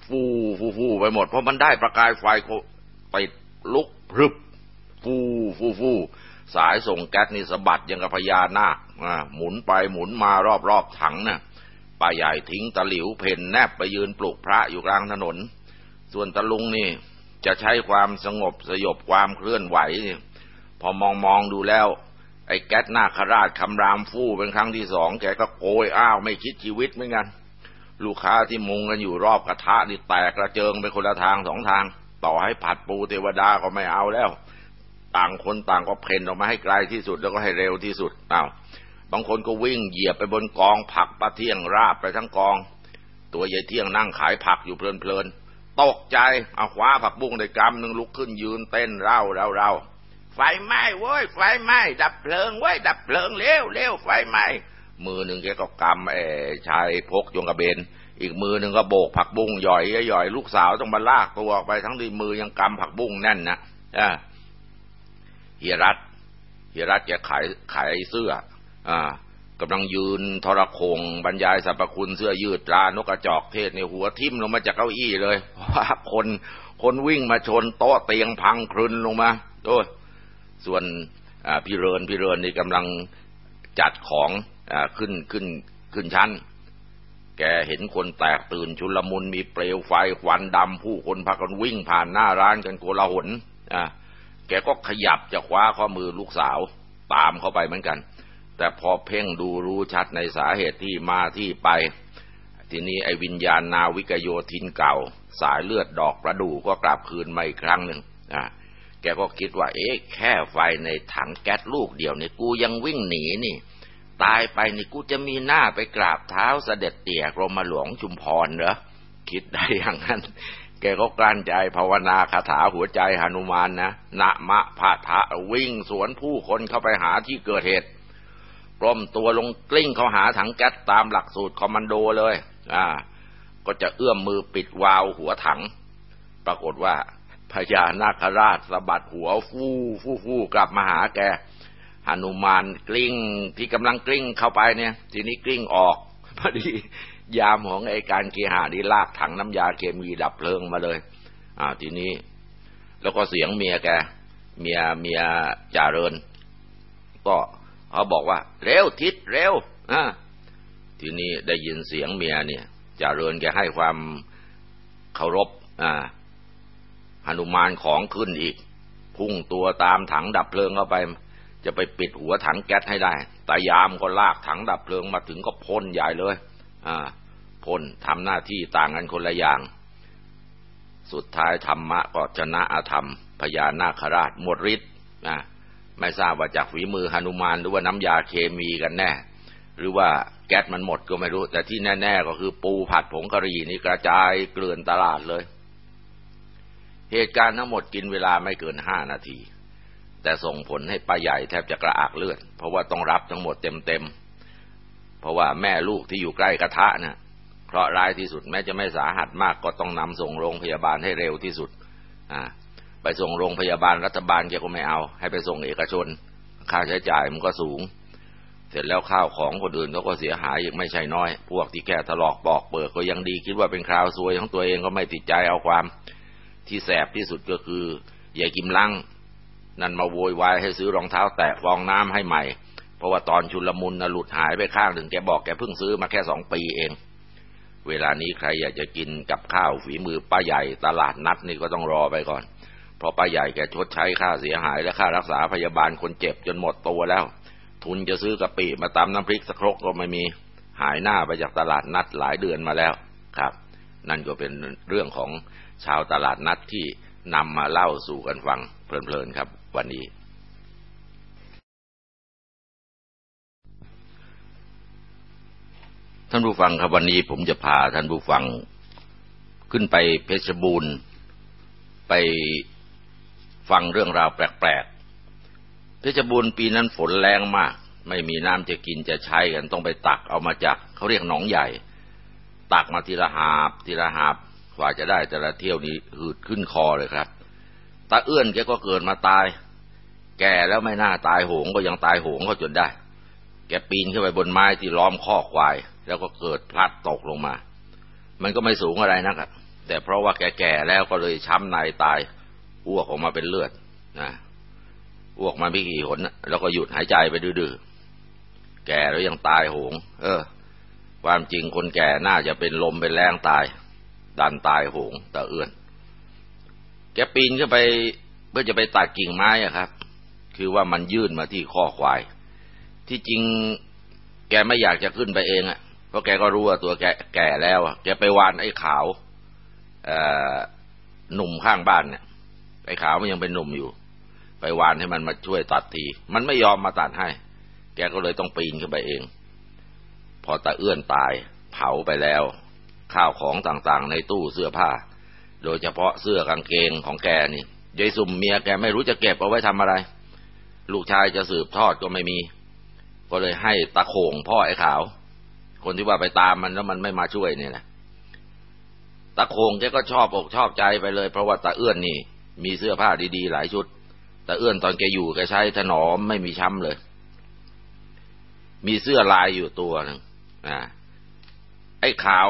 ฟูฟูฟูไปหมด เพราะมันได้ประกายไฟติดลุกพรึบฟูฟูฟูสายส่งแก๊สนี่สะบัดยังกับพญานาคหมุนไปหมุนมารอบๆถังนะ่ะป้าใหญ่ทิ้งตะหลิวเพนแนบไปยืนปลุกพระอยู่กลางถนน ส่วนตะลุงนี่ จะใช้ความสงบสยบความเคลื่อนไหว พอมองมองดูแล้ว ไอ้แก๊สนาคราชคำรามฟู่เป็นครั้งที่สองแกก็โกยอ้าวไม่คิดชีวิตเหมือนกัน ลูกค้าที่มุงกันอยู่รอบกระทะนี่แตกกระเจิงไปคนละทางสองทาง ต่อให้ผัดปูเทวดาก็ไม่เอาแล้ว ต่างคนต่างก็เพ่นออกมาให้ไกลที่สุดแล้วก็ให้เร็วที่สุดอ้าวบางคนก็วิ่งเหยียบไปบนกองผักปลาเที่ยงราบไปทั้งกอง ตัวยายเที่ยงนั่งขายผักอยู่เพลินๆ ตกใจเอาคว้าผักบุ้งได้กำหนึ่งลุกขึ้นยืนเต้นเร่าเร่าเร่าไฟไหม้เว้ยไฟไหม้ดับเพลิงเว้ยดับเพลิงเร็วเร็วไฟไหม้มือหนึ่งแกก็กำเอชายพกยงกระเบน อีกมือหนึ่งก็โบกผักบุ้งหย่อยหย่อยลูกสาวต้องมาลากตัวออกไปทั้งที่มือยังกำผักบุ้งแน่นนะอ่าเฮียรัตเฮียรัตแกขายขายเสื้อ อ่า กำลังยืนทรคงบรรยายสรรพคุณเสื้อยืดตรานกกระจอกเทศในหัวทิ่มลงมาจากเก้าอี้เลยว่าคนคนวิ่งมาชนโต๊ะเตียงพังครึนลงมาโอ้ส่วนพี่เรินพี่เรินนี่กำลังจัดของอขึ้นขึ้นขึ้นชั้น แกเห็นคนแตกตื่นชุลมุนมีเปลวไฟควันดำผู้คนพากันวิ่งผ่านหน้าร้านกันโกลาหลอ่าแกก็ขยับจะคว้าข้อมือลูกสาวตามเข้าไปเหมือนกัน แต่พอเพ่งดูรู้ชัดในสาเหตุที่มาที่ไป ทีนี้ไอ้วิญญาณนาวิกโยธินเก่า สายเลือดดอกประดูก็กลับคืนมาอีกครั้งหนึ่งอ่าแกก็คิดว่า เอ๊ะแค่ไฟในถังแก๊สลูกเดียวนี่กูยังวิ่งหนีนี่ ตายไปนี่กูจะมีหน้าไปกราบเท้าเสด็จเตี่ยกรมหลวงชุมพรเหรอคิดได้อย่างนั้นแกก็กลั้นใจภาวนาคาถาหัวใจหนุมานนะนะมะพะทะวิ่งสวนผู้คนเข้าไปหาที่เกิดเหตุ ปล้มตัวลงกลิ้งเข้าหาถังแก๊สตามหลักสูตรคอมมานโดเลย อ่า ก็จะเอื้อมมือปิดวาล์วหัวถัง ปรากฏว่าพญานาคราชสะบัดหัวฟู่ฟู่ฟู่กลับมาหาแกหนุมานกลิ้งที่กำลังกลิ้งเข้าไปเนี่ย ทีนี้กลิ้งออกพอดียามของไอการเกีหาดีลากถังน้ำยาเคมีดับเพลิงมาเลย อ่า ทีนี้ แล้วก็เสียงเมียแก เมียเมียจ่าเริน ก็ เขาบอกว่า เร็วทิศเร็วอ่าทีนี้ได้ยินเสียงเมียเนี่ยจ่าเรินแกให้ความเคารพอ่าหนุมานของขึ้นอีก พุ่งตัวตามถังดับเพลิงเข้าไป จะไปปิดหัวถังแก๊สให้ได้แต่ยามก็ลากถังดับเพลิงมาถึงก็พ่นใหญ่เลย อ่าพ่นทำหน้าที่ต่างกันคนละอย่าง สุดท้ายธรรมะก็ชนะอาธรรมพญานาคราชหมดฤทธิ์นะ ไม่ทราบว่าจากฝีมือหนุมานหรือว่าน้ำยาเคมีกันแน่ หรือว่าแก๊สมันหมดก็ไม่รู้ แต่ที่แน่ ๆ ก็คือปูผัดผงกะหรี่นี่กระจายเกลื่อนตลาดเลย เหตุการณ์ทั้งหมดกินเวลาไม่เกินห้านาที แต่ส่งผลให้ป้าใหญ่แทบจะกระอักเลือด เพราะว่าต้องรับทั้งหมดเต็มๆ เพราะว่าแม่ลูกที่อยู่ใกล้กระทะเนะ่ยเพราะร้ายที่สุดแม้จะไม่สาหัสมากก็ต้องนำส่งโรงพยาบาลให้เร็วที่สุด อ่า ไปส่งโรงพยาบาลรัฐบาลแกก็ไม่เอา ให้ไปส่งเอกชน ค่าใช้จ่ายมันก็สูง เสร็จแล้วข้าวของคนอื่นเขาก็เสียหายอีกไม่ใช่น้อย พวกที่แค่ถลอกปอกเปิดก็ยังดีคิดว่าเป็นคราวซวยของตัวเองก็ไม่ติดใจเอาความ ที่แสบที่สุดก็คือยายกิมลังนั่นมาโวยวายให้ซื้อรองเท้าแตะฟองน้ำให้ใหม่ เพราะว่าตอนชุลมุนนะหลุดหายไปข้างหนึ่งแกบอกแกเพิ่งซื้อมาแค่สองปีเอง เวลานี้ใครอยากจะกินกับข้าวฝีมือป้าใหญ่ตลาดนัดนี่ก็ต้องรอไปก่อน พราะป้าใหญ่แกชดใช้ค่าเสียหายและค่ารักษาพยาบาลคนเจ็บจนหมดตัวแล้ว ทุนจะซื้อกะปิมาตำน้ำพริกสักครกก็ไม่มีหายหน้าไปจากตลาดนัดหลายเดือนมาแล้วครับ นั่นก็เป็นเรื่องของชาวตลาดนัดที่นำมาเล่าสู่กันฟังเพลินๆครับ วันนี้ ท่านผู้ฟังครับวันนี้ผมจะพาท่านผู้ฟังขึ้นไปเพชรบูรณ์ไป ฟังเรื่องราวแปลกๆเพชรบูรณ์ปีนั้นฝนแรงมาก ไม่มีน้ำจะกินจะใช้กันต้องไปตักเอามาจากเขาเรียกหนองใหญ่ ตักมาทีละหาบทีละหาบกว่าจะได้แต่ละเที่ยวนี้หืดขึ้นคอเลยครับตาเอื้อนแกก็เกิดมาตาย แก่แล้วไม่น่าตายโหงก็ยังตายโหงก็จนได้ แกปีนขึ้นไปบนไม้ที่ล้อมข้อควาย แล้วก็เกิดพลัดตกลงมา มันก็ไม่สูงอะไรนักแต่เพราะว่าแก่แล้วก็เลยช้ำในตาย อ้วกออกมาเป็นเลือดนะอ้วกมาไม่กี่หนแล้วก็หยุดหายใจไปดื้อๆแก่แล้วยังตายโหง เออ ความจริงคนแก่น่าจะเป็นลมเป็นแรงตาย ดันตายโหงตะเอื้อน แกปีนขึ้นไปเพื่อจะไปตัดกิ่งไม้อะครับ คือว่ามันยื่นมาที่ข้อควาย ที่จริงแกไม่อยากจะขึ้นไปเองอะเพราะแกก็รู้ว่าตัวแกแก่แล้วแกไปวานไอ้ขาวหนุ่มข้างบ้านเนี่ย ไอ้ขาวมันยังเป็นหนุ่มอยู่ ไปวานให้มันมาช่วยตัดที มันไม่ยอมมาตัดให้ แกก็เลยต้องปีนขึ้นไปเอง พอตาเอื้อนตายเผาไปแล้ว ข้าวของต่างๆ ในตู้เสื้อผ้า โดยเฉพาะเสื้อกางเกงของแกนี่ยายสุ่มเมียแกไม่รู้จะเก็บเอาไว้ทำอะไร ลูกชายจะสืบทอดก็ไม่มี ก็เลยให้ตาโขงพ่อไอ้ขาว คนที่ว่าไปตามมันแล้วมันไม่มาช่วยเนี่ยนะตาโคงแกก็ชอบอกชอบใจไปเลย เพราะว่าตาเอื้อนนี่ มีเสื้อผ้าดีๆ หลายชุด แตาเอื้อนตอนแกอยู่แกใช้ถนอมไม่มีช้ำเลย มีเสื้อลายอยู่ตัวหนึ่งอ่าไอ้ขาว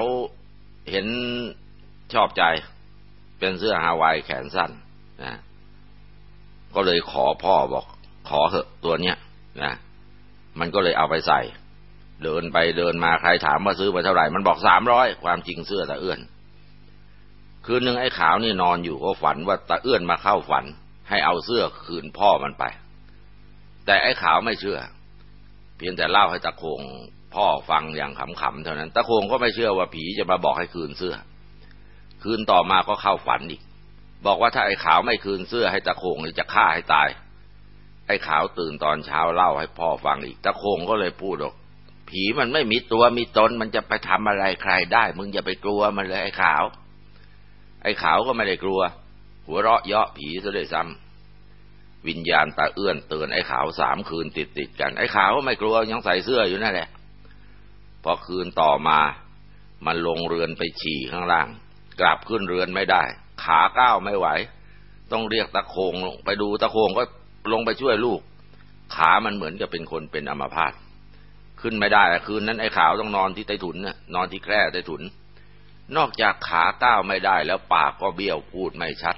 เห็นชอบใจ เป็นเสื้อฮาวายแขนสั้นนะก็เลยขอพ่อบอก ขอเหอะตัวเนี้ยนะมันก็เลยเอาไปใส่ เดินไปเดินมาใครถามว่าซื้อไปเท่าไหร่ มันบอกสามร้อยความจริงเสื้อตาเอื้อน คืนหนึ่งไอ้ขาวนี่นอนอยู่ก็ฝันว่าตาเอื้อนมาเข้าฝัน ให้เอาเสื้อคืนพ่อมันไป แต่ไอ้ขาวไม่เชื่อ เพียงแต่เล่าให้ตะโคงพ่อฟังอย่างขำๆเท่านั้น ตะโคงก็ไม่เชื่อว่าผีจะมาบอกให้คืนเสื้อ คืนต่อมาก็เข้าฝันอีก บอกว่าถ้าไอ้ขาวไม่คืนเสื้อให้ตะโคงจะฆ่าให้ตาย ไอ้ขาวตื่นตอนเช้าเล่าให้พ่อฟังอีก ตะโคงก็เลยพูดออกผีมันไม่มีตัวมีตนมันจะไปทำอะไรใครได้ มึงอย่าไปกลัวมันเลยไอ้ขาว อ้ขาวก็ไม่ได้กลัว หัวเราะเยาะผีซะด้วยซ้ำวิญญาณตาเอื้อนเตือนไอ้ขาวสามคืนติดติดกัน ไอ้ขาวก็ไม่กลัวยังใส่เสื้ออยู่นั่นแหละพอคืนต่อมามันลงเรือนไปฉี่ข้างล่าง กลับขึ้นเรือนไม่ได้ ขาก้าวไม่ไหว ต้องเรียกตะโคงลงไปดูตะโคงก็ลงไปช่วยลูก ขามันเหมือนกับเป็นคนเป็นอัมพาตขึ้นไม่ได้คืนนั้นไอ้ขาวต้องนอนที่ใต้ถุนนะนอนที่แคร่ใต้ถุน นอกจากขาก้าวไม่ได้แล้วปากก็เบี้ยวพูดไม่ชัด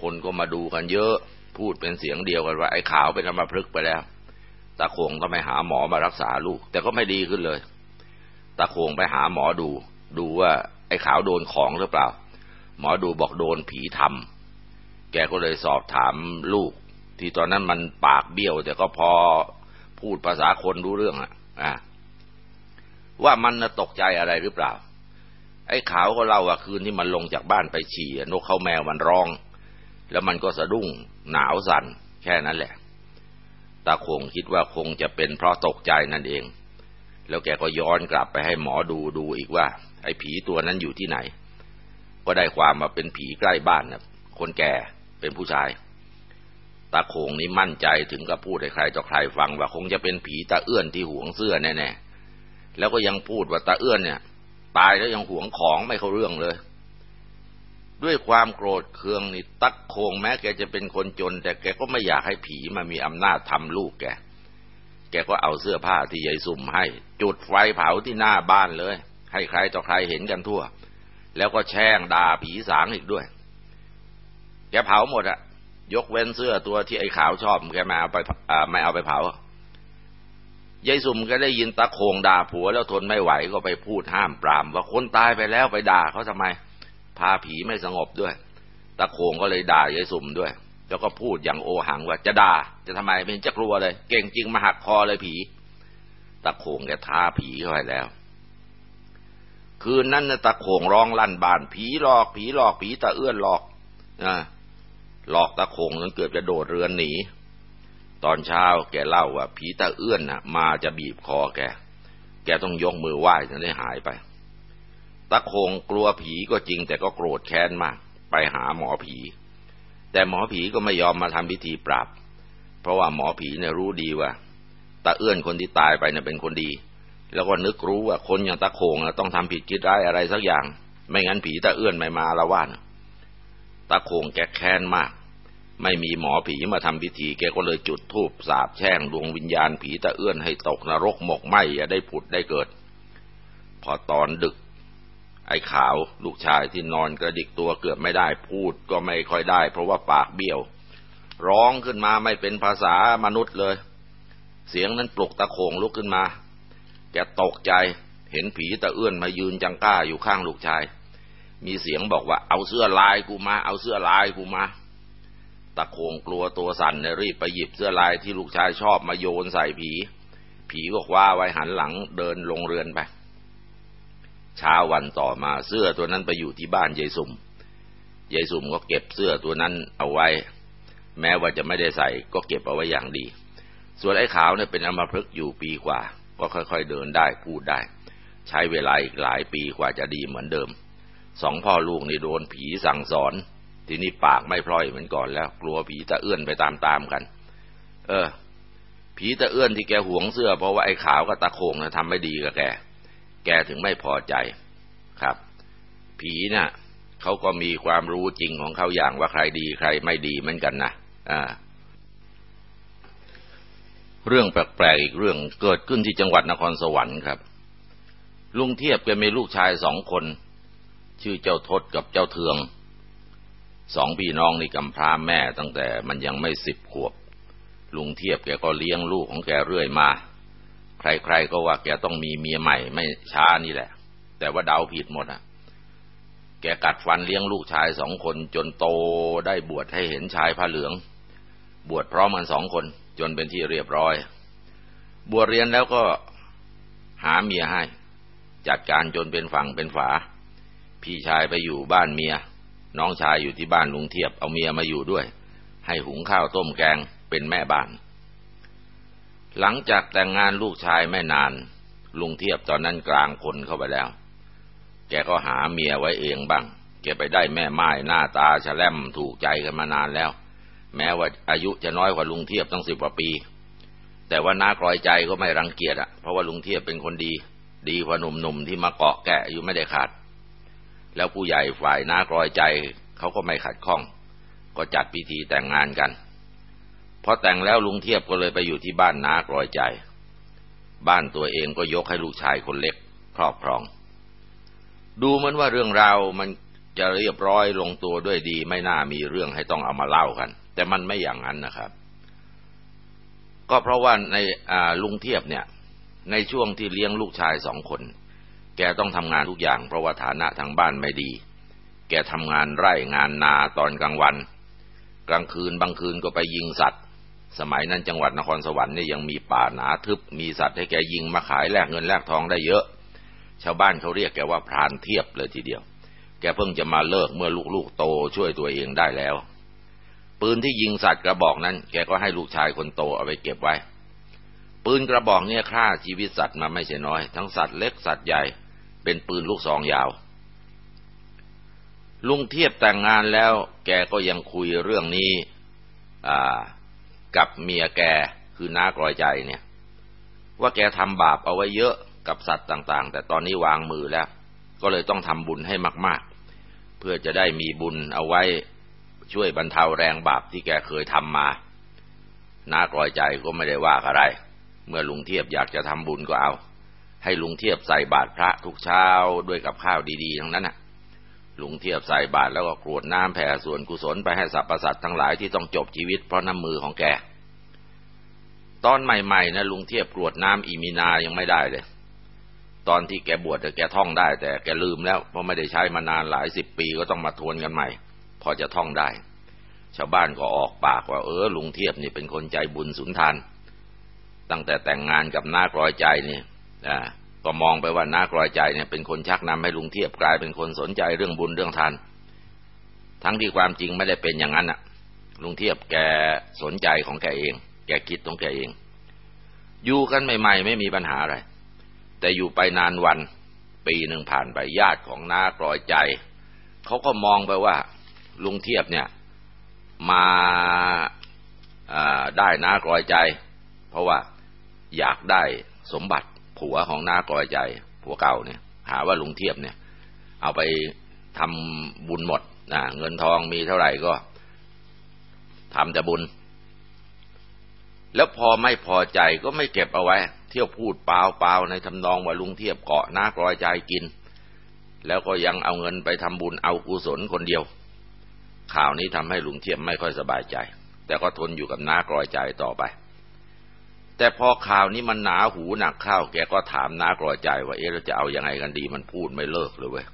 คนก็มาดูกันเยอะ พูดเป็นเสียงเดียวกันว่าไอ้ขาวเป็นอัมพฤกษ์ไปแล้ว ตาโคงก็ไปหาหมอมารักษาลูก แต่ก็ไม่ดีขึ้นเลย ตาโคงไปหาหมอดู ดูว่าไอ้ขาวโดนของหรือเปล่า หมอดูบอกโดนผีทำแกก็เลยสอบถามลูก ที่ตอนนั้นมันปากเบี้ยว แต่ก็พอพูดภาษาคนรู้เรื่องอะอะว่ามันตกใจอะไรหรือเปล่า ไอ้ขาวก็เล่าว่าคืนที่มันลงจากบ้านไปฉี่นกเขาแมวมันร้อง แล้วมันก็สะดุ้งหนาวสั่นแค่นั้นแหละ ตาคงคิดว่าคงจะเป็นเพราะตกใจนั่นเอง แล้วแกก็ย้อนกลับไปให้หมอดูดูอีกว่า ไอ้ผีตัวนั้นอยู่ที่ไหน ก็ได้ความมาเป็นผีใกล้บ้านนะคนแก่เป็นผู้ชาย ตาโขงนี้มั่นใจถึงกับพูดให้ใครต่อใครฟังว่าคงจะเป็นผีตาเอื้อนที่หวงเสื้อแน่ๆแล้วก็ยังพูดว่าตาเอื้อนเนี่ย ตายแล้วยังหวงของไม่เข้าเรื่องเลย ด้วยความโกรธเคืองนี่ตักโคงแม้แกจะเป็นคนจน แต่แกก็ไม่อยากให้ผีมามีอำนาจทำลูกแก แกก็เอาเสื้อผ้าที่ยายสุ่มให้ จุดไฟเผาที่หน้าบ้านเลย ให้ใครต่อใครเห็นกันทั่ว แล้วก็แช่งด่าผีสางอีกด้วย แกเผาหมดอะยกเว้นเสื้อตัวที่ไอ้ขาวชอบแกไม่เอาไปไม่เอาไปเผา ยายสุ่มก็ได้ยินตะโคงด่าผัวแล้วทนไม่ไหวก็ไปพูดห้ามปราม ว่าคนตายไปแล้วไปด่าเขาทำไม พาผีไม่สงบด้วย ตะโคงก็เลยด่ายายสุ่มด้วย แล้วก็พูดอย่างโอหังว่าจะด่าจะทำไมเป็นจะกลัวเลย เก่งจริงมาหักคอเลยผี ตะโคงแกท้าผีเข้าไปแล้ว คืนนั้นตะโคงร้องลั่นบานผีหลอกผีหลอกผีตะเอื้อนหลอกนะหลอกตะคงจนเกือบจะโดดเรือนหนี ตอนเช้าแกเล่าว่าผีตาเอื้อนน่ะ มาจะบีบคอแก แกต้องยกมือไหว้จนได้หายไป ตะคงกลัวผีก็จริงแต่ก็โกรธแค้นมาก ไปหาหมอผี แต่หมอผีก็ไม่ยอมมาทำพิธีปราบ เพราะว่าหมอผีเนี่ยรู้ดีว่าตาเอื้อนคนที่ตายไปเนี่ยเป็นคนดี แล้วก็นึกรู้ว่าคนอย่างตะโคงต้องทำผิดคิดร้ายอะไรสักอย่าง ไม่งั้นผีตาเอื้อนไม่มาละว่านะตาโคงแกแค้นมาก ไม่มีหมอผีมาทำพิธี แกก็เลยจุดธูปสาบแช่งดวงวิญญาณผีตะเอื้อนให้ตกนรกหมกไหมอย่าได้ผุดได้เกิด พอตอนดึก ไอ้ขาวลูกชายที่นอนกระดิกตัวเกือบไม่ได้พูดก็ไม่ค่อยได้ เพราะว่าปากเบี้ยว ร้องขึ้นมาไม่เป็นภาษามนุษย์เลย เสียงนั้นปลุกตะโขงลุกขึ้นมา แกตกใจเห็นผีตะเอื้อนมายืนจังก้าอยู่ข้างลูกชาย มีเสียงบอกว่าเอาเสื้อลายกูมา เอาเสื้อลายกูมา ตะโคงกลัวตัวสั่นเนี่ยรีบไปหยิบเสื้อลายที่ลูกชายชอบมาโยนใส่ผี ผีก็คว้าไว้หันหลังเดินลงเรือนไป เช้าวันต่อมาเสื้อตัวนั้นไปอยู่ที่บ้านยายสุ่มยายสุ่มก็เก็บเสื้อตัวนั้นเอาไว้ แม้ว่าจะไม่ได้ใส่ก็เก็บเอาไว้อย่างดี ส่วนไอ้ขาวเนี่ยเป็นอมพฤกษ์อยู่ปีกว่า ก็ค่อยๆเดินได้พูดได้ ใช้เวลาอีกหลายปีกว่าจะดีเหมือนเดิมสองพ่อลูกนี่โดนผีสั่งสอน ทีนี้ปากไม่พลอยเหมือนก่อนแล้ว กลัวผีตะเอื้อนไปตามๆกัน เออ ผีตะเอื้อนที่แกห่วงเสื้อเพราะว่าไอ้ขาวกับตะโขงนะทำไม่ดีกับแก แกถึงไม่พอใจครับ ผีเนะ่ะเขาก็มีความรู้จริงของเขาอย่างว่าใครดีใครไม่ดีเหมือนกันนะอ่าเรื่องแปลกๆอีกเรื่องเกิดขึ้นที่จังหวัดนครสวรรค์ครับ ลุงเทียบแกมีลูกชายสองคน ชื่อเจ้าทศกับเจ้าเทือง สองพี่น้องนี่กำพร้าแม่ตั้งแต่มันยังไม่สิบขวบ ลุงเทียบแกก็เลี้ยงลูกของแกเรื่อยมา ใครๆก็ว่าแกต้องมีเมียใหม่ไม่ช้านี่แหละ แต่ว่าเดาผิดหมดอะ แกกัดฟันเลี้ยงลูกชายสองคนจนโตได้บวชให้เห็นชายผ้าเหลือง บวชพร้อมกันสองคนจนเป็นที่เรียบร้อย บวชเรียนแล้วก็หาเมียให้ จัดการจนเป็นฝั่งเป็นฝา พี่ชายไปอยู่บ้านเมีย น้องชายอยู่ที่บ้านลุงเทียบเอาเมียมาอยู่ด้วย ให้หุงข้าวต้มแกงเป็นแม่บ้าน หลังจากแต่งงานลูกชายไม่นาน ลุงเทียบตอนนั้นกลางคนเข้าไปแล้ว แกก็หาเมียไว้เองบ้าง แกไปได้แม่ไม้หน้าตาฉลมถูกใจกันมานานแล้ว แม้ว่าอายุจะน้อยกว่าลุงเทียบตั้งสิบกว่าปี แต่ว่าน้ากรอยใจก็ไม่รังเกียจอะเพราะว่าลุงเทียบเป็นคนดี ดีกว่าหนุ่มๆที่มาเกาะแกะอยู่ไม่ได้ขาด แล้วผู้ใหญ่ฝ่ายน้ากรอยใจเขาก็ไม่ขัดข้อง ก็จัดพิธีแต่งงานกันพอแต่งแล้วลุงเทียบก็เลยไปอยู่ที่บ้านน้ากรอยใจ บ้านตัวเองก็ยกให้ลูกชายคนเล็กครอบครอง ดูเหมือนว่าเรื่องราวมันจะเรียบร้อยลงตัวด้วยดีไม่น่ามีเรื่องให้ต้องเอามาเล่ากัน แต่มันไม่อย่างนั้นนะครับ ก็เพราะว่าในลุงเทียบเนี่ย ในช่วงที่เลี้ยงลูกชายสองคน แกต้องทำงานทุกอย่าง เพราะว่าฐานะทางบ้านไม่ดี แกทำงานไร่งานนาตอนกลางวัน กลางคืนบางคืนก็ไปยิงสัตว์ สมัยนั้นจังหวัดนครสวรรค์เนี่ยยังมีป่าหนาทึบ มีสัตว์ให้แกยิงมาขายแลกเงินแลกทองได้เยอะ ชาวบ้านเขาเรียกแกว่าพรานเทียบเลยทีเดียว แกเพิ่งจะมาเลิกเมื่อลูกๆโตช่วยตัวเองได้แล้ว ปืนที่ยิงสัตว์กระบอกนั้น แกก็ให้ลูกชายคนโตเอาไปเก็บไว้ปืนกระบอกเนี่ยฆ่าชีวิตสัตว์มาไม่ใช่น้อย ทั้งสัตว์เล็กสัตว์ใหญ่ เป็นปืนลูกซองยาว ลุงเทียบแต่งงานแล้ว แกก็ยังคุยเรื่องนี้กับเมียแกคือน้ากรอยใจเนี่ย ว่าแกทำบาปเอาไว้เยอะกับสัตว์ต่าง ๆ แต่ตอนนี้วางมือแล้ว ก็เลยต้องทำบุญให้มาก ๆ เพื่อจะได้มีบุญเอาไว้ช่วยบรรเทาแรงบาปที่แกเคยทำมาน้ากรอยใจก็ไม่ได้ว่าอะไร เมื่อลุงเทียบอยากจะทำบุญก็เอา ให้ลุงเทียบใส่บาตรพระทุกเช้าด้วยกับข้าวดีๆทั้งนั้นน่ะลุงเทียบใส่บาตรแล้วก็กรวดน้ำแผ่ส่วนกุศลไปให้สรรพสัตว์ทั้งหลายที่ต้องจบชีวิตเพราะน้ำมือของแก ตอนใหม่ๆนะลุงเทียบกรวดน้ำอีมีนายังไม่ได้เลย ตอนที่แกบวชแกท่องได้ แต่แกลืมแล้วเพราะไม่ได้ใช้มานานหลายสิบปีก็ต้องมาทวนกันใหม่ พอจะท่องได้ ชาวบ้านก็ออกปากว่าเออลุงเทียบนี่เป็นคนใจบุญสุนทาน ตั้งแต่แต่งงานกับน้ากรอยใจเนี่ย ก็มองไปว่าน้ากรอยใจเนี่ยเป็นคนชักนำให้ลุงเทียบกลายเป็นคนสนใจเรื่องบุญเรื่องทาน ทั้งที่ความจริงไม่ได้เป็นอย่างนั้นอะลุงเทียบแกสนใจของแกเอง แกคิดของแกเอง อยู่กันใหม่ๆไม่มีปัญหาอะไร แต่อยู่ไปนานวัน ปีหนึ่งผ่านไปญาติของน้ากรอยใจ เขาก็มองไปว่า ลุงเทียบเนี่ย มาได้น้ากรอยใจ เพราะว่าอยากได้สมบัติ ผัวของน้ากรอยใจ ผัวเก่าเนี่ย หาว่าลุงเทียบเนี่ย เอาไปทำบุญหมดนะเงินทองมีเท่าไหร่ก็ทำแต่บุญ แล้วพอไม่พอใจก็ไม่เก็บเอาไว้ เที่ยวพูดเปล่าเปล่าในทำนองว่าลุงเทียบเกาะน้ากรอยใจกิน แล้วก็ยังเอาเงินไปทำบุญเอากุศลคนเดียว ข่าวนี้ทำให้ลุงเทียบไม่ค่อยสบายใจ แต่ก็ทนอยู่กับน้ากรอยใจต่อไป แต่พอข่าวนี้มันหนาหูหนักเข้า แกก็ถามนากรอใจว่าเอ๊ะเราจะเอาอยัางไงกันดี มันพูดไม่เลิกเลยเว้ย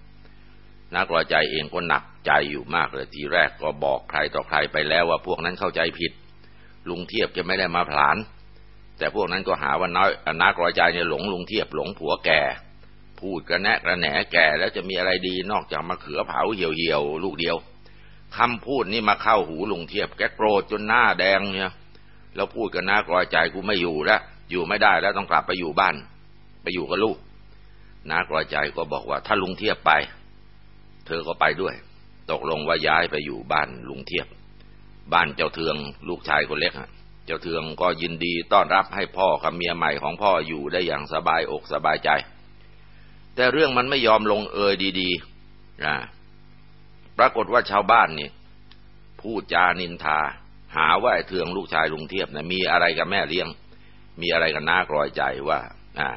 นากรอใจเองก็หนักใจอยู่มากเลยทีแรกก็บอกใครต่อใครไปแล้วว่าพวกนั้นเข้าใจผิด ลุงเทียบแกไม่ได้มาผลาน แต่พวกนั้นก็หาว่าน้อยนากรอใจเนี่ยหลงลุงเทียบหลงผัวแกพูดกระแนะกระแหนแกแล้วจะมีอะไรดีนอกจากมาเขือเผาเหี่ยวเหี่ยวลูกเดียวคำพูดนี่มาเข้าหูลุงเทียบแกโกรธจนหน้าแดงเนี่ย แล้วพูดกันนะกรอยใจกูไม่อยู่แล้วอยู่ไม่ได้แล้วต้องกลับไปอยู่บ้าน ไปอยู่กับลูกน้ากรอยใจก็บอกว่า ถ้าลุงเทียบไป เธอก็ไปด้วย ตกลงว่าย้ายไปอยู่บ้านลุงเทียบ บ้านเจ้าเทืองลูกชายคนเล็กฮะเจ้าเทืองก็ยินดีต้อนรับให้พ่อกับเมียใหม่ของพ่ออยู่ได้อย่างสบายอกสบายใจ แต่เรื่องมันไม่ยอมลงเอยดีๆนะปรากฏว่าชาวบ้านนี่พูดจานินทา หาว่าเทืองลูกชายลุงเทียบนะมีอะไรกับแม่เลี้ยง มีอะไรกับน้ากรอยใจว่าอ่า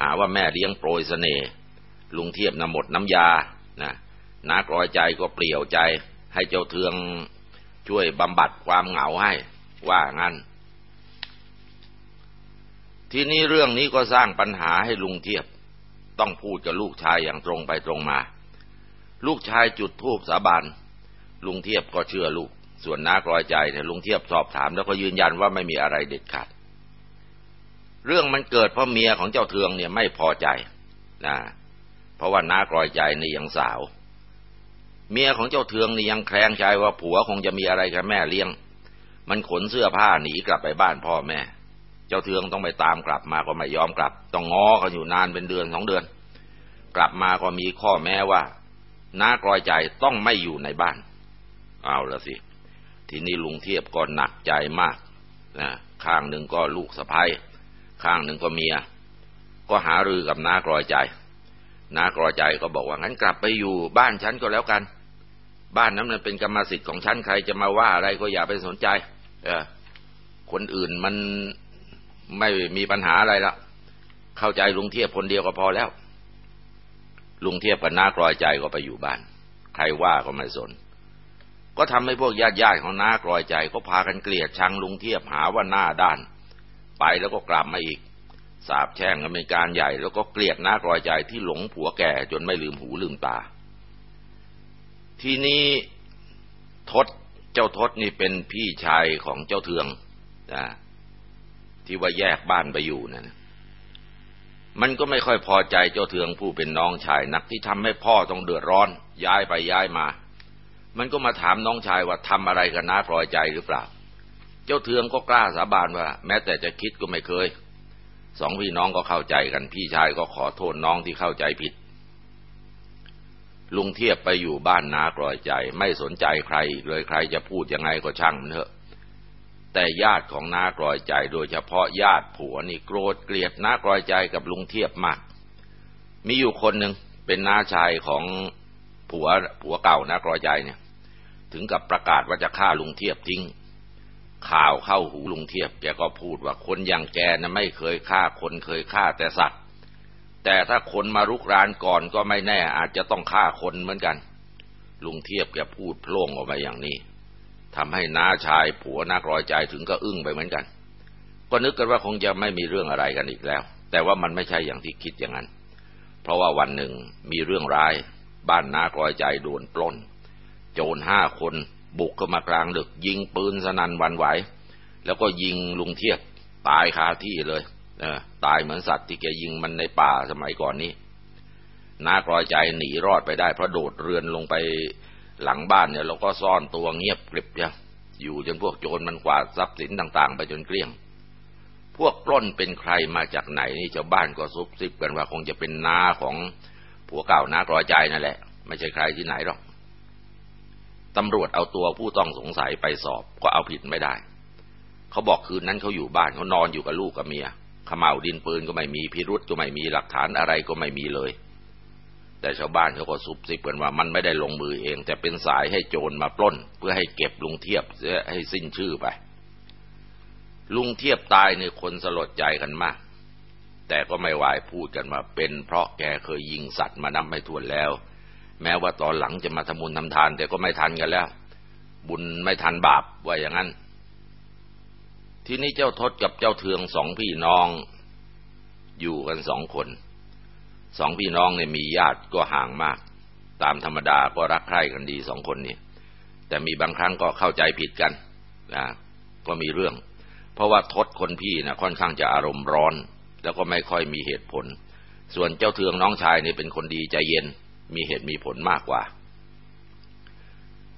หาว่าแม่เลี้ยงโปรยเสน่ห์ลุงเทียบนะหมดน้ำยานะน้ากรอยใจก็เปลี่ยวใจ ให้เจ้าเทืองช่วยบำบัดความเหงาให้ว่างั้น ทีนี้เรื่องนี้ก็สร้างปัญหาให้ลุงเทียบ ต้องพูดกับลูกชายอย่างตรงไปตรงมา ลูกชายจุดธูปสาบานลุงเทียบก็เชื่อลูก ส่วนน้ากรอยใจเนี่ยลุงเทียบสอบถามแล้วก็ยืนยันว่าไม่มีอะไรเด็ดขาด เรื่องมันเกิดเพราะเมียของเจ้าเทืองเนี่ยไม่พอใจนะเพราะว่าน้ากรอยใจนี่ยังสาว เมียของเจ้าเทืองนี่ยังแคลงใจว่าผัวคงจะมีอะไรกับแม่เลี้ยง มันขนเสื้อผ้าหนีกลับไปบ้านพ่อแม่ เจ้าเทืองต้องไปตามกลับมาก็ไม่ยอมกลับ ต้องง้อกันอยู่นานเป็นเดือนสองเดือน กลับมาก็มีข้อแม้ว่าน้ากรอยใจต้องไม่อยู่ในบ้าน เอาละสิ ทีนี้ลุงเทียบก็หนักใจมากนะข้างหนึ่งก็ลูกสะพ้ายข้างหนึ่งก็เมีย ก็หารือกับน้ากรอยใจน้ากรอยใจก็บอกว่างั้นกลับไปอยู่บ้านฉันก็แล้วกัน บ้านนั้นมันเป็นกรรมสิทธิ์ของฉันใครจะมาว่าอะไรก็อย่าไปสนใจ เออ คนอื่นมันไม่มีปัญหาอะไรละเข้าใจลุงเทียบคนเดียวก็พอแล้ว ลุงเทียบกับน้ากรอยใจก็ไปอยู่บ้าน ใครว่าก็ไม่สน ก็ทำให้พวกญาติญาติของน้ากรอยใจก็พากันเกลียดชังลุงเทียบหาว่าหน้าด้าน ไปแล้วก็กลับมาอีกสาบแช่งกันเป็นการใหญ่แล้วก็เกลียดน้ากรอยใจที่หลงผัวแก่จนไม่ลืมหูลืมตา ทีนี้ทศเจ้าทศนี่เป็นพี่ชายของเจ้าเทืองนะที่ว่าแยกบ้านไปอยู่นะ่ะมันก็ไม่ค่อยพอใจเจ้าเทืองผู้เป็นน้องชายนักที่ทำให้พ่อต้องเดือดร้อน ย้ายไปย้ายมา มันก็มาถามน้องชายว่าทำอะไรกันน้าพลอยใจหรือเปล่า เจ้าเทืองก็กล้าสาบานว่า แม้แต่จะคิดก็ไม่เคย สองพี่น้องก็เข้าใจกัน พี่ชายก็ขอโทษน้องที่เข้าใจผิด ลุงเทียบไปอยู่บ้านนากลอยใจ ไม่สนใจใครเลยใครจะพูดยังไงก็ช่างมันเถอะ แต่ญาติของน้ากรอยใจโดยเฉพาะญาติผัวนี่โกรธเกลียดน้ากรอยใจกับลุงเทียบมาก มีอยู่คนหนึ่งเป็นน้าชายของผัวผัวเก่าน้ากรอยใจเนี่ย ถึงกับประกาศว่าจะฆ่าลุงเทียบทิ้ง ข่าวเข้าหูลุงเทียบแกก็พูดว่าคนอย่างแกนะไม่เคยฆ่าคนเคยฆ่าแต่สัตว์ แต่ถ้าคนมารุกรานก่อนก็ไม่แน่ อาจจะต้องฆ่าคนเหมือนกัน ลุงเทียบแกพูดโพล่งออกมาอย่างนี้ทำให้น้าชายผัวนักรอยใจถึงก็อึ้งไปเหมือนกัน ก็นึกกันว่าคงจะไม่มีเรื่องอะไรกันอีกแล้ว แต่ว่ามันไม่ใช่อย่างที่คิดอย่างนั้น เพราะว่าวันหนึ่งมีเรื่องร้าย บ้านนากรอยใจโดนปล้น โจรห้าคนบุกเข้ามากลางดึก ยิงปืนสนั่นวันไหว แล้วก็ยิงลุงเทียบตายคาที่เลยเออตายเหมือนสัตว์ที่แกยิงมันในป่าสมัยก่อนนี้นากรอยใจหนีรอดไปได้เพราะโดดเรือนลงไปหลังบ้านเนี่ยเราก็ซ่อนตัวเงียบกริบเนี่ยอยู่จนพวกโจรมันกวาดทรัพย์สินต่าง ๆ ไปจนเกลี้ยง พวกปล้นเป็นใครมาจากไหนนี่ชาวบ้านก็ซุบซิบกันว่าคงจะเป็นนาของผัวเก่านากรอยใจนั่นแหละ ไม่ใช่ใครที่ไหนหรอก ตำรวจเอาตัวผู้ต้องสงสัยไปสอบก็เอาผิดไม่ได้ เขาบอกคืนนั้นเขาอยู่บ้านเขานอนอยู่กับลูกกับเมียขม่าวดินปืนก็ไม่มีพิรุษก็ไม่มีหลักฐานอะไรก็ไม่มีเลย แต่ชาวบ้านเขาก็ซุบซิบกันว่ามันไม่ได้ลงมือเอง แต่เป็นสายให้โจรมาปล้น เพื่อให้เก็บลุงเทียบให้สิ้นชื่อไป ลุงเทียบตายในคนสลดใจกันมาก แต่ก็ไม่วายพูดกันว่าเป็นเพราะแกเคยยิงสัตว์มานำไม่ทวนแล้ว แม้ว่าตอนหลังจะมาทำบุญทำทาน แต่ก็ไม่ทันกันแล้ว บุญไม่ทันบาปว่าอย่างนั้น ที่นี้เจ้าทศกับเจ้าเทืองสองพี่น้อง อยู่กันสองคนสองพี่น้องเนี่ยมีญาติก็ห่างมาก ตามธรรมดาก็รักใคร่กันดีสองคนนี้แต่มีบางครั้งก็เข้าใจผิดกันนะก็มีเรื่อง เพราะว่าทศคนพี่นะค่อนข้างจะอารมณ์ร้อน แล้วก็ไม่ค่อยมีเหตุผล ส่วนเจ้าเทืองน้องชายเนี่เป็นคนดีใจเย็น มีเหตุมีผลมากกว่า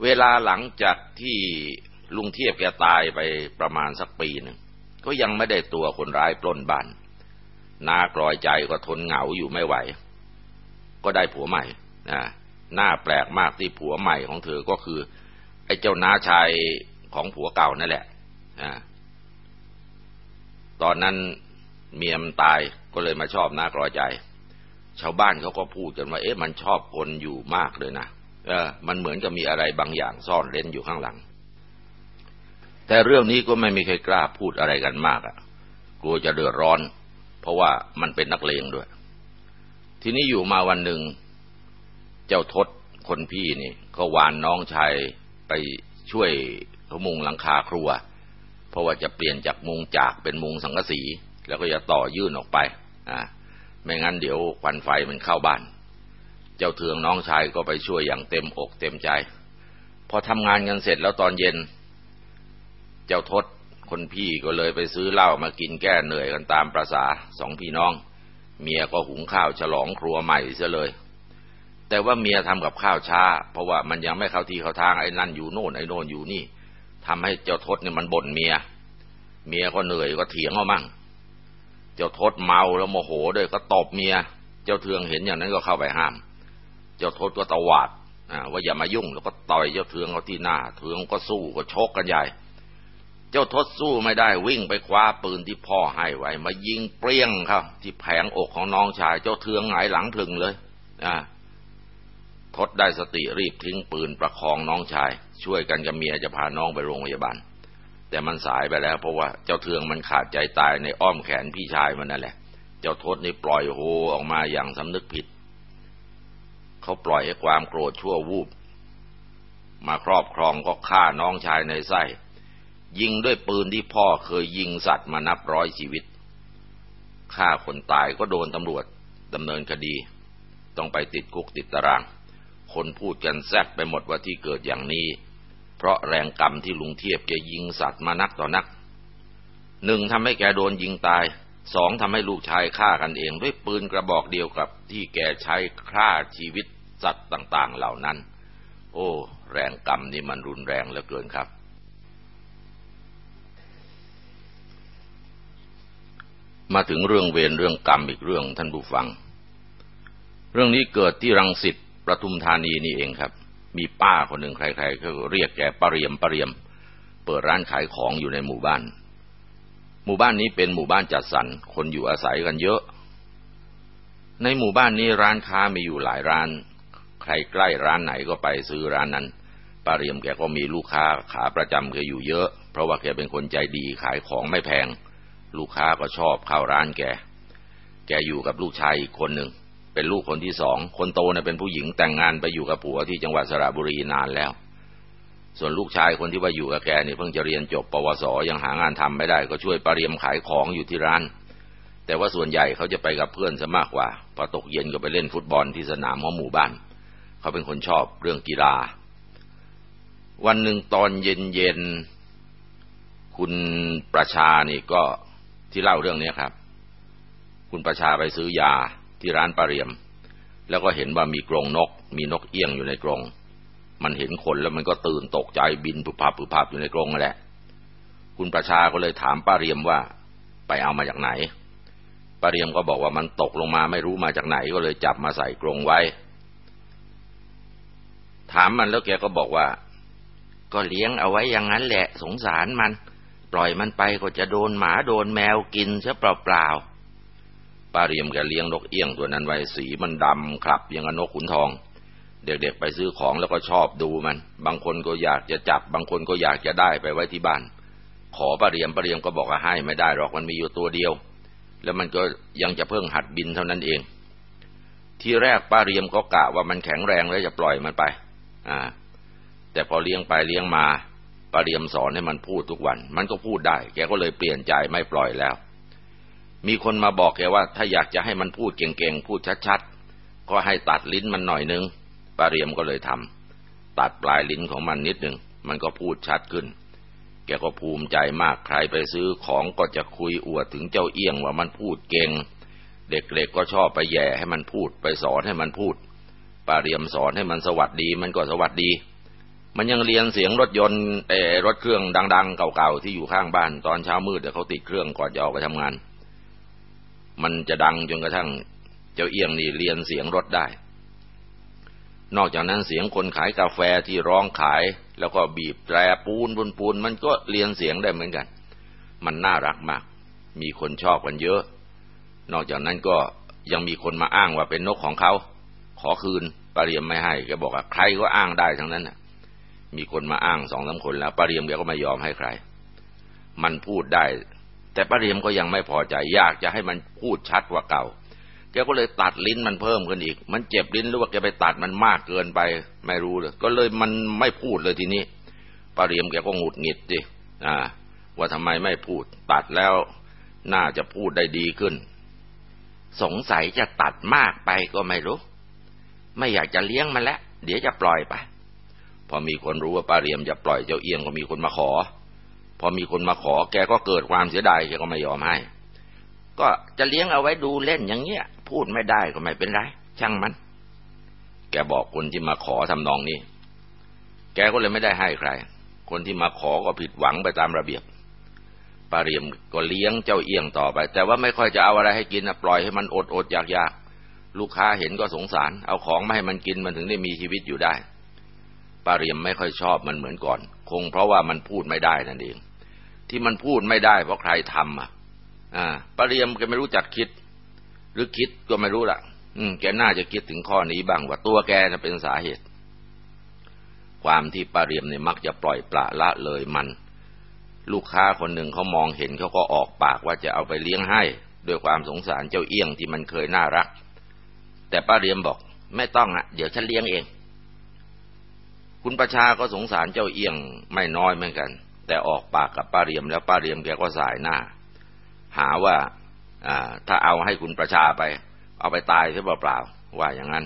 เวลาหลังจากที่ลุงเทียบแกตายไปประมาณสักปีหนึ่งก็ยังไม่ได้ตัวคนร้ายปล้นบ้านนากลอยใจก็ทนเหงาอยู่ไม่ไหว ก็ได้ผัวใหม่นะหน้าแปลกมากที่ผัวใหม่ของเธอก็คือ ไอ้เจ้าน้าชายของผัวเก่านั่นแหละนะตอนนั้นเมียมตายก็เลยมาชอบนากลอยใจ ชาวบ้านเขาก็พูดกันว่า เอ๊ะมันชอบคนอยู่มากเลยนะเออ มันเหมือนกับมีอะไรบางอย่างซ่อนเร้นอยู่ข้างหลัง แต่เรื่องนี้ก็ไม่มีใครกล้าพูดอะไรกันมากอะ่ะ กลัวจะเดือดร้อน เพราะว่ามันเป็นนักเลงด้วย ทีนี้อยู่มาวันหนึ่ง เจ้าทศคนพี่นี่ ก็วานน้องชายไปช่วยขมุงหลังคาครัว เพราะว่าจะเปลี่ยนจากมุงจากเป็นมุงสังกะสี แล้วก็จะต่อยื่นออกไป อ่า ไม่งั้นเดี๋ยวควันไฟมันเข้าบ้าน เจ้าเทืองน้องชายก็ไปช่วยอย่างเต็มอกเต็มใจ พอทำงานกันเสร็จแล้วตอนเย็น เจ้าทศคนพี่ก็เลยไปซื้อเหล้ามากินแก้เหนื่อยกันตามประษาสองพี่น้อง เมียก็หุงข้าวฉลองครัวใหม่เสียเลย แต่ว่าเมียทำกับข้าวช้า เพราะว่ามันยังไม่เข้าที่เข้าทางไอ้นั่นอยู่โน่นไอ้โน่นอยู่นี่ทำให้เจ้าทศเนี่ยมันบ่นเมีย เมียก็เหนื่อยก็เถียงเอามั่ง เจ้าทศเมาแล้วโมโหด้วยก็ตบเมีย เจ้าเทืองเห็นอย่างนั้นก็เข้าไปห้าม เจ้าทศก็ตวาดว่าอย่ามายุ่งแล้วก็ต่อยเจ้าเทืองเขาที่หน้า เทืองก็สู้ก็ชกกันใหญ่ เจ้าทศสู้ไม่ได้วิ่งไปคว้าปืนที่พ่อให้ไว้ มายิงเปรี้ยงครับที่แผงอกของน้องชาย เจ้าเทืองหงายหลังพึงเลยอ่าทศได้สติรีบทิ้งปืนประคองน้องชาย ช่วยกันกับเมียจะพาน้องไปโรงพยาบาล แต่มันสายไปแล้ว เพราะว่าเจ้าเทืองมันขาดใจตายในอ้อมแขนพี่ชายมันนั่นแหละ เจ้าทศนี่ปล่อยโฮออกมาอย่างสำนึกผิด เขาปล่อยให้ความโกรธชั่ววูบ มาครอบครองก็ฆ่าน้องชายในไส้ ยิงด้วยปืนที่พ่อเคยยิงสัตว์มานับร้อยชีวิตฆ่าคนตายก็โดนตำรวจดำเนินคดี ต้องไปติดคุกติดตาราง คนพูดกันแซดไปหมดว่าที่เกิดอย่างนี้ เพราะแรงกรรมที่ลุงเทียบแกยิงสัตว์มานักต่อนัก หนึ่งทำให้แกโดนยิงตาย สองทำให้ลูกชายฆ่ากันเองด้วยปืนกระบอกเดียวกับที่แกใช้ฆ่าชีวิตสัตว์ต่าง ๆ เหล่านั้น โอ้ แรงกรรมนี่มันรุนแรงเหลือเกินครับ มาถึงเรื่องเวรเรื่องกรรมอีกเรื่องท่านผู้ฟัง เรื่องนี้เกิดที่รังสิตประทุมธานีนี่เองครับ มีป้าคนหนึ่งใครๆก็เรียกแกปรเรียมปรเรียม เปิดร้านขายของอยู่ในหมู่บ้าน หมู่บ้านนี้เป็นหมู่บ้านจัดสรรคนอยู่อาศัยกันเยอะ ในหมู่บ้านนี้ร้านค้ามีอยู่หลายร้าน ใครใกล้ร้านไหนก็ไปซื้อร้านนั้นป้าเรียมแกก็มีลูกค้าขาประจำแกอยู่เยอะ เพราะว่าแกเป็นคนใจดีขายของไม่แพง ลูกค้าก็ชอบเข้าร้านแก แกอยู่กับลูกชายอีกคนหนึ่ง เป็นลูกคนที่สอง คนโตเนี่ยเป็นผู้หญิงแต่งงานไปอยู่กับผัวที่จังหวัดสระบุรีนานแล้ว ส่วนลูกชายคนที่ว่าอยู่กับแกนี่เพิ่งจะเรียนจบปวสยังหางานทำไม่ได้ ก็ช่วยปรเรียมขายของอยู่ที่ร้าน แต่ว่าส่วนใหญ่เขาจะไปกับเพื่อนซะมากกว่า พอตกเย็นก็ไปเล่นฟุตบอลที่สนามของหมู่บ้าน เขาเป็นคนชอบเรื่องกีฬา วันหนึ่งตอนเย็นเย็นคุณประชานี่ก็ที่เล่าเรื่องนี้ครับ คุณประชาไปซื้อยา ที่ร้านปลาเรียม แล้วก็เห็นว่ามีกรงนก มีนกเอี้ยงอยู่ในกรง มันเห็นคนแล้วมันก็ตื่นตกใจบินผุบพับผุบพับอยู่ในกรงนั่นแหละ คุณประชาก็เลยถามป้าเรียมว่า ไปเอามาจากไหนป้าเรียมก็บอกว่ามันตกลงมาไม่รู้มาจากไหนก็เลยจับมาใส่กรงไว้ ถามมันแล้วแกก็บอกว่า ก็เลี้ยงเอาไว้อย่างนั้นแหละ สงสารมัน ปล่อยมันไปก็จะโดนหมาโดนแมวกินซะเปล่าๆ ป้าเรียมแกเลี้ยงนกเอี้ยงตัวนั้นไว้สีมันดำครับอย่างนกขุนทอง เด็กๆไปซื้อของแล้วก็ชอบดูมัน บางคนก็อยากจะจับ บางคนก็อยากจะได้ไปไว้ที่บ้าน ขอป้าเรียมป้าเรียมก็บอกว่าให้ไม่ได้หรอกมันมีอยู่ตัวเดียว แล้วมันก็ยังจะเพิ่งหัดบินเท่านั้นเอง ที่แรกป้าเรียมก็กะว่ามันแข็งแรงแล้วจะปล่อยมันไป อ่า แต่พอเลี้ยงไปเลี้ยงมาป้าเรียมสอนให้มันพูดทุกวัน มันก็พูดได้ แกก็เลยเปลี่ยนใจไม่ปล่อยแล้ว มีคนมาบอกแกว่าถ้าอยากจะให้มันพูดเก่งๆ พูดชัดๆ ก็ให้ตัดลิ้นมันหน่อยนึงปาเรียมก็เลยทำตัดปลายลิ้นของมันนิดหนึ่งมันก็พูดชัดขึ้น แกก็ภูมิใจมากใครไปซื้อของก็จะคุยอวดถึงเจ้าเอี้ยงว่ามันพูดเก่ง เด็กๆก็ชอบไปแย่ให้มันพูดไปสอนให้มันพูดปาเรียมสอนให้มันสวัสดี มันก็สวัสดี มันยังเรียนเสียงรถยนต์เอรถเครื่องดัง ๆ เก่าๆที่อยู่ข้างบ้านตอนเช้ามืดเดี๋ยวเขาติดเครื่องก่อนจะออกไปทำงาน มันจะดังจนกระทั่งเจ้าเอียงนี่เรียนเสียงรถได้ นอกจากนั้นเสียงคนขายกาแฟที่ร้องขาย แล้วก็บีบแตรปูนปูนปูนมันก็เรียนเสียงได้เหมือนกัน มันน่ารักมาก มีคนชอบกันเยอะ นอกจากนั้นก็ยังมีคนมาอ้างว่าเป็นนกของเขา ขอคืนปาเรียมไม่ให้แกบอกว่าใครก็อ้างได้ทั้งนั้นน่ะ มีคนมาอ้างสองสาคนแล้วปาเรียมแกก็ไม่ยอมให้ใคร มันพูดได้ แต่ป้าเรียมก็ยังไม่พอใจ อยากจะให้มันพูดชัดกว่าเก่า แกก็เลยตัดลิ้นมันเพิ่มขึ้นอีก มันเจ็บลิ้นหรือว่าแกไปตัดมันมากเกินไป ไม่รู้เลย ก็เลยมันไม่พูดเลยทีนี้ป้าเรียมแกก็หงุดหงิดสิอ่า ว่าทำไมไม่พูด ตัดแล้วน่าจะพูดได้ดีขึ้น สงสัยจะตัดมากไปก็ไม่รู้ ไม่อยากจะเลี้ยงมันแล้วเดี๋ยวจะปล่อยไป พอมีคนรู้ว่าป้าเรียมจะปล่อยเจ้าเอียงก็มีคนมาขอ อมีคนมาขอ แกก็เกิดความเสียดายแกก็ไม่ยอมให้ ก็จะเลี้ยงเอาไว้ดูเล่นอย่างเงี้ย พูดไม่ได้ก็ไม่เป็นไร ช่างมัน แกบอกคนที่มาขอทำนองนี้ แกก็เลยไม่ได้ให้ใคร คนที่มาขอก็ผิดหวังไปตามระเบียบปาเรียมก็เลี้ยงเจ้าเอียงต่อไป แต่ว่าไม่ค่อยจะเอาอะไรให้กินนะปล่อยให้มันอดอดอยากอยากลูกค้าเห็นก็สงสาร เอาของมาให้มันกินมันถึงได้มีชีวิตอยู่ได้ปาเรียมไม่ค่อยชอบมันเหมือนก่อน คงเพราะว่ามันพูดไม่ได้นั่นเอง ที่มันพูดไม่ได้เพราะใครทำอะ อ่าป้าเรียมแกไม่รู้จักคิด หรือคิดก็ไม่รู้ละอืมแกน่าจะคิดถึงข้อนี้บ้างว่าตัวแกจะเป็นสาเหตุ ความที่ป้าเรียมเนี่ยมักจะปล่อยปละละเลยมัน ลูกค้าคนหนึ่งเขามองเห็นเขาก็ออกปากว่าจะเอาไปเลี้ยงให้ด้วยความสงสารเจ้าเอี้ยงที่มันเคยน่ารัก แต่ป้าเรียมบอก ไม่ต้องอะเดี๋ยวฉันเลี้ยงเอง คุณประชาก็สงสารเจ้าเอี้ยงไม่น้อยเหมือนกัน แต่ออกปากกับป้าเรียมแล้วป้าเรียมแกก็สายหน้า หาว่าถ้าเอาให้คุณประชาไป เอาไปตายใช่เปล่าๆว่าอย่างนั้น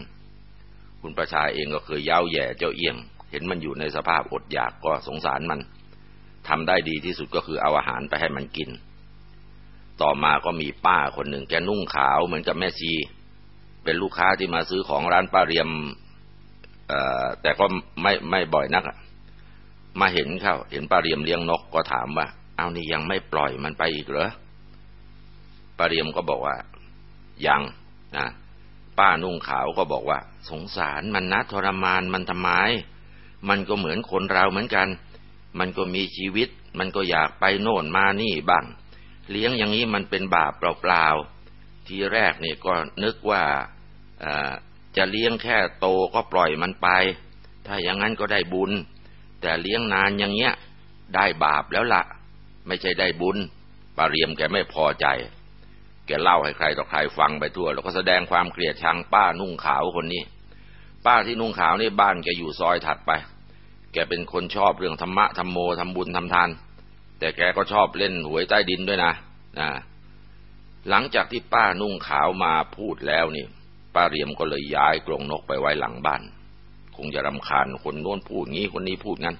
คุณประชาเองก็เคยเย้าแย่เจ้าเอี้ยง เห็นมันอยู่ในสภาพอดอยากก็สงสารมันทำได้ดีที่สุดก็คือเอาอาหารไปให้มันกิน ต่อมาก็มีป้าคนหนึ่งแกนุ่งขาวเหมือนกับแม่ชี เป็นลูกค้าที่มาซื้อของร้านป้าเรียมแต่ก็ไม่ไม่บ่อยนัก มาเห็นเข้า เห็นป้าเรียมเลี้ยงนกก็ถามว่า เอานี่ยังไม่ปล่อยมันไปอีกเหรอป้าเรียมก็บอกว่า ยังนะป้านุ่งขาวก็บอกว่า สงสารมันนะทรมานมันทำไมมันก็เหมือนคนเราเหมือนกัน มันก็มีชีวิต มันก็อยากไปโน่นมานี่บ้าง เลี้ยงอย่างนี้มันเป็นบาปเปล่าๆ ทีแรกเนี่ยก็นึกว่าจะเลี้ยงแค่โตก็ปล่อยมันไป ถ้าอย่างนั้นก็ได้บุญ แต่เลี้ยงนานอย่างเงี้ย ได้บาปแล้วละ่ะไม่ใช่ได้บุญปาเรียมแกไม่พอใจ แกเล่าให้ใครต่อใครฟังไปทั่ว แล้วก็แสดงความเกลียดชังป้านุ่งขาวคนนี้ ป้าที่นุ่งขาวนี่บ้านแกอยู่ซอยถัดไป แกเป็นคนชอบเรื่องธรรมะธรรมโมทำบุญทำทานแต่แกก็ชอบเล่นหวยใต้ดินด้วยนะนะหลังจากที่ป้านุ่งขาวมาพูดแล้วนี่ ป้าเรียมก็เลยย้ายกรงนกไปไว้หลังบ้าน คงจะรำคาญคนโน้นพูดงี้คนนี้พูดงั้น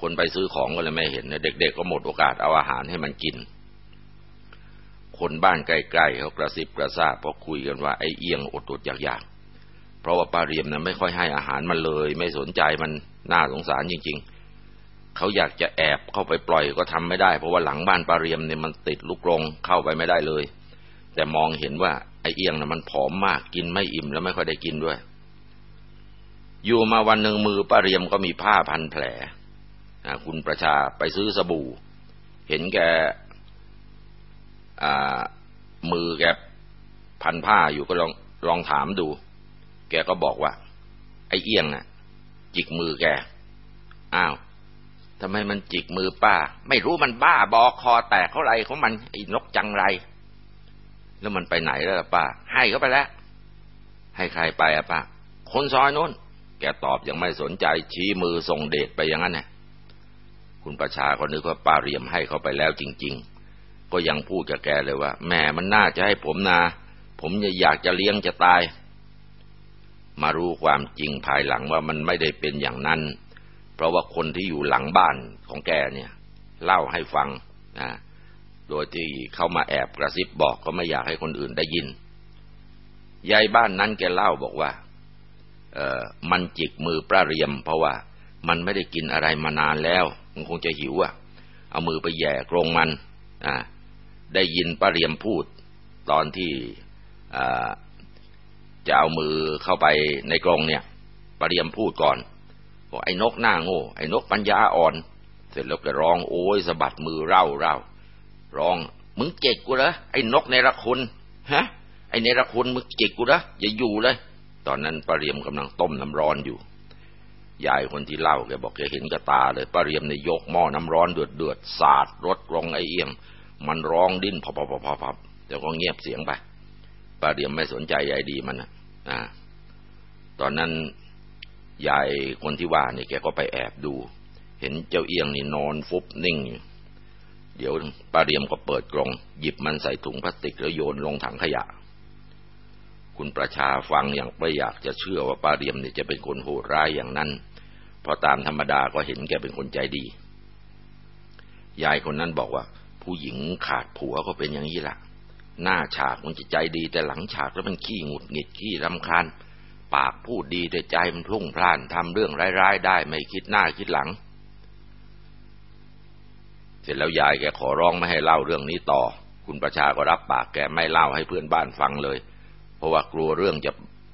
คนไปซื้อของก็เลยไม่เห็นเด็ก ๆ ก็หมดโอกาสเอาอาหารให้มันกิน คนบ้านใกล้ๆเขากระซิบกระซาบพอคุยกันว่าไอ้เอียงอดอดอยากๆเพราะว่าป้าเรียมนะไม่ค่อยให้อาหารมันเลย ไม่สนใจมันน่าสงสารจริง ๆ เขาอยากจะแอบเข้าไปปล่อยก็ทำไม่ได้ เพราะว่าหลังบ้านปลาเรียมเนี่ยมันติดลูกรงเข้าไปไม่ได้เลย แต่มองเห็นว่าไอ้เอียงน่ะมันผอมมากกินไม่อิ่มแล้วไม่ค่อยได้กินด้วย อยู่มาวันหนึ่งมือป้าเรียมก็มีผ้าพันแผลคุณประชาไปซื้อสบู่ เห็นแกมือแกพันผ้าอยู่ก็ลองลองถามดู แกก็บอกว่า ไอ้เอี้ยงอะ จิกมือแก อ้าวทำไมมันจิกมือป้า ไม่รู้มันบ้าบอคอแตกเขาไรเขามันไอ้นกจังไร แล้วมันไปไหนแล้วป้า ให้เขาไปแล้ว ให้ใครไปอะป้าคนซอยนู้น แกตอบยังไม่สนใจชี้มือส่งเดชไปอย่างนั้นเนี่ยคุณประชาก็นึกว่าป้าเรียมให้เขาไปแล้วจริง ๆ ก็ยังพูดกับแกเลยว่าแม่มันน่าจะให้ผมนา ผมอยากจะเลี้ยงจะตาย มารู้ความจริงภายหลังว่ามันไม่ได้เป็นอย่างนั้น เพราะว่าคนที่อยู่หลังบ้านของแกเนี่ย เล่าให้ฟังนะโดยที่เข้ามาแอบกระซิบบอกก็ไม่อยากให้คนอื่นได้ยินยายบ้านนั้นแกเล่าบอกว่า มันจิกมือปลาเรียม เพราะว่ามันไม่ได้กินอะไรมานานแล้ว มันคงจะหิวอะ เอามือไปแย่กรงมันอ่าได้ยินป้าเรียมพูด ตอนที่จะเอามือเข้าไปในกรงเนี่ยป้าเรียมพูดก่อนบอกไอ้นกหน้าโง่ไอ้นกปัญญาอ่อน เสร็จแล้วก็ร้องโอ้ยสะบัดมือเร่าเร่าร้องมึงเจ็กกูเหรอไอ้นกในระคุณฮะไอ้ในระคุณมึงเจ็กกูเหรออย่าอยู่เลย ตอนนั้นป้าเรียมกำลังต้มน้ำร้อนอยู่ ยายคนที่เล่าแกบอกแกเห็นกระตาเลยป้าเรียมในยกหม้อน้ำร้อนเดือดเดือดสาดรถกรงไอเอียงมันร้องดิ้นพอพอพอพอพอแต่ก็เงียบเสียงไปป้าเรียมไม่สนใจยายดีมันนะตอนนั้นยายคนที่ว่าเนี่ยแกก็ไปแอบดู เห็นเจ้าเอียงนี่นอนฟุบนิ่งอยู่เดี๋ยวป้าเรียมก็เปิดกลองหยิบมันใส่ถุงพลาสติกแล้วโยนลงถังขยะ คุณประชาฟังอย่างไม่อยากจะเชื่อว่าป้าเรียมเนี่ยจะเป็นคนโหดร้ายอย่างนั้น เพราะตามธรรมดาก็เห็นแกเป็นคนใจดี ยายคนนั้นบอกว่า ผู้หญิงขาดผัวก็เป็นอย่างนี้ละหน้าฉากมันจะใจดีแต่หลังฉากแล้วมันขี้หงุดหงิดขี้รำคาญ ปากพูดดีแต่ใจมันพลุ่งพล่านทำเรื่องร้ายๆได้ไม่คิดหน้าคิดหลัง เสร็จแล้วยายแกขอร้องไม่ให้เล่าเรื่องนี้ต่อ คุณประชาก็รับปากแกไม่เล่าให้เพื่อนบ้านฟังเลย เพราะว่ากลัวเรื่องจะ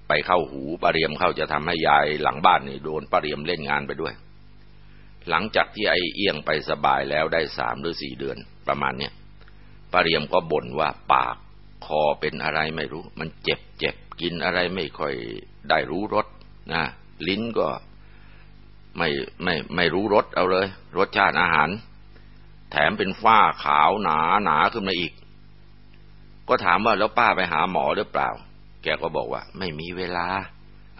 ไปเข้าหูป้าเรียมเข้าจะทำให้ยายหลังบ้านนี่โดนป้าเรียมเล่นงานไปด้วย หลังจากที่ไอเอี้ยงไปสบายแล้วได้สามหรือสี่เดือนประมาณเนี้ยป้าเรียมก็บ่นว่าปากคอเป็นอะไรไม่รู้ มันเจ็บเจ็บกินอะไรไม่ค่อยได้รู้รสนะลิ้นก็ไม่ไม่ไม่รู้รสเอาเลย รสชาติอาหาร แถมเป็นฝ้าขาวหนาหนาขึ้นมาอีก ก็ถามว่าแล้วป้าไปหาหมอหรือเปล่า แกก็บอกว่า ไม่มีเวลา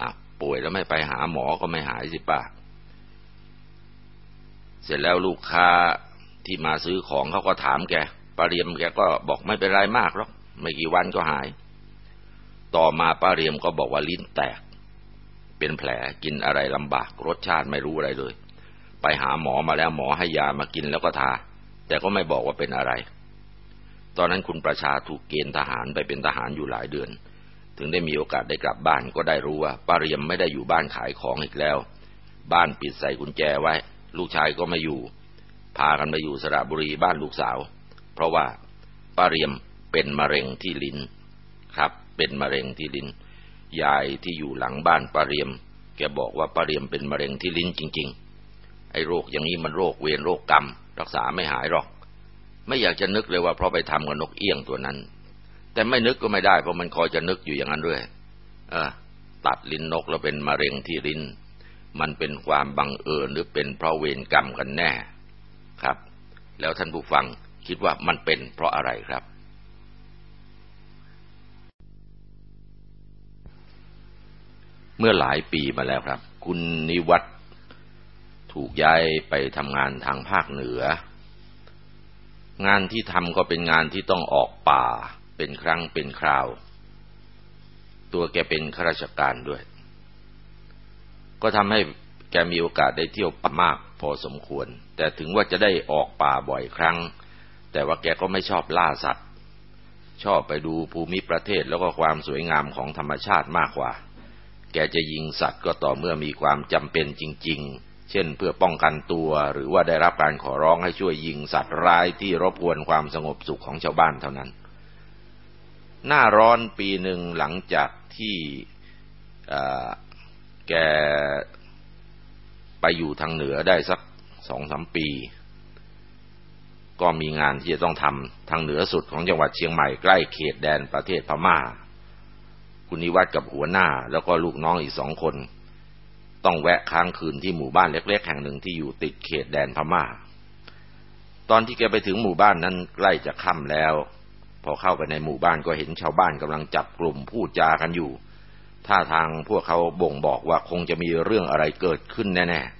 อะป่วยแล้วไม่ไปหาหมอก็ไม่หายสิป้าเสร็จแล้วลูกค้าที่มาซื้อของเขาก็ถามแกป้าเรียมแกก็บอกไม่เป็นไรมากหรอกไม่กี่วันก็หาย ต่อมาป้าเรียมก็บอกว่าลิ้นแตก เป็นแผลกินอะไรลำบาก รสชาติไม่รู้อะไรเลย ไปหาหมอมาแล้วหมอให้ยามากินแล้วก็ทา แต่ก็ไม่บอกว่าเป็นอะไร ตอนนั้นคุณประชาถูกเกณฑ์ทหารไปเป็นทหารอยู่หลายเดือน ถึงได้มีโอกาสได้กลับบ้านก็ได้รู้ว่าป้าเรียมไม่ได้อยู่บ้านขายของอีกแล้ว บ้านปิดใส่กุญแจไว้ ลูกชายก็ไม่อยู่ พากันไปอยู่สระบุรีบ้านลูกสาว เพราะว่าป้าเรียมเป็นมะเร็งที่ลิ้นครับ เป็นมะเร็งที่ลิ้นยายที่อยู่หลังบ้านป้าเรียม แกบอกว่าป้าเรียมเป็นมะเร็งที่ลิ้นจริง ๆ ไอ้โรคอย่างนี้มันโรคเวรโรคกรรม รักษาไม่หายหรอก ไม่อยากจะนึกเลยว่าเพราะไปทำกับนกเอี้ยงตัวนั้น แต่ไม่นึกก็ไม่ได้ เพราะมันคอยจะนึกอยู่อย่างนั้นด้วยเออตัดลิ้นนกแล้วเป็นมะเร็งที่ลิ้น มันเป็นความบังเอิญหรือเป็นเพราะเวรกรรมกันแน่ครับ แล้วท่านผู้ฟังคิดว่ามันเป็นเพราะอะไรครับ เมื่อหลายปีมาแล้วครับ คุณนิวัตถูกย้ายไปทำงานทางภาคเหนือ งานที่ทำก็เป็นงานที่ต้องออกป่า เป็นครั้งเป็นคราว ตัวแกเป็นข้าราชการด้วย ก็ทำให้แกมีโอกาสได้เที่ยวป่ามากพอสมควร แต่ถึงว่าจะได้ออกป่าบ่อยครั้ง แต่ว่าแกก็ไม่ชอบล่าสัตว์ ชอบไปดูภูมิประเทศแล้วก็ความสวยงามของธรรมชาติมากกว่า แกจะยิงสัตว์ก็ต่อเมื่อมีความจำเป็นจริง ๆ เช่นเพื่อป้องกันตัวหรือว่าได้รับการขอร้องให้ช่วยยิงสัตว์ร้ายที่รบกวนความสงบสุขของชาวบ้านเท่านั้น หน้าร้อนปีหนึ่งหลังจากที่แกไปอยู่ทางเหนือได้สักสองสามปี ก็มีงานที่จะต้องทำทางเหนือสุดของจังหวัดเชียงใหม่ใกล้เขตแดนประเทศพมา่า คุณนิวัตกับหัวหน้า แล้วก็ลูกน้องอีกสองคน ต้องแวะค้างคืนที่หมู่บ้านเล็กๆ แห่งหนึ่งที่อยู่ติดเขตแดนพมา่า ตอนที่แกไปถึงหมู่บ้านนั้นใกล้จะค่ำแล้ว พอเข้าไปในหมู่บ้านก็เห็นชาวบ้านกำลังจับกลุ่มพูดจากันอยู่ ท่าทางพวกเขาบ่งบอกว่าคงจะมีเรื่องอะไรเกิดขึ้นแน่ๆ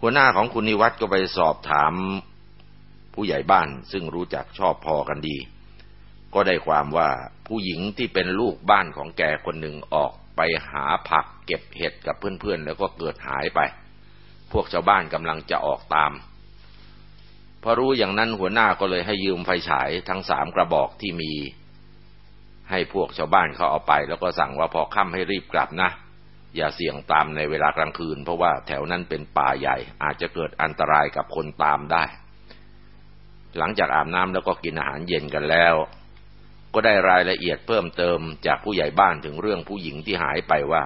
หัวหน้าของคุณนิวัตก็ไปสอบถามผู้ใหญ่บ้านซึ่งรู้จักชอบพอกันดี ก็ได้ความว่าผู้หญิงที่เป็นลูกบ้านของแกคนหนึ่งออกไปหาผักเก็บเห็ดกับเพื่อนๆ แล้วก็เกิดหายไป พวกชาวบ้านกำลังจะออกตาม พอรู้อย่างนั้นหัวหน้าก็เลยให้ยืมไฟฉายทั้งสามกระบอกที่มี ให้พวกชาวบ้านเขาเอาไป แล้วก็สั่งว่าพอค่ำให้รีบกลับนะ อย่าเสี่ยงตามในเวลากลางคืน เพราะว่าแถวนั้นเป็นป่าใหญ่ อาจจะเกิดอันตรายกับคนตามได้ หลังจากอาบน้ำแล้วก็กินอาหารเย็นกันแล้ว ก็ได้รายละเอียดเพิ่มเติมจากผู้ใหญ่บ้านถึงเรื่องผู้หญิงที่หายไปว่า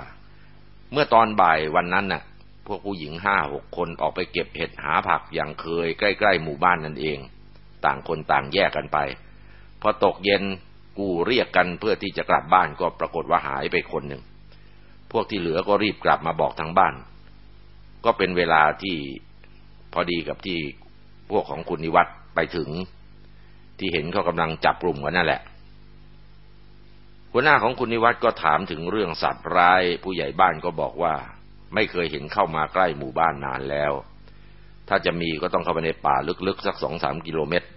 เมื่อตอนบ่ายวันนั้นน่ะ พวกผู้หญิงห้าหกคนออกไปเก็บเห็ดหาผักอย่างเคย ใกล้ๆหมู่บ้านนั่นเอง ต่างคนต่างแยกกันไป พอตกเย็นกูเรียกกันเพื่อที่จะกลับบ้านก็ปรากฏว่าหายไปคนหนึ่ง พวกที่เหลือก็รีบกลับมาบอกทางบ้าน ก็เป็นเวลาที่พอดีกับที่พวกของคุณนิวัตไปถึง ที่เห็นเขากำลังจับกลุ่มกันนั่นแหละหัวหน้าของคุณนิวัตก็ถามถึงเรื่องสัตว์ร้าย ผู้ใหญ่บ้านก็บอกว่า ไม่เคยเห็นเข้ามาใกล้หมู่บ้านนานแล้ว ถ้าจะมีก็ต้องเข้าไปในป่าลึกๆ สักสองสามกิโลเมตร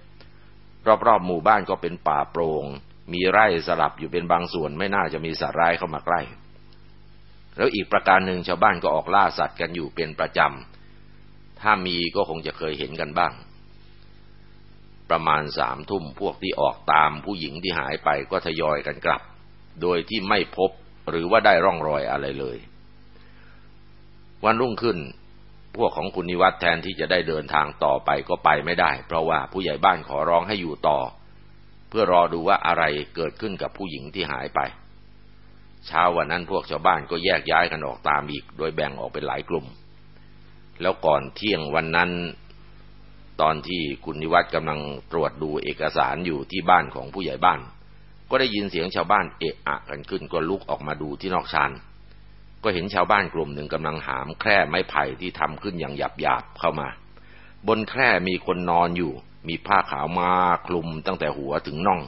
รอบๆหมู่บ้านก็เป็นป่าโปรง่งมีไร่สลับอยู่เป็นบางส่วนไม่น่าจะมีสัตว์ร้ายเข้ามาใกล้ แล้วอีกประการหนึ่งชาวบ้านก็ออกล่าสัตว์กันอยู่เป็นประจำ ถ้ามีก็คงจะเคยเห็นกันบ้าง ประมาณสามทุ่มพวกที่ออกตามผู้หญิงที่หายไปก็ทยอยกันกลับ โดยที่ไม่พบหรือว่าได้ร่องรอยอะไรเลย วันรุ่งขึ้น พวกของคุณนิวัฒแทนที่จะได้เดินทางต่อไปก็ไปไม่ได้ เพราะว่าผู้ใหญ่บ้านขอร้องให้อยู่ต่อ เพื่อรอดูว่าอะไรเกิดขึ้นกับผู้หญิงที่หายไป เช้าวันนั้นพวกชาวบ้านก็แยกย้ายกันออกตามอีก โดยแบ่งออกเป็นหลายกลุ่ม แล้วก่อนเที่ยงวันนั้น ตอนที่คุณนิวัฒน์กำลังตรวจดูเอกสารอยู่ที่บ้านของผู้ใหญ่บ้าน ก็ได้ยินเสียงชาวบ้านเอะอะกันขึ้นก็ลุกออกมาดูที่นอกชาน ก็เห็นชาวบ้านกลุ่มหนึ่งกำลังหามแคร่ไม้ไผ่ที่ทำขึ้นอย่างหยาบๆเข้ามา บนแคร่มีคนนอนอยู่ มีผ้าขาวมาคลุมตั้งแต่หัวถึงน่อง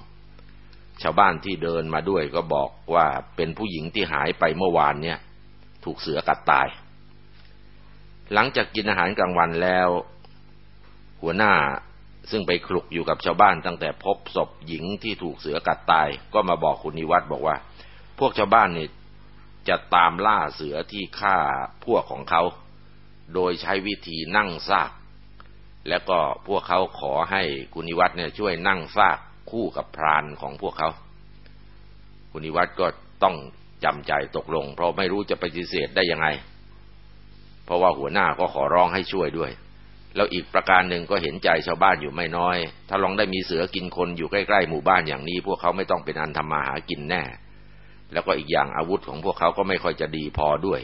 ชาวบ้านที่เดินมาด้วยก็บอกว่าเป็นผู้หญิงที่หายไปเมื่อวานเนี่ย ถูกเสือกัดตาย หลังจากกินอาหารกลางวันแล้ว หัวหน้าซึ่งไปคลุกอยู่กับชาวบ้านตั้งแต่พบศพหญิงที่ถูกเสือกัดตาย ก็มาบอกคุณนิวัฒน์บอกว่า พวกชาวบ้านเนี่ย จะตามล่าเสือที่ฆ่าพวกของเขา โดยใช้วิธีนั่งซาก แล้วก็พวกเขาขอให้กุณิวัตเนี่ยช่วยนั่งซากคู่กับพรานของพวกเขา กุณิวัตก็ต้องจำใจตกลง เพราะไม่รู้จะปฏิเสธได้ยังไง เพราะว่าหัวหน้าก็ขอร้องให้ช่วยด้วย แล้วอีกประการหนึ่งก็เห็นใจชาวบ้านอยู่ไม่น้อย ถ้าลองได้มีเสือกินคนอยู่ใกล้ๆหมู่บ้านอย่างนี้ พวกเขาไม่ต้องเป็นอันทำมาหากินแน่ แล้วก็อีกอย่างอาวุธของพวกเขาก็ไม่ค่อยจะดีพอด้วย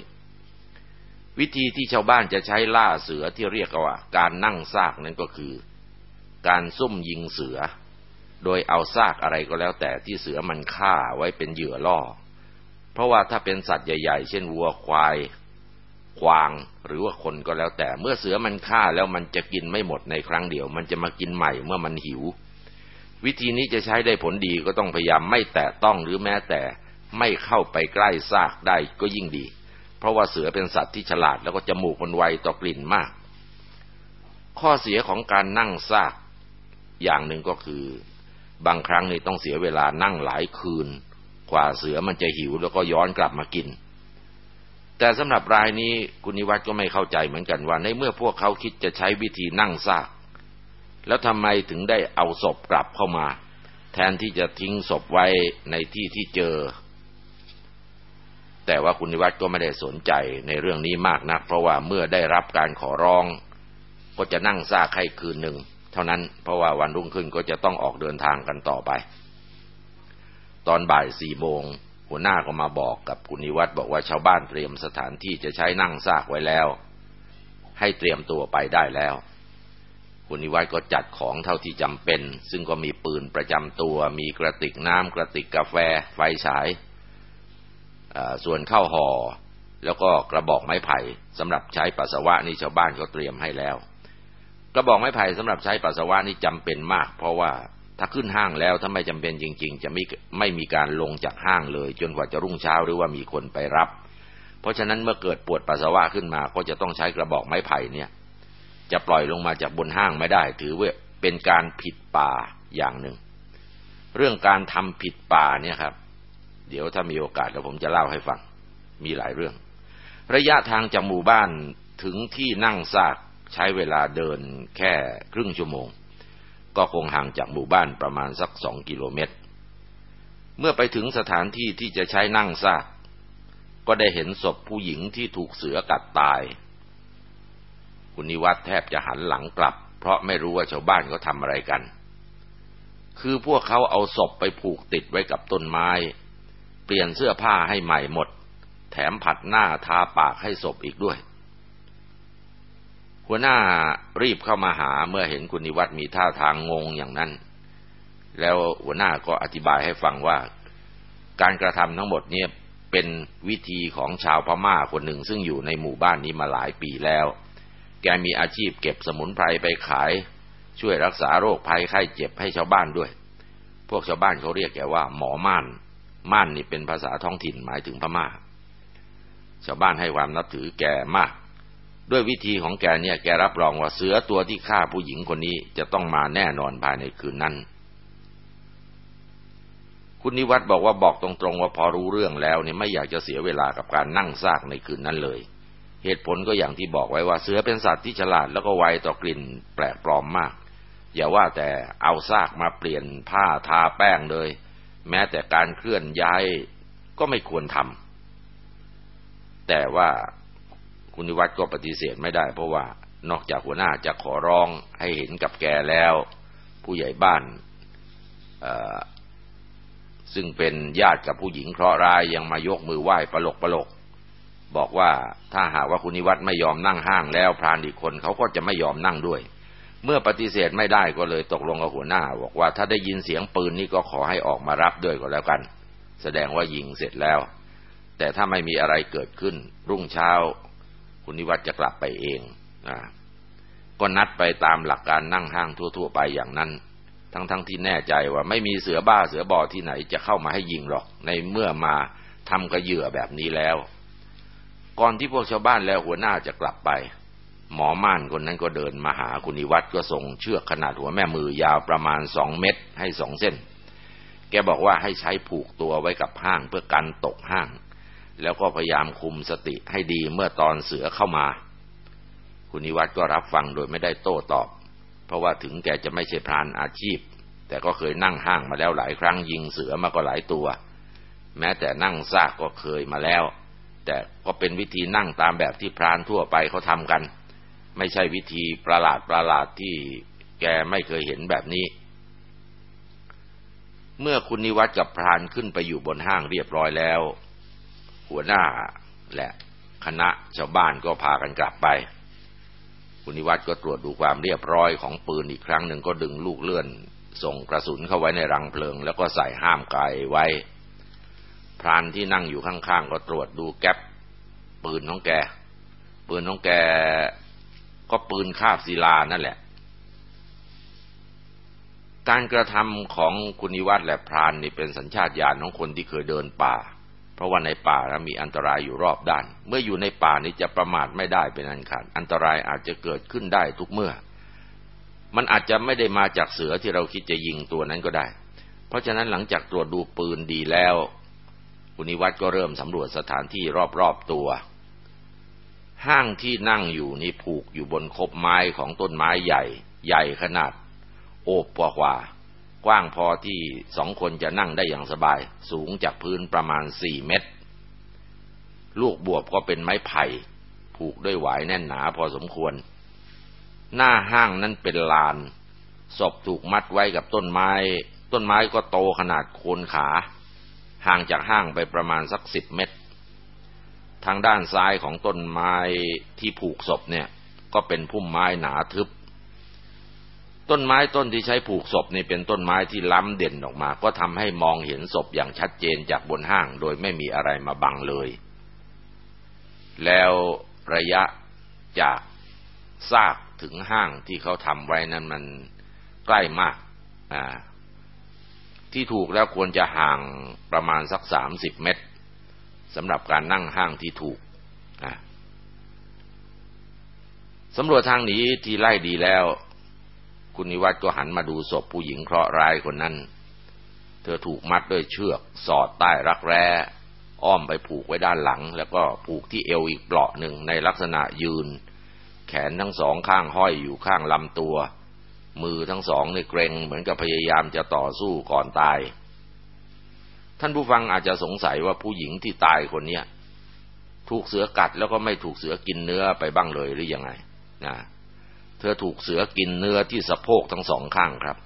วิธีที่ชาวบ้านจะใช้ล่าเสือที่เรียกว่าการนั่งซากนั้นก็คือ การซุ่มยิงเสือ โดยเอาซากอะไรก็แล้วแต่ที่เสือมันฆ่าไว้เป็นเหยื่อล่อ เพราะว่าถ้าเป็นสัตว์ใหญ่ ๆ เช่นวัวควายควางหรือว่าคนก็แล้วแต่ เมื่อเสือมันฆ่าแล้วมันจะกินไม่หมดในครั้งเดียว มันจะมากินใหม่เมื่อมันหิว วิธีนี้จะใช้ได้ผลดีก็ต้องพยายามไม่แตะต้องหรือแม้แต่ ไม่เข้าไปใกล้ซากได้ก็ยิ่งดี เพราะว่าเสือเป็นสัตว์ที่ฉลาดแล้วก็จมูกมันไวต่อกลิ่นมาก ข้อเสียของการนั่งซากอย่างหนึ่งก็คือบางครั้งนี่ต้องเสียเวลานั่งหลายคืน กว่าเสือมันจะหิวแล้วก็ย้อนกลับมากิน แต่สำหรับรายนี้คุณนิวัตก็ไม่เข้าใจเหมือนกันว่า ในเมื่อพวกเขาคิดจะใช้วิธีนั่งซาก แล้วทำไมถึงได้เอาศพกลับเข้ามา แทนที่จะทิ้งศพไว้ในที่ที่เจอ แต่ว่าคุณนิวัฒน์ก็ไม่ได้สนใจในเรื่องนี้มากนัก เพราะว่าเมื่อได้รับการขอร้อง ก็จะนั่งซากให้คืนหนึ่งเท่านั้นเพราะว่าวันรุ่งขึ้นก็จะต้องออกเดินทางกันต่อไป ตอนบ่ายสี่โมงหัวหน้าก็มาบอกกับคุณนิวัฒน์บอกว่าชาวบ้านเตรียมสถานที่จะใช้นั่งซากไว้แล้ว ให้เตรียมตัวไปได้แล้วคุณนิวัฒน์ก็จัดของเท่าที่จำเป็น ซึ่งก็มีปืนประจำตัว มีกระติกน้ำกระติกกาแฟ ไฟฉาย ส่วนข้าวห่อแล้วก็กระบอกไม้ไผ่สำหรับใช้ปัสสาวะนี่ชาวบ้านเขาเตรียมให้แล้ว กระบอกไม้ไผ่สำหรับใช้ปัสสาวะนี่จำเป็นมาก เพราะว่าถ้าขึ้นห้างแล้วถ้าไม่จำเป็นจริง ๆ จะไม่ไม่มีการลงจากห้างเลย จนกว่าจะรุ่งเช้าหรือว่ามีคนไปรับ เพราะฉะนั้นเมื่อเกิดปวดปัสสาวะขึ้นมา ก็จะต้องใช้กระบอกไม้ไผ่เนี่ย จะปล่อยลงมาจากบนห้างไม่ได้ ถือว่าเป็นการผิดป่าอย่างหนึ่ง เรื่องการทำผิดป่าเนี่ยครับ เดี๋ยวถ้ามีโอกาสแล้วผมจะเล่าให้ฟัง มีหลายเรื่อง ระยะทางจากหมู่บ้านถึงที่นั่งซากใช้เวลาเดินแค่ครึ่งชั่วโมง ก็คงห่างจากหมู่บ้านประมาณสักสองกิโลเมตร เมื่อไปถึงสถานที่ที่จะใช้นั่งซาก ก็ได้เห็นศพผู้หญิงที่ถูกเสือกัดตาย คุณนิวัฒแทบจะหันหลังกลับ เพราะไม่รู้ว่าชาวบ้านเขาทำอะไรกัน คือพวกเขาเอาศพไปผูกติดไว้กับต้นไม้ เปลี่ยนเสื้อผ้าให้ใหม่หมด แถมผัดหน้าทาปากให้ศพอีกด้วย หัวหน้ารีบเข้ามาหาเมื่อเห็นคุณนิวัตมีท่าทางงงอย่างนั้น แล้วหัวหน้าก็อธิบายให้ฟังว่า การกระทำทั้งหมดนี้เป็นวิธีของชาวพม่าคนหนึ่งซึ่งอยู่ในหมู่บ้านนี้มาหลายปีแล้ว แกมีอาชีพเก็บสมุนไพรไปขาย ช่วยรักษาโรคภัยไข้เจ็บให้ชาวบ้านด้วย พวกชาวบ้านเขาเรียกแกว่าหมอม่าน ม่านนี่เป็นภาษาท้องถิ่นหมายถึงพมา่า ชาวบ้านให้ความนับถือแกมาก ด้วยวิธีของแกเนี่ยแกรับรองว่าเสือตัวที่ฆ่าผู้หญิงคนนี้จะต้องมาแน่นอนภายในคืนนั้น คุณนิวัตบอกว่าบอกตรงๆว่าพอรู้เรื่องแล้วเนี่ยไม่อยากจะเสียเวลากับการนั่งซากในคืนนั้นเลย เหตุผลก็อย่างที่บอกไว้ว่าเสือเป็นสัตว์ที่ฉลาดแล้วก็ไวต่อกลิ่นแปลกปลอมมาก อย่าว่าแต่เอาซากมาเปลี่ยนผ้าทาแป้งเลย แม้แต่การเคลื่อนย้ายก็ไม่ควรทำแต่ว่าคุณนิวัฒน์ก็ปฏิเสธไม่ได้ เพราะว่านอกจากหัวหน้าจะขอร้องให้เห็นกับแกแล้ว ผู้ใหญ่บ้านซึ่งเป็นญาติกับผู้หญิงเคราะห์ร้ายยังมายกมือไหว้ปลกปลกบอกว่าถ้าหากว่าคุณนิวัฒน์ไม่ยอมนั่งห้างแล้วพรานอีกคนเขาก็จะไม่ยอมนั่งด้วย เมื่อปฏิเสธไม่ได้ก็เลยตกลงกับหัวหน้า บอกว่าถ้าได้ยินเสียงปืนนี่ก็ขอให้ออกมารับด้วยก็แล้วกัน แสดงว่ายิงเสร็จแล้ว แต่ถ้าไม่มีอะไรเกิดขึ้น รุ่งเช้า คุณนิวัฒน์จะกลับไปเองนะก็นัดไปตามหลักการนั่งห้างทั่ว ๆ ไปอย่างนั้น ทั้งๆทที่แน่ใจว่าไม่มีเสือบ้าเสือบอที่ไหนจะเข้ามาให้ยิงหรอก ในเมื่อมาทำกระเหยื่อแบบนี้แล้ว ก่อนที่พวกชาวบ้านแล้วหัวหน้าจะกลับไป หมอม่านคนนั้นก็เดินมาหาคุณนิวัตรก็ส่งเชือกขนาดหัวแม่มือยาวประมาณสองเมตรให้สองเส้น แกบอกว่าให้ใช้ผูกตัวไว้กับห้างเพื่อกันตกห้าง แล้วก็พยายามคุมสติให้ดีเมื่อตอนเสือเข้ามา คุณนิวัตก็รับฟังโดยไม่ได้โต้ตอบ เพราะว่าถึงแกจะไม่ใช่พรานอาชีพ แต่ก็เคยนั่งห้างมาแล้วหลายครั้งยิงเสือมาก็หลายตัว แม้แต่นั่งซากก็เคยมาแล้ว แต่ก็เป็นวิธีนั่งตามแบบที่พรานทั่วไปเขาทำกัน ไม่ใช่วิธีประหลาดประหลาดที่แกไม่เคยเห็นแบบนี้ เมื่อคุณนิวัตกับพรานขึ้นไปอยู่บนห้างเรียบร้อยแล้ว หัวหน้าและคณะชาวบ้านก็พากันกลับไป คุณนิวัตก็ตรวจดูความเรียบร้อยของปืนอีกครั้งหนึ่งก็ดึงลูกเลื่อน ส่งกระสุนเข้าไว้ในรังเพลิง แล้วก็ใส่ห้ามไกไว้ พรานที่นั่งอยู่ข้างๆก็ตรวจดูแก๊ปปืนของแกปืนของแก ก็ปืนคาบศิลานั่นแหละ การกระทำของคุณนิวัตและพรานนี่เป็นสัญชาตญาณของคนที่เคยเดินป่า เพราะว่าในป่ามีอันตรายอยู่รอบด้าน เมื่ออยู่ในป่านี้จะประมาทไม่ได้เป็นอันขาดอันตรายอาจจะเกิดขึ้นได้ทุกเมื่อ มันอาจจะไม่ได้มาจากเสือที่เราคิดจะยิงตัวนั้นก็ได้ เพราะฉะนั้นหลังจากตรวจดูปืนดีแล้วคุณนิวัตก็เริ่มสำรวจสถานที่รอบๆตัว ห้างที่นั่งอยู่นี่ผูกอยู่บนคบไม้ของต้นไม้ใหญ่ ใหญ่ขนาด โอบกว่าากว้างพอที่สองคนจะนั่งได้อย่างสบาย สูงจากพื้นประมาณสี่เมตร ลูกบวบก็เป็นไม้ไผ่ผูกด้วยหวายแน่นหนาพอสมควร หน้าห้างนั้นเป็นลาน ศพถูกมัดไว้กับต้นไม้ ต้นไม้ก็โตขนาดโคนขา ห่างจากห้างไปประมาณสักสิบเมตร ทางด้านซ้ายของต้นไม้ที่ผูกศพเนี่ย ก็เป็นพุ่มไม้หนาทึบ ต้นไม้ต้นที่ใช้ผูกศพนี่เป็นต้นไม้ที่ล้ำเด่นออกมา ก็ทำให้มองเห็นศพอย่างชัดเจนจากบนห้าง โดยไม่มีอะไรมาบังเลย แล้วระยะจากซากถึงห้างที่เขาทำไว้นั้นมันใกล้มากอ่าที่ถูกแล้วควรจะห่างประมาณสักสามสิบเมตร สำหรับการนั่งห้างที่ถูกสำรวจทางนี้ที่ไล่ดีแล้ว คุณนิวัตก็หันมาดูศพผู้หญิงเคราะห์ร้ายคนนั้น เธอถูกมัดด้วยเชือก สอดใต้รักแร้ อ้อมไปผูกไว้ด้านหลัง แล้วก็ผูกที่เอวอีกเปลาะหนึ่งในลักษณะยืน แขนทั้งสองข้างห้อยอยู่ข้างลำตัว มือทั้งสองในเกรงเหมือนกับพยายามจะต่อสู้ก่อนตาย ท่านผู้ฟังอาจจะสงสัยว่าผู้หญิงที่ตายคนเนี้ยถูกเสือกัดแล้วก็ไม่ถูกเสือกินเนื้อไปบ้างเลยหรือยังไงนะเธอถูกเสือกินเนื้อที่สะโพกทั้งสองข้างครับ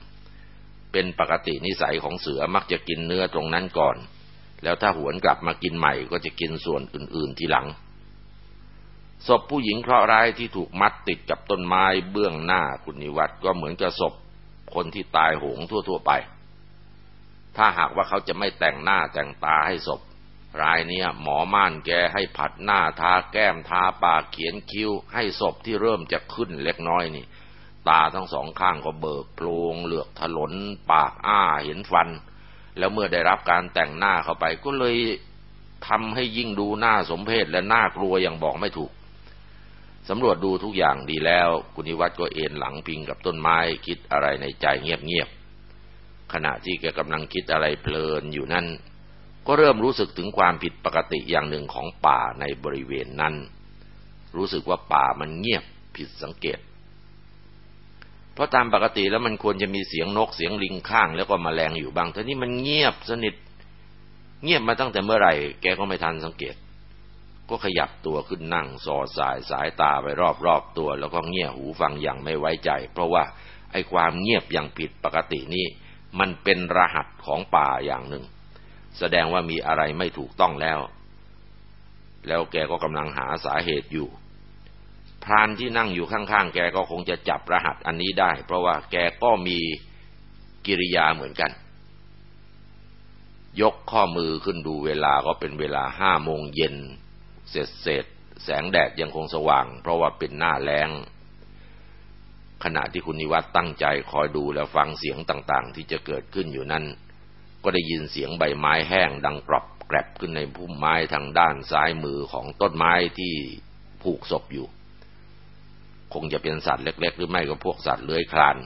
เป็นปกตินิสัยของเสือมักจะกินเนื้อตรงนั้นก่อน แล้วถ้าหวนกลับมากินใหม่ก็จะกินส่วนอื่น ๆทีหลังศพผู้หญิงเคราะห์ร้ายที่ถูกมัดติดกับต้นไม้เบื้องหน้าคุณนิวัตก็เหมือนกับศพคนที่ตายโหงทั่ว ๆ ไป ถ้าหากว่าเขาจะไม่แต่งหน้าแต่งตาให้ศพ รายเนี้ยหมอม่านแกให้ผัดหน้าทาแก้มทาปากเขียนคิ้ว ให้ศพที่เริ่มจะขึ้นเล็กน้อยนี่ ตาทั้งสองข้างก็เบิกโพลงเหลือกถลน ปากอ้าเห็นฟัน แล้วเมื่อได้รับการแต่งหน้าเข้าไปก็เลยทำให้ยิ่งดูหน้าสมเพศและน่ากลัวอย่างบอกไม่ถูกสำรวจดูทุกอย่างดีแล้ว คุณนิวัตก็เอนหลังพิงกับต้นไม้คิดอะไรในใจเงียบๆ ขณะที่แกกำลังคิดอะไรเพลินอยู่นั่นก็เริ่มรู้สึกถึงความผิดปกติอย่างหนึ่งของป่าในบริเวณนั้น รู้สึกว่าป่ามันเงียบผิดสังเกต เพราะตามปกติแล้วมันควรจะมีเสียงนกเสียงลิงข้างแล้วก็มแมลงอยู่บ้างแต่นี่มันเงียบสนิท เงียบมาตั้งแต่เมื่อไหร่ แกก็ไม่ทันสังเกต ก็ขยับตัวขึ้นนั่งสอดสายสายตาไปรอบๆตัว แล้วก็เงี่ยหูฟังอย่างไม่ไว้ใจ เพราะว่าไอ้ความเงียบอย่างผิดปกตินี้ มันเป็นรหัสของป่าอย่างหนึ่ง แสดงว่ามีอะไรไม่ถูกต้องแล้ว แล้วแกก็กำลังหาสาเหตุอยู่ พรานที่นั่งอยู่ข้างๆ แกก็คงจะจับรหัสอันนี้ได้ เพราะว่าแกก็มีกิริยาเหมือนกัน ยกข้อมือขึ้นดูเวลาก็เป็นเวลาห้าโมงเย็น เสร็จเสร็จแสงแดดยังคงสว่าง เพราะว่าเป็นหน้าแล้ง ขณะที่คุณนิวัตตั้งใจคอยดูและฟังเสียงต่างๆ ที่จะเกิดขึ้นอยู่นั้น ก็ได้ยินเสียงใบไม้แห้งดังกรอบแกรบขึ้นในพุ่มไม้ทางด้านซ้ายมือของต้นไม้ที่ผูกศพอยู่ คงจะเป็นสัตว์เล็ก ๆ หรือไม่ก็พวกสัตว์เลื้อยคลาน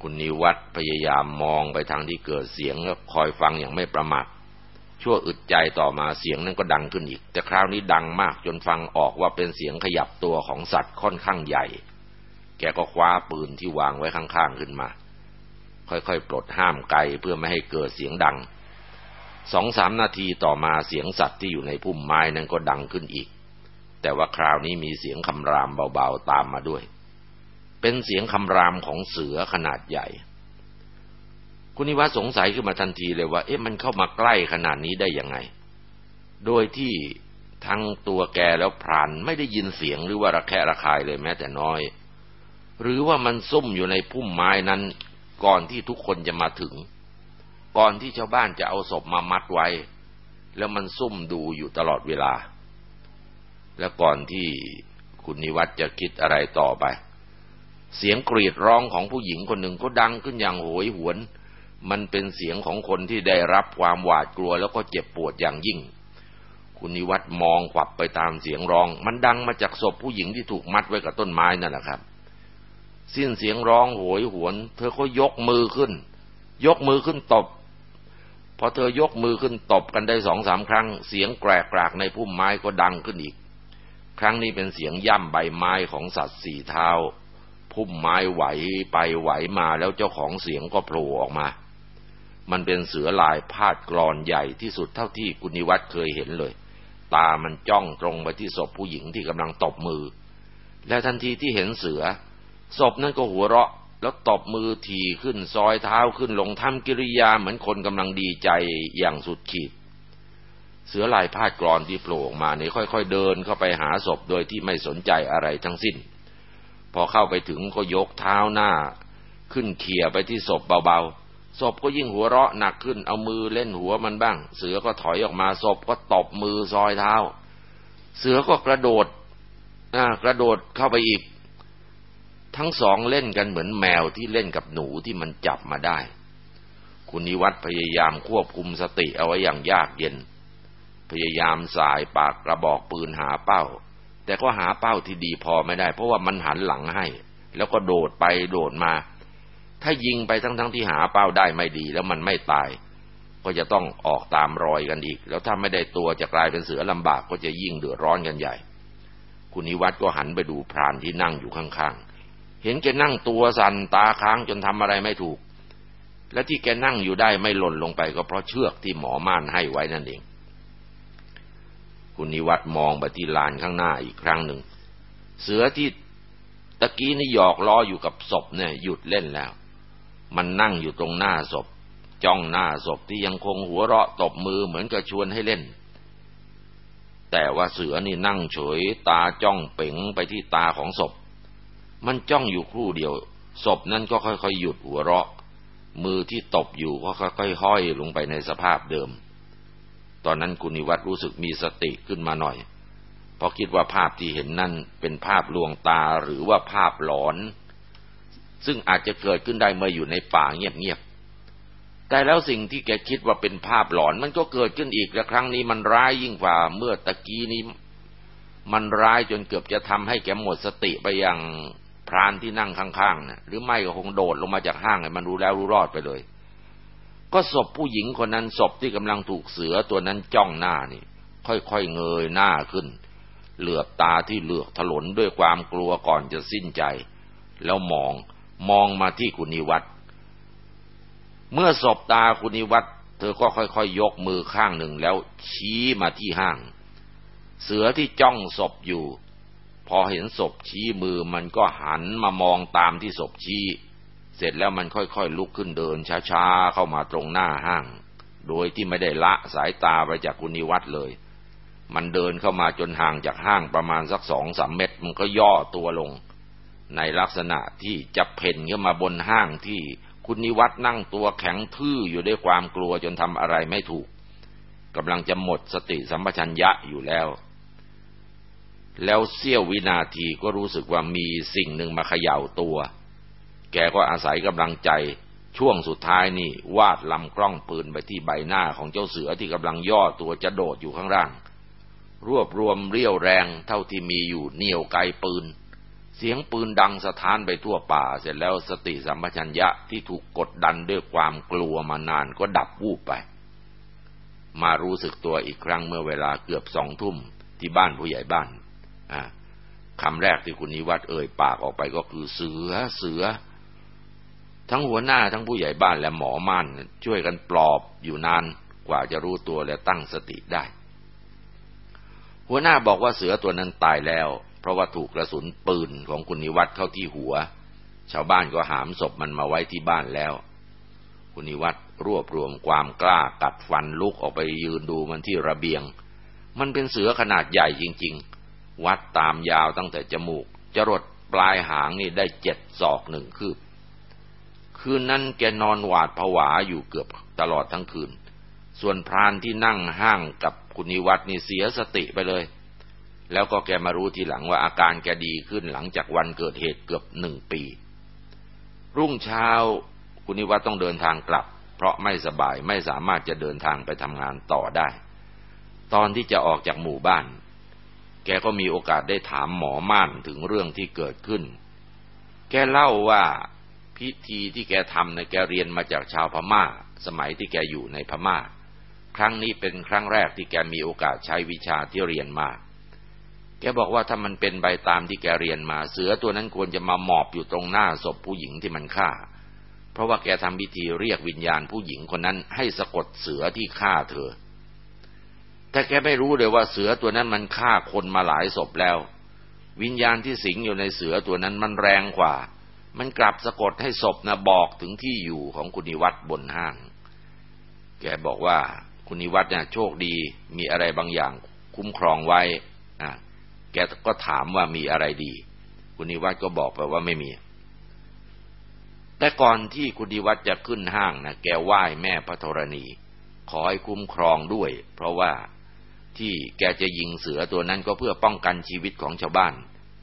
คุณนิวัตพยายามมองไปทางที่เกิดเสียงแล้วคอยฟังอย่างไม่ประมาท ชั่วอึดใจต่อมาเสียงนั้นก็ดังขึ้นอีก แต่คราวนี้ดังมากจนฟังออกว่าเป็นเสียงขยับตัวของสัตว์ค่อนข้างใหญ่ แกก็คว้าปืนที่วางไว้ข้างๆขึ้นมา ค่อยๆปลดห้ามไกลเพื่อไม่ให้เกิดเสียงดังสองสามนาทีต่อมาเสียงสัตว์ที่อยู่ในพุ่มไม้นั้นก็ดังขึ้นอีก แต่ว่าคราวนี้มีเสียงคำรามเบาๆตามมาด้วย เป็นเสียงคำรามของเสือขนาดใหญ่ คุณนิวัฒสงสัยขึ้นมาทันทีเลยว่า เอ๊ะมันเข้ามาใกล้ขนาดนี้ได้ยังไง โดยที่ทั้งตัวแกแล้วพรานไม่ได้ยินเสียงหรือว่าระแคะระคายเลยแม้แต่น้อย หรือว่ามันซุ่มอยู่ในพุ่มไม้นั้น ก่อนที่ทุกคนจะมาถึง ก่อนที่ชาวบ้านจะเอาศพมามัดไว้ แล้วมันซุ่มดูอยู่ตลอดเวลา แล้วก่อนที่คุณนิวัฒจะคิดอะไรต่อไป เสียงกรีดร้องของผู้หญิงคนหนึ่งก็ดังขึ้นอย่างโหยหวน มันเป็นเสียงของคนที่ได้รับความหวาดกลัวแล้วก็เจ็บปวดอย่างยิ่ง คุณนิวัตมองขวับไปตามเสียงร้อง มันดังมาจากศพผู้หญิงที่ถูกมัดไว้กับต้นไม้นั่นแหละครับ สิ้นเสียงร้องโหยหวน เธอก็ยกมือขึ้น ยกมือขึ้นตบพอเธอยกมือขึ้นตบกันได้สองสามครั้ง เสียงแกรกกรากในพุ่มไม้ก็ดังขึ้นอีก ครั้งนี้เป็นเสียงย่ำใบไม้ของสัตว์สี่เท้าพุ่มไม้ไหวไปไหวมาแล้วเจ้าของเสียงก็โผล่ออกมา มันเป็นเสือลายพาดกรอนใหญ่ที่สุดเท่าที่กุณิวัตรเคยเห็นเลย ตามันจ้องตรงไปที่ศพผู้หญิงที่กำลังตบมือ และทันทีที่เห็นเสือ ศพนั้นก็หัวเราะ แล้วตบมือทีขึ้นซอยเท้าขึ้นลงทำกิริยาเหมือนคนกำลังดีใจอย่างสุดขีด เสือลายพาดกรอนที่โผล่ออกมาเนี่ยค่อย ๆ เดินเข้าไปหาศพโดยที่ไม่สนใจอะไรทั้งสิ้น พอเข้าไปถึงก็ยกเท้าหน้า ขึ้นเขี่ยไปที่ศพเบาๆ ศพก็ยิ่งหัวเราะหนักขึ้น เอามือเล่นหัวมันบ้าง เสือก็ถอยออกมาศพก็ตบมือซอยเท้า เสือก็กระโดดกระโดดเข้าไปอีก ทั้งสองเล่นกันเหมือนแมวที่เล่นกับหนูที่มันจับมาได้ คุณนิวัตพยายามควบคุมสติเอาไว้อย่างยากเย็น พยายามสายปากกระบอกปืนหาเป้า แต่ก็หาเป้าที่ดีพอไม่ได้ เพราะว่ามันหันหลังให้ แล้วก็โดดไปโดดมา ถ้ายิงไปทั้งๆทที่หาเป้าได้ไม่ดี แล้วมันไม่ตาย ก็จะต้องออกตามรอยกันอีก แล้วถ้าไม่ได้ตัวจะกลายเป็นเสือลำบากก็จะยิ่งเดือดร้อนกันใหญ่ คุณนิวัตก็หันไปดูพรานที่นั่งอยู่ข้างๆ เห็นแกนั่งตัวสั่นตาค้างจนทำอะไรไม่ถูก และที่แกนั่งอยู่ได้ไม่หล่นลงไปก็เพราะเชือกที่หมอม่านให้ไว้นั่นเอง คุณนิวัตมองไปที่ลานข้างหน้าอีกครั้งหนึ่ง เสือที่ตะกี้นี่หยอกล้ออยู่กับศพเนี่ยหยุดเล่นแล้ว มันนั่งอยู่ตรงหน้าศพ จ้องหน้าศพที่ยังคงหัวเราะตบมือเหมือนกับชวนให้เล่น แต่ว่าเสือนี่นั่งเฉย ตาจ้องเป๋งไปที่ตาของศพ มันจ้องอยู่ครู่เดียว ศพนั้นก็ค่อยๆหยุดหัวเราะ มือที่ตบอยู่ก็ค่อยๆห้อยลงไปในสภาพเดิม ตอนนั้นกุณิวัตรรู้สึกมีสติขึ้นมาหน่อย เพราะคิดว่าภาพที่เห็นนั่นเป็นภาพลวงตาหรือว่าภาพหลอน ซึ่งอาจจะเกิดขึ้นได้เมื่ออยู่ในป่าเงียบๆ แต่แล้วสิ่งที่แกคิดว่าเป็นภาพหลอนมันก็เกิดขึ้นอีกและครั้งนี้มันร้ายยิ่งกว่าเมื่อตะกี้นี้ มันร้ายจนเกือบจะทำให้แกหมดสติไปอย่างพรานที่นั่งข้างๆนะหรือไม่ก็คงโดดลงมาจากห้างมันรู้แล้วรู้รอดไปเลย ก็ศพผู้หญิงคนนั้นศพที่กำลังถูกเสือตัวนั้นจ้องหน้านี่ ค่อยๆเงยหน้าขึ้น เหลือบตาที่เหลือกถลนด้วยความกลัวก่อนจะสิ้นใจ แล้วมอง มองมาที่คุณนิวัตเมื่อสบตาคุณนิวัตเธอก็ค่อยๆยยกมือข้างหนึ่งแล้วชี้มาที่ห้าง เสือที่จ้องศพอยู่ พอเห็นศพชี้มือมันก็หันมามองตามที่ศพชี้ เสร็จแล้วมันค่อยๆลุกขึ้นเดินช้าๆเข้ามาตรงหน้าห้าง โดยที่ไม่ได้ละสายตาไปจากคุณนิวัตเลยมันเดินเข้ามาจนห่างจากห้างประมาณสักสองสามเมตร มันก็ย่อตัวลง ในลักษณะที่จะเพ่นขึ้นมาบนห้างที่คุณนิวัตนั่งตัวแข็งทื่ออยู่ด้วยความกลัวจนทำอะไรไม่ถูกกำลังจะหมดสติสัมปชัญญะอยู่แล้ว แล้วเสี้ยววินาทีก็รู้สึกว่ามีสิ่งหนึ่งมาเขย่าตัว แกก็อาศัยกำลังใจช่วงสุดท้ายนี่วาดลำกล้องปืนไปที่ใบหน้าของเจ้าเสือที่กำลังย่อตัวจะโดดอยู่ข้างล่าง รวบรวมเรี่ยวแรงเท่าที่มีอยู่เหนี่ยวไกปืน เสียงปืนดังสะท้านไปทั่วป่า เสร็จแล้วสติสัมปชัญญะที่ถูกกดดันด้วยความกลัวมานานก็ดับวูบไป มารู้สึกตัวอีกครั้งเมื่อเวลาเกือบสองทุ่มที่บ้านผู้ใหญ่บ้านคำแรกที่คุณนิวัตเอ่ยปากออกไปก็คือเสือเสือ ทั้งหัวหน้าทั้งผู้ใหญ่บ้านและหมอม่านช่วยกันปลอบอยู่นานกว่าจะรู้ตัวและตั้งสติได้ หัวหน้าบอกว่าเสือตัวนั้นตายแล้ว เพราะว่าถูกกระสุนปืนของคุณนิวัตเข้าที่หัว ชาวบ้านก็หามศพมันมาไว้ที่บ้านแล้ว คุณนิวัตรวบรวมความกล้ากัดฟันลุกออกไปยืนดูมันที่ระเบียง มันเป็นเสือขนาดใหญ่จริง ๆ วัดตามยาวตั้งแต่จมูก จรดปลายหางนี่ได้เจ็ดศอกหนึ่งคืบ คืนนั้นแกนอนหวาดผวาอยู่เกือบตลอดทั้งคืน ส่วนพรานที่นั่งห้างกับคุณนิวัตนี่เสียสติไปเลย แล้วก็แกมารู้ทีหลังว่าอาการแกดีขึ้นหลังจากวันเกิดเหตุเกือบหนึ่งปี รุ่งเช้าคุณนิวัตต้องเดินทางกลับ เพราะไม่สบายไม่สามารถจะเดินทางไปทำงานต่อได้ ตอนที่จะออกจากหมู่บ้าน แกก็มีโอกาสได้ถามหมอม่านถึงเรื่องที่เกิดขึ้น แกเล่าว่าพิธีที่แกทำในแกเรียนมาจากชาวพมา่า สมัยที่แกอยู่ในพมา่า ครั้งนี้เป็นครั้งแรกที่แกมีโอกาสใช้วิชาที่เรียนมา แกบอกว่าถ้ามันเป็นไปตามที่แกเรียนมา เสือตัวนั้นควรจะมาหมอบอยู่ตรงหน้าศพผู้หญิงที่มันฆ่า เพราะว่าแกทำพิธีเรียกวิญญาณผู้หญิงคนนั้น ให้สะกดเสือที่ฆ่าเธอ แต่แกไม่รู้เลยว่าเสือตัวนั้นมันฆ่าคนมาหลายศพแล้ว วิญญาณที่สิงอยู่ในเสือตัวนั้นมันแรงกว่า มันกลับสะกดให้ศพนะบอกถึงที่อยู่ของคุณนิวัตบนห้าง แกบอกว่าคุณนิวัตเนี่ยโชคดีมีอะไรบางอย่างคุ้มครองไว้ แกก็ถามว่ามีอะไรดี คุณนิวัตก็บอกไปว่าไม่มี แต่ก่อนที่คุณดิวัตจะขึ้นห้างนะแกไหว้แม่พระธรณี ขอให้คุ้มครองด้วย เพราะว่าที่แกจะยิงเสือตัวนั้นก็เพื่อป้องกันชีวิตของชาวบ้าน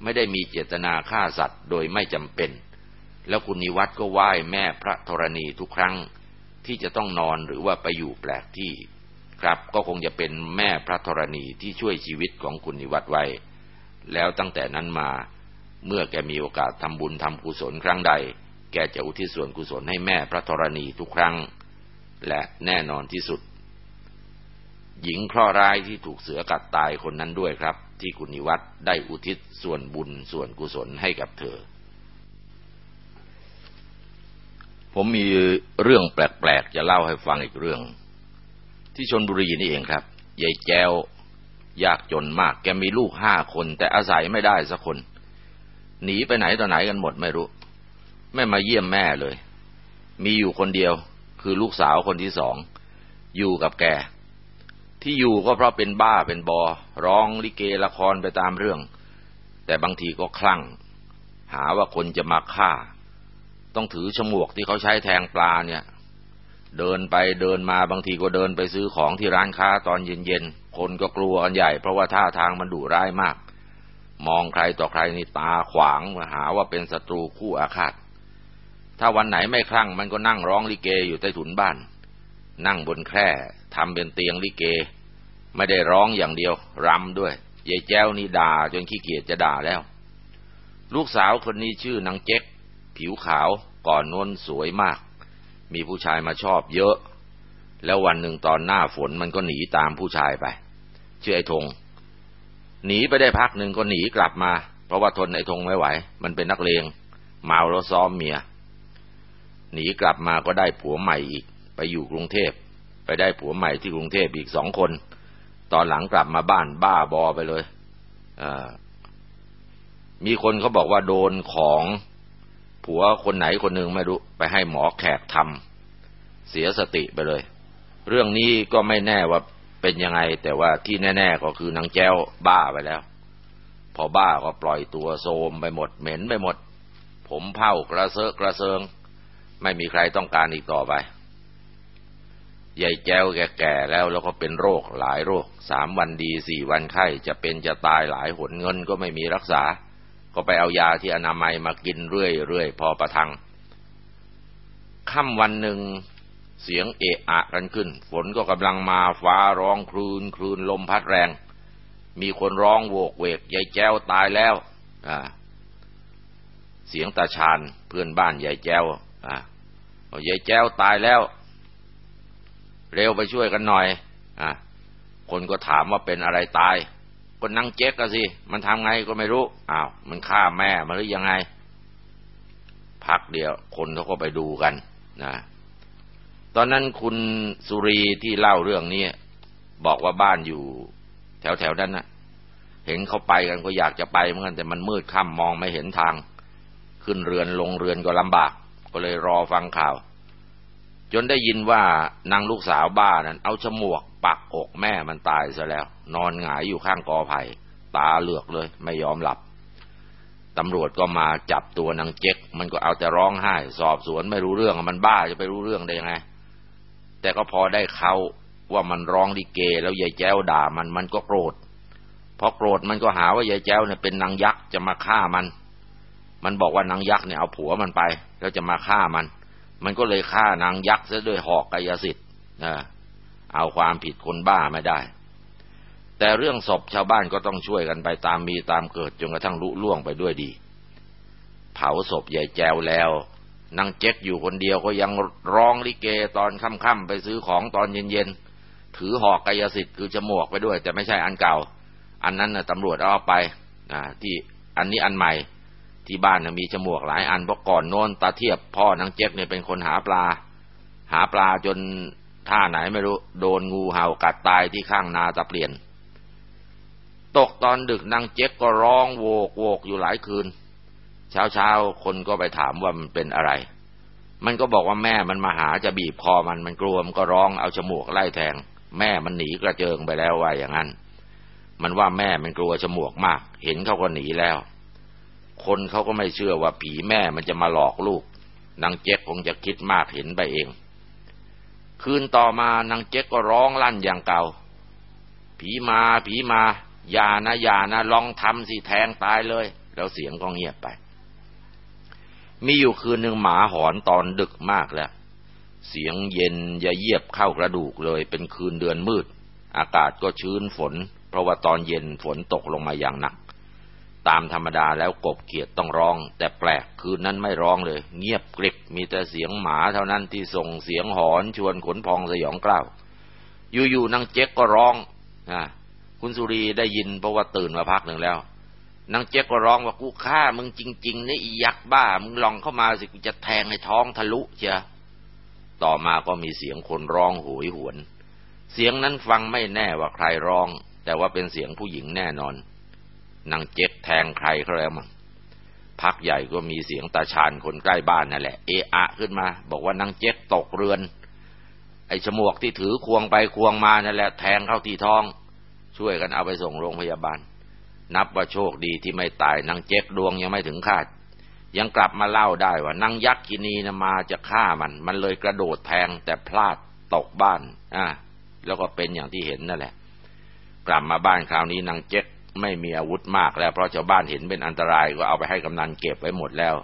ไม่ได้มีเจตนาฆ่าสัตว์โดยไม่จำเป็น แล้วคุณนิวัตก็ไหว้แม่พระธรณีทุกครั้งที่จะต้องนอนหรือว่าไปอยู่แปลกที่ ครับก็คงจะเป็นแม่พระธรณีที่ช่วยชีวิตของคุณนิวัตไว้ แล้วตั้งแต่นั้นมา เมื่อแกมีโอกาสทำบุญทำกุศลครั้งใด แกจะอุทิศส่วนกุศลให้แม่พระธรณีทุกครั้ง และแน่นอนที่สุด หญิงคราร้ายที่ถูกเสือกัดตายคนนั้นด้วยครับ ที่คุณิวัตได้อุทิศส่วนบุญส่วนกุศลให้กับเธอ ผมมีเรื่องแปลกๆจะเล่าให้ฟังอีกเรื่อง ที่ชนบุรีนี่เองครับยายแจว ยากจนมาก แกมีลูกห้าคน แต่อาศัยไม่ได้สักคน หนีไปไหนต่อไหนกันหมดไม่รู้ ไม่มาเยี่ยมแม่เลย มีอยู่คนเดียว คือลูกสาวคนที่สอง อยู่กับแก ที่อยู่ก็เพราะเป็นบ้าเป็นบอ ร้องลิเกละครไปตามเรื่อง แต่บางทีก็คลั่ง หาว่าคนจะมาฆ่า ต้องถือฉมวกที่เขาใช้แทงปลาเนี่ยเดินไปเดินมาบางทีก็เดินไปซื้อของที่ร้านค้าตอนเย็นๆ คนก็กลัวกันใหญ่ เพราะว่าท่าทางมันดุร้ายมาก มองใครต่อใครนี่ตาขวางหาว่าเป็นศัตรูคู่อาฆาต ถ้าวันไหนไม่คลั่งมันก็นั่งร้องลิเกอยู่ใต้ถุนบ้าน นั่งบนแคร่ทำเป็นเตียงลิเก ไม่ได้ร้องอย่างเดียวรำด้วยยายแจ้วนี่ด่าจนขี้เกียจจะด่าแล้ว ลูกสาวคนนี้ชื่อนางเจ๊กผิวขาวก่อนนวลสวยมาก มีผู้ชายมาชอบเยอะ แล้ววันหนึ่งตอนหน้าฝนมันก็หนีตามผู้ชายไป ชื่อไอ้ธงหนีไปได้พักหนึ่งก็หนีกลับมา เพราะว่าทนไอ้ธงไม่ไหว มันเป็นนักเลงเมาแล้วซ้อมเมีย หนีกลับมาก็ได้ผัวใหม่อีก ไปอยู่กรุงเทพ ไปได้ผัวใหม่ที่กรุงเทพอีกสองคน ตอนหลังกลับมาบ้านบ้าบอไปเลยมีคนเขาบอกว่าโดนของผัวคนไหนคนหนึ่งไม่รู้ ไปให้หมอแขกทำเสียสติไปเลย เรื่องนี้ก็ไม่แน่ว่า เป็นยังไง แต่ว่าที่แน่ๆก็คือนางแจ้วบ้าไปแล้ว พอบ้าก็ปล่อยตัวโซมไปหมดเหม็นไปหมด ผมเผากระเซาะกระเซิง ไม่มีใครต้องการอีกต่อไปยายแจ้วแก่ๆแล้วแล้วก็เป็นโรคหลายโรคสามวันดีสี่วันไข้จะเป็นจะตายหลายหนเงินก็ไม่มีรักษา ก็ไปเอายาที่อนามัยมากินเรื่อยๆพอประทังค่ำวันหนึ่ง เสียงเอะอะกันขึ้น ฝนก็กำลังมาฟ้าร้องคลืนคลืนลมพัดแรง มีคนร้องโวกเวกยายแจ้วตายแล้วเสียงตาชานเพื่อนบ้านยายแจ้วอ่ายายแจ้วตายแล้ว เร็วไปช่วยกันหน่อยอคนก็ถามว่าเป็นอะไรตายก็นั่งเจ๊กกันสิ มันทำไงก็ไม่รู้ อ้าว มันฆ่าแม่มาหรือยังไง พักเดียว คนเขาก็ไปดูกันนะ ตอนนั้นคุณสุรีที่เล่าเรื่องนี้บอกว่าบ้านอยู่ แถวๆนั้นนะเห็นเขาไปกันก็อยากจะไปเหมือนกันแต่มันมืดค่ำมองไม่เห็นทาง ขึ้นเรือนลงเรือนก็ลำบาก ก็เลยรอฟังข่าว จนได้ยินว่านางลูกสาวบ้านั้น เอาฉมวกปักอกแม่มันตายซะแล้ว นอนหงายอยู่ข้างกอไผ่ตาเหลือกเลย ไม่ยอมหลับตำรวจก็มาจับตัวนางเจ๊กมันก็เอาแต่ร้องไห้ สอบสวนไม่รู้เรื่องมันบ้าจะไปรู้เรื่องได้ยังไง แต่ก็พอได้เขาว่ามันร้องดิเก แล้วยายแจ้วด่ามันมันก็โกรธพอโกรธมันก็หาว่ายายแจ้วเนี่ยเป็นนางยักษ์จะมาฆ่ามัน มันบอกว่านางยักษ์เนี่ยเอาผัวมันไป แล้วจะมาฆ่ามัน มันก็เลยฆ่านางยักษ์ซะด้วยหอกกายสิทธิ์นะเอาความผิดคนบ้าไม่ได้ แต่เรื่องศพชาวบ้านก็ต้องช่วยกันไปตามมีตามเกิดจนกระทั่งลุล่วงไปด้วยดี เผาศพใหญ่แจวแล้ว นางเจ๊กอยู่คนเดียวก็ยังร้องลิเกตอนค่ำๆไปซื้อของตอนเย็นๆ ถือหอกกายสิทธิ์คือจมวกไปด้วย แต่ไม่ใช่อันเก่า อันนั้นนะตำรวจเอาไปนะที่อันนี้อันใหม่ที่บ้านมีจมูกหลายอันเพราะก่อนโน้นตาเทียบพ่อนางเจ๊กเนี่ยเป็นคนหาปลา หาปลาจนท่าไหนไม่รู้โดนงูเห่ากัดตายที่ข้างนาตะเปลี่ยน ตกตอนดึกนางเจ๊กก็ร้องโวกโวกอยู่หลายคืน เช้าเช้าคนก็ไปถามว่ามันเป็นอะไร มันก็บอกว่าแม่มันมาหาจะบีบคอมันมันกลัวมันก็ร้องเอาจมูกไล่แทง แม่มันหนีกระเจิงไปแล้วว่าอย่างนั้น มันว่าแม่มันกลัวจมูกมาก เห็นเขาก็หนีแล้ว คนเขาก็ไม่เชื่อว่าผีแม่มันจะมาหลอกลูกนางเจ๊กคงจะคิดมากเห็นไปเอง คืนต่อมานางเจ๊กก็ร้องลั่นอย่างเก่า ผีมาผีมาอย่านะอย่านะลองทำสิแทงตายเลย แล้วเสียงก็เงียบไป มีอยู่คืนหนึ่งหมาหอนตอนดึกมากแล้ว เสียงเย็นจะเยียบเข้ากระดูกเลยเป็นคืนเดือนมืด อากาศก็ชื้นฝน เพราะว่าตอนเย็นฝนตกลงมาอย่างหนัก ตามธรรมดาแล้วกบเขียดต้องร้อง แต่แปลกคืนนั้นไม่ร้องเลย เงียบกริบมีแต่เสียงหมาเท่านั้นที่ส่งเสียงหอนชวนขนพองสยองกล้าวอยู่ๆนางเจ๊กก็ร้องนะคุณสุรีได้ยินเพราะว่าตื่นมาพักหนึ่งแล้ว นางเจ๊กก็ร้องว่ากูฆ่ามึงจริงๆนี่อียักษ์บ้า มึงลองเข้ามาสิกูจะแทงในท้องทะลุเชียต่อมาก็มีเสียงคนร้องโหยหวน เสียงนั้นฟังไม่แน่ว่าใครร้อง แต่ว่าเป็นเสียงผู้หญิงแน่นอน นางเจ๊กแทงใครเขาแล้วมั้งพักใหญ่ก็มีเสียงตาชานคนใกล้บ้านนั่นแหละ เอะอะขึ้นมา บอกว่านางเจ๊กตกเรือน ไอ้ฉมวกที่ถือควงไปควงมานั่นแหละ แทงเข้าที่ท้อง ช่วยกันเอาไปส่งโรงพยาบาล นับว่าโชคดีที่ไม่ตายนางเจ๊กดวงยังไม่ถึงคาด ยังกลับมาเล่าได้ว่านางยักษ์กินีนะมาจะฆ่ามัน มันเลยกระโดดแทงแต่พลาดตกบ้านอะแล้วก็เป็นอย่างที่เห็นนั่นแหละ กลับมาบ้านคราวนี้นางเจ๊กไม่มีอาวุธมากแล้ว เพราะชาวบ้านเห็นเป็นอันตรายก็เอาไปให้กำนันเก็บไว้หมดแล้ว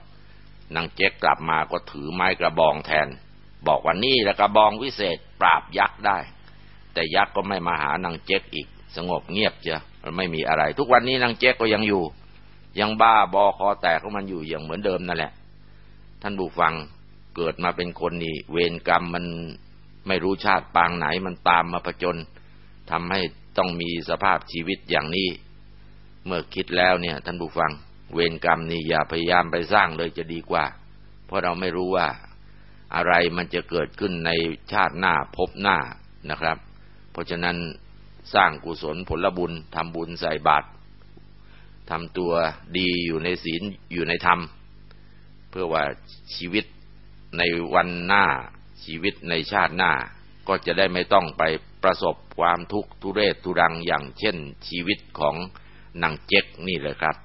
นางเจ๊กกลับมาก็ถือไม้กระบองแทน บอกว่านี่แหละกระบองวิเศษปราบยักษ์ได้ แต่ยักษ์ก็ไม่มาหานางเจ๊กอีก สงบเงียบเจ้ะ ไม่มีอะไร ทุกวันนี้นางเจ๊กก็ยังอยู่ ยังบ้าบอคอแตกของมันอยู่อย่างเหมือนเดิมนั่นแหละ ท่านผู้ฟังเกิดมาเป็นคนนี่ เวรกรรมมันไม่รู้ชาติปางไหนมันตามมาผจญทำให้ต้องมีสภาพชีวิตอย่างนี้ เมื่อคิดแล้วเนี่ย ท่านผู้ฟัง เวรกรรมนี่อย่าพยายามไปสร้างเลยจะดีกว่า เพราะเราไม่รู้ว่าอะไรมันจะเกิดขึ้นในชาติหน้าพบหน้านะครับ เพราะฉะนั้น สร้างกุศลผลบุญทำบุญใส่บาตรทำตัวดีอยู่ในศีลอยู่ในธรรม เพื่อว่าชีวิตในวันหน้าชีวิตในชาติหน้า ก็จะได้ไม่ต้องไปประสบความทุกข์ทุเรศทุรังอย่างเช่นชีวิตของนางเจ๊กนี่เลยครับ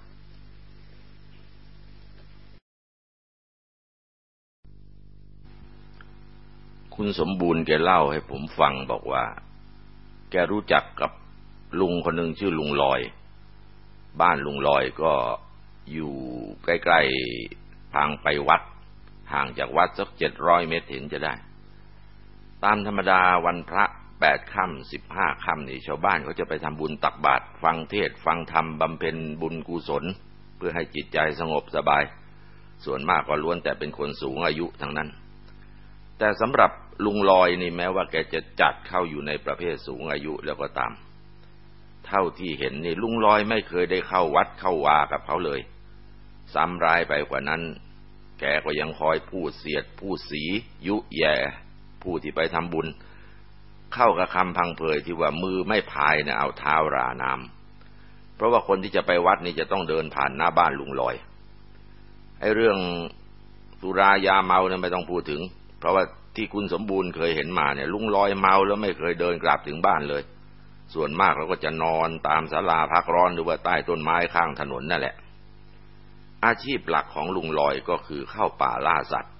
คุณสมบูรณ์แกเล่าให้ผมฟังบอกว่า แกรู้จักกับลุงคนหนึ่งชื่อลุงลอย บ้านลุงลอยก็อยู่ใกล้ๆทางไปวัด ห่างจากวัดสักเจ็ดร้อยเมตรเห็นจะได้ ตามธรรมดาวันพระแปดค่ำสิบห้าค่ำนี่ชาวบ้านเขาจะไปทำบุญตักบาตรฟังเทศฟังธรรมบำเพ็ญบุญกุศล เพื่อให้จิตใจสงบสบาย ส่วนมากก็ล้วนแต่เป็นคนสูงอายุทั้งนั้น แต่สำหรับ ลุงลอยนี่แม้ว่าแกจะจัดเข้าอยู่ในประเภทสูงอายุแล้วก็ตาม เท่าที่เห็นนี่ลุงลอยไม่เคยได้เข้าวัดเข้าวากับเขาเลย ซ้ำร้ายไปกว่านั้น แกก็ยังคอยพูดเสียด พูดสี ยุแย่ผู้ที่ไปทำบุญ เข้ากับคำพังเพยที่ว่ามือไม่พายเนี่ยเอาเท้าราน้ำเพราะว่าคนที่จะไปวัดนี่จะต้องเดินผ่านหน้าบ้านลุงลอยไอ้เรื่องสุรายาเมาเนี่ยไม่ต้องพูดถึง เพราะว่า ที่คุณสมบูรณ์เคยเห็นมาเนี่ย ลุงลอยเมาแล้วไม่เคยเดินกลับถึงบ้านเลย ส่วนมากเราก็จะนอนตามศาลาพักร้อนหรือว่าใต้ต้นไม้ข้างถนนนั่นแหละ อาชีพหลักของลุงลอยก็คือเข้าป่าล่าสัตว์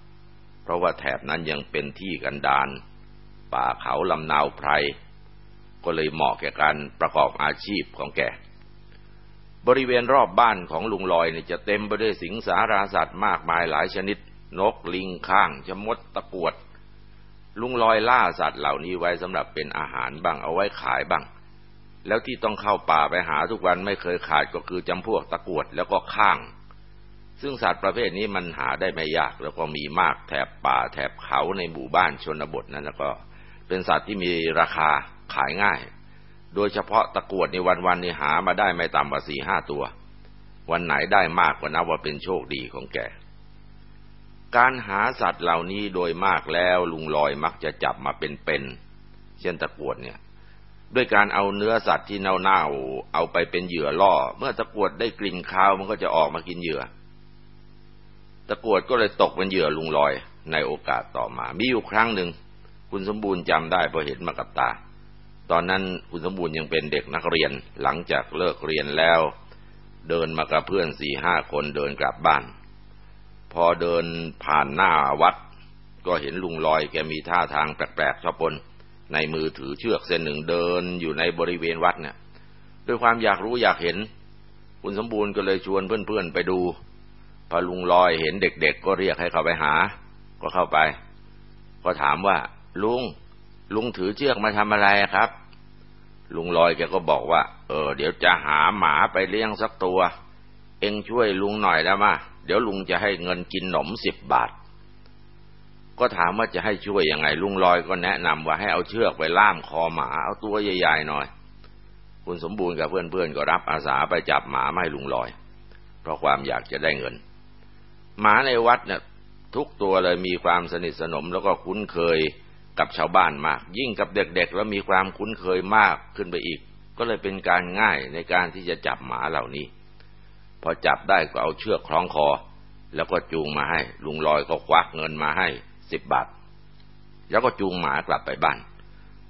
เพราะว่าแถบนั้นยังเป็นที่กันดารป่าเขาลำนาวไพร ก็เลยเหมาะแก่การประกอบอาชีพของแก บริเวณรอบบ้านของลุงลอยเนี่ยจะเต็มไปด้วยสิงสาราสัตว์มากมายหลายชนิด นกลิงข้างชมดตะกวด ลุงลอยล่าสัตว์เหล่านี้ไว้สำหรับเป็นอาหารบ้างเอาไว้ขายบ้าง แล้วที่ต้องเข้าป่าไปหาทุกวันไม่เคยขาดก็คือจำพวกตะกวดแล้วก็ข้าง ซึ่งสัตว์ประเภทนี้มันหาได้ไม่ยากแล้วก็มีมากแถบป่าแถบเขาในหมู่บ้านชนบทนั้นแล้วก็ เป็นสัตว์ที่มีราคาขายง่าย โดยเฉพาะตะกวดในวันๆนี่หามาได้ไม่ต่ำกว่าสี่ห้าตัว วันไหนได้มากกว่านับว่าเป็นโชคดีของแก การหาสัตว์เหล่านี้โดยมากแล้วลุงลอยมักจะจับมาเป็นๆเช่นตะกวดเนี่ย ด้วยการเอาเนื้อสัตว์ที่เน่าๆเอาไปเป็นเหยื่อล่อ เมื่อตะกวดได้กลิ่นคาวมันก็จะออกมากินเหยื่อ ตะกวดก็เลยตกเป็นเหยื่อลุงลอยในโอกาสต่อมา มีอยู่ครั้งหนึ่งคุณสมบูรณ์จำได้เพราะเห็นมากับตา ตอนนั้นคุณสมบูรณ์ยังเป็นเด็กนักเรียนหลังจากเลิกเรียนแล้ว เดินมากับเพื่อนสี่ห้าคนเดินกลับบ้าน พอเดินผ่านหน้าวัด ก็เห็นลุงลอยแกมีท่าทางแปลกๆชอบปนในมือถือเชือกเส้นหนึ่งเดินอยู่ในบริเวณวัดเนี่ยด้วยความอยากรู้อยากเห็น คุณสมบูรณ์ก็เลยชวนเพื่อนๆไปดู พอลุงลอยเห็นเด็กๆ ก็เรียกให้เข้าไปหา ก็เข้าไป ก็ถามว่า ลุง ลุงถือเชือกมาทำอะไรครับ ลุงลอยแกก็บอกว่า เออ เดี๋ยวจะหาหมาไปเลี้ยงสักตัว เอ็งช่วยลุงหน่อยได้ม เดี๋ยวลุงจะให้เงินกินหนมสิบบาท ก็ถามว่าจะให้ช่วยยังไง ลุงลอยก็แนะนำว่าให้เอาเชือกไปล่ามคอหมาเอาตัวใหญ่ๆหน่อย คุณสมบูรณ์กับเพื่อนๆก็รับอาสาไปจับหมาไม่ลุงลอย เพราะความอยากจะได้เงิน หมาในวัดเนี่ยทุกตัวเลยมีความสนิทสนมแล้วก็คุ้นเคยกับชาวบ้านมาก ยิ่งกับเด็กๆแล้วมีความคุ้นเคยมากขึ้นไปอีก ก็เลยเป็นการง่ายในการที่จะจับหมาเหล่านี้ พอจับได้ก็เอาเชือกคล้องคอ แล้วก็จูงมาให้ ลุงลอยก็ควักเงินมาให้สิบบาท แล้วก็จูงหมากลับไปบ้าน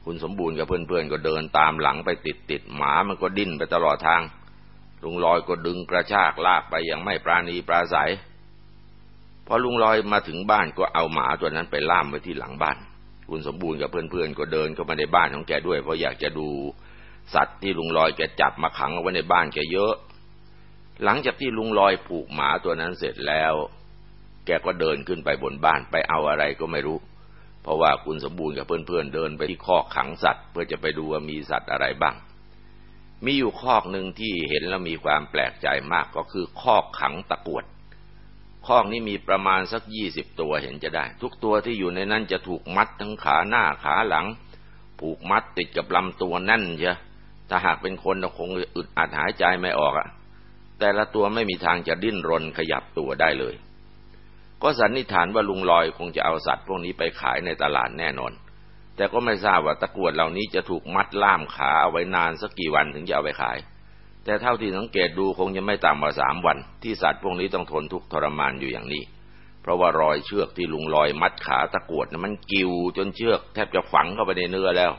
คุณสมบูรณ์กับเพื่อนๆก็เดินตามหลังไปติดๆหมามันก็ดิ้นไปตลอดทาง ลุงลอยก็ดึงกระชากลากไปอย่างไม่ปราณีปราศัยพอลุงลอยมาถึงบ้านก็เอาหมาตัวนั้นไปล่ามไว้ที่หลังบ้าน คุณสมบูรณ์กับเพื่อนๆก็เดินเข้ามาในบ้านของแกด้วยเพราะอยากจะดูสัตว์ที่ลุงลอยแกจับมาขังเอาไว้ในบ้านแกเยอะ หลังจากที่ลุงลอยผูกหมาตัวนั้นเสร็จแล้ว แกก็เดินขึ้นไปบนบ้านไปเอาอะไรก็ไม่รู้ เพราะว่าคุณสมบูรณ์กับเพื่อนๆเดินไปที่คอกขังสัตว์ เพื่อจะไปดูว่ามีสัตว์อะไรบ้าง มีอยู่คอกหนึ่งที่เห็นแล้วมีความแปลกใจมากก็คือคอกขังตะกวดคอกนี้มีประมาณสักยี่สิบตัวเห็นจะได้ ทุกตัวที่อยู่ในนั้นจะถูกมัดทั้งขาหน้าขาหลัง ผูกมัดติดกับลำตัวแน่นเชียถ้าหากเป็นคนคงอึดอัดหายใจไม่ออกอะ แต่ละตัวไม่มีทางจะดิ้นรนขยับตัวได้เลย ก็สันนิษฐานว่าลุงลอยคงจะเอาสัตว์พวกนี้ไปขายในตลาดแน่นอน แต่ก็ไม่ทราบว่าตะกรวดเหล่านี้จะถูกมัดล่ามขาเอาไว้นานสักกี่วันถึงจะเอาไปขาย แต่เท่าที่สังเกตดูคงจะไม่ต่ำกว่าสามวัน ที่สัตว์พวกนี้ต้องทนทุกข์ทรมานอยู่อย่างนี้ เพราะว่ารอยเชือกที่ลุงลอยมัดขาตะกรวดนะมันกิวจนเชือกแทบจะฝังเข้าไปในเนื้อแล้ว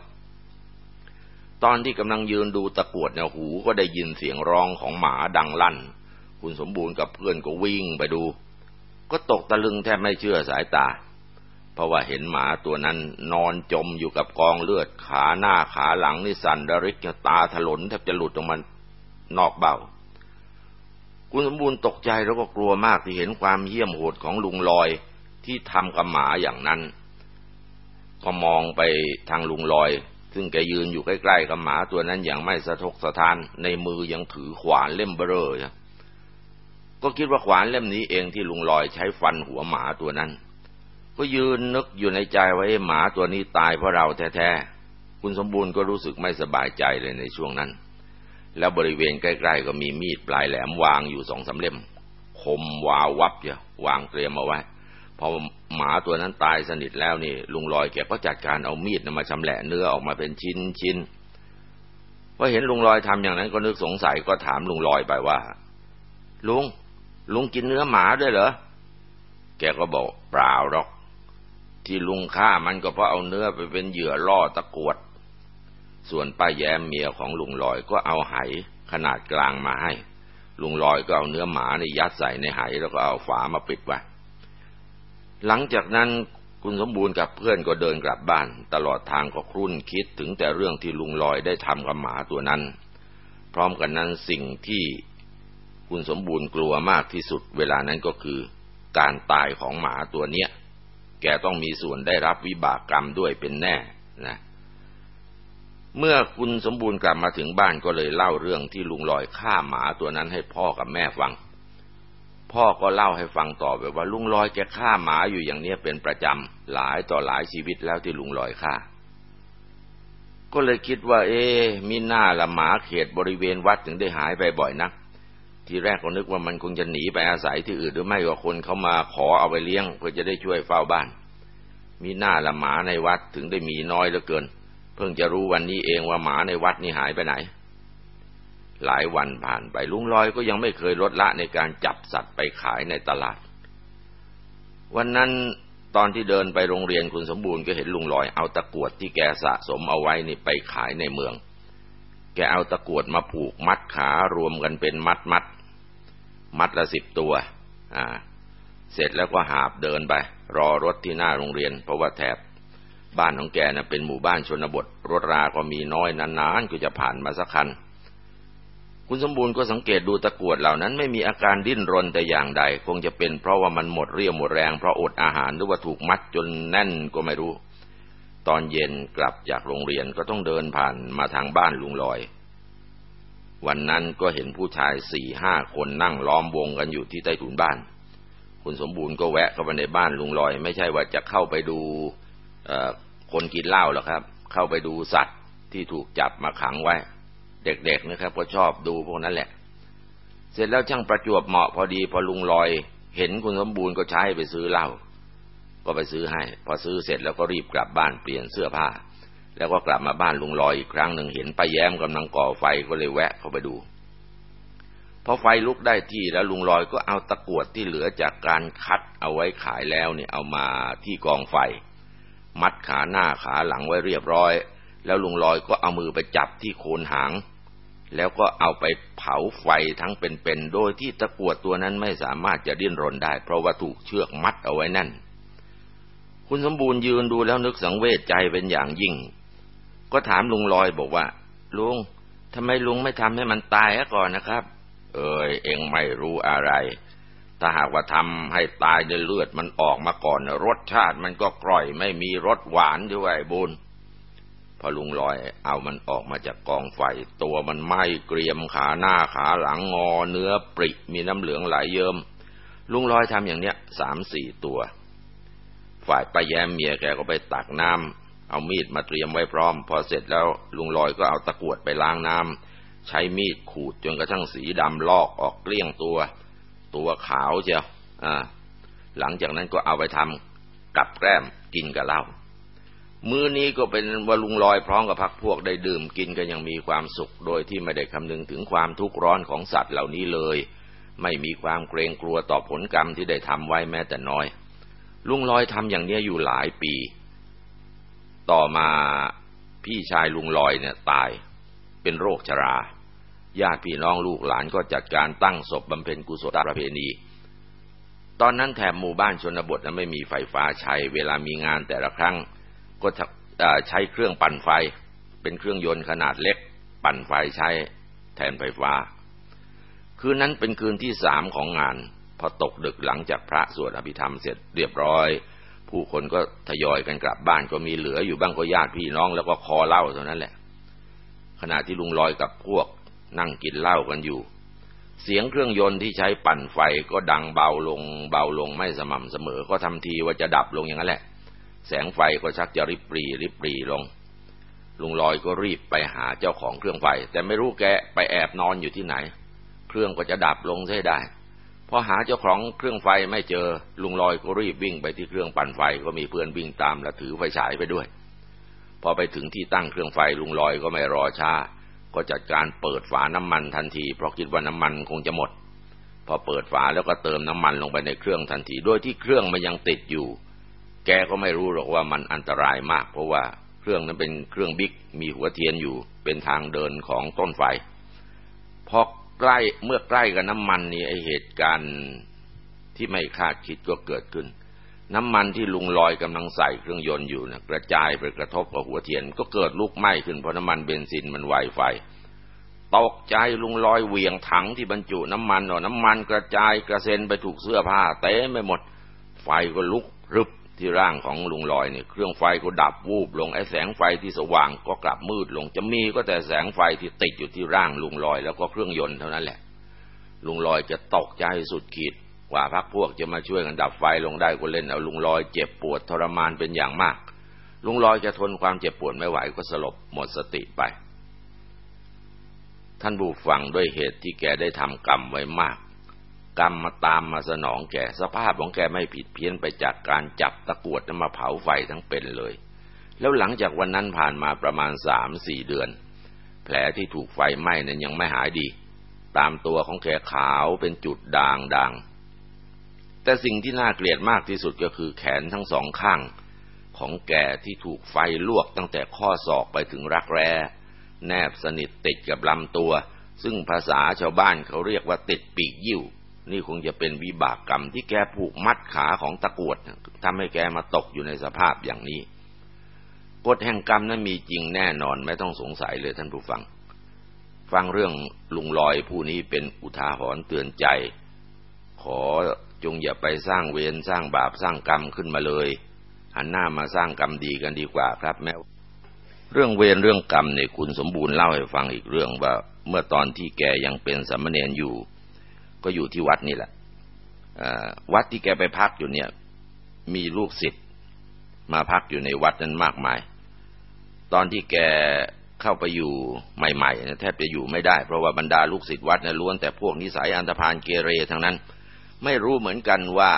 ตอนที่กำลังยืนดูตะกวดเนี่ยหูก็ได้ยินเสียงร้องของหมาดังลั่น คุณสมบูรณ์กับเพื่อนก็วิ่งไปดู ก็ตกตะลึงแทบไม่เชื่อสายตา เพราะว่าเห็นหมาตัวนั้นนอนจมอยู่กับกองเลือดขาหน้าขาหลังนี่สั่นระริกตาถลนแทบจะหลุดออกมานอกเบ้า คุณสมบูรณ์ตกใจแล้วก็กลัวมากที่เห็นความเหี้ยมโหดของลุงลอยที่ทำกับหมาอย่างนั้น ก็มองไปทางลุงลอย ซึ่งแกยืนอยู่ใกล้ๆกับหมาตัวนั้นอย่างไม่สะทกสะท้าน ในมือยังถือขวานเล่มเบอร์ก็คิดว่าขวานเล่มนี้เองที่ลุงลอยใช้ฟันหัวหมาตัวนั้น ก็ยืนนึกอยู่ในใจว่าหมาตัวนี้ตายเพราะเราแท้ๆ คุณสมบูรณ์ก็รู้สึกไม่สบายใจเลยในช่วงนั้น แล้วบริเวณใกล้ๆก็มีมีดปลายแหลมวางอยู่สองสาเล่ม คมวาววับเยาวางเตรียมเอาไว้ พอหมาตัวนั้นตายสนิทแล้วนี่ ลุงลอยแกก็จัดการเอามีดมาชำแหละเนื้อออกมาเป็นชิ้นชิ้นพอเห็นลุงลอยทำอย่างนั้นก็นึกสงสัยก็ถามลุงลอยไปว่า ลุง ลุงกินเนื้อหมาด้วยเหรอแกก็บอกเปล่าหรอก ที่ลุงฆ่ามันก็เพราะเอาเนื้อไปเป็นเหยื่อล่อตะกวด ส่วนป้าแย้มเมียของลุงลอยก็เอาไหขนาดกลางมาให้ ลุงลอยก็เอาเนื้อหมาในยัดใส่ในไหแล้วก็เอาฝามาปิดไว้ หลังจากนั้นคุณสมบูรณ์กับเพื่อนก็เดินกลับบ้าน ตลอดทางก็ครุ่นคิดถึงแต่เรื่องที่ลุงลอยได้ทำกับหมาตัวนั้น พร้อมกันนั้นสิ่งที่คุณสมบูรณ์กลัวมากที่สุด เวลานั้นก็คือ การตายของหมาตัวเนี้ย แกต้องมีส่วนได้รับวิบากกรรมด้วยเป็นแน่นะเมื่อคุณสมบูรณ์กลับมาถึงบ้านก็เลยเล่าเรื่องที่ลุงลอยฆ่าหมาตัวนั้นให้พ่อกับแม่ฟัง พ่อก็เล่าให้ฟังต่อไปว่าลุงลอยแกฆ่าหมาอยู่อย่างนี้เป็นประจำหลายต่อหลายชีวิตแล้วที่ลุงลอยฆ่า ก็เลยคิดว่า เอ๊มีหน้าละหมาเขตบริเวณวัดถึงได้หายไปบ่อยนัก ทีแรกก็นึกว่ามันคงจะหนีไปอาศัยที่อื่นหรือไม่ว่าคนเขามาขอเอาไปเลี้ยงเพื่อจะได้ช่วยเฝ้าบ้าน มีหน้าละหมาในวัดถึงได้มีน้อยเหลือเกิน เพิ่งจะรู้วันนี้เองว่าหมาในวัดนี่หายไปไหน หลายวันผ่านไปลุงลอยก็ยังไม่เคยลดละในการจับสัตว์ไปขายในตลาด วันนั้นตอนที่เดินไปโรงเรียนคุณสมบูรณ์ก็เห็นลุงลอยเอาตะกวดที่แกสะสมเอาไว้นี่ไปขายในเมือง แกเอาตะกวดมาผูกมัดขารวมกันเป็นมัดมัด มัดละสิบตัว อ่า เสร็จแล้วก็หาบเดินไป รอรถที่หน้าโรงเรียน เพราะว่าแถบบ้านของแกนะ่ะเป็นหมู่บ้านชนบท รถราก็มีน้อยนานๆก็จะผ่านมาสักคัน คุณสมบูรณ์ก็สังเกตดูตะกวดเหล่านั้นไม่มีอาการดิ้นรนแต่อย่างใด คงจะเป็นเพราะว่ามันหมดเรี่ยวหมดแรงเพราะอดอาหารหรือว่าถูกมัดจนแน่นก็ไม่รู้ ตอนเย็นกลับจากโรงเรียนก็ต้องเดินผ่านมาทางบ้านลุงลอย วันนั้นก็เห็นผู้ชายสี่ห้าคนนั่งล้อมวงกันอยู่ที่ใต้ถุนบ้าน คุณสมบูรณ์ก็แวะเข้าไปในบ้านลุงลอย ไม่ใช่ว่าจะเข้าไปดูคนกินเหล้าหรอกครับ เข้าไปดูสัตว์ที่ถูกจับมาขังไว้ เด็กๆนะครับ ก็ชอบดูพวกนั้นแหละ เสร็จแล้วช่างประจวบเหมาะพอดีพอลุงลอย เห็นคุณสมบูรณ์ก็ใช้ไปซื้อเหล้าก็ไปซื้อให้ พอซื้อเสร็จแล้วก็รีบกลับบ้านเปลี่ยนเสื้อผ้า แล้วก็กลับมาบ้านลุงลอยอีกครั้งหนึ่งเห็นป้าแย้มกำลังก่อไฟก็เลยแวะเข้าไปดูพอไฟลุกได้ที่แล้วลุงลอยก็เอาตะกวดที่เหลือจากการคัดเอาไว้ขายแล้วเนี่ยเอามาที่กองไฟ มัดขาหน้าขาหลังไว้เรียบร้อย แล้วลุงลอยก็เอามือไปจับที่โคนหาง แล้วก็เอาไปเผาไฟทั้งเป็นๆ โดยที่ตะกวดตัวนั้นไม่สามารถจะดิ้นรนได้ เพราะว่าถูกเชือกมัดเอาไว้แน่น คุณสมบูรณ์ยืนดูแล้วนึกสังเวชใจเป็นอย่างยิ่ง ก็ถามลุงลอยบอกว่า ลุงทำไมลุงไม่ทำให้มันตายก่อนนะครับ เอ้ยเองไม่รู้อะไร ถ้าหากว่าทำให้ตายในเลือดมันออกมาก่อน รสชาติมันก็กร่อยไม่มีรสหวานด้วยบุญ พอลุงลอยเอามันออกมาจากกองไฟ ตัวมันไหม้เกรียมขาหน้าขาหลังงอ เนื้อปริมีน้ำเหลืองไหลยเยิมลุงลอยทำอย่างเนี้ยสามสี่ตัว ฝ่ายป้าแย้มเมียแกก็ไปตักน้ำเอามีดมาเตรียมไว้พร้อม พอเสร็จแล้วลุงลอยก็เอาตะกวดไปล้างน้ำใช้มีดขูดจนกระทั่งสีดำลอกออกเกลี้ยงตัว ตัวขาวเจียวอ่าหลังจากนั้นก็เอาไปทำกับแกล้มกินกับเหล้า มื้อนี้ก็เป็นวลุงลอยพร้อมกับพักพวกได้ดื่มกินกันยังมีความสุข โดยที่ไม่ได้คำนึงถึงความทุกข์ร้อนของสัตว์เหล่านี้เลย ไม่มีความเกรงกลัวต่อผลกรรมที่ได้ทำไว้แม้แต่น้อย ลุงลอยทำอย่างนี้อยู่หลายปี ต่อมาพี่ชายลุงลอยเนี่ยตาย เป็นโรคชรา ญาติพี่น้องลูกหลานก็จัดการตั้งศพบำเพ็ญกุศลประเพณีตอนนั้นแถบหมู่บ้านชนบทนั้นไม่มีไฟฟ้าใช้เวลามีงานแต่ละครั้ง ก็ใช้เครื่องปั่นไฟ เป็นเครื่องยนต์ขนาดเล็ก ปั่นไฟใช้แทนไฟฟ้า คืนนั้นเป็นคืนที่สามของงาน พอตกดึกหลังจากพระสวดอภิธรรมเสร็จเรียบร้อย ผู้คนก็ทยอยกันกลับบ้านก็มีเหลืออยู่บ้างก็ญาติพี่น้องแล้วก็คอเล่าเท่านั้นแหละ ขณะที่ลุงลอยกับพวกนั่งกินเหล้ากันอยู่ เสียงเครื่องยนต์ที่ใช้ปั่นไฟก็ดังเบาลงเบาลงไม่สม่ำเสมอ ก็ทำทีว่าจะดับลงอย่างนั้นแหละ แสงไฟก็ชักจะริบปรีริบปรีลง ลุงลอยก็รีบไปหาเจ้าของเครื่องไฟ แต่ไม่รู้แกไปแอบนอนอยู่ที่ไหน เครื่องก็จะดับลงใช่ได้พอหาเจ้าของเครื่องไฟไม่เจอลุงลอยก็รีบวิ่งไปที่เครื่องปั่นไฟก็มีเพื่อนวิ่งตามและถือไฟฉายไปด้วย พอไปถึงที่ตั้งเครื่องไฟลุงลอยก็ไม่รอช้าก็จัดการเปิดฝาน้ำมันทันที เพราะคิดว่าน้ำมันคงจะหมด พอเปิดฝาแล้วก็เติมน้ำมันลงไปในเครื่องทันที โดยที่เครื่องมันยังติดอยู่ กก็ไม่รู้หรอกว่ามันอันตรายมาก เพราะว่าเครื่องนั้นเป็นเครื่องบิ๊กมีหัวเทียนอยู่เป็นทางเดินของต้นไฟพอใกล้เมื่อใกล้กับน้ำมันนี่ไอเหตุการณ์ที่ไม่คาดคิดก็เกิดขึ้น น้ำมันที่ลุงลอยกำลังใส่เครื่องยนต์อยู่นะกระจายไปกระทบกับหัวเทียน ก็เกิดลุกไหม้ขึ้นเพราะน้ำมันเบนซินมันไวไฟตกใจลุงลอยเหวี่ยงถังที่บรรจุน้ำมันเนาะน้ำมันกระจายกระเซ็นไปถูกเสื้อผ้าเต็มไปหมด ไฟก็ลุกรึบ ที่ร่างของลุงลอยเนี่ยเครื่องไฟก็ดับวูบลงไอ้แสงไฟที่สว่างก็กลับมืดลงจะมีก็แต่แสงไฟที่ติดอยู่ที่ร่างลุงลอย แล้วก็เครื่องยนต์เท่านั้นแหละ ลุงลอยจะตกใจสุดขีดกว่าพักพวกจะมาช่วยกันดับไฟลงได้ก็เล่นเอาลุงลอยเจ็บปวดทรมานเป็นอย่างมาก ลุงลอยจะทนความเจ็บปวดไม่ไหวก็สลบหมดสติไป ท่านผู้ฟังด้วยเหตุที่แกได้ทำกรรมไว้มาก กรรมมาตามมาสนองแกสภาพของแกไม่ผิดเพี้ยนไปจากการจับตะกวดมาเผาไฟทั้งเป็นเลย แล้วหลังจากวันนั้นผ่านมาประมาณสามสี่เดือน แผลที่ถูกไฟไหม้นั้นยังไม่หายดี ตามตัวของแกขาวเป็นจุดด่างด่างแต่สิ่งที่น่าเกลียดมากที่สุดก็คือแขนทั้งสองข้าง ของแกที่ถูกไฟลวกตั้งแต่ข้อศอกไปถึงรักแร้ แนบสนิทติดกับลำตัว ซึ่งภาษาชาวบ้านเขาเรียกว่าติดปีกยิ้ว นี่คงจะเป็นวิบากกรรมที่แกผูกมัดขาของตะกวดทำให้แกมาตกอยู่ในสภาพอย่างนี้กฎแห่งกรรมนั้นมีจริงแน่นอนไม่ต้องสงสัยเลยท่านผู้ฟัง ฟังเรื่องลุงลอยผู้นี้เป็นอุทาหรณ์เตือนใจ ขอจงอย่าไปสร้างเวรสร้างบาปสร้างกรรมขึ้นมาเลย หันหน้ามาสร้างกรรมดีกันดีกว่าครับแม้เรื่องเวรเรื่องกรรมเนี่ยคุณสมบูรณ์เล่าให้ฟังอีกเรื่องว่าเมื่อตอนที่แกยังเป็นสามเณรอยู่ ก็อยู่ที่วัดนี่แหละวัดที่แกไปพักอยู่เนี่ย มีลูกศิษย์มาพักอยู่ในวัดนั้นมากมาย ตอนที่แกเข้าไปอยู่ใหม่ๆนะแทบจะอยู่ไม่ได้ เพราะว่าบรรดาลูกศิษย์วัดเนี่ยล้วนแต่พวกนิสัยอันธพาลเกเรทั้งนั้น ไม่รู้เหมือนกันว่า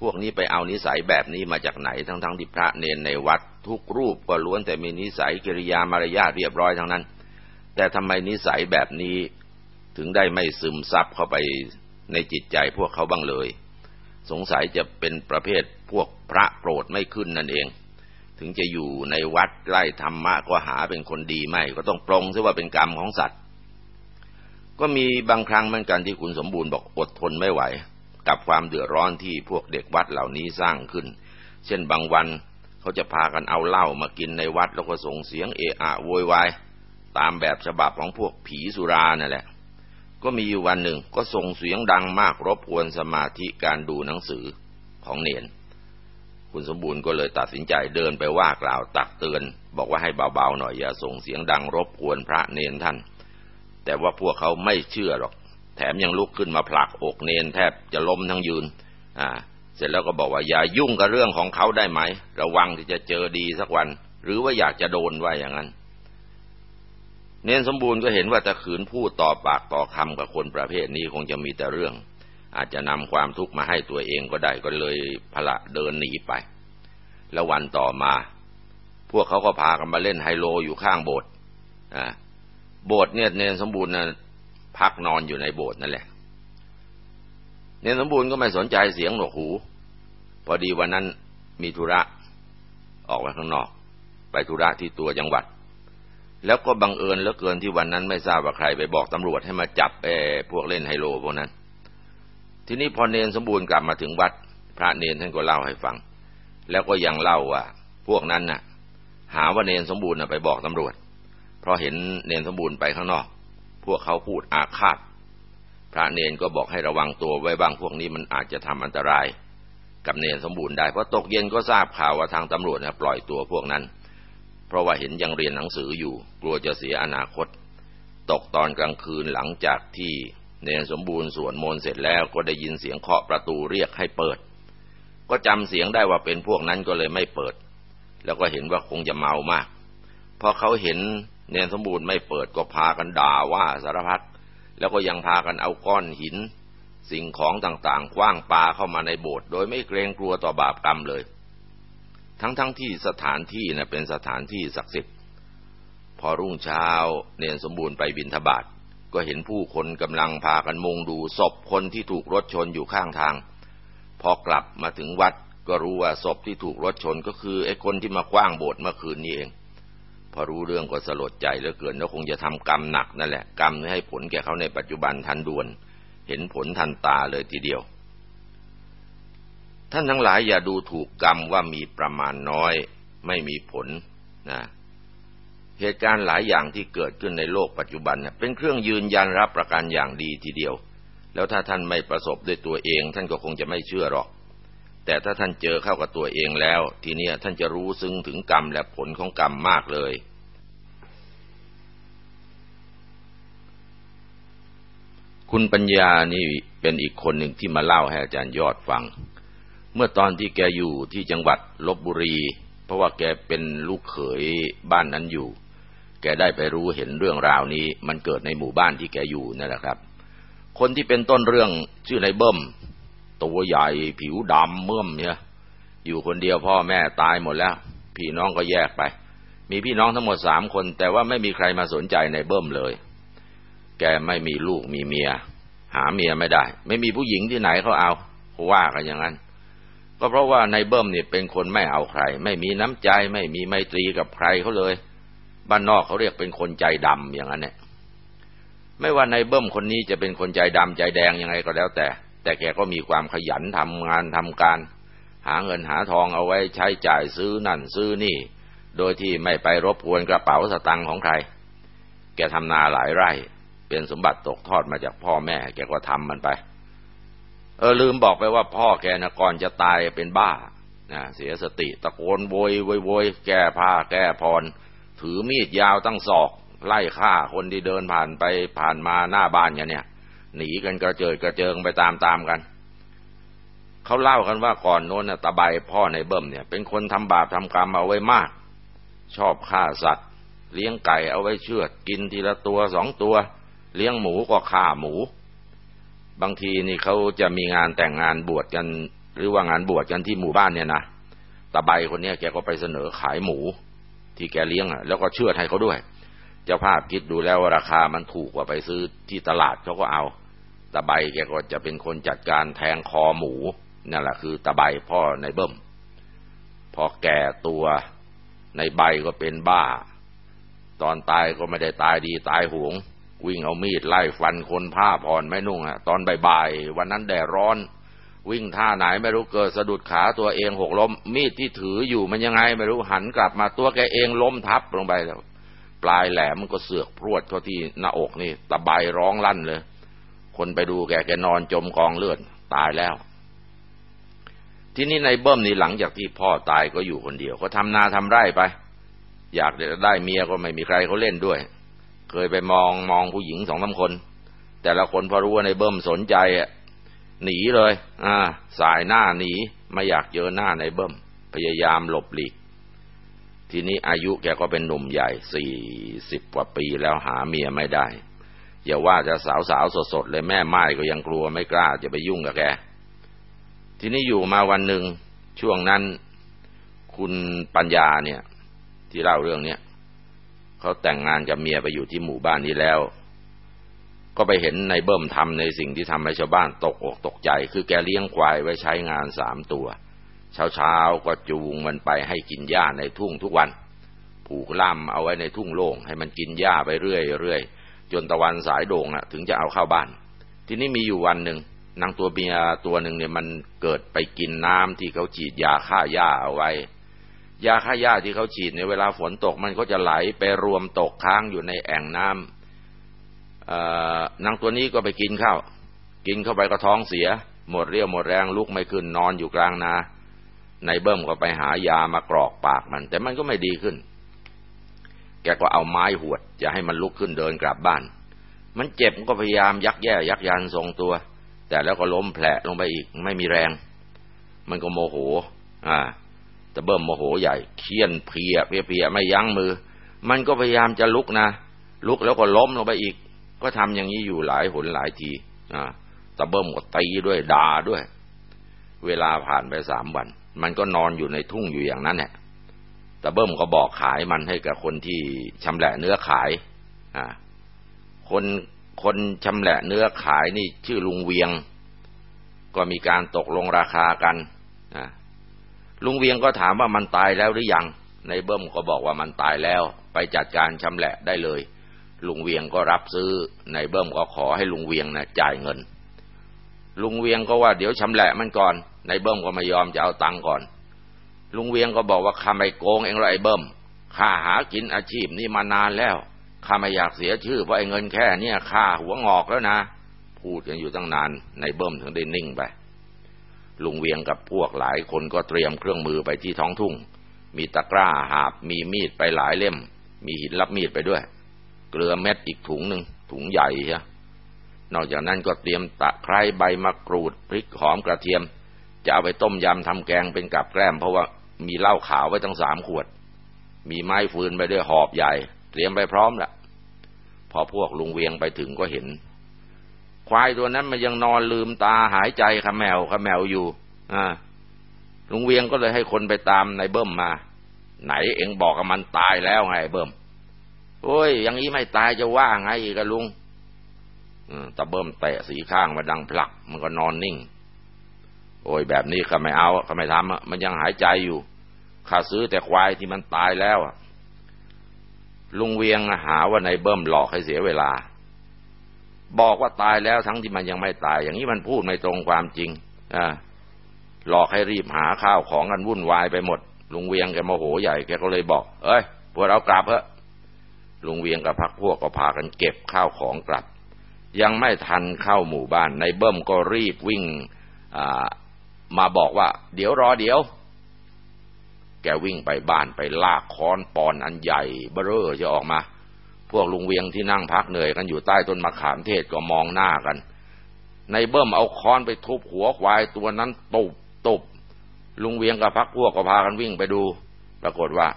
พวกนี้ไปเอานิสัยแบบนี้มาจากไหนทั้งๆทที่พระเนนในวัด ทุกรูปก็ล้วนแต่มีนิสัยกิริยามารยาทเรียบร้อยทั้งนั้น แต่ทำไมนิสัยแบบนี้ ถึงได้ไม่ซึมซับเข้าไปในจิตใจพวกเขาบ้างเลย สงสัยจะเป็นประเภทพวกพระโปรดไม่ขึ้นนั่นเอง ถึงจะอยู่ในวัดใกล้ธรรมะก็หาเป็นคนดีไม่ ก็ต้องปรงซะว่าเป็นกรรมของสัตว์ ก็มีบางครั้งเหมือนกันที่คุณสมบูรณ์บอกอดทนไม่ไหว กับความเดือดร้อนที่พวกเด็กวัดเหล่านี้สร้างขึ้น เช่นบางวันเขาจะพากันเอาเหล้ามากินในวัดแล้วก็ส่งเสียงเอะอะโวยวายตามแบบฉบับของพวกผีสุรานั่นแหละ ก็มีอยู่วันหนึ่งก็ส่งเสียงดังมากรบกวนสมาธิการดูหนังสือของเนน คุณสมบูรณ์ก็เลยตัดสินใจเดินไปว่ากล่าวตักเตือน บอกว่าให้เบาๆหน่อยอย่าส่งเสียงดังรบกวนพระเนนท่าน แต่ว่าพวกเขาไม่เชื่อหรอก แถมยังลุกขึ้นมาผลักอกเนนแทบจะล้มทั้งยืน อ่า เสร็จแล้วก็บอกว่าอย่ายุ่งกับเรื่องของเขาได้ไหม ระวังที่จะเจอดีสักวัน หรือว่าอยากจะโดนว่าอย่างนั้น เนนสมบูรณ์ก็เห็นว่าจะขืนพูดต่อปากต่อคำกับคนประเภทนี้คงจะมีแต่เรื่อง อาจจะนำความทุกข์มาให้ตัวเองก็ได้ก็เลยพละเดินหนีไป แล้ววันต่อมา พวกเขาก็พากันมาเล่นไฮโลอยู่ข้างโบสถ์อ่าโบสถ์เนี่ยเนนสมบูรณ์นะพักนอนอยู่ในโบสถ์นั่นแหละ เนนสมบูรณ์ก็ไม่สนใจเสียงหนวกหู พอดีวันนั้นมีธุระออกไปข้างนอก ไปธุระที่ตัวจังหวัด แล้วก็บังเอิญเหลือเกินที่วันนั้นไม่ทราบว่าใครไปบอกตำรวจให้มาจับไอ้พวกเล่นไฮโลพวกนั้น ทีนี้พอเนนสมบูรณ์กลับมาถึงวัด พระเนนท่านก็เล่าให้ฟัง แล้วก็ยังเล่าว่า พวกนั้นน่ะ หาว่าเนนสมบูรณ์ไปบอกตำรวจ เพราะเห็นเนนสมบูรณ์ไปข้างนอก พวกเขาพูดอาฆาต พระเนนก็บอกให้ระวังตัวไว้บ้างพวกนี้มันอาจจะทำอันตราย กับเนนสมบูรณ์ได้เพราะตกเย็นก็ทราบข่าวว่าทางตำรวจเนี่ยปล่อยตัวพวกนั้น เพราะว่าเห็นยังเรียนหนังสืออยู่ กลัวจะเสียอนาคต ตกตอนกลางคืนหลังจากที่เนนสมบูรณ์สวดมนต์เสร็จแล้วก็ได้ยินเสียงเคาะประตูเรียกให้เปิด ก็จำเสียงได้ว่าเป็นพวกนั้นก็เลยไม่เปิด แล้วก็เห็นว่าคงจะเมามากพอเขาเห็นเนนสมบูรณ์ไม่เปิดก็พากันด่าว่าสารพัดแล้วก็ยังพากันเอาก้อนหิน สิ่งของต่างๆคว้างปาเข้ามาในโบสถ์โดยไม่เกรงกลัวต่อบาปกรรมเลย ทั้งๆทที่สถานที่นะเป็นสถานที่ศักดิ์สิทธิ์พอรุ่งเช้าเนนสมบูรณ์ไปบินทบาทก็เห็นผู้คนกำลังพากันมุงดูศพคนที่ถูกรถชนอยู่ข้างทาง พอกลับมาถึงวัดก็รู้ว่าศพที่ถูกรถชนก็คือไอ้คนที่มาคว้างโบสถ์เมื่อคืนนี้เอง พอรู้เรื่องก็สลดใจเหลือเกินแล้วคงจะทำกรรมหนักนั่นแหละ กรรมให้ผลแก่เขาในปัจจุบันทันด่วน เห็นผลทันตาเลยทีเดียว ท่านทั้งหลายอย่าดูถูกกรรมว่ามีประมาณน้อย ไม่มีผลนะเหตุการณ์หลายอย่างที่เกิดขึ้นในโลกปัจจุบันเป็นเครื่องยืนยันรับประกันอย่างดีทีเดียว แล้วถ้าท่านไม่ประสบด้วยตัวเอง ท่านก็คงจะไม่เชื่อหรอก แต่ถ้าท่านเจอเข้ากับตัวเองแล้ว ทีนี้ท่านจะรู้ซึ้งถึงกรรมและผลของกรรมมากเลยคุณปัญญานี่เป็นอีกคนหนึ่งที่มาเล่าให้อาจารย์ยอดฟัง เมื่อตอนที่แกอยู่ที่จังหวัดลบบุรี เพราะว่าแกเป็นลูกเขยบ้านนั้นอยู่ แกได้ไปรู้เห็นเรื่องราวนี้ มันเกิดในหมู่บ้านที่แกอยู่นั่นแหละครับ คนที่เป็นต้นเรื่องชื่อในเบิ้มตัวใหญ่ผิวดำเมื่อมเนี่ยอยู่คนเดียวพ่อแม่ตายหมดแล้ว พี่น้องก็แยกไป มีพี่น้องทั้งหมดสามคน แต่ว่าไม่มีใครมาสนใจในเบิ้มเลย แกไม่มีลูกมีเมีย หาเมียไม่ได้ ไม่มีผู้หญิงที่ไหนเขาเอาเขาว่ากันอย่างนั้น ก็เพราะว่าในเบิ้มเนี่ยเป็นคนไม่เอาใคร ไม่มีน้ำใจไม่มีไมตรีกับใครเขาเลย บ้านนอกเขาเรียกเป็นคนใจดำอย่างนั้นเนี่ยไม่ว่าในเบิ้มคนนี้จะเป็นคนใจดำใจแดงยังไงก็แล้วแต่ แต่แกก็มีความขยันทำงานทำการ หาเงินหาทองเอาไว้ใช้จ่ายซื้อนั่นซื้อนี่ โดยที่ไม่ไปรบกวนกระเป๋าสตังค์ของใคร แกทำนาหลายไร่ เป็นสมบัติตกทอดมาจากพ่อแม่ แกก็ทำมันไป เออลืมบอกไปว่าพ่อแกนะก่อนจะตายเป็นบ้านะเสียสติตะโกนโวยโวยโวยแก้ผ้าแก้พร ถือมีดยาวตั้งศอก ไล่ฆ่าคนที่เดินผ่านไปผ่านมาหน้าบ้านอย่างเนี้ยหนีกันกระเจิดกระเจิงไปตามๆกัน เขาเล่ากันว่าก่อนโน้นตะใบพ่อในเบิ่มเนี่ย เป็นคนทำบาปทำกรรมเอาไว้มาก ชอบฆ่าสัตว์ เลี้ยงไก่เอาไว้เชือดกินทีละตัวสองตัว เลี้ยงหมูก็ฆ่าหมู บางทีนี่เขาจะมีงานแต่งงานบวชกัน หรือว่างานบวชกันที่หมู่บ้านเนี่ยนะตะใบคนนี้แกก็ไปเสนอขายหมู ที่แกเลี้ยงอะแล้วก็เชื่อให้เขาด้วย เจ้าภาพคิดดูแล้วราคามันถูกกว่าไปซื้อที่ตลาดเขาก็เอาตะใบแกก็จะเป็นคนจัดการแทงคอหมูนั่นแหละคือตะใบพ่อในเบิ้มพอแก่ตัวในใบก็เป็นบ้า ตอนตายก็ไม่ได้ตายดีตายหวง วิ่งเอามีดไล่ฟันคนผ้าผ่อนไม่นุ่งอะตอนบ่ายๆวันนั้นแดดร้อน วิ่งท่าไหนไม่รู้เกิดสะดุดขาตัวเองหกล้ม มีดที่ถืออยู่มันยังไง ไม่รู้หันกลับมาตัวแกเองล้มทับลงไปแล้วปลายแหลมมันก็เสือกพรวดเข้าที่หน้าอกนี่ตะใบร้องลั่นเลย คนไปดูแกแกนอนจมกองเลือดตายแล้ว ที่นี่ในเบิ้มนี่หลังจากที่พ่อตายก็อยู่คนเดียว ก็ทำนาทำไร่ไป อยากจะได้เมียก็ไม่มีใครเขาเล่นด้วย เคยไปมองมองผู้หญิงสองสาคน แต่ละคนพอรู้ว่าในเบิ้มสนใจอะหนีเลย อ่า สายหน้าหนีไม่อยากเจอหน้าในเบิ้ม พยายามหลบหลีก ทีนี้อายุแกก็เป็นหนุ่มใหญ่สี่สิบกว่าปีแล้วหาเมียไม่ได้ อย่าว่าจะสาวสาวสดๆเลยแม่ไม้ก็ยังกลัวไม่กล้าจะไปยุ่งกับแก ทีนี้อยู่มาวันหนึ่งช่วงนั้น คุณปัญญาเนี่ย ที่เล่าเรื่องเนี้ย เขาแต่งงานกับเมียไปอยู่ที่หมู่บ้านนี้แล้ว ก็ไปเห็นในเบิ่มทำในสิ่งที่ทำให้ชาวบ้านตกอกตกใจ คือแกเลี้ยงควายไว้ใช้งานสามตัว เช้าเช้าก็จูงมันไปให้กินหญ้าในทุ่งทุกวัน ผูกล่ำเอาไว้ในทุ่งโล่งให้มันกินหญ้าไปเรื่อยเรื่อยจนตะวันสายโด่งอะ ถึงจะเอาเข้าบ้าน ทีนี้มีอยู่วันหนึ่งนางตัวเมียตัวหนึ่งเนี่ยมันเกิดไปกินน้ำที่เขาฉีดยาฆ่าหญ้าเอาไว้ ยาฆ่าหญ้าที่เขาฉีดในเวลาฝนตกมันก็จะไหลไปรวมตกค้างอยู่ในแอ่งน้ำนางตัวนี้ก็ไปกินข้าวกินเข้าไปก็ท้องเสีย หมดเรี่ยวหมดแรงลุกไม่ขึ้นนอนอยู่กลางนาในเบิ้มก็ไปหายามากรอกปากมัน แต่มันก็ไม่ดีขึ้น แกก็เอาไม้หวดจะให้มันลุกขึ้นเดินกลับบ้าน มันเจ็บก็พยายามยักแย่ยักยันทรงตัว แต่แล้วก็ล้มแผลลงไปอีกไม่มีแรง มันก็โมโห อ่า ต่เบิ้มโมโหใหญ่เคี่ยนเพียเพียเพียไม่ยั้งมือ มันก็พยายามจะลุกนะ ลุกแล้วก็ล้มลงไปอีก ก็ทำอย่างนี้อยู่หลายหนหลายทีอ่าตะเบิ้มก็ตีด้วยด่าด้วย เวลาผ่านไปสามวัน มันก็นอนอยู่ในทุ่งอยู่อย่างนั้นแหละตะเบิ้มก็บอกขายมันให้กับคนที่ชำแหละเนื้อขายอ่าคนคนชำแหละเนื้อขายนี่ชื่อลุงเวียง ก็มีการตกลงราคากัน ลุงเวียงก็ถามว่ามันตายแล้วหรือยัง ในเบิ้มก็บอกว่ามันตายแล้ว ไปจัดการชำแหละได้เลย ลุงเวียงก็รับซื้อ ในเบิ้มก็ขอให้ลุงเวียงนะจ่ายเงิน ลุงเวียงก็ว่าเดี๋ยวชำแหละมันก่อน ในเบิ้มก็ไม่ยอมจะเอาตังค์ก่อน ลุงเวียงก็บอกว่าข้าไม่โกงเองหรอกไอ้เบิ้ม ข้าหากินอาชีพนี้มานานแล้ว ข้าไม่อยากเสียชื่อเพราะไอ้เงินแค่เนี้ยข้าหัวงอกแล้วนะ พูดกันอยู่ตั้งนาน ในเบิ้มถึงได้นิ่งไป ลุงเวียงกับพวกหลายคนก็เตรียมเครื่องมือไปที่ท้องทุ่ง มีตะกร้าหาบ มีมีดไปหลายเล่ม มีหินรับมีดไปด้วย เกลือเม็ดอีกถุงหนึ่งถุงใหญ่ใช่นอกจากนั้นก็เตรียมตะไคร้ใบมะกรูดพริกหอมกระเทียม จะเอาไปต้มยำทำแกงเป็นกับแกล้ม เพราะว่ามีเหล้าขาวไว้ตั้งสามขวด มีไม้ฟืนไปด้วยหอบใหญ่ เตรียมไปพร้อมละพอพวกลุงเวียงไปถึงก็เห็น ควายตัวนั้นมันยังนอนลืมตาหายใจขมแมวขมแมวอยู่ อ่าลุงเวียงก็เลยให้คนไปตามนายเบิ้มมา ไหนเอ็งบอกกับมันตายแล้วไงเบิ้มโอ้ยอย่างนี้ไม่ตายจะว่าไงกับลุงตะเบิ่มเตะสีข้างมาดังพลัก มันก็นอนนิ่ง โอ้ยแบบนี้ข้าไม่เอาข้าไม่ทำมันยังหายใจอยู่ข้าซื้อแต่ควายที่มันตายแล้วลุงเวียงหาว่าในเบิ่มหลอกให้เสียเวลา บอกว่าตายแล้วทั้งที่มันยังไม่ตาย อย่างนี้มันพูดไม่ตรงความจริงอ่าหลอกให้รีบหาข้าวของกันวุ่นวายไปหมด ลุงเวียงแกโมโหใหญ่แกก็เลยบอก เอ้ยพวกเรากลับเถอะลุงเวียงกับพักพวกก็พากันเก็บข้าวของกลับ ยังไม่ทันเข้าหมู่บ้านในเบิ้มก็รีบวิ่งมาบอกว่า เดี๋ยวรอเดี๋ยว แกวิ่งไปบ้านไปลากค้อนปอนอันใหญ่เบ้อจะออกมา พวกลุงเวียงที่นั่งพักเหนื่อยกันอยู่ใต้ต้นมะขามเทศก็มองหน้ากัน ในเบิ้มเอาค้อนไปทุบหัวควายตัวนั้นตุบตุบลุงเวียงกับพักพวกก็พากันวิ่งไปดู ปรากฏว่า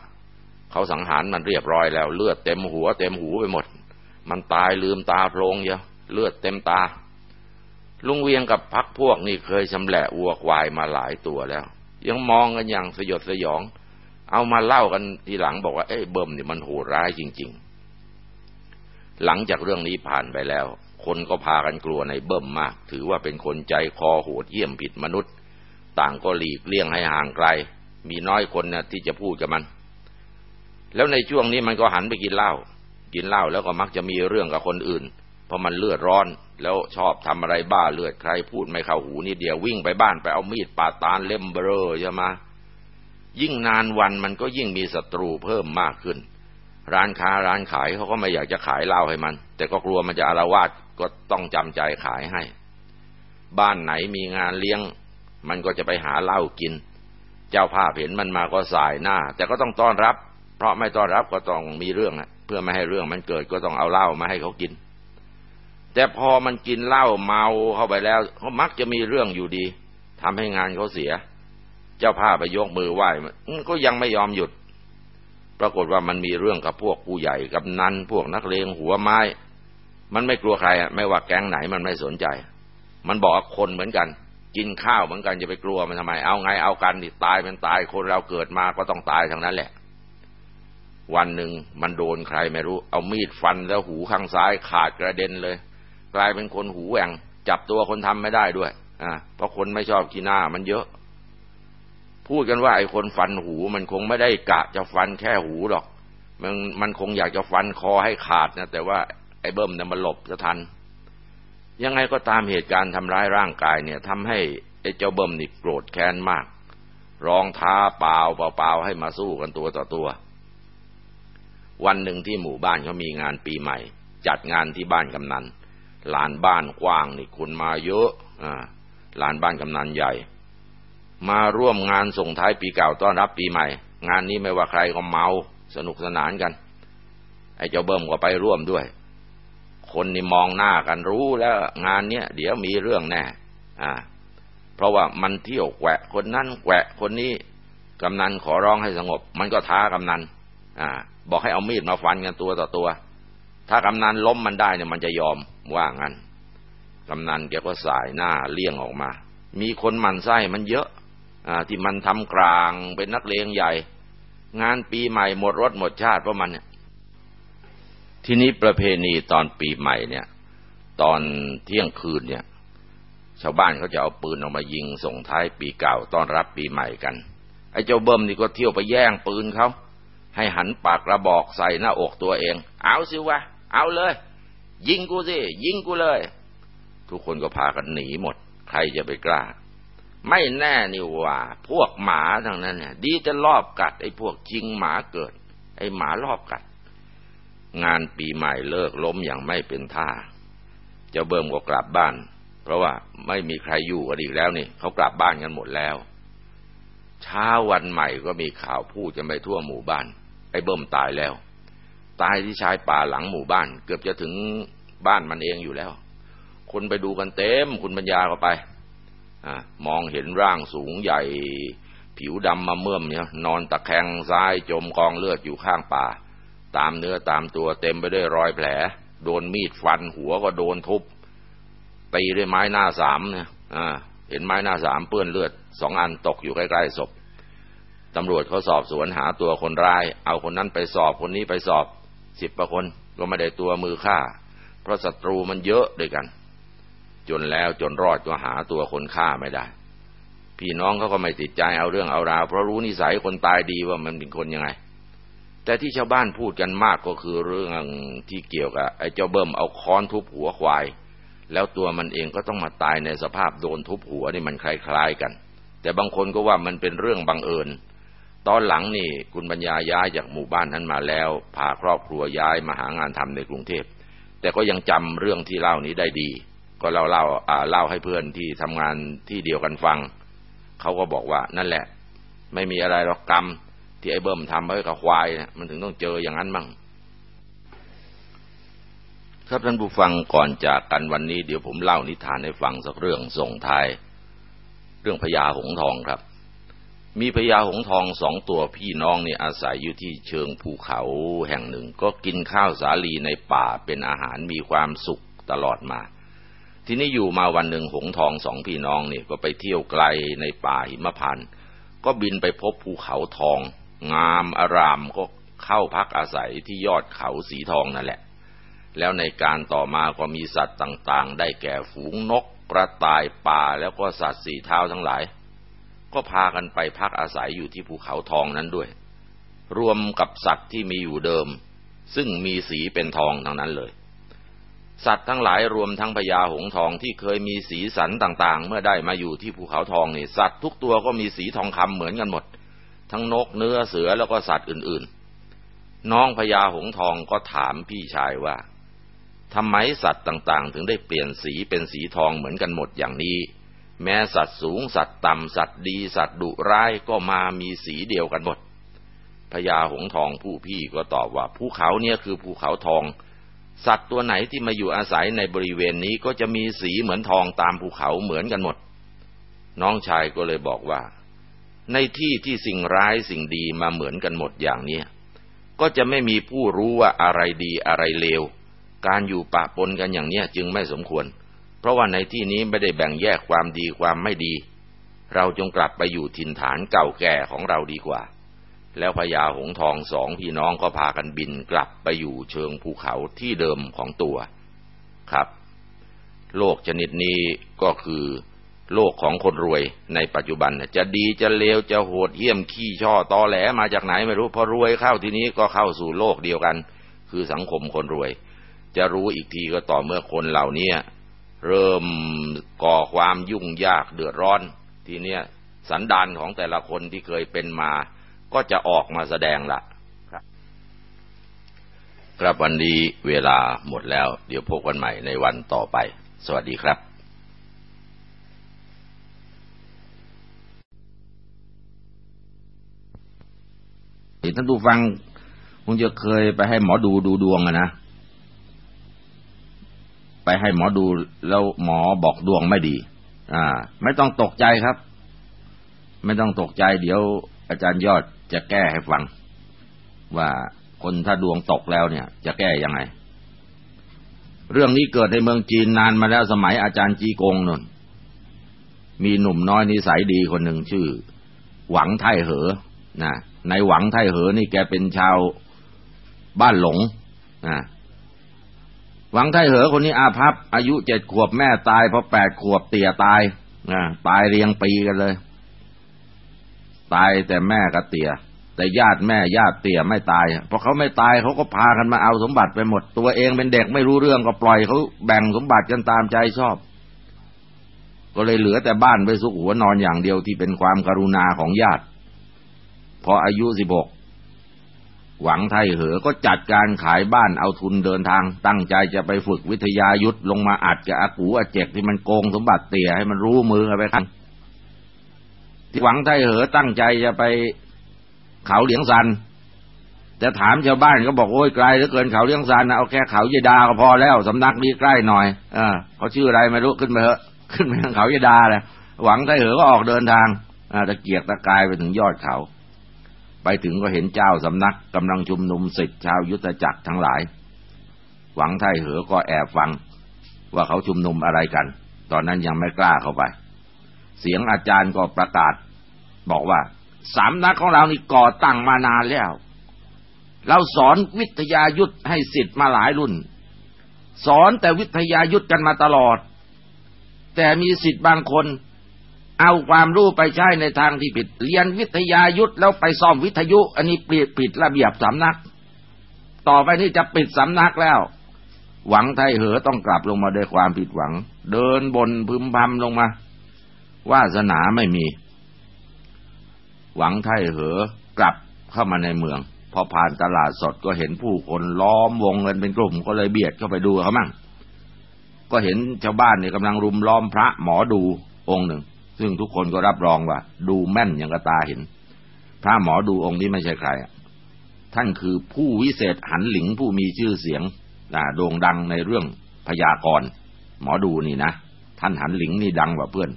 เขาสังหารมันเรียบร้อยแล้ว เลือดเต็มหัวเต็มหูไปหมด มันตายลืมตาโพลงเยอะเลือดเต็มตา ลุงเวียงกับพักพวกนี่เคยชำแหละวัวควายมาหลายตัวแล้ว ยังมองกันอย่างสยดสยอง เอามาเล่ากันทีหลังบอกว่าเอ้เบิ่มนี่มันโหดร้ายจริง ๆ หลังจากเรื่องนี้ผ่านไปแล้ว คนก็พากันกลัวในเบิ่มมาก ถือว่าเป็นคนใจคอโหดเยี่ยมผิดมนุษย์ ต่างก็หลีกเลี่ยงให้ห่างไกล มีน้อยคนนะที่จะพูดกับมัน แล้วในช่วงนี้มันก็หันไปกินเหล้ากินเหล้าแล้วก็มักจะมีเรื่องกับคนอื่น เพราะมันเลือดร้อนแล้วชอบทำอะไรบ้าเลือดใครพูดไม่เข้าหูนี่เดียววิ่งไปบ้านไปเอามีดปาตานเล่มเบรอใช่ไหมยิ่งนานวันมันก็ยิ่งมีศัตรูเพิ่มมากขึ้น ร้านค้าร้านขายเขาก็ไม่อยากจะขายเหล้าให้มัน แต่ก็กลัวมันจะอารวาสก็ต้องจำใจขายให้ บ้านไหนมีงานเลี้ยง มันก็จะไปหาเหล้ากิน เจ้าภาพเห็นมันมาก็สายหน้า แต่ก็ต้องต้อนรับ เพราะไม่ต้อนรับก็ต้องมีเรื่องเพื่อไม่ให้เรื่องมันเกิดก็ต้องเอาเหล้ามาให้เขากิน แต่พอมันกินเหล้าเมาเข้าไปแล้วเขามักจะมีเรื่องอยู่ดีทำให้งานเขาเสีย เจ้าภาพไปยกมือไหว้มันก็ยังไม่ยอมหยุด ปรากฏว่ามันมีเรื่องกับพวกผู้ใหญ่กับนันพวกนักเลงหัวไม้ มันไม่กลัวใครอะไม่ว่าแก๊งไหนมันไม่สนใจ มันบอกคนเหมือนกัน กินข้าวเหมือนกันจะไปกลัวมันทำไม เอาไงเอากันดิตายเป็นตายคนเราเกิดมาก็ต้องตายทั้งนั้นแหละ วันหนึ่งมันโดนใครไม่รู้ เอามีดฟันแล้วหูข้างซ้ายขาดกระเด็นเลย กลายเป็นคนหูแหว่งจับตัวคนทำไม่ได้ด้วยอ่าเพราะคนไม่ชอบกีหน้ามันเยอะ พูดกันว่าไอ้คนฟันหู มันคงไม่ได้กะจะฟันแค่หูหรอก มันมันคงอยากจะฟันคอให้ขาดนะแต่ว่าไอ้เบิ้มเนี่ยมันหลบจะทัน ยังไงก็ตามเหตุการณ์ทำร้ายร่างกายเนี่ยทำให้ไอ้เจ้าเบิ้มนี่โกรธแค้นมาก ร้องท้าเปล่าเปล่าให้มาสู้กันตัวต่อตัว วันหนึ่งที่หมู่บ้านเขามีงานปีใหม่ จัดงานที่บ้านกำนันลานบ้านกว้างนี่คนมาเยอะอ่าลานบ้านกำนันใหญ่ มาร่วมงานส่งท้ายปีเก่าต้อนรับปีใหม่ งานนี้ไม่ว่าใครก็เมาสนุกสนานกัน ไอ้เจ้าเบิ่มก็ไปร่วมด้วย คนนี่มองหน้ากันรู้แล้วงานเนี้ยเดี๋ยวมีเรื่องแน่ อ่า เพราะว่ามันเที่ยวแกวะคนนั้นแกวะคนนี้กำนันขอร้องให้สงบ มันก็ท้ากำนัน อ่า บอกให้เอามีดมาฟันกันตัวต่อตัว ถ้ากำนันล้มมันได้เนี่ยมันจะยอมว่างั้นกำนันแกก็สายหน้าเลี่ยงออกมา มีคนมันไส้มันเยอะ ที่มันทำกลางเป็นนักเลงใหญ่ งานปีใหม่หมดรถหมดชาติเพราะมันเนี่ยทีนี้ประเพณีตอนปีใหม่เนี่ย ตอนเที่ยงคืนเนี่ย ชาวบ้านเขาจะเอาปืนออกมายิงส่งท้ายปีเก่าต้อนรับปีใหม่กันไอ้เจ้าเบิ้มนี่ก็เที่ยวไปแย่งปืนเขาให้หันปากกระบอกใส่หน้าอกตัวเอง เอาสิวะ เอาเลย ยิงกูสิ ยิงกูเลย ทุกคนก็พากันหนีหมด ใครจะไปกล้า ไม่แน่นี่ว่า พวกหมาทั้งนั้นเนี่ยดีจะลอบกัดไอ้พวกจริงหมาเกิด ไอ้หมารอบกัด งานปีใหม่เลิกล้มอย่างไม่เป็นท่าเจ้าเบิ่มก็กลับบ้าน เพราะว่าไม่มีใครอยู่กันอีกแล้วนี่เขากลับบ้านกันหมดแล้ว เช้าวันใหม่ก็มีข่าวพูดจะไปทั่วหมู่บ้าน ไอ้เบิ่มตายแล้ว ตายที่ชายป่าหลังหมู่บ้าน เกือบจะถึงบ้านมันเองอยู่แล้ว คนไปดูกันเต็มคุณปัญญาก็ไป มองเห็นร่างสูงใหญ่ ผิวดำมาเมื่อมเนี่ยนอนตะแคงซ้ายจมกองเลือดอยู่ข้างป่า ตามเนื้อตามตัวเต็มไปด้วยรอยแผล โดนมีดฟันหัวก็โดนทุบตีด้วยไม้หน้าสามเนี่ยเห็นไม้หน้าสามเปื้อนเลือดสองอันตกอยู่ใกล้ๆศพตำรวจเขาสอบสวนหาตัวคนร้าย เอาคนนั้นไปสอบคนนี้ไปสอบสิบประคนก็ไม่ได้ตัวมือฆ่า เพราะศัตรูมันเยอะด้วยกัน จนแล้วจนรอดก็หาตัวคนฆ่าไม่ได้ พี่น้องเขาก็ไม่ติดใจเอาเรื่องเอาราว เพราะรู้นิสัยคนตายดีว่ามันเป็นคนยังไง แต่ที่ชาวบ้านพูดกันมากก็คือเรื่องที่เกี่ยวกับไอ้เจ้าเบิ่มเอาค้อนทุบหัวควาย แล้วตัวมันเองก็ต้องมาตายในสภาพโดนทุบหัวนี่มันคล้ายๆกัน แต่บางคนก็ว่ามันเป็นเรื่องบังเอิญตอนหลังนี่คุณปัญญาย้ายจากหมู่บ้านนั้นมาแล้ว พาครอบครัวย้ายมาหางานทำในกรุงเทพ แต่ก็ยังจำเรื่องที่เล่านี้ได้ดี ก็เราเล่าเล่าให้เพื่อนที่ทำงานที่เดียวกันฟัง เขาก็บอกว่านั่นแหละ ไม่มีอะไรหรอกกรรม ที่ไอ้เบิ่มทำให้กับควายเนี่ยมันถึงต้องเจออย่างนั้นมั่งครับท่านผู้ฟังก่อนจากกันวันนี้เดี๋ยวผมเล่านิทานให้ฟังสักเรื่องส่งท้าย เรื่องพญาหงทองครับ มีพญาหงทองสองตัวพี่น้องเนี่ยอาศัยอยู่ที่เชิงภูเขาแห่งหนึ่ง ก็กินข้าวสาลีในป่าเป็นอาหารมีความสุขตลอดมา ทีนี้อยู่มาวันหนึ่งหงทองสองพี่น้องนี่ก็ไปเที่ยวไกลในป่าหิมพานต์ก็บินไปพบภูเขาทอง งามอารามก็เข้าพักอาศัยที่ยอดเขาสีทองนั่นแหละ แล้วในการต่อมาก็มีสัตว์ต่างๆ ได้แก่ฝูงนกกระต่ายป่าแล้วก็สัตว์สีเท้าทั้งหลาย ก็พากันไปพักอาศัยอยู่ที่ภูเขาทองนั้นด้วย รวมกับสัตว์ที่มีอยู่เดิม ซึ่งมีสีเป็นทองทั้งนั้นเลย สัตว์ทั้งหลายรวมทั้งพญาหงทองที่เคยมีสีสันต่างๆ เมื่อได้มาอยู่ที่ภูเขาทองนี่สัตว์ทุกตัวก็มีสีทองคำเหมือนกันหมด ทั้งนกเนื้อเสือแล้วก็สัตว์อื่นๆ น้องพญาหงทองก็ถามพี่ชายว่าทำไมสัตว์ต่างๆ ถึงได้เปลี่ยนสีเป็นสีทองเหมือนกันหมดอย่างนี้ แม้สัตว์สูงสัตว์ต่ำสัตว์ดีสัตว์ดุร้ายก็มามีสีเดียวกันหมดพญาหงทองผู้พี่ก็ตอบว่าภูเขาเนี่ยคือภูเขาทอง สัตว์ตัวไหนที่มาอยู่อาศัยในบริเวณนี้ก็จะมีสีเหมือนทองตามภูเขาเหมือนกันหมด น้องชายก็เลยบอกว่า ในที่ที่สิ่งร้ายสิ่งดีมาเหมือนกันหมดอย่างนี้ก็จะไม่มีผู้รู้ว่าอะไรดีอะไรเลว การอยู่ปะปนกันอย่างนี้จึงไม่สมควร เพราะว่าในที่นี้ไม่ได้แบ่งแยกความดีความไม่ดี เราจงกลับไปอยู่ถิ่นฐานเก่าแก่ของเราดีกว่า แล้วพญาหงทองสองพี่น้องก็พากันบินกลับไปอยู่เชิงภูเขาที่เดิมของตัวครับ โลกชนิดนี้ก็คือโลกของคนรวยในปัจจุบัน จะดีจะเลวจะโหดเหี้ยมขี้ช่อตอแหลมาจากไหนไม่รู้พอรวยเข้าทีนี้ก็เข้าสู่โลกเดียวกัน คือสังคมคนรวย จะรู้อีกทีก็ต่อเมื่อคนเหล่านี้เริ่มก่อความยุ่งยากเดือดร้อน ทีเนี้ยสันดานของแต่ละคนที่เคยเป็นมา ก็จะออกมาแสดงละครับวันนี้เวลาหมดแล้ว เดี๋ยวพบกันใหม่ในวันต่อไป สวัสดีครับท่านผู้ฟังคงจะเคยไปให้หมอดูดูดวงอะนะ ไปให้หมอดูแล้วหมอบอกดวงไม่ดี อ่า ไม่ต้องตกใจครับ ไม่ต้องตกใจเดี๋ยวอาจารย์ยอด จะแก้ให้ฟัง ว่าคนถ้าดวงตกแล้วเนี่ย จะแก้ยังไง เรื่องนี้เกิดในเมืองจีนนานมาแล้วสมัยอาจารย์จีกงนนมีหนุ่มน้อยนิสัยดีคนหนึ่งชื่อ หวังไทเหอนะในหวังไทเหอนี่แกเป็นชาวบ้านหลงนะหวังไทเหอคนนี้อาภัพ อายุเจ็ดขวบแม่ตายพราะแปดขวบเตี่ยตายนะตายเรียงปีกันเลย ตายแต่แม่กับเตี่ยแต่ญาติแม่ญาติเตี่ยไม่ตายเพราะเขาไม่ตายเขาก็พากันมาเอาสมบัติไปหมด ตัวเองเป็นเด็กไม่รู้เรื่องก็ปล่อยเขาแบ่งสมบัติกันตามใจชอบ ก็เลยเหลือแต่บ้านไปสุกหัวนอนอย่างเดียวที่เป็นความกรุณาของญาติ พออายุสิบหกหวังไทยเหอก็จัดการขายบ้านเอาทุนเดินทาง ตั้งใจจะไปฝึกวิทยายุทธลงมาอัดกับอากูอาเจกที่มันโกงสมบัติเตี่ยให้มันรู้มือไปกัน ที่หวังไทเหอตั้งใจจะไปเขาเหลียงซันจะถามชาวบ้านก็บอกโอ้ยไกลเหลือเกินเขาเลี้ยงซันนะเอาแค่เขาเยดาก็พอแล้วสำนักนี้ใกล้หน่อยเออเขาชื่ออะไรไม่รู้ขึ้นไปเถอะขึ้นไปทางเขาเยดาเลยหวังไทเหอก็ออกเดินทางอตะเกียกตะกายไปถึงยอดเขา ไปถึงก็เห็นเจ้าสำนักกำลังชุมนุมสิทธิชาวยุทธจักรทั้งหลาย หวังไทเหอก็แอบฟัง ว่าเขาชุมนุมอะไรกัน ตอนนั้นยังไม่กล้าเข้าไป เสียงอาจารย์ก็ประกาศ บอกว่า สามนักของเรานี่ก่อตั้งมานานแล้ว เราสอนวิทยายุทธให้สิทธิ์มาหลายรุ่น สอนแต่วิทยายุทธกันมาตลอด แต่มีสิทธิ์บางคน เอาความรู้ไปใช้ในทางที่ผิด เรียนวิทยายุทธแล้วไปซ่อมวิทยุ อันนี้ปผิดระเบียบสำนัก ต่อไปนี้จะปิดสำนักแล้วหวังไทยเหอต้องกลับลงมาด้วยความผิดหวัง เดินบนพึมพำลงมา วาสนาไม่มี หวังไทยเหอกลับเข้ามาในเมือง พอผ่านตลาดสดก็เห็นผู้คนล้อมวงกันเป็นกลุ่มก็เลยเบียดเข้าไปดูเขามั่งก็เห็นชาวบ้านเนี่ยกำลังรุมล้อมพระหมอดูองค์หนึ่ง ซึ่งทุกคนก็รับรองว่า ดูแม่นอย่างกระตาเห็น พระหมอดูองค์นี้ไม่ใช่ใครท่านคือผู้วิเศษหันหลิงผู้มีชื่อเสียงโด่งดังในเรื่องพยากรณ์หมอดูนี่นะ ท่านหันหลิงนี่ดังกว่าเพื่อน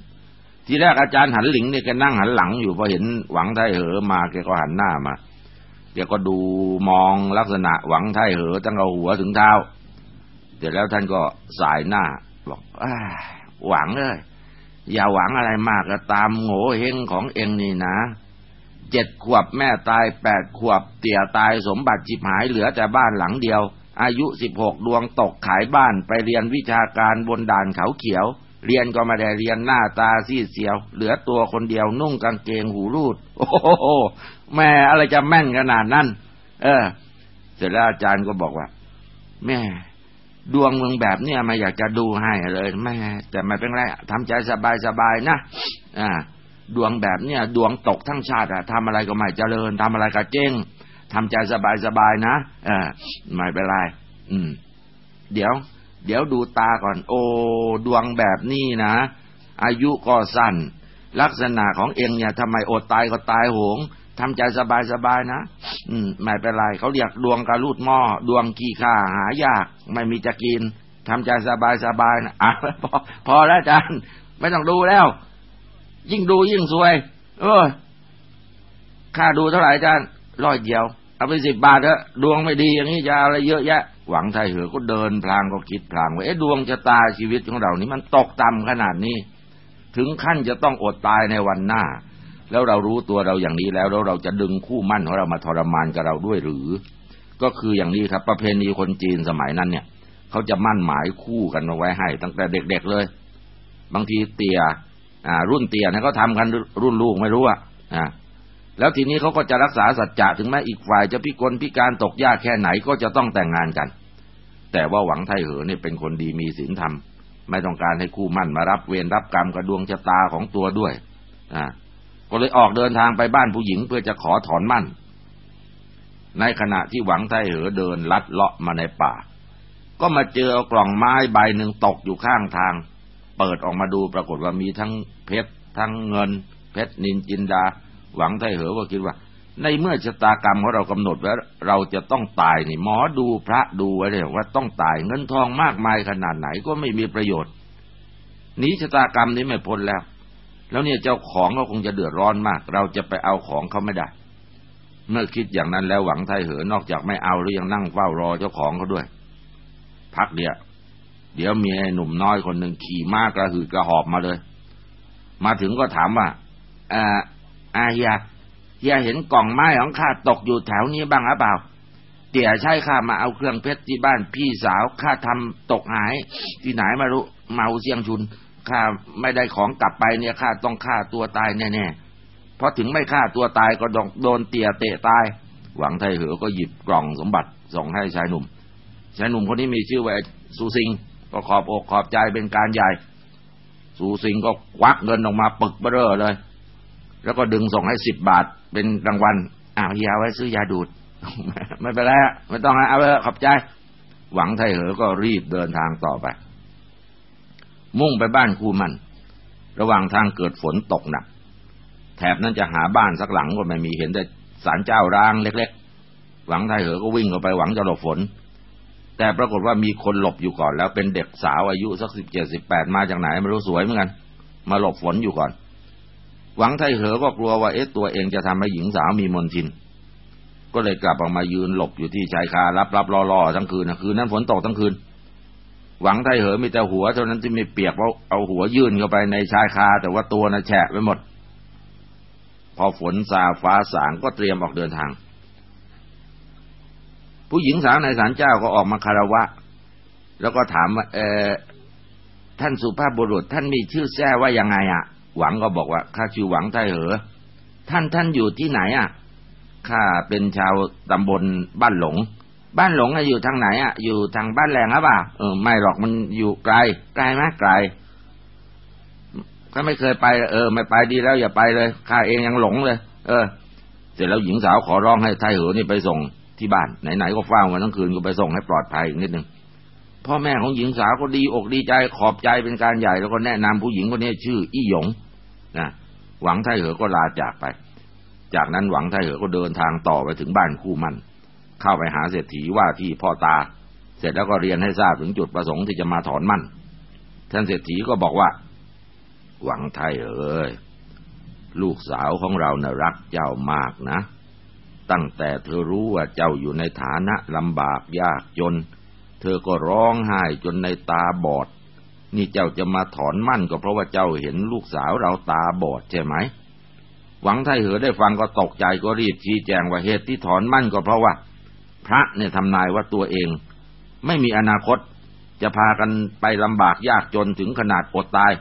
ทีแรกอาจารย์หันหลิงเนี่ยแกนั่งหันหลังอยู่พอเห็นหวังไทเหอมาแกก็หันหน้ามาแกก็ดูมองลักษณะหวังไทเหอตั้งเอาหัวถึงเท้าเสร็จแล้วท่านก็สายหน้าบอกอหวังเลยอย่าหวังอะไรมากก็ตามโง่เฮงของเองนี่นะเจ็ดขวบแม่ตายแปดขวบเตี่ยตายสมบัติจิบหายเหลือแต่บ้านหลังเดียว อายุสิบหกดวงตกขายบ้านไปเรียนวิชาการบนด่านเขาเขียว เรียนก็มาได้เรียนหน้าตาซีดเสียว เหลือตัวคนเดียวนุ่งกางเกงหูรูด โอ้โหแม่อะไรจะแม่นขนาดนั้น เออ เสร็จแล้วอาจารย์ก็บอกว่า แม่ ดวงมึงแบบเนี้ยมาอยากจะดูให้เลยแม่แต่ไม่เป็นไรทำใจสบายสบายนะอ่า ดวงแบบเนี้ยดวงตกทั้งชาติอะทำอะไรก็ไม่เจริญทำอะไรก็เจ๊งทำใจสบายสบายนะอ่าไม่เป็นไรอืม เดี๋ยว เดี๋ยวดูตาก่อน โอ้ดวงแบบนี้นะ อายุก็สั้น ลักษณะของเองเนี่ยทำไมอดตายก็ตายโหงทำใจสบายสบายนะ อืม ไม่เป็นไรเขาเรียกดวงกระลูดหม้อ ดวงขี้ข้าหายาก ไม่มีจะกินทำใจสบายสบายนะอะพอพอแล้วอาจารย์ไม่ต้องดูแล้ว ยิ่งดูยิ่งสวย เออค่าดูเท่าไหร่อาจารย์ร้อยเดียว เอาไปสิบบาทเถอะดวงไม่ดีอย่างนี้จะอะไรเยอะแยะ หวังไทยเหอก็เดินพลางก็คิดพลางว่าเอ๊ะดวงชะตาชีวิตของเรานี่มันตกต่ำขนาดนี้ ถึงขั้นจะต้องอดตายในวันหน้า แล้วเรารู้ตัวเราอย่างนี้แล้วแล้วเราจะดึงคู่มั่นของเรามาทรมานกับเราด้วยหรือ ก็คืออย่างนี้ครับ ประเพณีคนจีนสมัยนั้นเนี่ยเขาจะมั่นหมายคู่กันเอาไว้ให้ ตั้งแต่เด็กๆเลย บางทีเตียอ่า รุ่นเตียนะเขาทำกันรุ่นลูกไม่รู้อะอ่า แล้วทีนี้เขาก็จะรักษาสัจจะถึงแม้อีกฝ่ายจะพิกลพิการตกยากแค่ไหนก็จะต้องแต่งงานกัน แต่ว่าหวังไทเหอเนี่ยเป็นคนดีมีศีลธรรม ไม่ต้องการให้คู่มั่นมารับเวรรับกรรมกระดวงชะตาของตัวด้วยอ่าก็เลยออกเดินทางไปบ้านผู้หญิงเพื่อจะขอถอนมั่น ในขณะที่หวังไทเหอเดินลัดเลาะมาในป่า ก็มาเจอกล่องไม้ใบหนึ่งตกอยู่ข้างทาง เปิดออกมาดูปรากฏว่ามีทั้งเพชรทั้งเงิน เพชรนินจินดา หวังไทเหอก็คิดว่า ในเมื่อชะตากรรมของเรากำหนดไว้เราจะต้องตายนี่หมอดูพระดูไว้เลยว่าต้องตายเงินทองมากมายขนาดไหนก็ไม่มีประโยชน์หนีชะตากรรมนี้ไม่พ้นแล้ว แล้วเนี่ยเจ้าของก็คงจะเดือดร้อนมาก เราจะไปเอาของเขาไม่ได้ เมื่อคิดอย่างนั้นแล้วหวังไทเหอนอกจากไม่เอาหรือยังนั่งเฝ้ารอเจ้าของเขาด้วย พักเดียวเดี๋ยวมีไอ้หนุ่มน้อยคนหนึ่งขี่ม้ากระหืดกระหอบมาเลย มาถึงก็ถามว่าอ่า อาเฮียเฮียเห็นกล่องไม้ของข้าตกอยู่แถวนี้บ้างหรือเปล่าเตี่ยใช่ข้ามาเอาเครื่องเพชรที่บ้านพี่สาวข้าทำตกหาย ที่ไหนมารู้เมาเสียงชุนข้าไม่ได้ของกลับไปเนี่ยข้าต้องฆ่าตัวตายแน่ๆเพราะถึงไม่ฆ่าตัวตายก็โดนเตี่ยเตะตาย หวังไทเหอก็หยิบกล่องสมบัติส่งให้ชายหนุ่มชายหนุ่มคนนี้มีชื่อว่าสุซิงก็ขอบอกขอบใจเป็นการใหญ่สุซิงก็ควักเงินออกมาปึกเบ้อเลย แล้วก็ดึงส่งให้สิบบาทเป็นรางวัลอ้าวยาไว้ซื้อยาดูด ไม่เป็นไรไม่ต้องเอาไปขอบใจ หวังไทเหอก็รีบเดินทางต่อไป มุ่งไปบ้านคูมัน ระหว่างทางเกิดฝนตกหนักแถบนั้นจะหาบ้านสักหลังก็ไม่มีเห็นแต่ศาลเจ้าร้างเล็ก ๆ หวังไทเหอก็วิ่งเข้าไปหวังจะหลบฝน แต่ปรากฏว่ามีคนหลบอยู่ก่อน แล้วเป็นเด็กสาวอายุสักสิบเจ็ดสิบแปดมาจากไหนไม่รู้สวยเหมือนกัน มาหลบฝนอยู่ก่อน หวังไทเหอก็กลัวว่าเอ๊ะตัวเองจะทำให้หญิงสาวมีมนทิน ก็เลยกลับออกมายืนหลบอยู่ที่ชายคารับรับรอรอทั้งคืนนะคืนนั้นฝนตกทั้งคืน หวังไทเหอมีแต่หัวเท่านั้นที่ไม่เปียกเพราะเอาหัวยื่นเข้าไปในชายคา แต่ว่าตัวน่ะแฉะไปหมด พอฝนซาฟ้าสางก็เตรียมออกเดินทาง ผู้หญิงสาวในศาลเจ้าก็ออกมาคารวะ แล้วก็ถามว่าเออท่านสุภาพบุรุษท่านมีชื่อแท้ว่ายังไงอะ หวังก็บอกว่าข้าชื่อหวังไทเหอ ท่านท่านอยู่ที่ไหนอะข้าเป็นชาวตำบลบ้านหลง บ้านหลงอยู่ทางไหนอะ อยู่ทางบ้านแรงหรือเปล่าเออไม่หรอกมันอยู่ไกล ไกลไหมไกลข้าไม่เคยไป เออ ไม่ไปดีแล้วอย่าไปเลยข้าเองยังหลงเลย เออ เสร็จแล้วหญิงสาวขอร้องให้ไทเหอนี่ไปส่งที่บ้านไหนๆก็เฝ้ามาทั้งคืนก็ไปส่งให้ปลอดภัยอีกนิดหนึ่งพ่อแม่ของหญิงสาวก็ดีอกดีใจขอบใจเป็นการใหญ่แล้วก็แนะนำผู้หญิงคนนี้ชื่ออี้หยง นะหวังไทเหอก็ลาจากไป จากนั้นหวังไทเหอก็เดินทางต่อไปถึงบ้านคู่มันเข้าไปหาเศรษฐีว่าที่พ่อตา เสร็จแล้วก็เรียนให้ทราบถึงจุดประสงค์ที่จะมาถอนมั่น ท่านเศรษฐีก็บอกว่า หวังไทยเอ้ยลูกสาวของเรานะ่ะรักเจ้ามากนะ ตั้งแต่เธอรู้ว่าเจ้าอยู่ในฐานะลำบากยากจน เธอก็ร้องไห้จนในตาบอด นี่เจ้าจะมาถอนมั่นก็เพราะว่าเจ้าเห็นลูกสาวเราตาบอดใช่ไหม หวังไทเหอได้ฟังก็ตกใจก็รีบชี้แจงว่าเหตุที่ถอนมั่นก็เพราะว่า พระเนี่ยทำนายว่าตัวเอง ไม่มีอนาคตจะพากันไปลำบากยากจนถึงขนาดอดตาย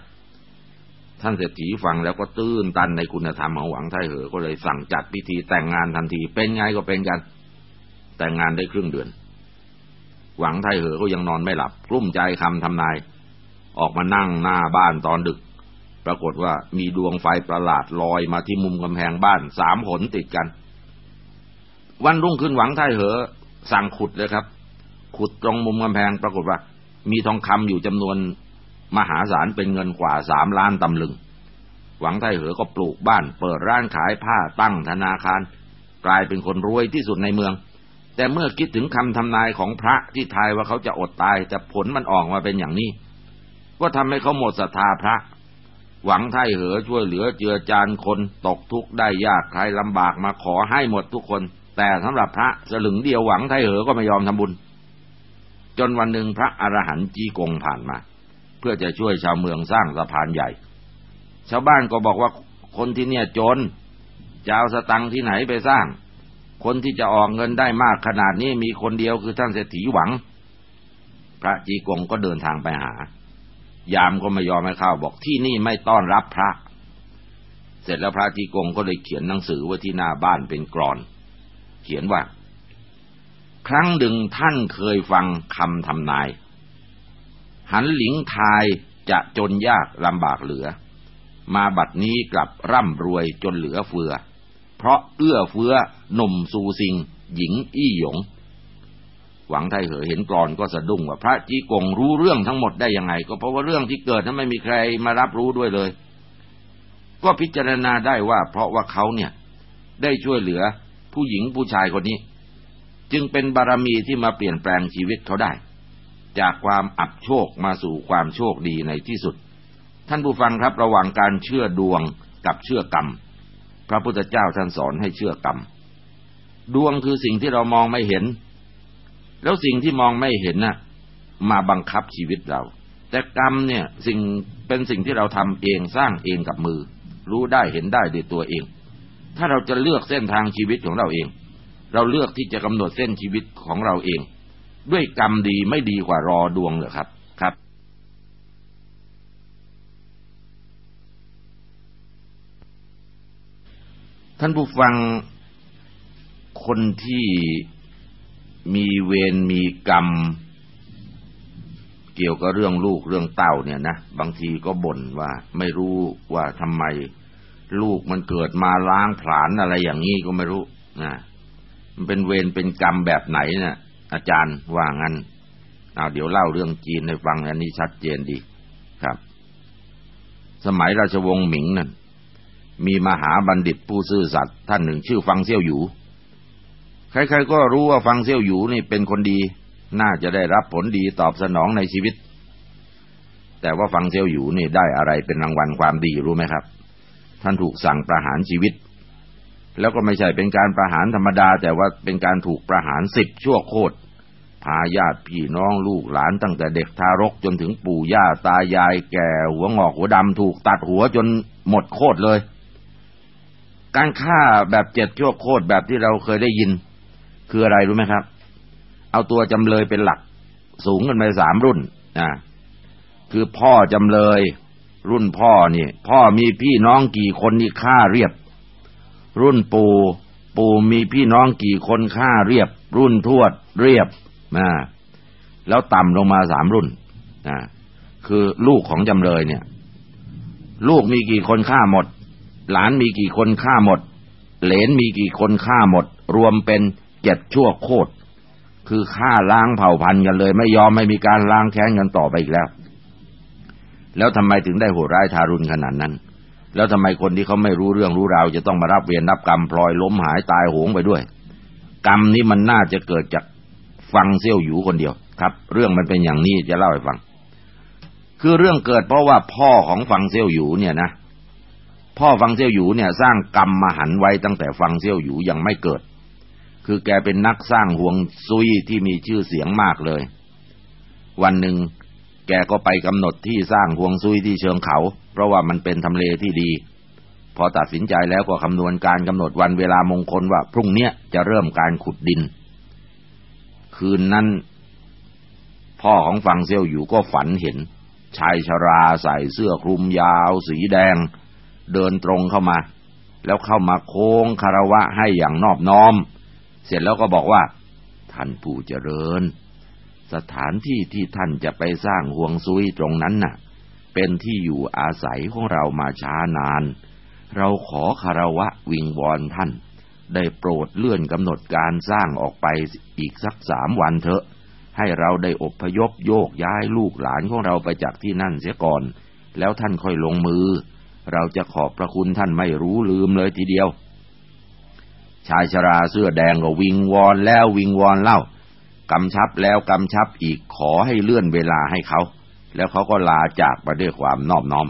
ท่านเศรษฐีฟังแล้วก็ตื้นตันในคุณธรรมของหวังไทเหอก็เลยสั่งจัดพิธีแต่งงานทันทีเป็นไงก็เป็นกัน แต่งงานได้ครึ่งเดือน หวังไทเหอก็ยังนอนไม่หลับกลุ้มใจคำทำนาย ออกมานั่งหน้าบ้านตอนดึก ปรากฏว่ามีดวงไฟประหลาดลอยมาที่มุมกำแพงบ้านสามหนติดกัน วันรุ่งขึ้นหวังไทเหอ สั่งขุดเลยครับ ขุดตรงมุมกำแพงปรากฏว่า มีทองคำอยู่จำนวนมหาศาลเป็นเงินกว่าสามล้านตำลึง หวังไทเหอก็ปลูกบ้าน เปิดร้านขายผ้าตั้งธนาคาร กลายเป็นคนรวยที่สุดในเมือง แต่เมื่อคิดถึงคำทำนายของพระที่ทายว่าเขาจะอดตายแต่ผลมันออกมาเป็นอย่างนี้ ก็ทำให้เขาหมดศรัทธาพระ หวังไถ่เหอช่วยเหลือเจือจานคนตกทุกข์ได้ยากใครลำบากมาขอให้หมดทุกคน แต่สำหรับพระสลึงเดียวหวังไถ่เหอก็ไม่ยอมทำบุญ จนวันหนึ่งพระอรหันต์จีกงผ่านมา เพื่อจะช่วยชาวเมืองสร้างสะพานใหญ่ ชาวบ้านก็บอกว่าคนที่เนี่ยจนจะเอาสตังค์ที่ไหนไปสร้าง คนที่จะออกเงินได้มากขนาดนี้มีคนเดียวคือท่านเศรษฐีหวัง พระจีกงก็เดินทางไปหา ยามก็ไม่ยอมให้เข้าบอกที่นี่ไม่ต้อนรับพระ เสร็จแล้วพระจีกงก็เลยเขียนหนังสือไว้ที่หน้าบ้านเป็นกรอน เขียนว่า ครั้งหนึ่งท่านเคยฟังคำทำนาย หันหลิงทายจะจนยากลำบากเหลือ มาบัดนี้กลับร่ำรวยจนเหลือเฟือ เพราะเอื้อเฟื้อหนุ่มซูซิง หญิงอี้หยง หวังไทเหอเห็นกรอนก็สะดุ้งว่าพระจีกงรู้เรื่องทั้งหมดได้ยังไง ก็เพราะว่าเรื่องที่เกิดนั้นไม่มีใครมารับรู้ด้วยเลย ก็พิจารณาได้ว่า เพราะว่าเขาเนี่ย ได้ช่วยเหลือผู้หญิงผู้ชายคนนี้ จึงเป็นบารมีที่มาเปลี่ยนแปลงชีวิตเขาได้ จากความอับโชคมาสู่ความโชคดีในที่สุด ท่านผู้ฟังครับระหว่างการเชื่อดวงกับเชื่อกรรม พระพุทธเจ้าท่านสอนให้เชื่อกรรม ดวงคือสิ่งที่เรามองไม่เห็น แล้วสิ่งที่มองไม่เห็นน่ะ มาบังคับชีวิตเรา แต่กรรมเนี่ยสิ่งเป็นสิ่งที่เราทำเองสร้างเองกับมือ รู้ได้เห็นได้ด้วยตัวเอง ถ้าเราจะเลือกเส้นทางชีวิตของเราเอง เราเลือกที่จะกำหนดเส้นชีวิตของเราเอง ด้วยกรรมดีไม่ดีกว่ารอดวงเหรอครับครับท่านผู้ฟังคนที่ มีเวรมีกรรม เกี่ยวกับเรื่องลูกเรื่องเต้าเนี่ยนะบางทีก็บ่นว่า ไม่รู้ว่าทำไม ลูกมันเกิดมาล้างผลาญอะไรอย่างนี้ก็ไม่รู้นะมันเป็นเวรเป็นกรรมแบบไหนเนะี่ยอาจารย์ว่างั้นเอาเดี๋ยวเล่าเรื่องจีนให้ฟังอันนี้ชัดเจนดีครับ สมัยราชวงศ์หมิงนั่นมีมหาบัณฑิตผู้ซื่อสัตย์ท่านหนึ่งชื่อฟังเซี่ยวหยู่ ใครๆก็รู้ว่าฟังเซี่ยวหยูนี่เป็นคนดี น่าจะได้รับผลดีตอบสนองในชีวิต แต่ว่าฟังเซี่ยวหยูนี่ได้อะไรเป็นรางวัลความดีรู้ไหมครับ ท่านถูกสั่งประหารชีวิต แล้วก็ไม่ใช่เป็นการประหารธรรมดา แต่ว่าเป็นการถูกประหารสิบชั่วโคตรพาญาติพี่น้องลูกหลานตั้งแต่เด็กทารกจนถึงปู่ย่าตายายแก่หัวงอกหัวดำถูกตัดหัวจนหมดโคตรเลย การฆ่าแบบเจ็ดชั่วโคตรแบบที่เราเคยได้ยิน คืออะไรรู้ไหมครับ เอาตัวจำเลยเป็นหลัก สูงกันไปสามรุ่นนะคือพ่อจำเลย รุ่นพ่อนี่ พ่อมีพี่น้องกี่คนนี่ฆ่าเรียบ รุ่นปู่ปู่มีพี่น้องกี่คนฆ่าเรียบ รุ่นทวดเรียบนะแล้วต่ำลงมาสามรุ่นนะคือลูกของจำเลยเนี่ย ลูกมีกี่คนฆ่าหมด หลานมีกี่คนฆ่าหมด เหลนมีกี่คนฆ่าหมด รวมเป็น เจ็ดชั่วโคตร คือฆ่าล้างเผ่าพันธุ์กันเลย ไม่ยอมไม่มีการล้างแค้นกันต่อไปอีกแล้ว แล้วทำไมถึงได้โหดร้ายทารุณขนาดนั้น แล้วทำไมคนที่เขาไม่รู้เรื่องรู้ราว จะต้องมารับเวรรับกรรมพลอยล้มหายตายโหงไปด้วย กรรมนี้มันน่าจะเกิดจากฟังเซี่ยวหยูคนเดียวครับ เรื่องมันเป็นอย่างนี้จะเล่าให้ฟัง คือเรื่องเกิดเพราะว่าพ่อของฟังเซี่ยวหยูเนี่ยนะพ่อฟังเซี่ยวหยูเนี่ยสร้างกรรมมหันไว้ตั้งแต่ฟังเซี่ยวหยูยังไม่เกิด คือแกเป็นนักสร้างห่วงซุยที่มีชื่อเสียงมากเลย วันหนึ่งแกก็ไปกำหนดที่สร้างห่วงซุยที่เชิงเขา เพราะว่ามันเป็นทำเลที่ดี พอตัดสินใจแล้วก็คำนวณการกำหนดวันเวลามงคลว่า พรุ่งนี้จะเริ่มการขุดดิน คืนนั้น พ่อของฟังเซียวอยู่ก็ฝันเห็น ชายชราใส่เสื้อคลุมยาว สีแดง เดินตรงเข้ามา แล้วเข้ามาโค้งคารวะให้อย่างนอบน้อม เสร็จแล้วก็บอกว่า ท่านผู้เจริญ สถานที่ที่ท่านจะไปสร้างห่วงซุยตรงนั้นน่ะ เป็นที่อยู่อาศัยของเรามาช้านาน เราขอคารวะวิงวอนท่าน ได้โปรดเลื่อนกำหนดการสร้างออกไปอีกสักสามวันเถอะ ให้เราได้อบพยพโยกย้ายลูกหลานของเราไปจากที่นั่นเสียก่อน แล้วท่านค่อยลงมือ เราจะขอบพระคุณท่านไม่รู้ลืมเลยทีเดียว ชายชราเสื้อแดงก็วิงวอนแล้ววิงวอนเล่ากำชับแล้วกำชับอีกขอให้เลื่อนเวลาให้เขา แล้วเขาก็ลาจากไปด้วยความนอบน้อม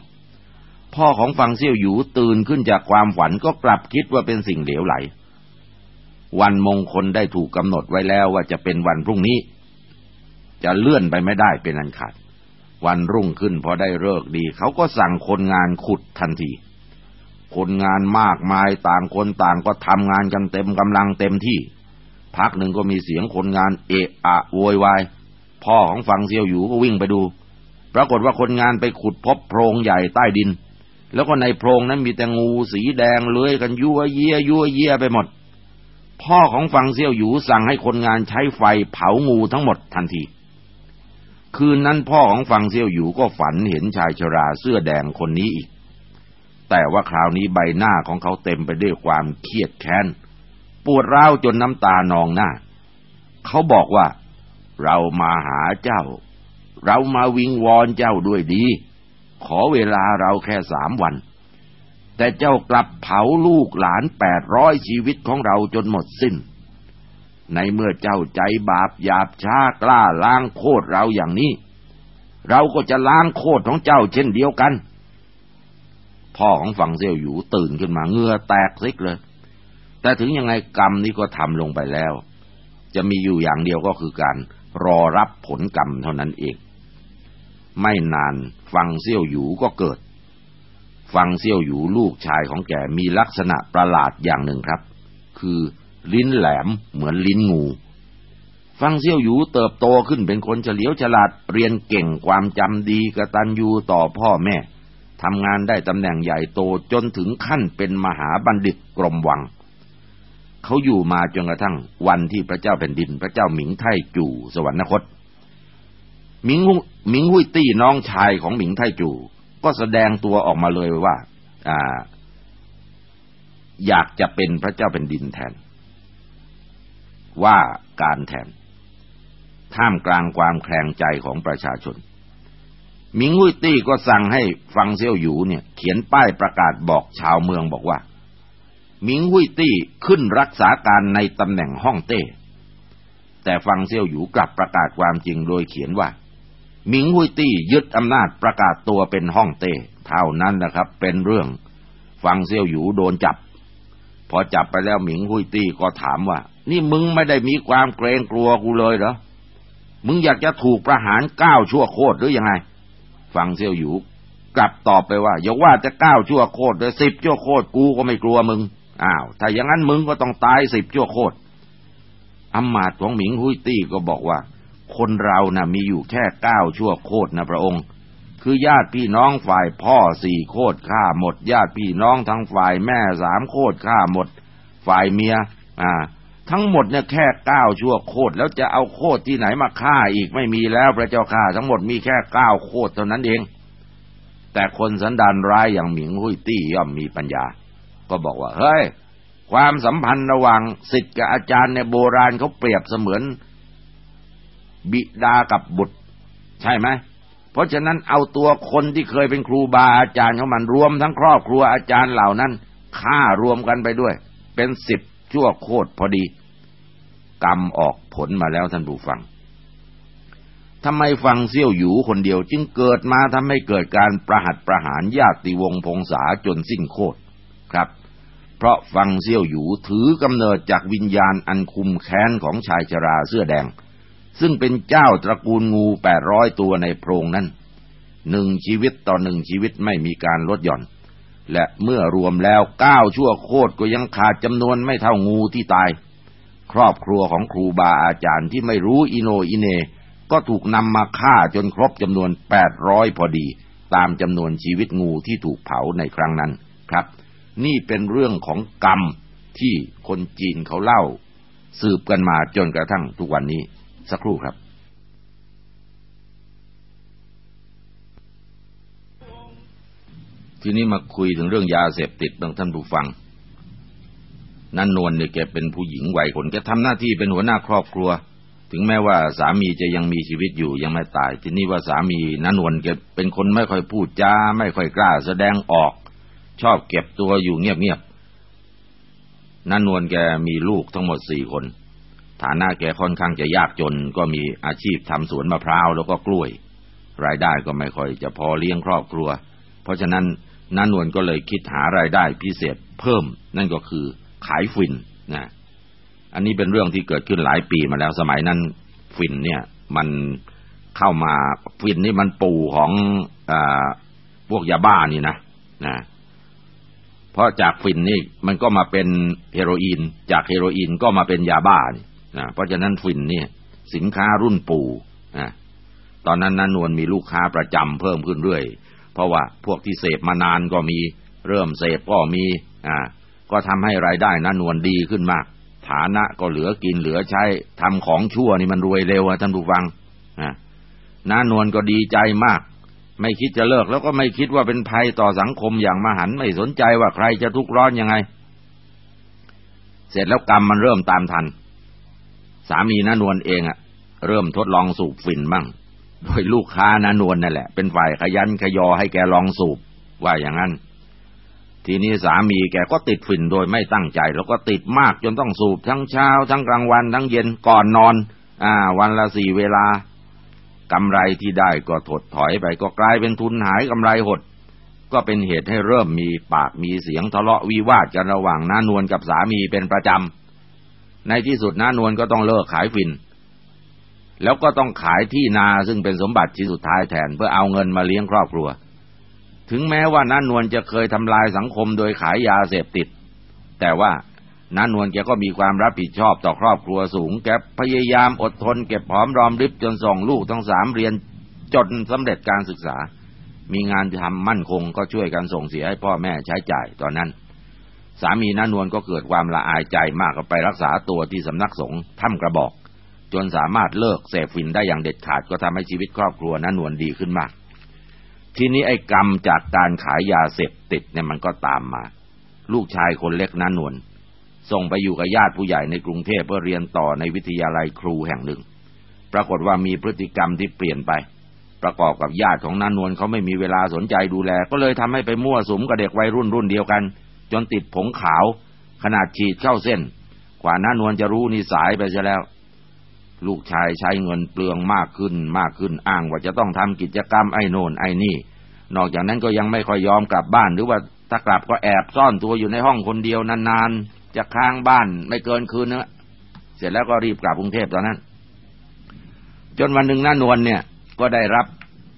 พ่อของฟังเซี่ยวหยูตื่นขึ้นจากความฝันก็กลับคิดว่าเป็นสิ่งเหลวไหล วันมงคลได้ถูกกำหนดไว้แล้วว่าจะเป็นวันพรุ่งนี้ จะเลื่อนไปไม่ได้เป็นอันขาด วันรุ่งขึ้นพอได้เลิกดี เขาก็สั่งคนงานขุดทันที คนงานมากมายต่างคนต่างก็ทำงานกันเต็มกำลังเต็มที่ พักหนึ่งก็มีเสียงคนงานเอะอะโวยวายพ่อของฝั่งเซียวหยูก็วิ่งไปดู ปรากฏว่าคนงานไปขุดพบโพรงใหญ่ใต้ดิน แล้วก็ในโพรงนั้นมีแต่งูสีแดงเลื้อยกันยั่วเยี่ยยั่วเยี่ยไปหมด พ่อของฝั่งเซียวหยูสั่งให้คนงานใช้ไฟเผางูทั้งหมดทันที คืนนั้นพ่อของฝั่งเซียวหยูก็ฝันเห็นชายชราเสื้อแดงคนนี้อีก แต่ว่าคราวนี้ใบหน้าของเขาเต็มไปด้วยความเครียดแค้น ปวดร้าวจนน้ำตานองหน้า เขาบอกว่า เรามาหาเจ้า เรามาวิงวอนเจ้าด้วยดี ขอเวลาเราแค่สามวัน แต่เจ้ากลับเผาลูกหลานแปดร้อยชีวิตของเราจนหมดสิ้น ในเมื่อเจ้าใจบาปหยาบช้ากล้าล้างโคตรเราอย่างนี้ เราก็จะล้างโคตรของเจ้าเช่นเดียวกัน พ่อของฝั่งเซียวอยู่ตื่นขึ้นมาเงือแตกซิกเลย แต่ถึงยังไงกรรมนี้ก็ทำลงไปแล้ว จะมีอยู่อย่างเดียวก็คือการรอรับผลกรรมเท่านั้นเอง ไม่นานฟังเซี่ยวหยูก็เกิดฟังเซี่ยวหยูลูกชายของแกมีลักษณะประหลาดอย่างหนึ่งครับ คือลิ้นแหลมเหมือนลิ้นงู ฟังเซี่ยวหยูเติบโตขึ้นเป็นคนเฉลียวฉลาดเรียนเก่งความจำดีกระตันยูต่อพ่อแม่ ทำงานได้ตำแหน่งใหญ่โตจนถึงขั้นเป็นมหาบัณฑิตกรมวัง เขาอยู่มาจนกระทั่งวันที่พระเจ้าแผ่นดิน พระเจ้าหมิงไทจู่สวรรคตหมิงหมิงหุยตี้น้องชายของหมิงไทจู่ ก็แสดงตัวออกมาเลยว่าอ่า อยากจะเป็นพระเจ้าแผ่นดินแทน ว่าการแทน ท่ามกลางความแคลงใจของประชาชน มิงหุยตี้ก็สั่งให้ฟังเซี่ยวหยูเนี่ย เขียนป้ายประกาศบอกชาวเมืองบอกว่า มิงหุยตี้ขึ้นรักษาการในตำแหน่งห้องเต้ แต่ฟังเซี่ยวหยูกลับประกาศความจริงโดยเขียนว่า มิงหุยตี้ยึดอำนาจประกาศตัวเป็นห้องเต้ เท่านั้นนะครับ เป็นเรื่องฟังเซี่ยวหยูโดนจับ พอจับไปแล้วหมิงหุยตี้ก็ถามว่า นี่มึงไม่ได้มีความเกรงกลัวกูเลยเหรอมึงอยากจะถูกประหารก้าวชั่วโคตรหรือยังไง ฟังเซี่ยวหยูกลับตอบไปว่าอย่าว่าจะเก้าชั่วโคตรเลยสิบชั่วโคตรกูก็ไม่กลัวมึงอ้าวถ้าอย่างนั้นมึงก็ต้องตายสิบชั่วโคตรอำมาตย์ของหมิงหุยตี้ก็บอกว่า คนเรานะ่ะมีอยู่แค่เก้าชั่วโคตรนะพระองค์ คือญาติพี่น้องฝ่ายพ่อสี่โคตรฆ่าหมด ญาติพี่น้องทั้งฝ่ายแม่สามโคตรฆ่าหมด ฝ่ายเมีย อ่า ทั้งหมดเนี่ยแค่เก้าชั่วโคตรแล้วจะเอาโคตรที่ไหนมาฆ่าอีกไม่มีแล้วพระเจ้าข่าทั้งหมดมีแค่เก้าโคตรเท่านั้นเอง แต่คนสันดานร้ายอย่างหมิงหุยตี้ย่อมมีปัญญา ก็บอกว่าเฮ้ย ความสัมพันธ์ระหว่างสิทธิ์กับอาจารย์ในโบราณเขาเปรียบเสมือน บิดากับบุตร ใช่ไหมเพราะฉะนั้นเอาตัวคนที่เคยเป็นครูบาอาจารย์ของมันรวมทั้งครอบครัวอาจารย์เหล่านั้นฆ่ารวมกันไปด้วย เป็นสิบ ชั่วโคตรพอดี กรรมออกผลมาแล้วท่านผู้ฟังทำไมฟังเซี่ยวหยูคนเดียวจึงเกิดมาทำให้เกิดการประหัตประหารญาติวงพงษาจนสิ้นโคตรครับ เพราะฟังเซี่ยวหยูถือกำเนิดจากวิญญาณอันคุมแค้นของชายชราเสื้อแดง ซึ่งเป็นเจ้าตระกูลงูแปดร้อยตัวในโพรงนั้นหนึ่งชีวิตต่อหนึ่งชีวิตไม่มีการลดหย่อน และเมื่อรวมแล้วเก้าชั่วโคตรก็ยังขาดจำนวนไม่เท่างูที่ตาย ครอบครัวของครูบาอาจารย์ที่ไม่รู้อิโนอิเน ก็ถูกนำมาฆ่าจนครบจำนวนแปดร้อยพอดี ตามจำนวนชีวิตงูที่ถูกเผาในครั้งนั้นครับ นี่เป็นเรื่องของกรรมที่คนจีนเขาเล่า สืบกันมาจนกระทั่งทุกวันนี้สักครู่ครับ ทีนี้มาคุยถึงเรื่องยาเสพติดบางท่านผู้ฟังนันนวลเนี่ยแกเป็นผู้หญิงวัยคนแกทำหน้าที่เป็นหัวหน้าครอบครัว ถึงแม้ว่าสามีจะยังมีชีวิตอยู่ยังไม่ตาย ทีนี้ว่าสามีนันนวลแกเป็นคนไม่ค่อยพูดจาไม่ค่อยกล้า แสดงออก ชอบเก็บตัวอยู่เงียบๆนันนวลแกมีลูกทั้งหมดสี่คน ฐานะแกค่อนข้างจะยากจน ก็มีอาชีพทำสวนมะพร้าวแล้วก็กล้วย รายได้ก็ไม่ค่อยจะพอเลี้ยงครอบครัว เพราะฉะนั้น นันนวลก็เลยคิดหารายได้พิเศษเพิ่ม นั่นก็คือขายฟินนะอันนี้เป็นเรื่องที่เกิดขึ้นหลายปีมาแล้วสมัยนั้นฟินเนี่ย มันเข้ามาฟินนี่มันปู่ของอพวกยาบ้านี่นะนะเพราะจากฟินนี่มันก็มาเป็นเฮโรอีน จากเฮโรอีนก็มาเป็นยาบ้านนะเพราะฉะนั้นฟินเนี่ย สินค้ารุ่นปู่นะตอนนั้นนานวลมีลูกค้าประจำเพิ่มขึ้นเรื่อย เพราะว่าพวกที่เสพมานานก็มี เริ่มเสพก็มีอ่าก็ทำให้รายได้นานวลดีขึ้นมาก ฐานะก็เหลือกินเหลือใช้ทำของชั่วนี่มันรวยเร็วอะท่านผู้ฟังอ่านานวลก็ดีใจมาก ไม่คิดจะเลิกแล้วก็ไม่คิดว่าเป็นภัยต่อสังคมอย่างมหันไม่สนใจว่าใครจะทุกข์ร้อนยังไง เสร็จแล้วกรรมมันเริ่มตามทัน สามีนานวลเองอะเริ่มทดลองสูบฝิ่นบ้าง โดยลูกค้านานวลนั่นแหละ เป็นฝ่ายขยันขยอให้แกลองสูบ ว่าอย่างนั้น ทีนี้สามีแกก็ติดฝิ่นโดยไม่ตั้งใจ แล้วก็ติดมากจนต้องสูบทั้งเช้า ทั้งกลางวันทั้งเย็นก่อนนอน อ่า วันละสี่เวลากำไรที่ได้ก็ถดถอยไปก็กลายเป็นทุนหายกำไรหด ก็เป็นเหตุให้เริ่มมีปากมีเสียงทะเลาะวิวาทกันระหว่างน้านวลกับสามีเป็นประจำในที่สุดน้านวลก็ต้องเลิกขายฝิ่น แล้วก็ต้องขายที่นาซึ่งเป็นสมบัติชิ้นสุดท้ายแทนเพื่อเอาเงินมาเลี้ยงครอบครัว ถึงแม้ว่าน้านวลจะเคยทำลายสังคมโดยขายยาเสพติด แต่ว่าน้านวลแกก็มีความรับผิดชอบต่อครอบครัวสูง แกพยายามอดทนเก็บหอมรอมริบจนส่งลูกทั้งสามเรียนจนสำเร็จการศึกษา มีงานทำมั่นคงก็ช่วยกันส่งเสียให้พ่อแม่ใช้จ่ายตอนนั้น สามีน้านวลก็เกิดความละอายใจมากก็ไปรักษาตัวที่สำนักสงฆ์ถ้ำกระบอก จนสามารถเลิกเสพฝิ่นได้อย่างเด็ดขาดก็ทำให้ชีวิตครอบครัวนั้นนวลดีขึ้นมาก ทีนี้ไอ้กรรมจากการขายยาเสพติดเนี่ยมันก็ตามมา ลูกชายคนเล็กนั้นนวลส่งไปอยู่กับญาติผู้ใหญ่ในกรุงเทพเพื่อเรียนต่อในวิทยาลัยครูแห่งหนึ่ง ปรากฏว่ามีพฤติกรรมที่เปลี่ยนไป ประกอบกับญาติของนานวลเขาไม่มีเวลาสนใจดูแล ก็เลยทำให้ไปมั่วสุมกับเด็กวัยรุ่นรุ่นเดียวกัน จนติดผงขาว ขนาดฉีดเข้าเส้น กว่านานวลจะรู้นิสัยไปซะแล้ว ลูกชายใช้เงินเปลืองมากขึ้นมากขึ้นอ้างว่าจะต้องทำกิจกรรมไอ้โน่นไอ้นี่ นอกจากนั้นก็ยังไม่ค่อยยอมกลับบ้าน หรือว่าถ้ากลับก็แอบซ่อนตัวอยู่ในห้องคนเดียวนานๆจะค้างบ้านไม่เกินคืนนะเสร็จแล้วก็รีบกลับกรุงเทพตอนนั้น จนวันหนึ่งน้านวลเนี่ยก็ได้รับ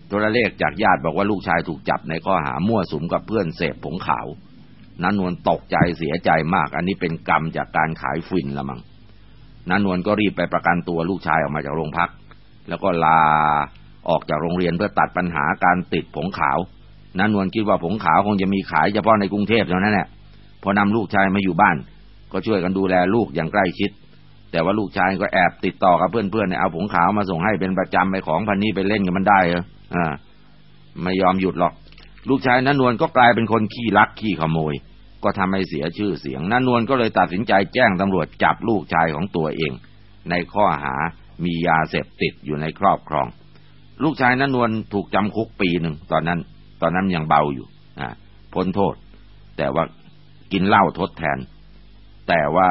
โทรเลขจากญาติบอกว่าลูกชายถูกจับในข้อหามั่วสุมกับเพื่อนเสพผงขาวน้านวลตกใจเสียใจมาก อันนี้เป็นกรรมจากการขายฟินละมั้ง นานวลก็รีบไปประกันตัวลูกชายออกมาจากโรงพัก แล้วก็ลาออกจากโรงเรียนเพื่อตัดปัญหาการติดผงขาวนานวลคิดว่าผงขาวคงจะมีขายเฉพาะในกรุงเทพเท่านั้นแหละพอนำลูกชายมาอยู่บ้าน ก็ช่วยกันดูแลลูกอย่างใกล้ชิด แต่ว่าลูกชายก็แอบติดต่อกับเพื่อนๆเนี่ยเอาผงขาวมาส่งให้เป็นประจำไปของพันนี้ไปเล่นกันมันได้เหรออ่าไม่ยอมหยุดหรอก ลูกชายนันนวลก็กลายเป็นคนขี้ลักขี้ขโมย ก็ทำให้เสียชื่อเสียงนันนวลก็เลยตัดสินใจแจ้งตำรวจจับลูกชายของตัวเอง ในข้อหามียาเสพติดอยู่ในครอบครอง ลูกชายนันนวลถูกจำคุกปีหนึ่งตอนนั้น ตอนนั้นยังเบาอยู่อ่าพ้นโทษ แต่ว่ากินเหล้าทดแทน แต่ว่า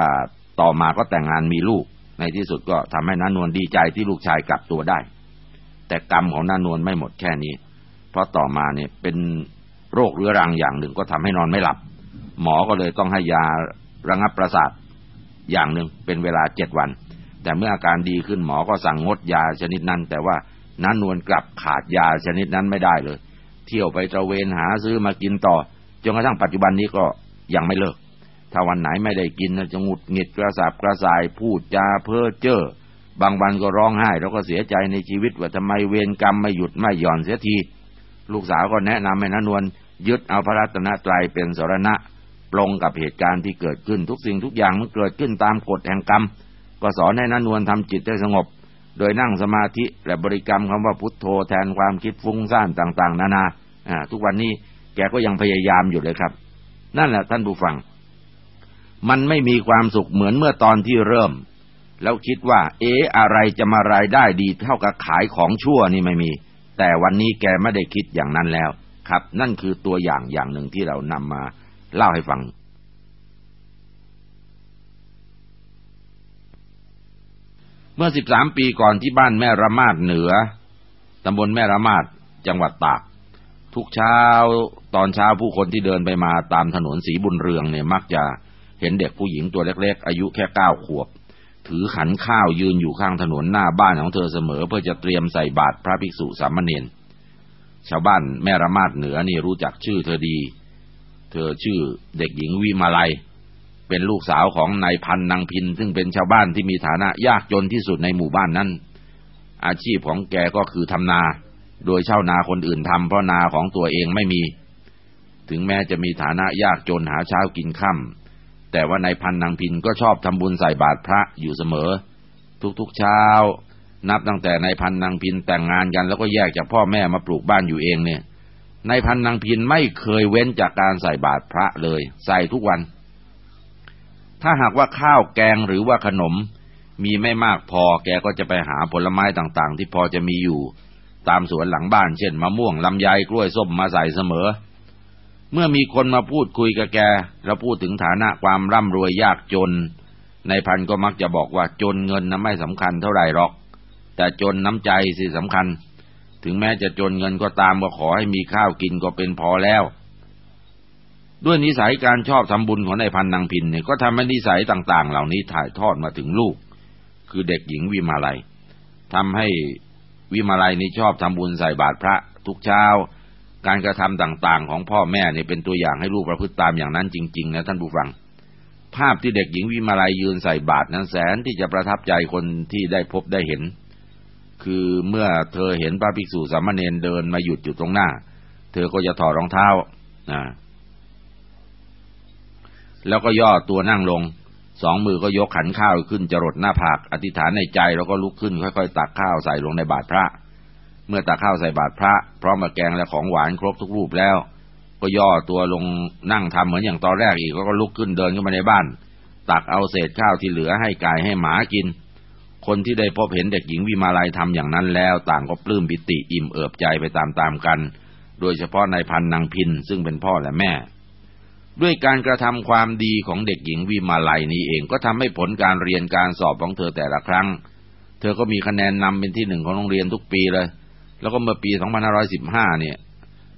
ต่อมาก็แต่งงานมีลูก ในที่สุดก็ทำให้นันนวลดีใจที่ลูกชายกลับตัวได้ แต่กรรมของนันนวลไม่หมดแค่นี้ เพราะต่อมาเนี่ยเป็นโรคเรื้อรังอย่างหนึ่งก็ทำให้นอนไม่หลับ หมอก็เลยต้องให้ยาระงับประสาทอย่างหนึ่งเป็นเวลาเจ็ดวัน แต่เมื่ออาการดีขึ้นหมอก็สั่งงดยาชนิดนั้น แต่ว่านั้นนวลกลับขาดยาชนิดนั้นไม่ได้เลย เที่ยวไปตระเวนหาซื้อมากินต่อจนกระทั่งปัจจุบันนี้ก็ยังไม่เลิก ถ้าวันไหนไม่ได้กินจะงุดหงิดกระสับกระส่ายพูดจาเพ้อเจ้อบางวันก็ร้องไห้แล้วก็เสียใจในชีวิตว่าทำไมเวรกรรมไม่หยุดไม่หย่อนเสียที ลูกสาวก็แนะนำให้นันนวลยึดเอาพระรัตนตรัยเป็นสรณะ ปลงกับเหตุการณ์ที่เกิดขึ้นทุกสิ่งทุกอย่างมันเกิดขึ้นตามกฎแห่งกรรม ก็สอนให้นันวลทำจิตให้สงบ โดยนั่งสมาธิและบริกรรมคำว่าพุทโธแทนความคิดฟุ้งซ่านต่าง ๆ นานาอ่าทุกวันนี้แกก็ยังพยายามอยู่เลยครับ นั่นแหละท่านผู้ฟัง มันไม่มีความสุขเหมือนเมื่อตอนที่เริ่ม แล้วคิดว่า เอ๊ะอะไรจะมารายได้ดีเท่ากับขายของชั่วนี่ไม่มี แต่วันนี้แกไม่ได้คิดอย่างนั้นแล้วครับ นั่นคือตัวอย่างอย่างหนึ่งที่เรานำมา เล่าให้ฟัง เมื่อสิบสามปีก่อนที่บ้านแม่ระมาดเหนือตำบลแม่ระมาดจังหวัดตาก ทุกเช้าตอนเช้าผู้คนที่เดินไปมาตามถนนสีบุญเรืองเนี่ยมักจะเห็นเด็กผู้หญิงตัวเล็กๆ อายุแค่เก้าขวบ ถือขันข้าวยืนอยู่ข้างถนนหน้าบ้านของเธอเสมอ เพื่อจะเตรียมใส่บาตรพระภิกษุสามเณรชาวบ้านแม่ระมาดเหนือนี่รู้จักชื่อเธอดี ธอชื่อเด็กหญิงวิมาลัย เป็นลูกสาวของนายพันนางพิน ซึ่งเป็นชาวบ้านที่มีฐานะยากจนที่สุดในหมู่บ้านนั้น อาชีพของแกก็คือทำนา โดยเช่านาคนอื่นทำเพราะนาของตัวเองไม่มี ถึงแม้จะมีฐานะยากจนหาเช้ากินค่ำแต่ว่าในพันนางพินก็ชอบทำบุญใส่บาตรพระอยู่เสมอ ทุกๆเช้า นับตั้งแต่ในพันนางพินแต่งงานกันแล้วก็แยกจากพ่อแม่มาปลูกบ้านอยู่เองเนี่ย ในพันนางพินไม่เคยเว้นจากการใส่บาตรพระเลย ใส่ทุกวัน ถ้าหากว่าข้าวแกงหรือว่าขนม มีไม่มากพอแกก็จะไปหาผลไม้ต่างๆ ที่พอจะมีอยู่ ตามสวนหลังบ้านเช่นมะม่วงลำไยกล้วยส้มมาใส่เสมอ เมื่อมีคนมาพูดคุยกับแก แล้วพูดถึงฐานะความร่ำรวยยากจน ในพันก็มักจะบอกว่าจนเงินนะไม่สำคัญเท่าไหร่หรอก แต่จนน้ำใจสิสำคัญ ถึงแม้จะจนเงินก็ตามก็ขอให้มีข้าวกินก็เป็นพอแล้ว ด้วยนิสัยการชอบทำบุญของนายพันนางพินเนี่ยก็ทำให้นิสัยต่าง ๆ เหล่านี้ถ่ายทอดมาถึงลูก คือเด็กหญิงวิมาลัยทำให้วิมาลัยนี้ชอบทำบุญใส่บาตรพระ ทุกเช้า การกระทำต่าง ๆ ของพ่อแม่เนี่ยเป็นตัวอย่างให้ลูกประพฤติตามอย่างนั้นจริง ๆ นะท่านผู้ฟังภาพที่เด็กหญิงวิมาลัยยืนใส่บาตรนั้นแสนที่จะประทับใจคนที่ได้พบได้เห็น คือเมื่อเธอเห็นพระภิกษุสามเณรเดินมาหยุดอยู่ตรงหน้า เธอก็จะถอดรองเท้านะแล้วก็ย่อตัวนั่งลง สองมือก็ยกขันข้าวขึ้นจรดหน้าผาก อธิษฐานในใจแล้วก็ลุกขึ้นค่อยๆ ตักข้าวใส่ลงในบาตรพระ เมื่อตักข้าวใส่บาตรพระ พร้อมกับแกงและของหวานครบทุกรูปแล้ว ก็ย่อตัวลงนั่งทำเหมือนอย่างตอนแรกอีกแล้วก็ลุกขึ้นเดินเข้ามาในบ้าน ตักเอาเศษข้าวที่เหลือให้ไก่ให้หมากิน คนที่ได้พบเห็นเด็กหญิงวิมาลัยทำอย่างนั้นแล้ว ต่างก็ปลื้มปิติอิ่มเอิบใจไปตามๆกัน โดยเฉพาะในพันนางพินซึ่งเป็นพ่อและแม่ ด้วยการกระทำความดีของเด็กหญิงวิมาลัยนี้เองก็ทำให้ผลการเรียนการสอบของเธอแต่ละครั้ง เธอก็มีคะแนนนำเป็นที่หนึ่งของโรงเรียนทุกปีเลย แล้วก็เมื่อปี 2515 เนี่ย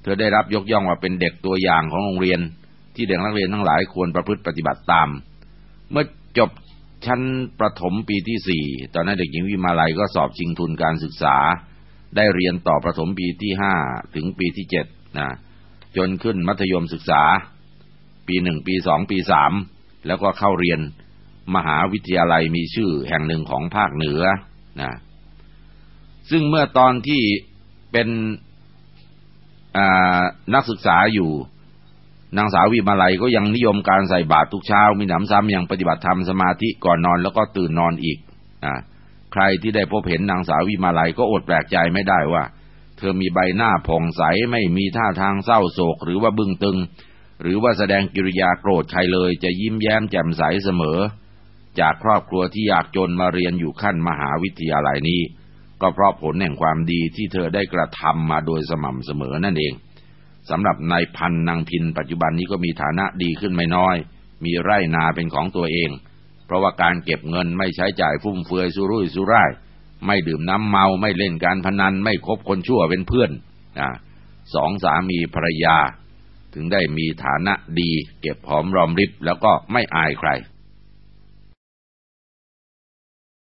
เธอได้รับยกย่องว่าเป็นเด็กตัวอย่างของโรงเรียน ที่เด็กนักเรียนทั้งหลายควรประพฤติปฏิบัติตาม เมื่อจบ ชั้นประถมปีที่สี่ตอนนั้นเด็กหญิงวิมาลัยก็สอบชิงทุนการศึกษา ได้เรียนต่อประถมปีที่ห้าถึงปีที่เจ็ดนะจนขึ้นมัธยมศึกษา ปีหนึ่งปีสองปีสามแล้วก็เข้าเรียนมหาวิทยาลัยมีชื่อแห่งหนึ่งของภาคเหนือนะซึ่งเมื่อตอนที่เป็นนักศึกษาอยู่ นางสาววิมาลัยก็ยังนิยมการใส่บาตรทุกเช้า มีหนำซ้ำยังปฏิบัติธรรมสมาธิก่อนนอนแล้วก็ตื่นนอนอีกอใครที่ได้พบเห็นนางสาววิมาลัยก็อดแปลกใจไม่ได้ว่า เธอมีใบหน้าผ่องใสไม่มีท่าทางเศร้าโศกหรือว่าบึ้งตึง หรือว่าแสดงกิริยาโกรธใครเลย จะยิ้มแย้มแจ่มใสเสมอ จากครอบครัวที่อยากจนมาเรียนอยู่ขั้นมหาวิทยาลัยนี้ ก็เพราะผลแห่งความดีที่เธอได้กระทำมาโดยสม่ำเสมอนั่นเอง สำหรับนายพันนางพินปัจจุบันนี้ก็มีฐานะดีขึ้นไม่น้อย มีไร่นาเป็นของตัวเอง เพราะว่าการเก็บเงินไม่ใช้จ่ายฟุ่มเฟือยสุรุ่ยสุร่าย ไม่ดื่มน้ำเมาไม่เล่นการพนันไม่คบคนชั่วเป็นเพื่อนสองสามีภรรยา ถึงได้มีฐานะดี เก็บหอมรอมริบแล้วก็ไม่อายใคร